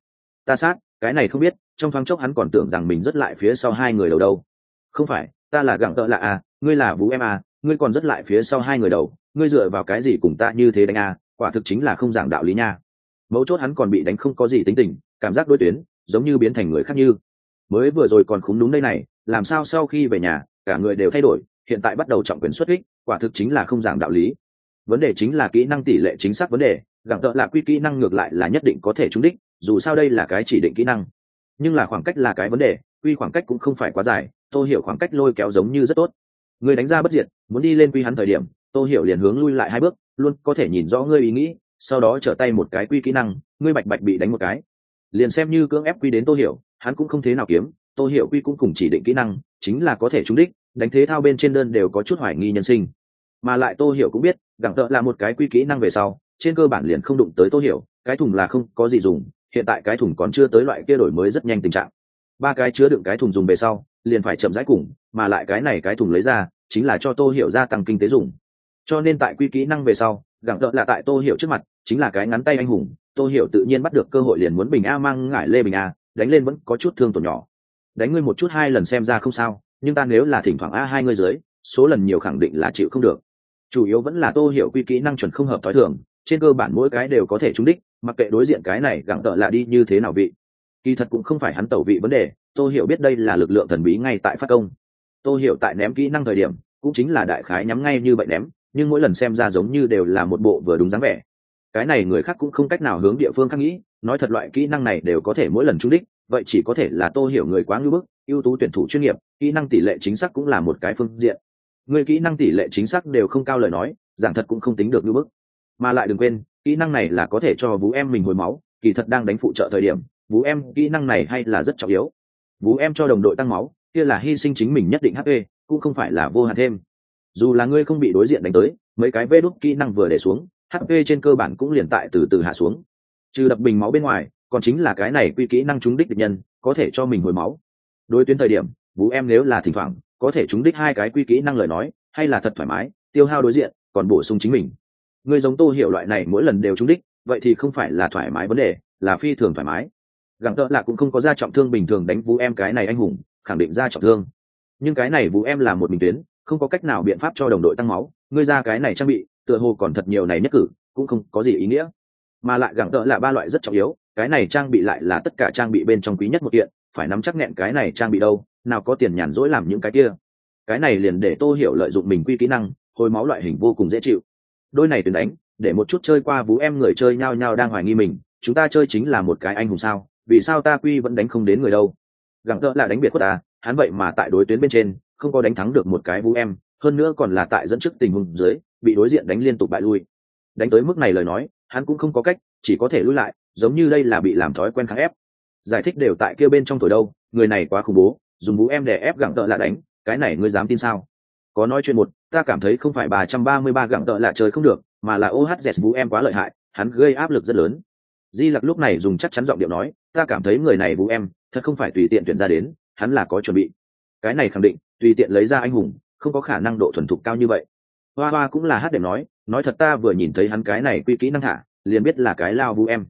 Ta sát, cái này không biết, trong thoáng chốc hắn còn tưởng rằng mình rất lại phía sau hai người đầu đâu. Không phải ta là gặng tợ lạ à ngươi là vũ em à ngươi còn rất lại phía sau hai người đầu, ngươi dựa vào cái gì cùng ta như thế đánh à quả thực chính là không giảng đạo lý nha. Mấu chốt hắn còn bị đánh không có gì tính tình, cảm giác đối tuyến, giống như biến thành người khác như. Mới vừa rồi còn khúng đúng đây này, làm sao sau khi về nhà, cả người đều thay đổi, hiện tại bắt đầu trọng quyền xuất kích, quả thực chính là không giảng đạo lý. Vấn đề chính là kỹ năng tỷ lệ chính xác vấn đề, gặng tợ là quy kỹ năng ngược lại là nhất định có thể trúng đích, dù sao đây là cái chỉ định kỹ năng. Nhưng là khoảng cách là cái vấn đề, quy khoảng cách cũng không phải quá dài Tô hiểu khoảng cách lôi kéo giống như rất tốt. Người đánh ra bất diệt, muốn đi lên quy hắn thời điểm, Tô hiểu liền hướng lui lại hai bước, luôn có thể nhìn rõ ngươi ý nghĩ, sau đó trở tay một cái quy kỹ năng, ngươi bạch bạch bị đánh một cái. Liền xem như cưỡng ép quy đến Tô hiểu, hắn cũng không thế nào kiếm, Tô hiểu quy cũng cùng chỉ định kỹ năng, chính là có thể trúng đích, đánh thế thao bên trên đơn đều có chút hoài nghi nhân sinh. Mà lại Tô hiểu cũng biết, gặng tợ là một cái quy kỹ năng về sau, trên cơ bản liền không đụng tới Tô hiểu, cái thùng là không có gì dùng, hiện tại cái thùng còn chưa tới loại kia đổi mới rất nhanh tình trạng. Ba cái chứa đựng cái thùng dùng về sau liền phải chậm rãi cùng, mà lại cái này cái thùng lấy ra, chính là cho tô hiểu gia tăng kinh tế dùng. Cho nên tại quy kỹ năng về sau, gặng tợ là tại tô hiểu trước mặt, chính là cái ngắn tay anh hùng. Tô hiểu tự nhiên bắt được cơ hội liền muốn bình a mang ngải lê bình a, đánh lên vẫn có chút thương tổn nhỏ. Đánh ngươi một chút hai lần xem ra không sao, nhưng ta nếu là thỉnh thoảng a hai ngươi dưới, số lần nhiều khẳng định là chịu không được. Chủ yếu vẫn là tô hiểu quy kỹ năng chuẩn không hợp thói thường, trên cơ bản mỗi cái đều có thể trúng đích, mặc kệ đối diện cái này gặng tợ là đi như thế nào vị. Kỳ thật cũng không phải hắn tẩu vị vấn đề Tôi hiểu biết đây là lực lượng thần bí ngay tại phát công. Tôi hiểu tại ném kỹ năng thời điểm, cũng chính là đại khái nhắm ngay như vậy ném, nhưng mỗi lần xem ra giống như đều là một bộ vừa đúng dáng vẻ. Cái này người khác cũng không cách nào hướng địa phương khác nghĩ, nói thật loại kỹ năng này đều có thể mỗi lần trúng đích, vậy chỉ có thể là tô hiểu người quá ngưỡng bức, ưu tú tuyển thủ chuyên nghiệp, kỹ năng tỷ lệ chính xác cũng là một cái phương diện. Người kỹ năng tỷ lệ chính xác đều không cao lời nói, giảng thật cũng không tính được ngưỡng bức. Mà lại đừng quên, kỹ năng này là có thể cho vú em mình hồi máu, kỳ thật đang đánh phụ trợ thời điểm vú em kỹ năng này hay là rất trọng yếu vú em cho đồng đội tăng máu, kia là hy sinh chính mình nhất định hp cũng không phải là vô hạn thêm. Dù là ngươi không bị đối diện đánh tới, mấy cái vê đúc kỹ năng vừa để xuống hp trên cơ bản cũng liền tại từ từ hạ xuống. Trừ đập bình máu bên ngoài, còn chính là cái này quy kỹ năng trúng đích địch nhân, có thể cho mình hồi máu. Đối tuyến thời điểm vũ em nếu là thỉnh thoảng, có thể trúng đích hai cái quy kỹ năng lời nói, hay là thật thoải mái, tiêu hao đối diện, còn bổ sung chính mình. Người giống tô hiểu loại này mỗi lần đều trúng đích, vậy thì không phải là thoải mái vấn đề, là phi thường thoải mái gặng tợ là cũng không có ra trọng thương bình thường đánh vũ em cái này anh hùng, khẳng định ra trọng thương. Nhưng cái này vũ em là một mình tuyến, không có cách nào biện pháp cho đồng đội tăng máu. Ngươi ra cái này trang bị, tựa hồ còn thật nhiều này nhất cử, cũng không có gì ý nghĩa. Mà lại gẳng tợ là ba loại rất trọng yếu, cái này trang bị lại là tất cả trang bị bên trong quý nhất một kiện, phải nắm chắc nghẹn cái này trang bị đâu, nào có tiền nhàn rỗi làm những cái kia. Cái này liền để tô hiểu lợi dụng mình quy kỹ năng, hồi máu loại hình vô cùng dễ chịu. Đôi này tuyển đánh, để một chút chơi qua vú em người chơi nhao nhao đang hoài nghi mình, chúng ta chơi chính là một cái anh hùng sao? Vì sao ta quy vẫn đánh không đến người đâu? Gặng tợ là đánh biệt của ta, hắn vậy mà tại đối tuyến bên trên, không có đánh thắng được một cái vũ em, hơn nữa còn là tại dẫn trước tình huống dưới, bị đối diện đánh liên tục bại lui. Đánh tới mức này lời nói, hắn cũng không có cách, chỉ có thể lui lại, giống như đây là bị làm thói quen kháng ép. Giải thích đều tại kia bên trong tuổi đâu, người này quá khủng bố, dùng vũ em để ép gặng tợ là đánh, cái này ngươi dám tin sao? Có nói chuyện một, ta cảm thấy không phải ba trăm ba mươi ba gặng tợ là chơi không được, mà là ohz vũ em quá lợi hại, hắn gây áp lực rất lớn di lặc lúc này dùng chắc chắn giọng điệu nói, ta cảm thấy người này vũ em, thật không phải tùy tiện tuyển ra đến, hắn là có chuẩn bị. Cái này khẳng định, tùy tiện lấy ra anh hùng, không có khả năng độ thuần thục cao như vậy. Hoa hoa cũng là hát để nói nói thật ta vừa nhìn thấy hắn cái này quy kỹ năng thả, liền biết là cái lao vũ em.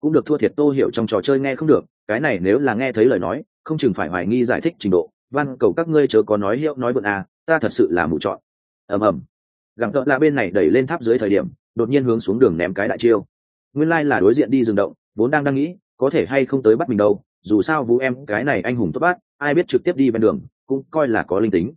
Cũng được thua thiệt tô hiểu trong trò chơi nghe không được, cái này nếu là nghe thấy lời nói, không chừng phải hoài nghi giải thích trình độ. Văn, cầu các ngươi chớ có nói hiệu, nói bận à ta thật sự là mù chọn. Ầm ầm. Gặng cỡ là bên này đẩy lên tháp dưới thời điểm, đột nhiên hướng xuống đường ném cái đại chiêu nguyên lai là đối diện đi rừng động, vốn đang đang nghĩ, có thể hay không tới bắt mình đâu, dù sao vũ em, cái này anh hùng tốt bát ai biết trực tiếp đi bên đường, cũng coi là có linh tính.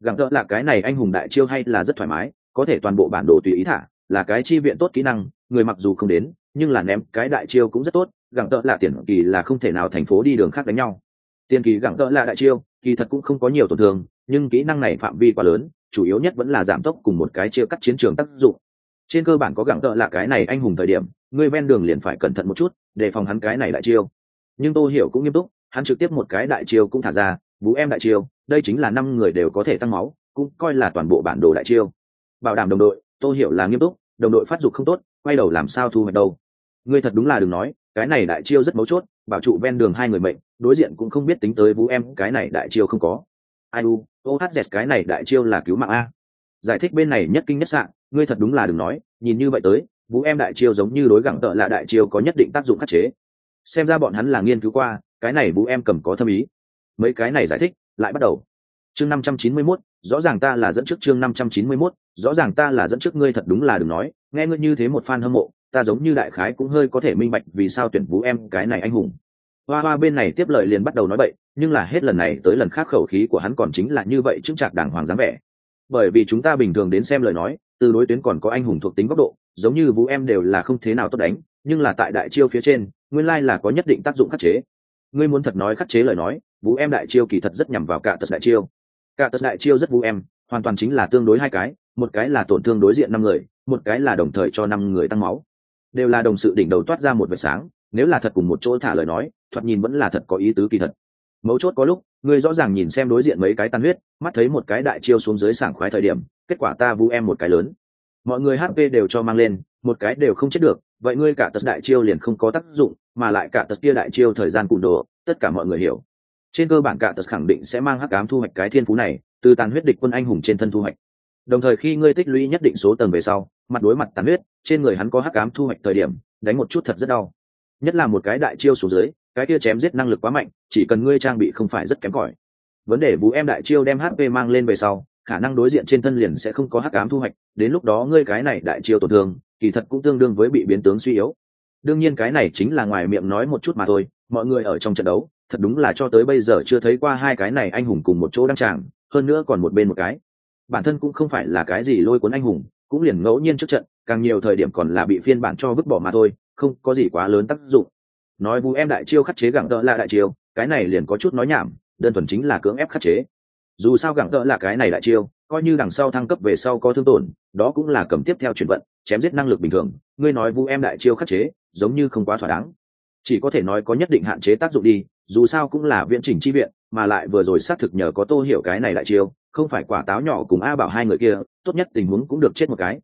Gặng tợ là cái này anh hùng đại chiêu hay là rất thoải mái, có thể toàn bộ bản đồ tùy ý thả, là cái chi viện tốt kỹ năng, người mặc dù không đến, nhưng là ném cái đại chiêu cũng rất tốt, gặng tợ là tiền kỳ là không thể nào thành phố đi đường khác đánh nhau. Tiền kỳ gặng tợ là đại chiêu, kỳ thật cũng không có nhiều tổn thương, nhưng kỹ năng này phạm vi quá lớn, chủ yếu nhất vẫn là giảm tốc cùng một cái chia cắt chiến trường tác dụng. Trên cơ bản có gặng tợ là cái này anh hùng thời điểm người ven đường liền phải cẩn thận một chút để phòng hắn cái này đại chiêu. Nhưng tôi hiểu cũng nghiêm túc, hắn trực tiếp một cái đại chiêu cũng thả ra vũ em đại chiêu, đây chính là năm người đều có thể tăng máu, cũng coi là toàn bộ bản đồ đại chiêu. Bảo đảm đồng đội tôi hiểu là nghiêm túc, đồng đội phát dục không tốt, quay đầu làm sao thu hoạch đâu. Ngươi thật đúng là đừng nói, cái này đại chiêu rất mấu chốt, bảo trụ ven đường hai người mệnh, đối diện cũng không biết tính tới vũ em, cái này đại chiêu không có. Ai u ohz cái này đại chiêu là cứu mạng a. Giải thích bên này nhất kinh nhất sạn ngươi thật đúng là đừng nói, nhìn như vậy tới vũ em đại chiêu giống như đối gẳng tợ là đại chiêu có nhất định tác dụng khắc chế. Xem ra bọn hắn là nghiên cứu qua cái này vũ em cầm có thâm ý. Mấy cái này giải thích lại bắt đầu. Chương năm trăm chín mươi 591, rõ ràng ta là dẫn trước chương năm trăm chín mươi 591, rõ ràng ta là dẫn trước ngươi thật đúng là đừng nói nghe ngươi như thế một fan hâm mộ ta giống như đại khái cũng hơi có thể minh bạch vì sao tuyển vũ em cái này anh hùng. Hoa hoa bên này tiếp lời liền bắt đầu nói bậy nhưng là hết lần này tới lần khác khẩu khí của hắn còn chính là như vậy chứng trạc đàng hoàng dáng vẻ bởi vì chúng ta bình thường đến xem lời nói, từ đối tuyến còn có anh hùng thuộc tính góc độ, giống như vũ em đều là không thế nào tốt đánh, nhưng là tại đại chiêu phía trên, nguyên lai là có nhất định tác dụng khắc chế. Ngươi muốn thật nói khắc chế lời nói, vũ em đại chiêu kỳ thật rất nhằm vào cả tật đại chiêu. Cả tật đại chiêu rất vũ em, hoàn toàn chính là tương đối hai cái, một cái là tổn thương đối diện năm người, một cái là đồng thời cho năm người tăng máu. Đều là đồng sự đỉnh đầu toát ra một vệt sáng, nếu là thật cùng một chỗ thả lời nói, thoạt nhìn vẫn là thật có ý tứ kỳ thật. Mấu chốt có lúc Ngươi rõ ràng nhìn xem đối diện mấy cái tan huyết, mắt thấy một cái đại chiêu xuống dưới sảng khoái thời điểm, kết quả ta vu em một cái lớn. Mọi người hp đều cho mang lên, một cái đều không chết được, vậy ngươi cả tật đại chiêu liền không có tác dụng, mà lại cả tật kia đại chiêu thời gian cụm đồ, tất cả mọi người hiểu. Trên cơ bản cả tật khẳng định sẽ mang hắc ám thu hoạch cái thiên phú này, từ tàn huyết địch quân anh hùng trên thân thu hoạch. Đồng thời khi ngươi tích lũy nhất định số tầng về sau, mặt đối mặt tàn huyết, trên người hắn có hắc ám thu hoạch thời điểm, đánh một chút thật rất đau. Nhất là một cái đại chiêu xuống dưới cái kia chém giết năng lực quá mạnh, chỉ cần ngươi trang bị không phải rất kém cỏi. Vấn đề vũ em đại chiêu đem hp mang lên về sau, khả năng đối diện trên thân liền sẽ không có hắc ám thu hoạch, đến lúc đó ngươi cái này đại chiêu tổn thương, kỳ thật cũng tương đương với bị biến tướng suy yếu. Đương nhiên cái này chính là ngoài miệng nói một chút mà thôi, mọi người ở trong trận đấu, thật đúng là cho tới bây giờ chưa thấy qua hai cái này anh hùng cùng một chỗ đăng tràng, hơn nữa còn một bên một cái. Bản thân cũng không phải là cái gì lôi cuốn anh hùng, cũng liền ngẫu nhiên trước trận, càng nhiều thời điểm còn là bị phiên bản cho vứt bỏ mà thôi, không có gì quá lớn tác dụng nói vũ em đại chiêu khắc chế gẳng đỡ là đại chiêu, cái này liền có chút nói nhảm, đơn thuần chính là cưỡng ép khắc chế. Dù sao gẳng đỡ là cái này đại chiêu, coi như đằng sau thăng cấp về sau có thương tổn, đó cũng là cầm tiếp theo chuyển vận, chém giết năng lực bình thường. Ngươi nói vũ em đại chiêu khắc chế, giống như không quá thỏa đáng. Chỉ có thể nói có nhất định hạn chế tác dụng đi, dù sao cũng là viện chỉnh chi viện, mà lại vừa rồi xác thực nhờ có tô hiểu cái này đại chiêu, không phải quả táo nhỏ cùng a bảo hai người kia, tốt nhất tình huống cũng được chết một cái.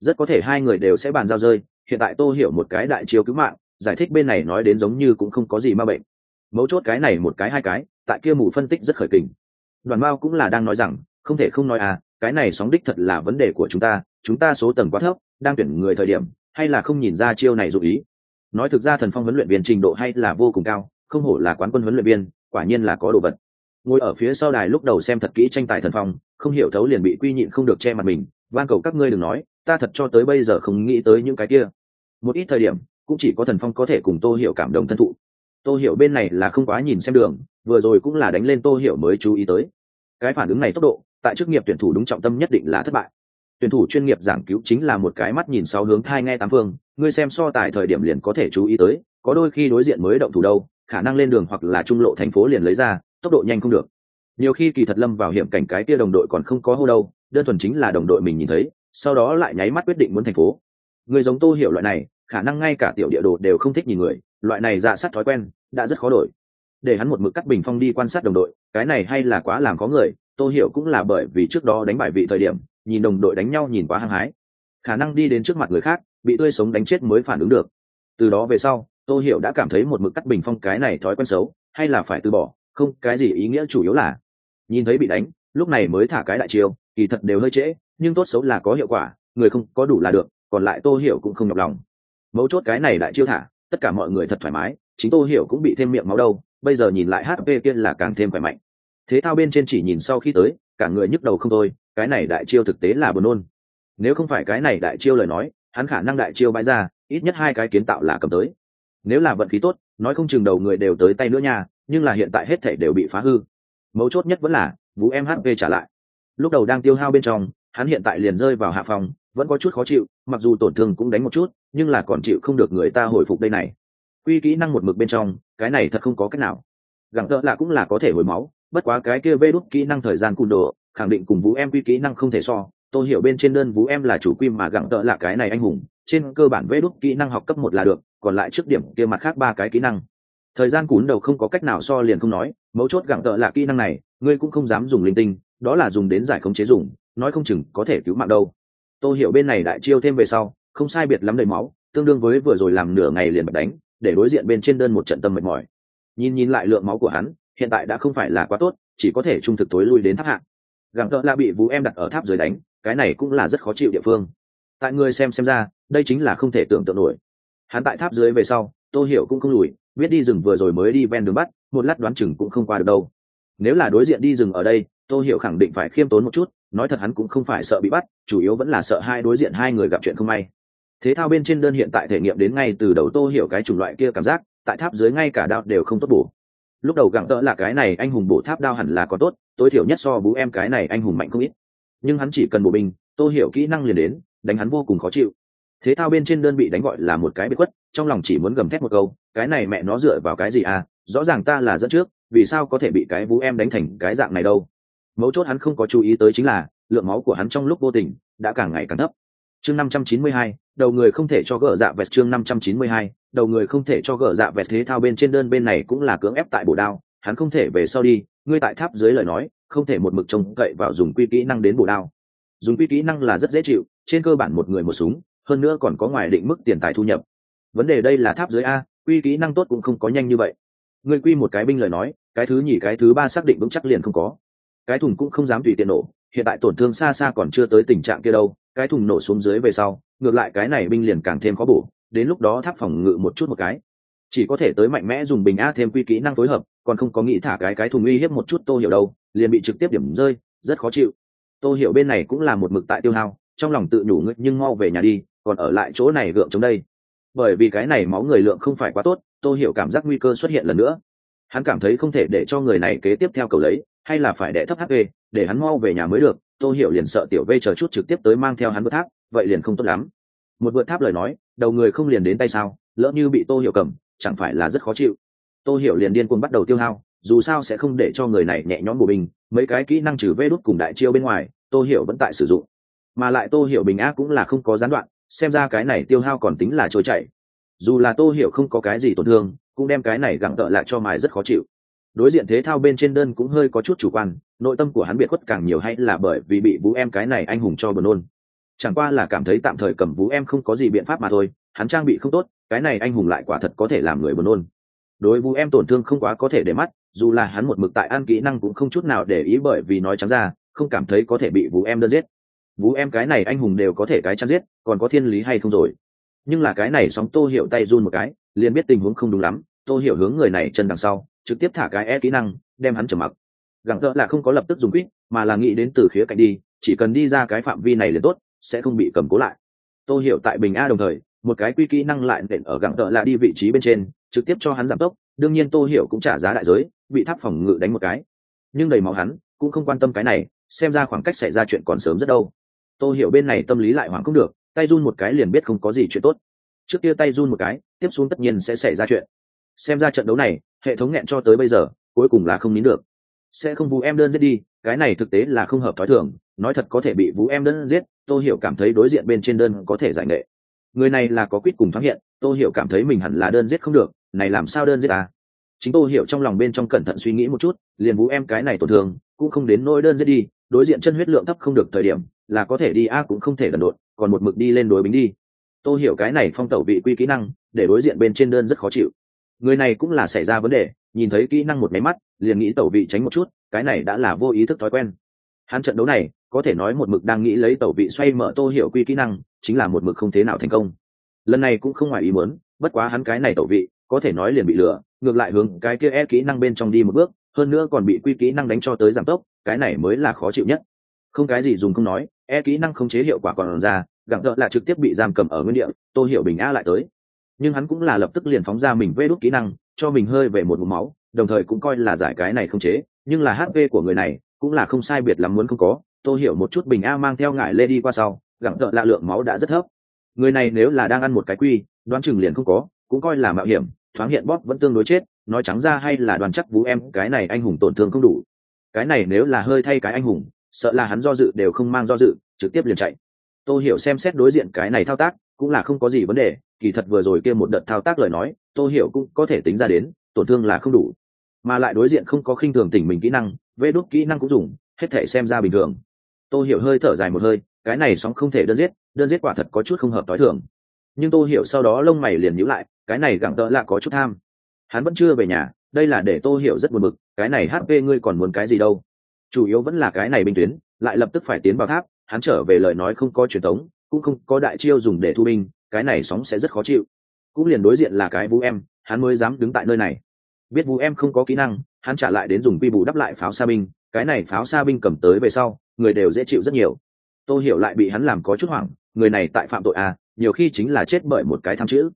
Rất có thể hai người đều sẽ bàn giao rơi, hiện tại tô hiểu một cái đại chiêu cứu mạng giải thích bên này nói đến giống như cũng không có gì ma bệnh. Mấu chốt cái này một cái hai cái, tại kia mù phân tích rất khởi kình. Đoàn Mao cũng là đang nói rằng, không thể không nói à cái này sóng đích thật là vấn đề của chúng ta chúng ta số tầng quá thấp, đang tuyển người thời điểm, hay là không nhìn ra chiêu này dụ ý? Nói thực ra thần phong huấn luyện viên trình độ hay là vô cùng cao, không hổ là quán quân huấn luyện viên, quả nhiên là có đồ vật. Ngồi ở phía sau đài lúc đầu xem thật kỹ tranh tài thần phong, không hiểu thấu liền bị quy nhịn không được che mặt mình, van cầu các ngươi đừng nói, ta thật cho tới bây giờ không nghĩ tới những cái kia. Một ít thời điểm cũng chỉ có thần phong có thể cùng tô hiểu cảm động thân thụ. Tô hiểu bên này là không quá nhìn xem đường, vừa rồi cũng là đánh lên tô hiểu mới chú ý tới. Cái phản ứng này tốc độ, tại chức nghiệp tuyển thủ đúng trọng tâm nhất định là thất bại. Tuyển thủ chuyên nghiệp giảng cứu chính là một cái mắt nhìn sáu hướng thai nghe tám phương, ngươi xem so tài thời điểm liền có thể chú ý tới, có đôi khi đối diện mới động thủ đâu, khả năng lên đường hoặc là trung lộ thành phố liền lấy ra, tốc độ nhanh không được. Nhiều khi kỳ thật lâm vào hiểm cảnh cái kia đồng đội còn không có hô đâu, đơn thuần chính là đồng đội mình nhìn thấy, sau đó lại nháy mắt quyết định muốn thành phố. Người giống tô hiểu loại này khả năng ngay cả tiểu địa đồ đều không thích nhìn người, loại này dạ sát thói quen, đã rất khó đổi. Để hắn một mực cắt bình phong đi quan sát đồng đội, cái này hay là quá làm có người, tô hiểu cũng là bởi vì trước đó đánh bại vị thời điểm, nhìn đồng đội đánh nhau nhìn quá hăng hái. Khả năng đi đến trước mặt người khác, bị tươi sống đánh chết mới phản ứng được. Từ đó về sau, tô hiểu đã cảm thấy một mực cắt bình phong cái này thói quen xấu, hay là phải từ bỏ, không, cái gì ý nghĩa chủ yếu là nhìn thấy bị đánh, lúc này mới thả cái đại chiêu, kỳ thật đều hơi trễ, nhưng tốt xấu là có hiệu quả, người không có đủ là được, còn lại tô hiểu cũng không nhọc lòng mấu chốt cái này đại chiêu thả, tất cả mọi người thật thoải mái, chính tô hiểu cũng bị thêm miệng máu đâu, bây giờ nhìn lại hp kia là càng thêm khỏe mạnh. Thế thao bên trên chỉ nhìn sau khi tới, cả người nhức đầu không thôi, cái này đại chiêu thực tế là buồn nôn. Nếu không phải cái này đại chiêu lời nói, hắn khả năng đại chiêu bãi ra, ít nhất hai cái kiến tạo là cầm tới. Nếu là vận khí tốt, nói không chừng đầu người đều tới tay nữa nha, nhưng là hiện tại hết thể đều bị phá hư. Mấu chốt nhất vẫn là, vũ em hp trả lại. Lúc đầu đang tiêu hao bên trong, hắn hiện tại liền rơi vào hạ phòng, vẫn có chút khó chịu mặc dù tổn thương cũng đánh một chút, nhưng là còn chịu không được người ta hồi phục đây này. Quy kỹ năng một mực bên trong, cái này thật không có cách nào. Gặng tợ là cũng là có thể hồi máu, bất quá cái kia vê đúc kỹ năng thời gian cùn đồ, khẳng định cùng vũ em quy kỹ năng không thể so. Tôi hiểu bên trên đơn vũ em là chủ quy mà gặng tợ là cái này anh hùng, trên cơ bản vê đúc kỹ năng học cấp một là được, còn lại trước điểm kia mặt khác ba cái kỹ năng. Thời gian cún đầu không có cách nào so liền không nói, mấu chốt gặng tợ là kỹ năng này, ngươi cũng không dám dùng linh tinh, đó là dùng đến giải khống chế dùng, nói không chừng có thể cứu mạng đâu tôi hiểu bên này đại chiêu thêm về sau, không sai biệt lắm đầy máu, tương đương với vừa rồi làm nửa ngày liền bật đánh, để đối diện bên trên đơn một trận tâm mệt mỏi. Nhìn nhìn lại lượng máu của hắn, hiện tại đã không phải là quá tốt, chỉ có thể trung thực tối lui đến tháp hạng gặng tợ là bị vũ em đặt ở tháp dưới đánh, cái này cũng là rất khó chịu địa phương. Tại người xem xem ra, đây chính là không thể tưởng tượng nổi. Hắn tại tháp dưới về sau, tôi hiểu cũng không lùi, biết đi rừng vừa rồi mới đi ven đường bắt, một lát đoán chừng cũng không qua được đâu. Nếu là đối diện đi rừng ở đây, tôi hiểu khẳng định phải khiêm tốn một chút nói thật hắn cũng không phải sợ bị bắt, chủ yếu vẫn là sợ hai đối diện hai người gặp chuyện không may. Thế thao bên trên đơn hiện tại thể nghiệm đến ngay từ đầu tô hiểu cái chủng loại kia cảm giác, tại tháp dưới ngay cả đao đều không tốt bổ. Lúc đầu gặng tợ là cái này, anh hùng bổ tháp đao hẳn là có tốt, tối thiểu nhất so bú em cái này anh hùng mạnh không ít. Nhưng hắn chỉ cần bổ binh tô hiểu kỹ năng liền đến, đánh hắn vô cùng khó chịu. Thế thao bên trên đơn bị đánh gọi là một cái bị quất trong lòng chỉ muốn gầm thét một câu, cái này mẹ nó dựa vào cái gì à rõ ràng ta là dẫn trước, vì sao có thể bị cái vũ em đánh thành cái dạng này đâu? Mấu chốt hắn không có chú ý tới chính là, lượng máu của hắn trong lúc vô tình đã càng ngày càng thấp. Chương năm trăm chín mươi hai, đầu người không thể cho gỡ dạ vẹt chương năm trăm chín mươi hai, đầu người không thể cho gỡ dạ vẹt thế thao bên trên đơn bên này cũng là cưỡng ép tại bổ đao, hắn không thể về sau đi, ngươi tại tháp dưới lời nói, không thể một mực trông cậy vào dùng quy kỹ năng đến bổ đao. Dùng quy kỹ năng là rất dễ chịu, trên cơ bản một người một súng, hơn nữa còn có ngoài định mức tiền tài thu nhập. Vấn đề đây là tháp dưới a, quy kỹ năng tốt cũng không có nhanh như vậy. Ngươi quy một cái binh lời nói, cái thứ nhì cái thứ ba xác định vững chắc liền không có cái thùng cũng không dám tùy tiện nổ, hiện tại tổn thương xa xa còn chưa tới tình trạng kia đâu, cái thùng nổ xuống dưới về sau, ngược lại cái này binh liền càng thêm khó bổ, đến lúc đó tháp phòng ngự một chút một cái. Chỉ có thể tới mạnh mẽ dùng bình a thêm quy kỹ năng phối hợp, còn không có nghĩ thả cái cái thùng uy hiếp một chút tô hiểu đâu, liền bị trực tiếp điểm rơi, rất khó chịu. Tô hiểu bên này cũng là một mực tại tiêu hao, trong lòng tự nhủ ngự nhưng mau về nhà đi, còn ở lại chỗ này gượng chống đây. Bởi vì cái này máu người lượng không phải quá tốt, tô hiểu cảm giác nguy cơ xuất hiện lần nữa. Hắn cảm thấy không thể để cho người này kế tiếp theo cầu lấy hay là phải đệ thấp hp để hắn mau về nhà mới được, tô hiểu liền sợ tiểu v chờ chút trực tiếp tới mang theo hắn vượt tháp, vậy liền không tốt lắm. Một vượt tháp lời nói, đầu người không liền đến tay sao, lỡ như bị tô hiểu cầm, chẳng phải là rất khó chịu. Tô hiểu liền điên cuồng bắt đầu tiêu hao, dù sao sẽ không để cho người này nhẹ nhõm bổ bình, mấy cái kỹ năng trừ vê đút cùng đại chiêu bên ngoài, tô hiểu vẫn tại sử dụng. Mà lại tô hiểu bình ác cũng là không có gián đoạn, xem ra cái này tiêu hao còn tính là trôi chảy. Dù là tô hiểu không có cái gì tổn thương, cũng đem cái này gặng tợ lại cho mài rất khó chịu đối diện thế thao bên trên đơn cũng hơi có chút chủ quan, nội tâm của hắn biệt khuất càng nhiều hay là bởi vì bị vũ em cái này anh hùng cho buồn nôn. Chẳng qua là cảm thấy tạm thời cầm vũ em không có gì biện pháp mà thôi, hắn trang bị không tốt, cái này anh hùng lại quả thật có thể làm người buồn nôn. Đối vũ em tổn thương không quá có thể để mắt, dù là hắn một mực tại ăn kỹ năng cũng không chút nào để ý bởi vì nói trắng ra, không cảm thấy có thể bị vũ em đơn giết. Vũ em cái này anh hùng đều có thể cái chăn giết, còn có thiên lý hay không rồi? Nhưng là cái này sóng tô hiểu tay run một cái, liền biết tình huống không đúng lắm, tô hiểu hướng người này chân đằng sau trực tiếp thả cái e kỹ năng, đem hắn trở mặc. Gặng tợ là không có lập tức dùng quýt, mà là nghĩ đến từ khía cạnh đi, chỉ cần đi ra cái phạm vi này liền tốt, sẽ không bị cầm cố lại. Tôi hiểu tại bình a đồng thời, một cái quy kỹ năng lại nện ở gặng tợ là đi vị trí bên trên, trực tiếp cho hắn giảm tốc, đương nhiên tôi hiểu cũng trả giá đại giới, bị tháp phòng ngự đánh một cái. Nhưng đầy máu hắn, cũng không quan tâm cái này, xem ra khoảng cách xảy ra chuyện còn sớm rất đâu. Tôi hiểu bên này tâm lý lại hoảng không được, tay run một cái liền biết không có gì chuyện tốt. Trước kia tay run một cái, tiếp xuống tất nhiên sẽ xảy ra chuyện. Xem ra trận đấu này hệ thống nghẹn cho tới bây giờ cuối cùng là không nín được. Sẽ không vũ em đơn giết đi cái này thực tế là không hợp thói thường nói thật có thể bị vũ em đơn giết Tôi hiểu cảm thấy đối diện bên trên đơn có thể giải nghệ. Người này là có quyết cùng thoáng hiện tôi hiểu cảm thấy mình hẳn là đơn giết không được này làm sao đơn giết à? Chính tôi hiểu trong lòng bên trong cẩn thận suy nghĩ một chút liền vũ em cái này tổn thương cũng không đến nỗi đơn giết đi đối diện chân huyết lượng thấp không được thời điểm là có thể đi a cũng không thể gần độn, còn một mực đi lên đối bính đi. Tôi hiểu cái này phong tẩu vị quy kỹ năng để đối diện bên trên đơn rất khó chịu người này cũng là xảy ra vấn đề, nhìn thấy kỹ năng một máy mắt, liền nghĩ tẩu vị tránh một chút, cái này đã là vô ý thức thói quen. Hắn trận đấu này, có thể nói một mực đang nghĩ lấy tẩu vị xoay mở tô hiểu quy kỹ năng, chính là một mực không thế nào thành công. Lần này cũng không ngoài ý muốn, bất quá hắn cái này tẩu vị, có thể nói liền bị lừa, ngược lại hướng cái kia e kỹ năng bên trong đi một bước, hơn nữa còn bị quy kỹ năng đánh cho tới giảm tốc, cái này mới là khó chịu nhất. Không cái gì dùng không nói e kỹ năng không chế hiệu quả còn ra gặng gỡ là trực tiếp bị giam cầm ở nguyên địa, tô hiểu bình a lại tới nhưng hắn cũng là lập tức liền phóng ra mình vê đốt kỹ năng, cho mình hơi về một mũ máu, đồng thời cũng coi là giải cái này không chế, nhưng là hp của người này cũng là không sai biệt lắm muốn không có. Tô hiểu một chút bình a mang theo ngại lê đi qua sau gặng gỡ lạ lượng máu đã rất thấp. Người này nếu là đang ăn một cái quy, đoán chừng liền không có, cũng coi là mạo hiểm, thoáng hiện bóp vẫn tương đối chết, nói trắng ra hay là đoàn chắc vũ em, cái này anh hùng tổn thương không đủ. Cái này nếu là hơi thay cái anh hùng, sợ là hắn do dự đều không mang do dự, trực tiếp liền chạy. Tô hiểu xem xét đối diện cái này thao tác cũng là không có gì vấn đề, kỳ thật vừa rồi kia một đợt thao tác lời nói, tô hiểu cũng có thể tính ra đến, tổn thương là không đủ. Mà lại đối diện không có khinh thường tỉnh mình kỹ năng, vê đốt kỹ năng cũng dùng, hết thể xem ra bình thường. Tô hiểu hơi thở dài một hơi, cái này sóng không thể đơn giết đơn giết quả thật có chút không hợp tối thường. Nhưng tô hiểu sau đó lông mày liền nhíu lại, cái này gẳng tợ là có chút tham. Hắn vẫn chưa về nhà, đây là để tô hiểu rất buồn bực, cái này hp ngươi còn muốn cái gì đâu? Chủ yếu vẫn là cái này binh tuyến, lại lập tức phải tiến vào tháp, hắn trở về lời nói không có truyền thống cũng không có đại chiêu dùng để thu binh, cái này sóng sẽ rất khó chịu. Cũng liền đối diện là cái vũ em, hắn mới dám đứng tại nơi này. Biết vũ em không có kỹ năng, hắn trả lại đến dùng quy bù đắp lại pháo xa binh, cái này pháo xa binh cầm tới về sau, người đều dễ chịu rất nhiều. Tôi hiểu lại bị hắn làm có chút hoảng, người này tại phạm tội à nhiều khi chính là chết bởi một cái tham chữ.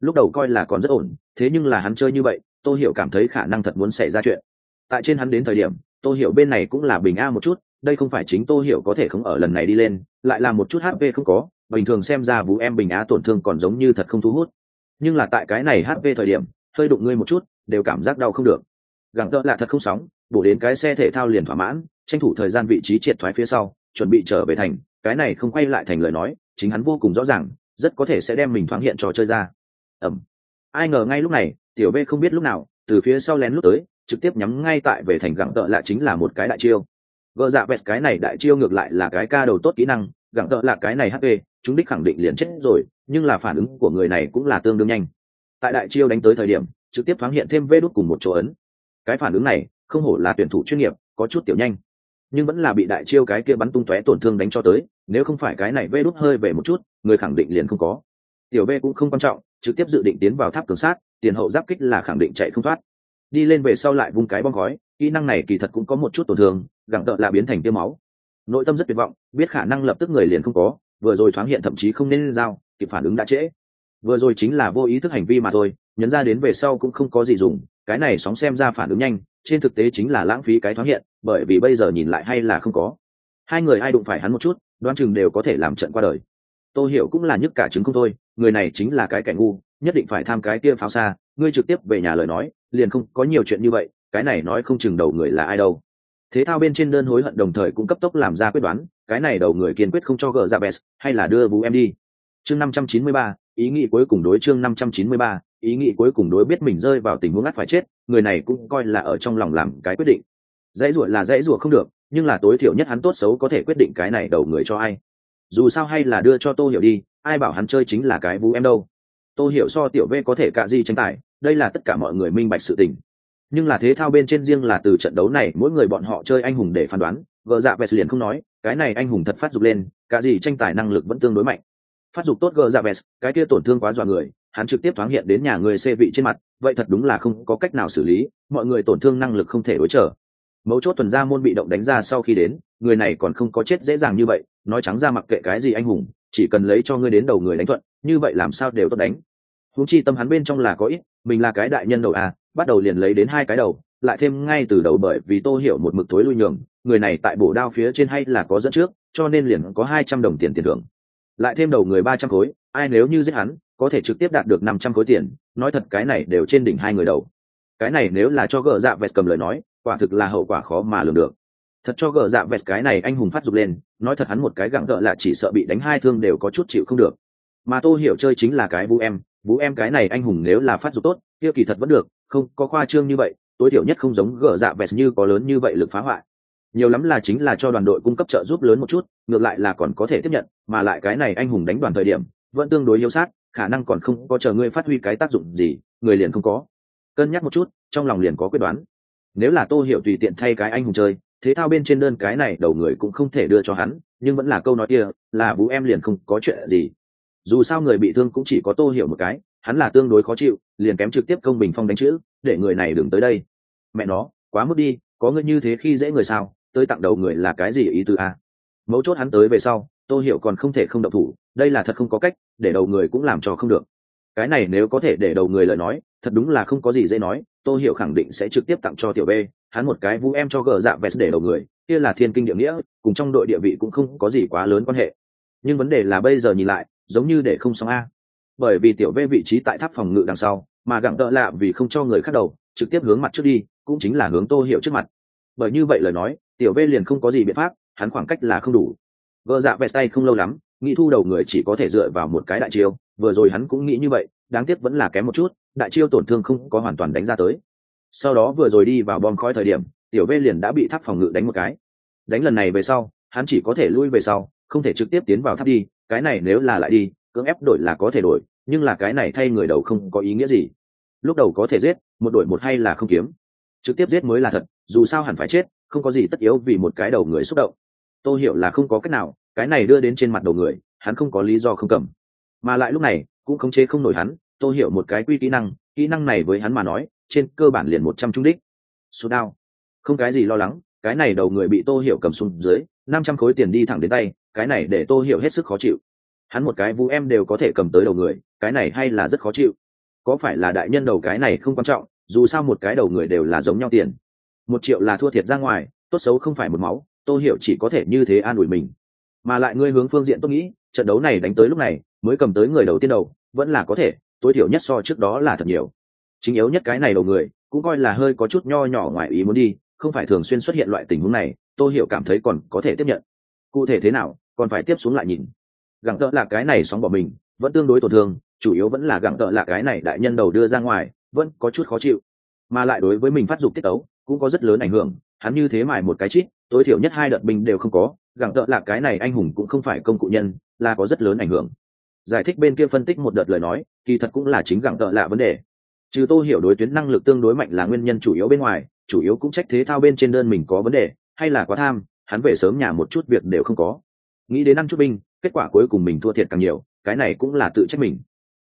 Lúc đầu coi là còn rất ổn, thế nhưng là hắn chơi như vậy tôi hiểu cảm thấy khả năng thật muốn xảy ra chuyện. Tại trên hắn đến thời điểm tôi hiểu bên này cũng là bình a một chút đây không phải chính tô hiểu có thể không ở lần này đi lên, lại là một chút hp không có, bình thường xem ra vũ em bình á tổn thương còn giống như thật không thu hút. Nhưng là tại cái này hp thời điểm, hơi đụng ngươi một chút, đều cảm giác đau không được. Gặng tợ là thật không sóng bổ đến cái xe thể thao liền thỏa mãn, tranh thủ thời gian vị trí triệt thoái phía sau, chuẩn bị trở về thành. Cái này không quay lại thành lời nói, chính hắn vô cùng rõ ràng, rất có thể sẽ đem mình thoáng hiện trò chơi ra. Ẩm. Ai ngờ ngay lúc này, tiểu b không biết lúc nào, từ phía sau lén lúc tới, trực tiếp nhắm ngay tại về thành gặng tợ lạ chính là một cái đại chiêu gỡ dạ vẹt cái này đại chiêu ngược lại là cái ca đầu tốt kỹ năng, gặng tợ là cái này hp chúng đích khẳng định liền chết rồi, nhưng là phản ứng của người này cũng là tương đương nhanh. Tại đại chiêu đánh tới thời điểm, trực tiếp thoáng hiện thêm vê đốt cùng một chỗ ấn. Cái phản ứng này, không hổ là tuyển thủ chuyên nghiệp, có chút tiểu nhanh. Nhưng vẫn là bị đại chiêu cái kia bắn tung tóe tổn thương đánh cho tới, nếu không phải cái này vê đốt hơi về một chút, người khẳng định liền không có. Tiểu b cũng không quan trọng, trực tiếp dự định tiến vào tháp cường sát, tiền hậu giáp kích là khẳng định chạy không thoát đi lên về sau lại vung cái bom khói, kỹ năng này kỳ thật cũng có một chút tổn thương, gặng tợ là biến thành tiêu máu. Nội tâm rất tuyệt vọng, biết khả năng lập tức người liền không có, vừa rồi thoáng hiện thậm chí không nên lên dao kịp phản ứng đã trễ. Vừa rồi chính là vô ý thức hành vi mà thôi, nhấn ra đến về sau cũng không có gì dùng, cái này sóng xem ra phản ứng nhanh, trên thực tế chính là lãng phí cái thoáng hiện, bởi vì bây giờ nhìn lại hay là không có. Hai người ai đụng phải hắn một chút, đoán chừng đều có thể làm trận qua đời. Tôi hiểu cũng là nhức cả chứng không thôi, người này chính là cái kẻ ngu, nhất định phải tham cái kia pháo xa, ngươi trực tiếp về nhà lời nói liền không có nhiều chuyện như vậy, cái này nói không chừng đầu người là ai đâu. Thế thao bên trên đơn hối hận đồng thời cũng cấp tốc làm ra quyết đoán, cái này đầu người kiên quyết không cho gờ ra bes hay là đưa vũ em đi. Chương năm trăm chín mươi ba, ý nghĩ cuối cùng đối chương năm trăm chín mươi ba, ý nghĩ cuối cùng đối biết mình rơi vào tình huống ngắt phải chết, người này cũng coi là ở trong lòng làm cái quyết định. Dãy ruột là dãy ruột không được, nhưng là tối thiểu nhất hắn tốt xấu có thể quyết định cái này đầu người cho ai. Dù sao hay là đưa cho tô hiểu đi, ai bảo hắn chơi chính là cái vũ em đâu. Tô hiểu so tiểu v có thể cạ gì tranh tài đây là tất cả mọi người minh bạch sự tình. Nhưng là thế thao bên trên riêng là từ trận đấu này, mỗi người bọn họ chơi anh hùng để phán đoán. Vợ dạ vest liền không nói, cái này anh hùng thật phát dục lên, cả gì tranh tài năng lực vẫn tương đối mạnh. Phát dục tốt gờ dạ vest, cái kia tổn thương quá dọa người, hắn trực tiếp thoáng hiện đến nhà người xê vị trên mặt, vậy thật đúng là không có cách nào xử lý, mọi người tổn thương năng lực không thể đối trở. Mấu chốt tuần ra môn bị động đánh ra sau khi đến, người này còn không có chết dễ dàng như vậy, nói trắng ra mặc kệ cái gì anh hùng, chỉ cần lấy cho ngươi đến đầu người đánh thuận, như vậy làm sao đều tốt đánh. Húng chi tâm hắn bên trong là có ít mình là cái đại nhân đầu à bắt đầu liền lấy đến hai cái đầu, lại thêm ngay từ đầu bởi vì tô hiểu một mực thối lui nhường, người này tại bổ đao phía trên hay là có dẫn trước, cho nên liền có hai trăm đồng tiền tiền thưởng. Lại thêm đầu người ba trăm khối, ai nếu như giết hắn, có thể trực tiếp đạt được năm trăm khối tiền, nói thật cái này đều trên đỉnh hai người đầu. Cái này nếu là cho gờ dạ vẹt cầm lời nói, quả thực là hậu quả khó mà lường được. Thật cho gờ dạ vẹt cái này anh hùng phát dục lên, nói thật hắn một cái gặng gợ là chỉ sợ bị đánh hai thương đều có chút chịu không được. Mà tô hiểu chơi chính là cái vũ em vũ em cái này anh hùng nếu là phát dục tốt, kia kỳ thật vẫn được, không, có khoa trương như vậy, tối thiểu nhất không giống gỡ dạ vẹt như có lớn như vậy lực phá hoại. Nhiều lắm là chính là cho đoàn đội cung cấp trợ giúp lớn một chút, ngược lại là còn có thể tiếp nhận, mà lại cái này anh hùng đánh đoàn thời điểm, vẫn tương đối yếu sát, khả năng còn không có chờ ngươi phát huy cái tác dụng gì, người liền không có. Cân nhắc một chút, trong lòng liền có quyết đoán. Nếu là tô hiểu tùy tiện thay cái anh hùng chơi, thế thao bên trên đơn cái này đầu người cũng không thể đưa cho hắn, nhưng vẫn là câu nói kia, là vũ em liền không có chuyện gì dù sao người bị thương cũng chỉ có tô hiểu một cái, hắn là tương đối khó chịu, liền kém trực tiếp công bình phong đánh chữ, để người này đừng tới đây. Mẹ nó, quá mức đi, có ngươi như thế khi dễ người sao, tới tặng đầu người là cái gì ý tư a? Mấu chốt hắn tới về sau, tô hiểu còn không thể không động thủ, đây là thật không có cách, để đầu người cũng làm cho không được. Cái này nếu có thể để đầu người lời nói, thật đúng là không có gì dễ nói, tô hiểu khẳng định sẽ trực tiếp tặng cho tiểu b, hắn một cái vũ em cho gờ dạ vest để đầu người, kia là thiên kinh địa nghĩa, cùng trong đội địa vị cũng không có gì quá lớn quan hệ. Nhưng vấn đề là bây giờ nhìn lại giống như để không xong a. Bởi vì tiểu v vị trí tại tháp phòng ngự đằng sau, mà gặng đỡ lạ vì không cho người khác đầu, trực tiếp hướng mặt trước đi, cũng chính là hướng tô hiểu trước mặt. Bởi như vậy lời nói, tiểu v liền không có gì biện pháp, hắn khoảng cách là không đủ. Gờ dạ vẹt tay không lâu lắm, nghĩ thu đầu người chỉ có thể dựa vào một cái đại chiêu, vừa rồi hắn cũng nghĩ như vậy, đáng tiếc vẫn là kém một chút, đại chiêu tổn thương không có hoàn toàn đánh ra tới. Sau đó vừa rồi đi vào bom khói thời điểm, tiểu v liền đã bị tháp phòng ngự đánh một cái. Đánh lần này về sau, hắn chỉ có thể lui về sau, không thể trực tiếp tiến vào tháp đi cái này nếu là lại đi, cưỡng ép đổi là có thể đổi, nhưng là cái này thay người đầu không có ý nghĩa gì. Lúc đầu có thể giết, một đổi một hay là không kiếm. Trực tiếp giết mới là thật, dù sao hẳn phải chết, không có gì tất yếu vì một cái đầu người xúc động. Tôi hiểu là không có cách nào, cái này đưa đến trên mặt đầu người, hắn không có lý do không cầm. Mà lại lúc này, cũng khống chế không nổi hắn tôi hiểu một cái quy kỹ năng kỹ năng này với hắn mà nói, trên cơ bản liền một trăm trung đích. Số đao. Không cái gì lo lắng, cái này đầu người bị tô hiểu cầm xuống dưới, năm trăm khối tiền đi thẳng đến tay cái này để tô hiểu hết sức khó chịu. Hắn một cái vũ em đều có thể cầm tới đầu người, cái này hay là rất khó chịu. Có phải là đại nhân đầu cái này không quan trọng, dù sao một cái đầu người đều là giống nhau tiền. Một triệu là thua thiệt ra ngoài, tốt xấu không phải một máu tô hiểu chỉ có thể như thế an ủi mình. Mà lại ngươi hướng phương diện tôi nghĩ, trận đấu này đánh tới lúc này, mới cầm tới người đầu tiên đầu, vẫn là có thể, tối thiểu nhất so trước đó là thật nhiều. Chính yếu nhất cái này đầu người, cũng coi là hơi có chút nho nhỏ ngoài ý muốn đi, không phải thường xuyên xuất hiện loại tình huống này, tôi hiểu cảm thấy còn có thể tiếp nhận. Cụ thể thế nào? Còn phải tiếp xuống lại nhìn. Gặng tợ là cái này sóng bỏ mình, vẫn tương đối tổn thương, chủ yếu vẫn là gặng tợ là cái này đại nhân đầu đưa ra ngoài, vẫn có chút khó chịu. Mà lại đối với mình phát dục tiết tấu, cũng có rất lớn ảnh hưởng, hắn như thế mài một cái chít, tối thiểu nhất hai đợt binh đều không có gặng tợ là cái này anh hùng cũng không phải công cụ nhân, là có rất lớn ảnh hưởng. Giải thích bên kia phân tích một đợt lời nói, kỳ thật cũng là chính gặng tợ lạ vấn đề. Trừ tô hiểu đối tuyến năng lực tương đối mạnh là nguyên nhân chủ yếu bên ngoài, chủ yếu cũng trách thế thao bên trên đơn mình có vấn đề, hay là quá tham, hắn về sớm nhà một chút việc đều không có nghĩ đến ăn chút binh, kết quả cuối cùng mình thua thiệt càng nhiều, cái này cũng là tự trách mình.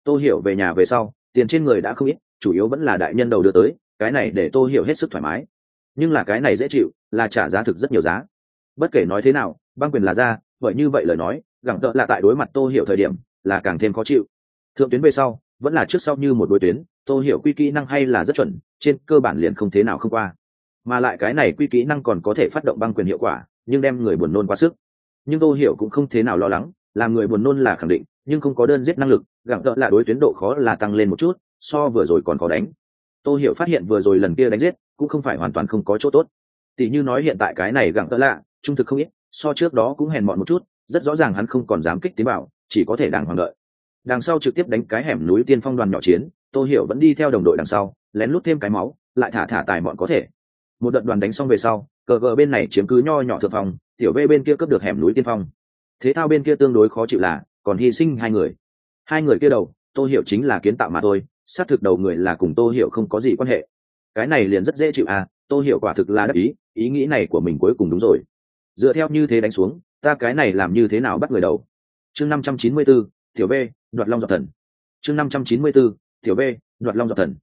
Tôi hiểu về nhà về sau, tiền trên người đã không ít, chủ yếu vẫn là đại nhân đầu đưa tới, cái này để tôi hiểu hết sức thoải mái. Nhưng là cái này dễ chịu, là trả giá thực rất nhiều giá. Bất kể nói thế nào, băng quyền là ra bởi như vậy lời nói, gẳng tợ là tại đối mặt tô hiểu thời điểm, là càng thêm khó chịu. Thượng tuyến về sau, vẫn là trước sau như một đối tuyến, tô hiểu quy kỹ năng hay là rất chuẩn, trên cơ bản liền không thế nào không qua. Mà lại cái này quy kỹ năng còn có thể phát động băng quyền hiệu quả, nhưng đem người buồn nôn quá sức nhưng tô hiểu cũng không thế nào lo lắng, làm người buồn nôn là khẳng định, nhưng không có đơn giết năng lực, gặng tợ là đối tuyến độ khó là tăng lên một chút, so vừa rồi còn có đánh. Tô hiểu phát hiện vừa rồi lần kia đánh giết, cũng không phải hoàn toàn không có chỗ tốt. Tỷ như nói hiện tại cái này gặng tợ lạ trung thực không ít, so trước đó cũng hèn mọn một chút, rất rõ ràng hắn không còn dám kích tế bảo, chỉ có thể đàng hoàng đợi. Đằng sau trực tiếp đánh cái hẻm núi tiên phong đoàn nhỏ chiến, tô hiểu vẫn đi theo đồng đội đằng sau, lén lút thêm cái máu, lại thả thả tài mọn có thể một đợt đoàn đánh xong về sau cờ gờ bên này chiếm cứ nho nhỏ thượng phòng tiểu v bên kia cướp được hẻm núi tiên phong. Thế thao bên kia tương đối khó chịu là còn hy sinh hai người. Hai người kia đầu tô hiểu chính là kiến tạo mà thôi xác thực đầu người là cùng tô hiểu không có gì quan hệ. Cái này liền rất dễ chịu à tô hiểu quả thực là đắc ý ý nghĩ này của mình cuối cùng đúng rồi. Dựa theo như thế đánh xuống ta cái này làm như thế nào bắt người đầu? Chương năm trăm chín mươi 594, tiểu b đoạt long dọc thần. Chương năm trăm chín mươi 594, tiểu b đoạt long dọc thần.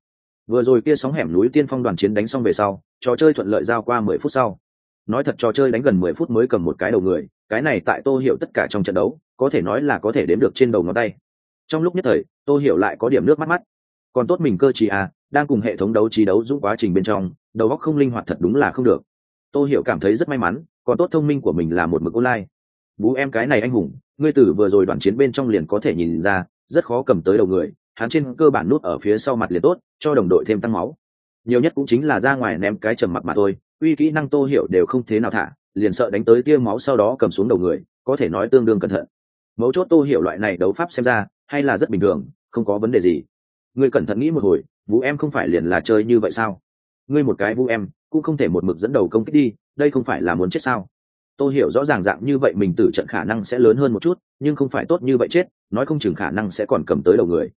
Vừa rồi kia sóng hẻm núi tiên phong đoàn chiến đánh xong về sau trò chơi thuận lợi giao qua mười phút sau. Nói thật trò chơi đánh gần mười phút mới cầm một cái đầu người, cái này tại tô hiểu tất cả trong trận đấu, có thể nói là có thể đếm được trên đầu ngón tay. Trong lúc nhất thời, tô hiểu lại có điểm nước mắt mắt. Còn tốt mình cơ trí à đang cùng hệ thống đấu trí đấu dũng quá trình bên trong, đầu óc không linh hoạt thật đúng là không được. Tô hiểu cảm thấy rất may mắn, còn tốt thông minh của mình là một mực online. Bú em cái này anh hùng, ngươi tử vừa rồi đoàn chiến bên trong liền có thể nhìn ra, rất khó cầm tới đầu người, hắn trên cơ bản nút ở phía sau mặt liền tốt, cho đồng đội thêm tăng máu nhiều nhất cũng chính là ra ngoài ném cái trầm mặc mà thôi, uy kỹ năng tô hiểu đều không thế nào thả, liền sợ đánh tới tia máu sau đó cầm xuống đầu người, có thể nói tương đương cẩn thận. Mấu chốt tô hiểu loại này đấu pháp xem ra, hay là rất bình thường, không có vấn đề gì. Ngươi cẩn thận nghĩ một hồi, vũ em không phải liền là chơi như vậy sao? Ngươi một cái vũ em, cũng không thể một mực dẫn đầu công kích đi, đây không phải là muốn chết sao? Tôi hiểu rõ ràng dạng như vậy mình tử trận khả năng sẽ lớn hơn một chút, nhưng không phải tốt như vậy chết, nói không chừng khả năng sẽ còn cầm tới đầu người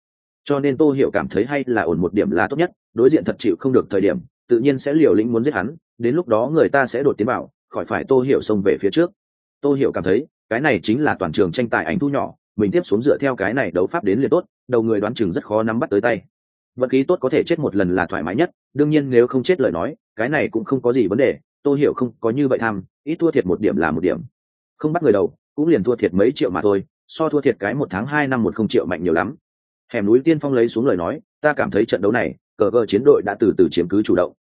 cho nên tô hiểu cảm thấy hay là ổn một điểm là tốt nhất, đối diện thật chịu không được thời điểm, tự nhiên sẽ liều lĩnh muốn giết hắn, đến lúc đó người ta sẽ đột tiến vào, khỏi phải tô hiểu xông về phía trước. Tô hiểu cảm thấy, cái này chính là toàn trường tranh tài ảnh thu nhỏ, mình tiếp xuống dựa theo cái này đấu pháp đến liền tốt, đầu người đoán chừng rất khó nắm bắt tới tay. Vật khí tốt có thể chết một lần là thoải mái nhất, đương nhiên nếu không chết lời nói, cái này cũng không có gì vấn đề tôi hiểu không có như vậy tham, ít thua thiệt một điểm là một điểm. Không bắt người đầu, cũng liền thua thiệt mấy triệu mà thôi, so thua thiệt cái một tháng hai năm một không triệu mạnh nhiều lắm hẻm núi tiên phong lấy xuống lời nói, ta cảm thấy trận đấu này, cờ cờ chiến đội đã từ từ chiếm cứ chủ động.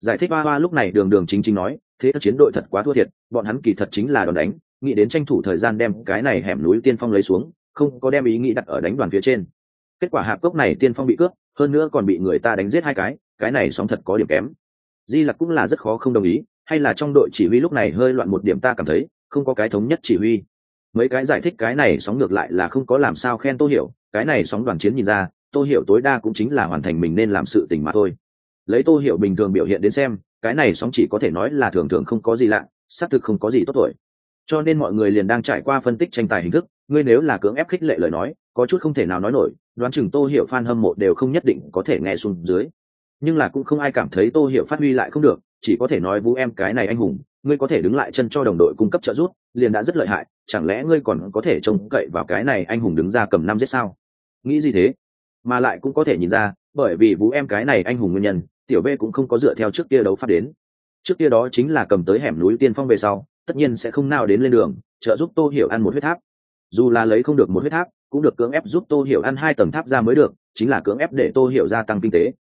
Giải thích ba ba lúc này đường đường chính chính nói, thế chiến đội thật quá thua thiệt, bọn hắn kỳ thật chính là đòn đánh, nghĩ đến tranh thủ thời gian đem cái này hẻm núi tiên phong lấy xuống, không có đem ý nghĩ đặt ở đánh đoàn phía trên. Kết quả hạp cốc này tiên phong bị cướp, hơn nữa còn bị người ta đánh giết hai cái cái này sóng thật có điểm kém. Di lặc cũng là rất khó không đồng ý, hay là trong đội chỉ huy lúc này hơi loạn một điểm ta cảm thấy, không có cái thống nhất chỉ huy mấy cái giải thích cái này sóng ngược lại là không có làm sao khen tô hiểu, cái này sóng đoàn chiến nhìn ra, tô hiểu tối đa cũng chính là hoàn thành mình nên làm sự tình mà thôi. Lấy tô hiểu bình thường biểu hiện đến xem, cái này sóng chỉ có thể nói là thường thường không có gì lạ, xác thực không có gì tốt tuổi. Cho nên mọi người liền đang trải qua phân tích tranh tài hình thức, ngươi nếu là cưỡng ép khích lệ lời nói, có chút không thể nào nói nổi, đoán chừng tô hiểu fan hâm mộ đều không nhất định có thể nghe xuống dưới. Nhưng là cũng không ai cảm thấy tô hiểu phát huy lại không được, chỉ có thể nói vũ em cái này anh hùng ngươi có thể đứng lại chân cho đồng đội cung cấp trợ giúp, liền đã rất lợi hại, chẳng lẽ ngươi còn có thể trông cậy vào cái này anh hùng đứng ra cầm năm giết sao? Nghĩ gì thế? Mà lại cũng có thể nhìn ra, bởi vì vũ em cái này anh hùng nguyên nhân, tiểu b cũng không có dựa theo trước kia đấu phát đến. Trước kia đó chính là cầm tới hẻm núi tiên phong về sau, tất nhiên sẽ không nào đến lên đường, trợ giúp tô hiểu ăn một huyết tháp. Dù là lấy không được một huyết tháp, cũng được cưỡng ép giúp tô hiểu ăn hai tầng tháp ra mới được, chính là cưỡng ép để tô hiểu gia tăng kinh tế.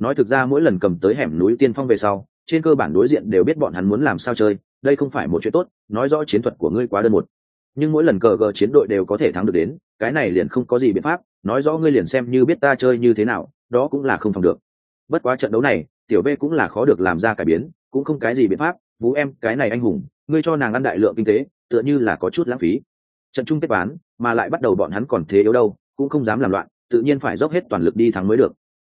Nói thực ra mỗi lần cầm tới hẻm núi tiên phong về sau trên cơ bản đối diện đều biết bọn hắn muốn làm sao chơi, đây không phải một chuyện tốt, nói rõ chiến thuật của ngươi quá đơn một. Nhưng mỗi lần cờ gờ chiến đội đều có thể thắng được đến, cái này liền không có gì biện pháp, nói rõ ngươi liền xem như biết ta chơi như thế nào, đó cũng là không phòng được. Bất quá trận đấu này, tiểu b cũng là khó được làm ra cải biến, cũng không cái gì biện pháp, vũ em, cái này anh hùng, ngươi cho nàng ăn đại lượng kinh tế, tựa như là có chút lãng phí. Trận chung kết bán, mà lại bắt đầu bọn hắn còn thế yếu đâu, cũng không dám làm loạn, tự nhiên phải dốc hết toàn lực đi thắng mới được.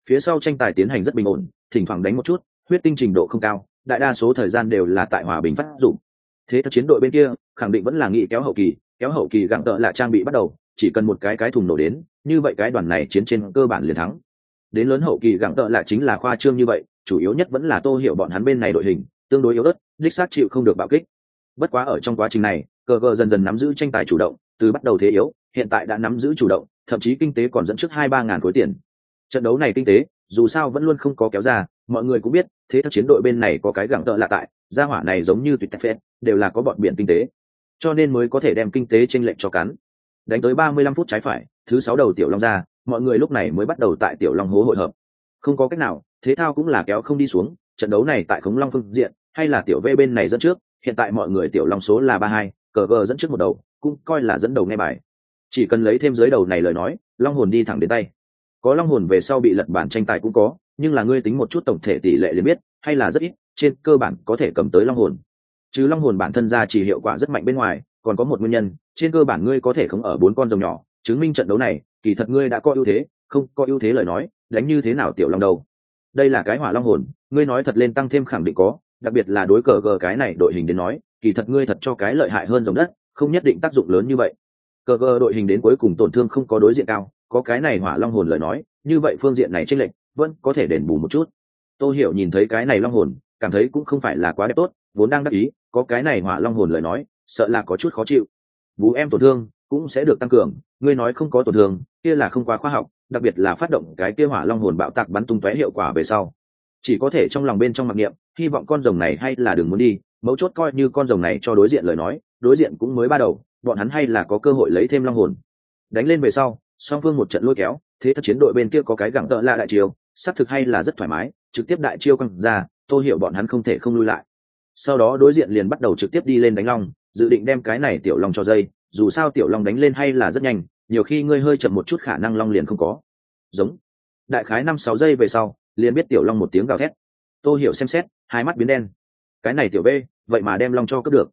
Phía sau tranh tài tiến hành rất bình ổn, thỉnh thoảng đánh một chút huyết tinh trình độ không cao, đại đa số thời gian đều là tại hòa bình phát dụng. Thế thật chiến đội bên kia khẳng định vẫn là nghị kéo hậu kỳ, kéo hậu kỳ gặng tợ là trang bị bắt đầu, chỉ cần một cái cái thùng nổ đến, như vậy cái đoàn này chiến trên cơ bản liền thắng. Đến lớn hậu kỳ gặng tợ là chính là khoa trương như vậy, chủ yếu nhất vẫn là tô hiểu bọn hắn bên này đội hình, tương đối yếu ớt, đích xác chịu không được bạo kích. Bất quá ở trong quá trình này, cờ cờ dần dần nắm giữ tranh tài chủ động, từ bắt đầu thế yếu, hiện tại đã nắm giữ chủ động, thậm chí kinh tế còn dẫn trước hai ba ngàn khối tiền. Trận đấu này kinh tế, dù sao vẫn luôn không có kéo ra, mọi người cũng biết thế thao chiến đội bên này có cái gẳng tợ lạ tại, gia hỏa này giống như tuyệt phết, đều là có bọn biển kinh tế. Cho nên mới có thể đem kinh tế tranh lệch cho cắn. Đánh tới ba mươi lăm phút trái phải, thứ sáu đầu tiểu long ra, mọi người lúc này mới bắt đầu tại tiểu long hố hội hợp. Không có cách nào, thế thao cũng là kéo không đi xuống, trận đấu này tại khống long phương diện, hay là tiểu v bên này dẫn trước, hiện tại mọi người tiểu long số là ba hai, cờ cờ dẫn trước một đầu, cũng coi là dẫn đầu ngay bài. Chỉ cần lấy thêm dưới đầu này lời nói, long hồn đi thẳng đến tay. Có long hồn về sau bị lật bản tranh tài cũng có nhưng là ngươi tính một chút tổng thể tỷ lệ liền biết, hay là rất ít, trên cơ bản có thể cầm tới long hồn chứ long hồn bản thân ra chỉ hiệu quả rất mạnh bên ngoài, còn có một nguyên nhân, trên cơ bản ngươi có thể không ở bốn con rồng nhỏ, chứng minh trận đấu này, kỳ thật ngươi đã có ưu thế, không có ưu thế lời nói, đánh như thế nào tiểu long đầu. đây là cái hỏa long hồn, ngươi nói thật lên tăng thêm khẳng định có, đặc biệt là đối cờ gờ cái này đội hình đến nói, kỳ thật ngươi thật cho cái lợi hại hơn dòng đất, không nhất định tác dụng lớn như vậy cờ gờ đội hình đến cuối cùng tổn thương không có đối diện cao, có cái này hỏa long hồn lời nói, như vậy phương diện này chênh lệch vẫn có thể đền bù một chút. Tôi hiểu nhìn thấy cái này long hồn, cảm thấy cũng không phải là quá đẹp tốt, vốn đang đắc ý, có cái này hỏa long hồn lời nói, sợ là có chút khó chịu. Bú em tổn thương cũng sẽ được tăng cường, ngươi nói không có tổn thương, kia là không quá khoa học, đặc biệt là phát động cái kia hỏa long hồn bạo tạc bắn tung tóe hiệu quả về sau. Chỉ có thể trong lòng bên trong mặc niệm, hy vọng con rồng này hay là đừng muốn đi, mấu chốt coi như con rồng này cho đối diện lời nói, đối diện cũng mới ba đầu, bọn hắn hay là có cơ hội lấy thêm long hồn. Đánh lên về sau, song phương một trận lôi kéo thế thật chiến đội bên kia có cái gặng tợ lạ đại chiêu xác thực hay là rất thoải mái, trực tiếp đại chiêu quăng ra, tôi hiểu bọn hắn không thể không lui lại. Sau đó đối diện liền bắt đầu trực tiếp đi lên đánh long, dự định đem cái này tiểu long cho dây, dù sao tiểu long đánh lên hay là rất nhanh, nhiều khi ngươi hơi chậm một chút khả năng long liền không có. Giống. Đại khái năm sáu giây về sau, liền biết tiểu long một tiếng gào thét. Tô hiểu xem xét, hai mắt biến đen. Cái này tiểu b, vậy mà đem long cho cướp được.